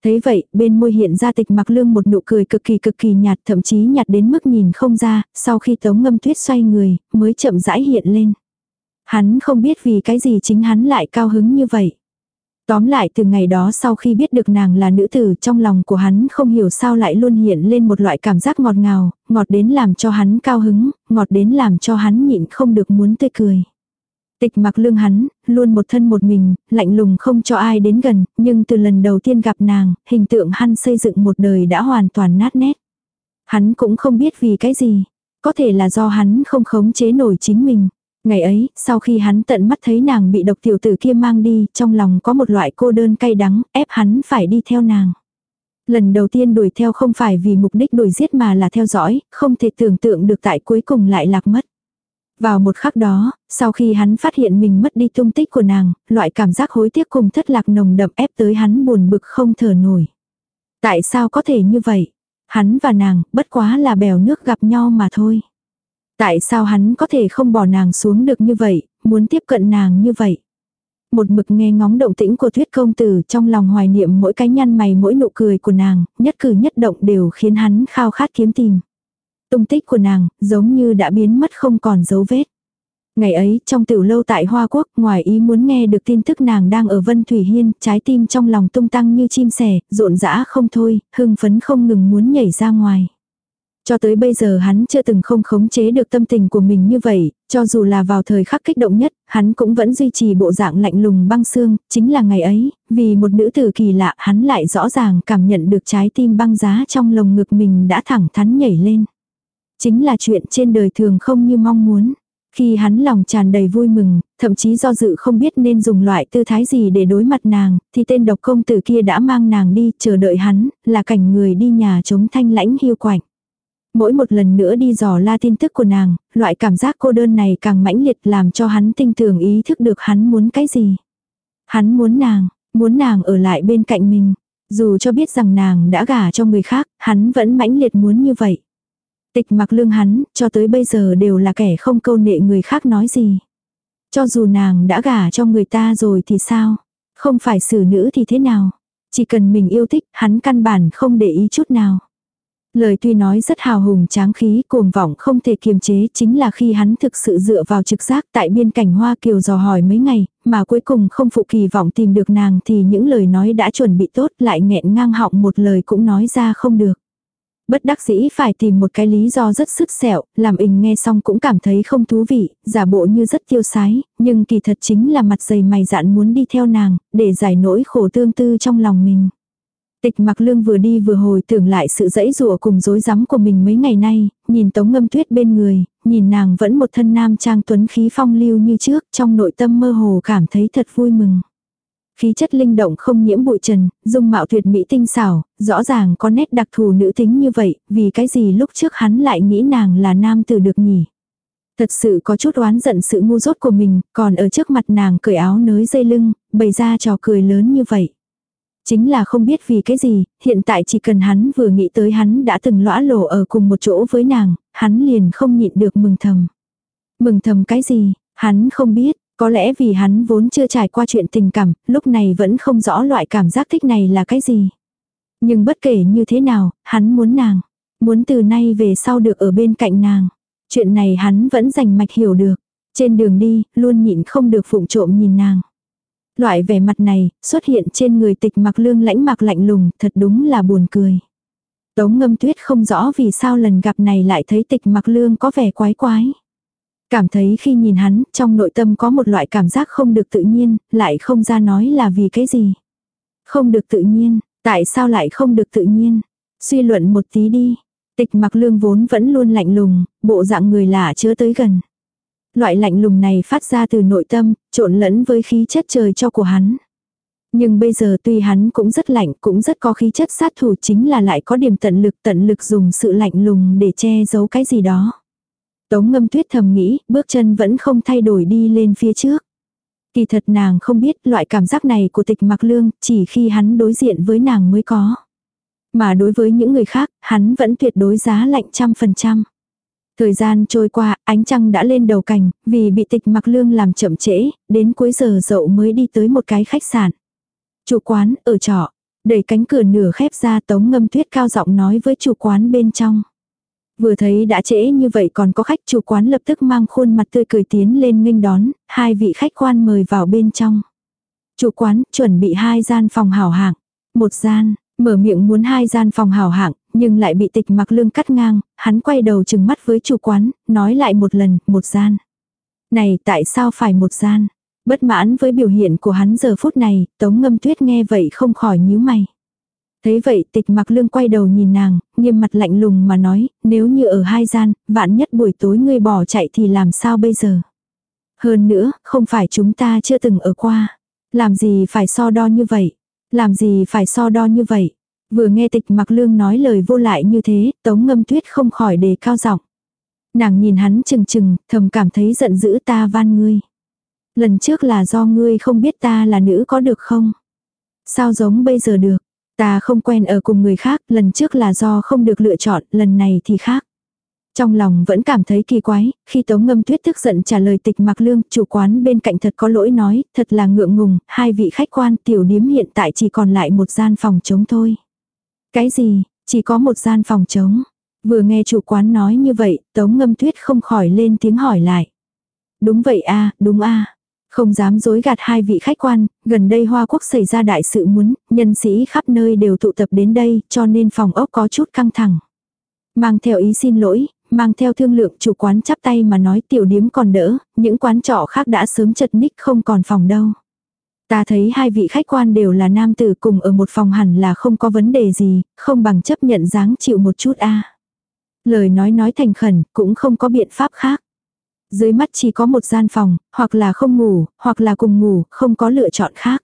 Thế vậy, bên môi hiện ra tịch mặc lương một nụ cười cực kỳ cực kỳ nhạt thậm chí nhạt đến mức nhìn không ra, sau khi tống ngâm tuyết xoay người, mới chậm rãi hiện lên. Hắn không biết vì cái gì chính hắn lại cao hứng như vậy. Tóm lại từ ngày đó sau khi biết được nàng là nữ tử trong lòng của hắn không hiểu sao lại luôn hiện lên một loại cảm giác ngọt ngào, ngọt đến làm cho hắn cao hứng, ngọt đến làm cho hắn nhịn không được muốn tươi cười. Tịch mặc lương hắn, luôn một thân một mình, lạnh lùng không cho ai đến gần, nhưng từ lần đầu tiên gặp nàng, hình tượng hắn xây dựng một đời đã hoàn toàn nát nét. Hắn cũng không biết vì cái gì, có thể là do hắn không khống chế nổi chính mình. Ngày ấy, sau khi hắn tận mắt thấy nàng bị độc tiểu tử kia mang đi, trong lòng có một loại cô đơn cay đắng, ép hắn phải đi theo nàng. Lần đầu tiên đuổi theo không phải vì mục đích đuổi giết mà là theo dõi, không thể tưởng tượng được tại cuối cùng lại lạc mất. Vào một khắc đó, sau khi hắn phát hiện mình mất đi tung tích của nàng, loại cảm giác hối tiếc cùng thất lạc nồng đậm ép tới hắn buồn bực không thở nổi. Tại sao có thể như vậy? Hắn và nàng, bất quá là bèo nước gặp nhau mà thôi. Tại sao hắn có thể không bỏ nàng xuống được như vậy, muốn tiếp cận nàng như vậy? Một mực nghe ngóng động tĩnh của thuyết công tử trong lòng hoài niệm mỗi cái nhăn mày mỗi nụ cười của nàng, nhất cử nhất động đều khiến hắn khao khát kiếm tìm. Tung tích của nàng, giống như đã biến mất không còn dấu vết. Ngày ấy, trong tiểu lâu tại Hoa Quốc, ngoài ý muốn nghe được tin tức nàng đang ở Vân Thủy Hiên, trái tim trong lòng tung tăng như chim sẻ, rộn rã không thôi, hưng phấn không ngừng muốn nhảy ra ngoài. Cho tới bây giờ hắn chưa từng không khống chế được tâm tình của mình như vậy, cho dù là vào thời khắc kích động nhất, hắn cũng vẫn duy trì bộ dạng lạnh lùng băng xương, chính là ngày ấy, vì một nữ tử kỳ lạ hắn lại rõ ràng cảm nhận được trái tim băng giá trong lồng ngực mình đã thẳng thắn nhảy lên. Chính là chuyện trên đời thường không như mong muốn. Khi hắn lòng tràn đầy vui mừng, thậm chí do dự không biết nên dùng loại tư thái gì để đối mặt nàng, thì tên độc công tử kia đã mang nàng đi, chờ đợi hắn, là cảnh người đi nhà chống thanh lãnh hiu quạnh. Mỗi một lần nữa đi dò la tin tức của nàng, loại cảm giác cô đơn này càng mãnh liệt làm cho hắn tinh tường ý thức được hắn muốn cái gì. Hắn muốn nàng, muốn nàng ở lại bên cạnh mình. Dù cho biết rằng nàng đã gả cho người khác, hắn vẫn mãnh liệt muốn như vậy. Tịch mặc lương hắn, cho tới bây giờ đều là kẻ không câu nệ người khác nói gì. Cho dù nàng đã gả cho người ta rồi thì sao? Không phải xử nữ thì thế nào? Chỉ cần mình yêu thích, hắn căn bản không để ý chút nào. Lời tuy nói rất hào hùng tráng khí cuồng vọng không thể kiềm chế chính là khi hắn thực sự dựa vào trực giác tại biên cảnh Hoa Kiều dò hỏi mấy ngày, mà cuối cùng không phụ kỳ vọng tìm được nàng thì những lời nói đã chuẩn bị tốt lại nghẹn ngang họng một lời cũng nói ra không được. Bất đắc dĩ phải tìm một cái lý do rất sứt sẹo, làm ình nghe xong cũng cảm thấy không thú vị, giả bộ như rất tiêu sái, nhưng kỳ thật chính là mặt dày mày dạn muốn đi theo nàng, để giải nỗi khổ tương tư trong lòng mình. Tịch mặc lương vừa đi vừa hồi tưởng lại sự dãy rủa cùng rối rắm của mình mấy ngày nay, nhìn tống ngâm tuyết bên người, nhìn nàng vẫn một thân nam trang tuấn khí phong lưu như trước, trong nội tâm mơ hồ cảm thấy thật vui mừng. Khí chất linh động không nhiễm bụi trần, dung mạo tuyệt mỹ tinh xảo, rõ ràng có nét đặc thù nữ tính như vậy, vì cái gì lúc trước hắn lại nghĩ nàng là nam tử được nhỉ. Thật sự có chút oán giận sự ngu dốt của mình, còn ở trước mặt nàng cởi áo nới dây lưng, bày ra trò cười lớn như vậy. Chính là không biết vì cái gì, hiện tại chỉ cần hắn vừa nghĩ tới hắn đã từng lõa lổ ở cùng một chỗ với nàng, hắn liền không nhịn được mừng thầm. Mừng thầm cái gì, hắn không biết, có lẽ vì hắn vốn chưa trải qua chuyện tình cảm, lúc này vẫn không rõ loại cảm giác thích này là cái gì. Nhưng bất kể như thế nào, hắn muốn nàng. Muốn từ nay về sau được ở bên cạnh nàng. Chuyện này hắn vẫn dành mạch hiểu được. Trên đường đi, luôn nhịn không được phụng trộm nhìn nàng. Loại vẻ mặt này, xuất hiện trên người tịch mặc lương lãnh mặc lạnh lùng, thật đúng là buồn cười. Tống ngâm tuyết không rõ vì sao lần gặp này lại thấy tịch mặc lương có vẻ quái quái. Cảm thấy khi nhìn hắn, trong nội tâm có một loại cảm giác không được tự nhiên, lại không ra nói là vì cái gì. Không được tự nhiên, tại sao lại không được tự nhiên? Suy luận một tí đi. Tịch mặc lương vốn vẫn luôn lạnh lùng, bộ dạng người lạ chưa tới gần. Loại lạnh lùng này phát ra từ nội tâm, trộn lẫn với khí chất trời cho của hắn. Nhưng bây giờ tuy hắn cũng rất lạnh, cũng rất có khí chất sát thủ chính là lại có điểm tận lực tận lực dùng sự lạnh lùng để che giấu cái gì đó. Tống ngâm tuyết thầm nghĩ, bước chân vẫn không thay đổi đi lên phía trước. Kỳ thật nàng không biết loại cảm giác này của tịch mặc lương, chỉ khi hắn đối diện với nàng mới có. Mà đối với những người khác, hắn vẫn tuyệt đối giá lạnh trăm phần trăm. Thời gian trôi qua, ánh trăng đã lên đầu cành, vì bị tịch mặc lương làm chậm trễ, đến cuối giờ dậu mới đi tới một cái khách sạn. Chủ quán, ở trọ, đẩy cánh cửa nửa khép ra tống ngâm tuyết cao giọng nói với chủ quán bên trong. Vừa thấy đã trễ như vậy còn có khách chủ quán lập tức mang khuôn mặt tươi cười tiến lên nghênh đón, hai vị khách quan mời vào bên trong. Chủ quán chuẩn bị hai gian phòng hảo hạng, một gian, mở miệng muốn hai gian phòng hảo hạng, nhưng lại bị tịch mặc lương cắt ngang, hắn quay đầu chừng mắt với chủ quán, nói lại một lần, một gian. Này tại sao phải một gian? Bất mãn với biểu hiện của hắn giờ phút này, tống ngâm tuyết nghe vậy không khỏi nhíu mày. Thế vậy tịch mặc lương quay đầu nhìn nàng, nghiêm mặt lạnh lùng mà nói, nếu như ở hai gian, vạn nhất buổi tối ngươi bỏ chạy thì làm sao bây giờ? Hơn nữa, không phải chúng ta chưa từng ở qua. Làm gì phải so đo như vậy? Làm gì phải so đo như vậy? Vừa nghe tịch mặc lương nói lời vô lại như thế, tống ngâm tuyết không khỏi đề cao giọng. Nàng nhìn hắn chừng chừng, thầm cảm thấy giận dữ ta van ngươi. Lần trước là do ngươi không biết ta là nữ có được không? Sao giống bây giờ được? Ta không quen ở cùng người khác, lần trước là do không được lựa chọn, lần này thì khác. Trong lòng vẫn cảm thấy kỳ quái, khi Tống Ngâm Tuyết tức giận trả lời tịch mặc lương, chủ quán bên cạnh thật có lỗi nói, thật là ngượng ngùng, hai vị khách quan tiểu điếm hiện tại chỉ còn lại một gian phòng trống thôi. Cái gì, chỉ có một gian phòng trống. Vừa nghe chủ quán nói như vậy, Tống Ngâm Tuyết không khỏi lên tiếng hỏi lại. Đúng vậy a đúng a Không dám dối gạt hai vị khách quan, gần đây Hoa Quốc xảy ra đại sự muốn, nhân sĩ khắp nơi đều tụ tập đến đây, cho nên phòng ốc có chút căng thẳng. Mang theo ý xin lỗi, mang theo thương lượng chủ quán chắp tay mà nói tiểu điếm còn đỡ, những quán trọ khác đã sớm chật ních không còn phòng đâu. Ta thấy hai vị khách quan đều là nam tử cùng ở một phòng hẳn là không có vấn đề gì, không bằng chấp nhận dáng chịu một chút a. Lời nói nói thành khẩn, cũng không có biện pháp khác. Dưới mắt chỉ có một gian phòng, hoặc là không ngủ, hoặc là cùng ngủ, không có lựa chọn khác.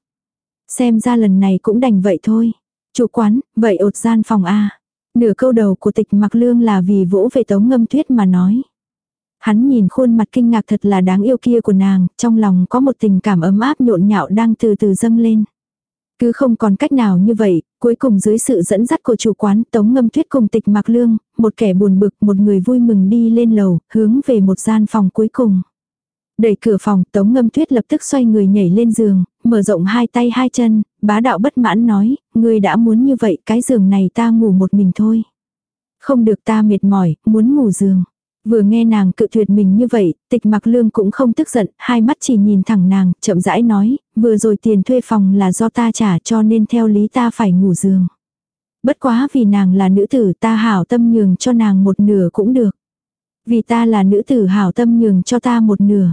Xem ra lần này cũng đành vậy thôi. Chủ quán, vậy ột gian phòng a. Nửa câu đầu của tịch mặc lương là vì vỗ về tống ngâm tuyết mà nói. Hắn nhìn khuôn mặt kinh ngạc thật là đáng yêu kia của nàng, trong lòng có một tình cảm ấm áp nhộn nhạo đang từ từ dâng lên. Cứ không còn cách nào như vậy, cuối cùng dưới sự dẫn dắt của chủ quán Tống Ngâm Tuyết cùng tịch mặc lương, một kẻ buồn bực một người vui mừng đi lên lầu, hướng về một gian phòng cuối cùng. Đẩy cửa phòng, Tống Ngâm Tuyết lập tức xoay người nhảy lên giường, mở rộng hai tay hai chân, bá đạo bất mãn nói, người đã muốn như vậy, cái giường này ta ngủ một mình thôi. Không được ta mệt mỏi, muốn ngủ giường. Vừa nghe nàng cự tuyệt mình như vậy, tịch mặc lương cũng không tức giận, hai mắt chỉ nhìn thẳng nàng, chậm rãi nói, vừa rồi tiền thuê phòng là do ta trả cho nên theo lý ta phải ngủ giường. Bất quá vì nàng là nữ tử ta hảo tâm nhường cho nàng một nửa cũng được. Vì ta là nữ tử hảo tâm nhường cho ta một nửa.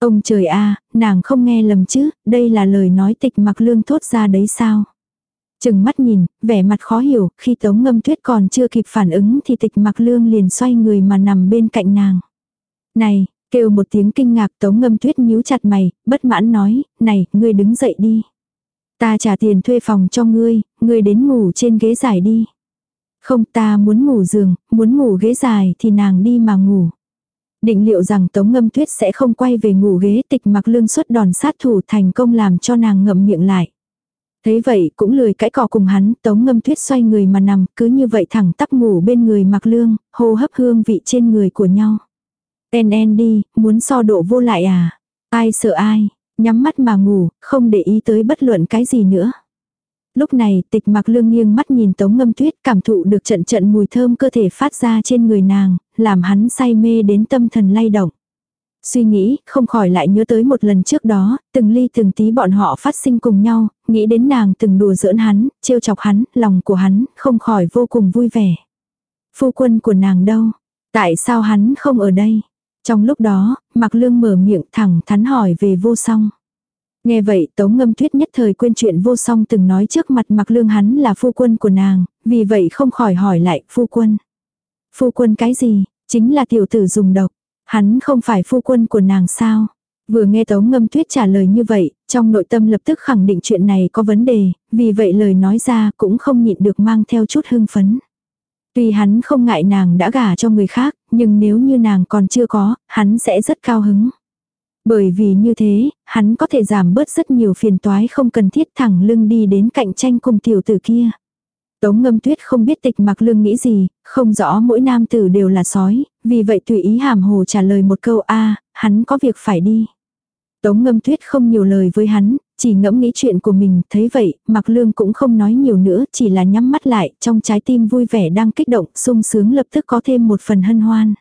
Ông trời a nàng không nghe lầm chứ, đây là lời nói tịch mặc lương thốt ra đấy sao. Chừng mắt nhìn, vẻ mặt khó hiểu, khi tống ngâm tuyết còn chưa kịp phản ứng thì tịch mặc lương liền xoay người mà nằm bên cạnh nàng. Này, kêu một tiếng kinh ngạc tống ngâm tuyết nhíu chặt mày, bất mãn nói, này, ngươi đứng dậy đi. Ta trả tiền thuê phòng cho ngươi, ngươi đến ngủ trên ghế dài đi. Không ta muốn ngủ giường, muốn ngủ ghế dài thì nàng đi mà ngủ. Định liệu rằng Tống Ngâm Tuyết sẽ không quay về ngủ ghế tịch mặc lương xuất đòn sát thủ thành công làm cho nàng ngậm miệng lại. Thế vậy cũng lười cãi cỏ cùng hắn, Tống Ngâm Tuyết xoay người mà nằm, cứ như vậy thẳng tắp ngủ bên người mặc lương, hô hấp hương vị trên người của nhau. En en đi, muốn so độ vô lại à? Ai sợ ai? Nhắm mắt mà ngủ, không để ý tới bất luận cái gì nữa. Lúc này tịch mặc lương nghiêng mắt nhìn tống ngâm tuyết cảm thụ được trận trận mùi thơm cơ thể phát ra trên người nàng, làm hắn say mê đến tâm thần lay động. Suy nghĩ, không khỏi lại nhớ tới một lần trước đó, từng ly từng tí bọn họ phát sinh cùng nhau, nghĩ đến nàng từng đùa giỡn hắn, trêu chọc hắn, lòng của hắn, không khỏi vô cùng vui vẻ. Phu quân của nàng đâu? Tại sao hắn không ở đây? Trong lúc đó, Mạc Lương mở miệng thẳng thắn hỏi về vô song. Nghe vậy Tống Ngâm Tuyết nhất thời quên chuyện vô song từng nói trước mặt Mạc Lương hắn là phu quân của nàng, vì vậy không khỏi hỏi lại phu quân. Phu quân cái gì, chính là tiểu tử dùng độc, hắn không phải phu quân của nàng sao? Vừa nghe Tống Ngâm Tuyết trả lời như vậy, trong nội tâm lập tức khẳng định chuyện này có vấn đề, vì vậy lời nói ra cũng không nhịn được mang theo chút hưng phấn. Tuy hắn không ngại nàng đã gả cho người khác, nhưng nếu như nàng còn chưa có, hắn sẽ rất cao hứng. Bởi vì như thế, hắn có thể giảm bớt rất nhiều phiền toái không cần thiết thẳng lưng đi đến cạnh tranh cùng tiểu tử kia. Tống ngâm tuyết không biết tịch mặc lương nghĩ gì, không rõ mỗi nam tử đều là sói, vì vậy tùy ý hàm hồ trả lời một câu a hắn có việc phải đi. Tống ngâm tuyết không nhiều lời với hắn, chỉ ngẫm nghĩ chuyện của mình, thấy vậy, mặc lương cũng không nói nhiều nữa, chỉ là nhắm mắt lại, trong trái tim vui vẻ đang kích động, sung sướng lập tức có thêm một phần hân hoan.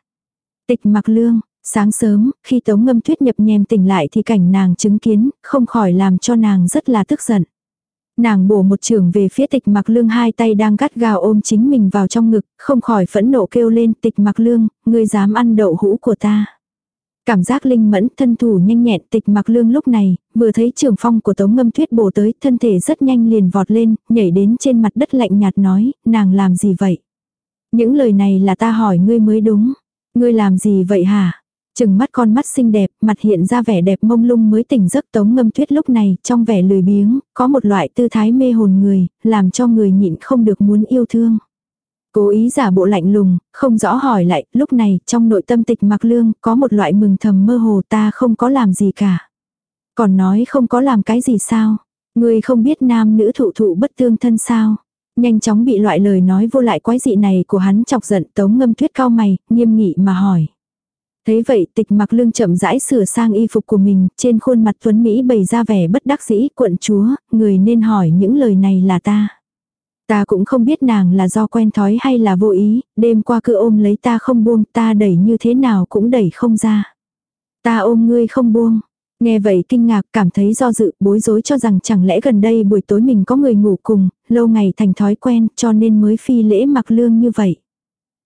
Tịch mặc lương, sáng sớm, khi tống ngâm tuyết nhập nhem tỉnh lại thì cảnh nàng chứng kiến, không khỏi làm cho nàng rất là tức giận. Nàng bổ một trường về phía tịch mặc lương hai tay đang gắt gào ôm chính mình vào trong ngực, không khỏi phẫn nộ kêu lên tịch mặc lương, ngươi dám ăn đậu hũ của ta. Cảm giác linh mẫn thân thủ nhanh nhẹn tịch mặc lương lúc này, vừa thấy trường phong của tống ngâm tuyết bổ tới, thân thể rất nhanh liền vọt lên, nhảy đến trên mặt đất lạnh nhạt nói, nàng làm gì vậy? Những lời này là ta hỏi ngươi mới đúng. Ngươi làm gì vậy hả? Chừng mắt con mắt xinh đẹp, mặt hiện ra vẻ đẹp mông lung mới tỉnh giấc tống ngâm tuyết lúc này, trong vẻ lười biếng, có một loại tư thái mê hồn người, làm cho người nhịn không được muốn yêu thương. Cố ý giả bộ lạnh lùng, không rõ hỏi lại, lúc này, trong nội tâm tịch mặc lương, có một loại mừng thầm mơ hồ ta không có làm gì cả. Còn nói không có làm cái gì sao? Người không biết nam nữ thụ thụ bất tương thân sao? Nhanh chóng bị loại lời nói vô lại quái dị này của hắn chọc giận tống ngâm tuyết cao mày, nghiêm nghị mà hỏi. Thấy vậy tịch mặc lương chậm rãi sửa sang y phục của mình, trên khuôn mặt tuấn Mỹ bày ra vẻ bất đắc dĩ quận chúa, người nên hỏi những lời này là ta. Ta cũng không biết nàng là do quen thói hay là vô ý, đêm qua cứ ôm lấy ta không buông, ta đẩy như thế nào cũng đẩy không ra. Ta ôm ngươi không buông. Nghe vậy kinh ngạc cảm thấy do dự bối rối cho rằng chẳng lẽ gần đây buổi tối mình có người ngủ cùng, lâu ngày thành thói quen cho nên mới phi lễ mặc lương như vậy.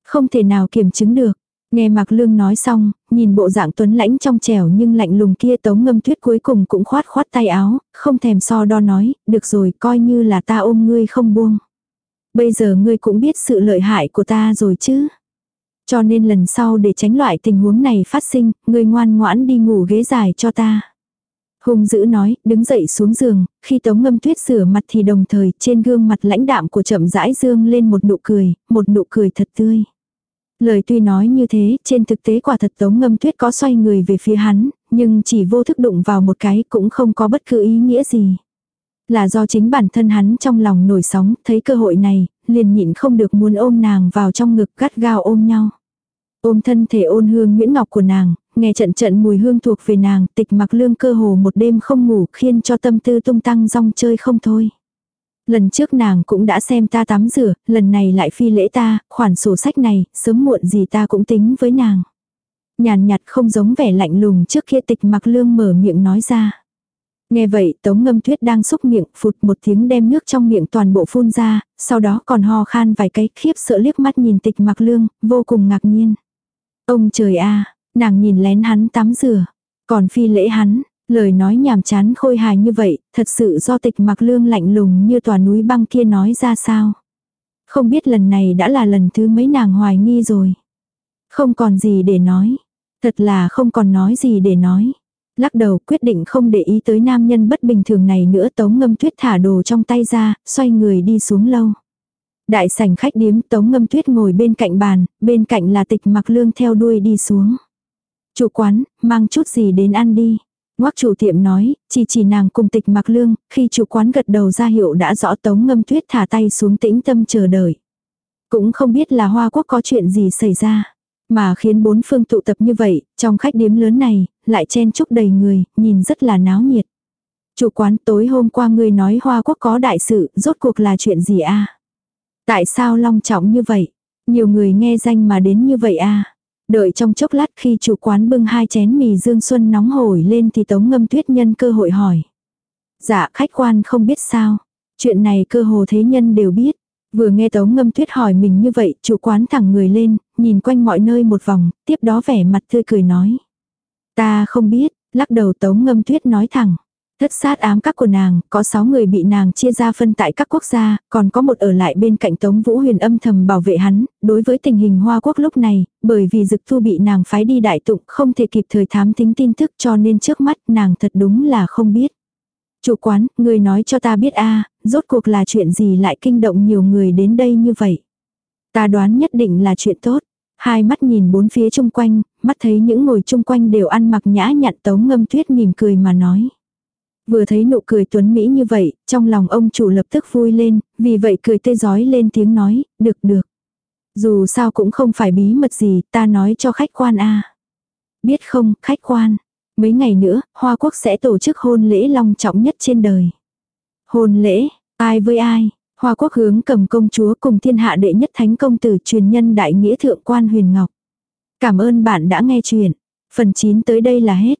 Không thể nào kiểm chứng được. Nghe Mạc Lương nói xong, nhìn bộ dạng tuấn lãnh trong trẻo nhưng lạnh lùng kia tống ngâm tuyết cuối cùng cũng khoát khoát tay áo, không thèm so đo nói, được rồi coi như là ta ôm ngươi không buông. Bây giờ ngươi cũng biết sự lợi hại của ta rồi chứ. Cho nên lần sau để tránh loại tình huống này phát sinh, ngươi ngoan ngoãn đi ngủ ghế dài cho ta. Hùng dữ nói, đứng dậy xuống giường, khi tống ngâm tuyết rửa mặt thì đồng thời trên gương mặt lãnh đạm của chậm rãi dương lên một nụ cười, một nụ cười thật tươi. Lời tuy nói như thế, trên thực tế quả thật tống ngâm tuyết có xoay người về phía hắn, nhưng chỉ vô thức đụng vào một cái cũng không có bất cứ ý nghĩa gì. Là do chính bản thân hắn trong lòng nổi sóng, thấy cơ hội này, liền nhịn không được muốn ôm nàng vào trong ngực gắt gao ôm nhau. Ôm thân thể ôn hương nguyễn ngọc của nàng, nghe trận trận mùi hương thuộc về nàng, tịch mặc lương cơ hồ một đêm không ngủ khiến cho tâm tư tung tăng rong chơi không thôi. Lần trước nàng cũng đã xem ta tắm rửa, lần này lại phi lễ ta, khoản sổ sách này, sớm muộn gì ta cũng tính với nàng. Nhàn nhạt không giống vẻ lạnh lùng trước kia tịch mặc lương mở miệng nói ra. Nghe vậy tống ngâm tuyết đang xúc miệng phụt một tiếng đem nước trong miệng toàn bộ phun ra, sau đó còn ho khan vài cái khiếp sợ liếc mắt nhìn tịch mặc lương, vô cùng ngạc nhiên. Ông trời a nàng nhìn lén hắn tắm rửa, còn phi lễ hắn, lời nói nhàm chán khôi hài như vậy, thật sự do tịch mặc lương lạnh lùng như tòa núi băng kia nói ra sao. Không biết lần này đã là lần thứ mấy nàng hoài nghi rồi. Không còn gì để nói. Thật là không còn nói gì để nói. Lắc đầu quyết định không để ý tới nam nhân bất bình thường này nữa tống ngâm tuyết thả đồ trong tay ra, xoay người đi xuống lâu. Đại sảnh khách điếm tống ngâm tuyết ngồi bên cạnh bàn, bên cạnh là tịch mặc lương theo đuôi đi xuống. Chủ quán, mang chút gì đến ăn đi. Ngoác chủ tiệm nói, chỉ chỉ nàng cùng tịch mặc lương, khi chủ quán gật đầu ra hiệu đã rõ tống ngâm tuyết thả tay xuống tĩnh tâm chờ đợi. Cũng không biết là hoa quốc có chuyện gì xảy ra. Mà khiến bốn phương tụ tập như vậy, trong khách điếm lớn này, lại chen chúc đầy người, nhìn rất là náo nhiệt. Chủ quán tối hôm qua ngươi nói hoa quốc có đại sự, rốt cuộc là chuyện gì a Tại sao long trọng như vậy? Nhiều người nghe danh mà đến như vậy a Đợi trong chốc lát khi chủ quán bưng hai chén mì dương xuân nóng hổi lên thì tống ngâm tuyết nhân cơ hội hỏi. Dạ khách quan không biết sao. Chuyện này cơ hồ thế nhân đều biết. Vừa nghe tống ngâm tuyết hỏi mình như vậy, chủ quán thẳng người lên, nhìn quanh mọi nơi một vòng, tiếp đó vẻ mặt tươi cười nói. Ta không biết, lắc đầu tống ngâm tuyết nói thẳng. Thất sát ám các của nàng, có 6 người bị nàng chia ra phân tại các quốc gia, còn có một ở lại bên cạnh Tống Vũ Huyền âm thầm bảo vệ hắn, đối với tình hình Hoa Quốc lúc này, bởi vì dực thu bị nàng phái đi đại tụng không thể kịp thời thám tính tin tức cho nên trước mắt nàng thật đúng là không biết. Chủ quán, người nói cho ta biết a rốt cuộc là chuyện gì lại kinh động nhiều người đến đây như vậy. Ta đoán nhất định là chuyện tốt. Hai mắt nhìn bốn phía chung quanh, mắt thấy những ngồi chung quanh đều ăn mặc nhã nhặn tống ngâm tuyết mỉm cười mà nói. Vừa thấy nụ cười tuấn Mỹ như vậy, trong lòng ông chủ lập tức vui lên, vì vậy cười tê giói lên tiếng nói, được được. Dù sao cũng không phải bí mật gì, ta nói cho khách quan a Biết không, khách quan. Mấy ngày nữa, Hoa Quốc sẽ tổ chức hôn lễ long trọng nhất trên đời. Hôn lễ, ai với ai? Hoa Quốc hướng cầm công chúa cùng thiên hạ đệ nhất thánh công tử truyền nhân đại nghĩa thượng quan huyền ngọc. Cảm ơn bạn đã nghe chuyện. Phần 9 tới đây là hết.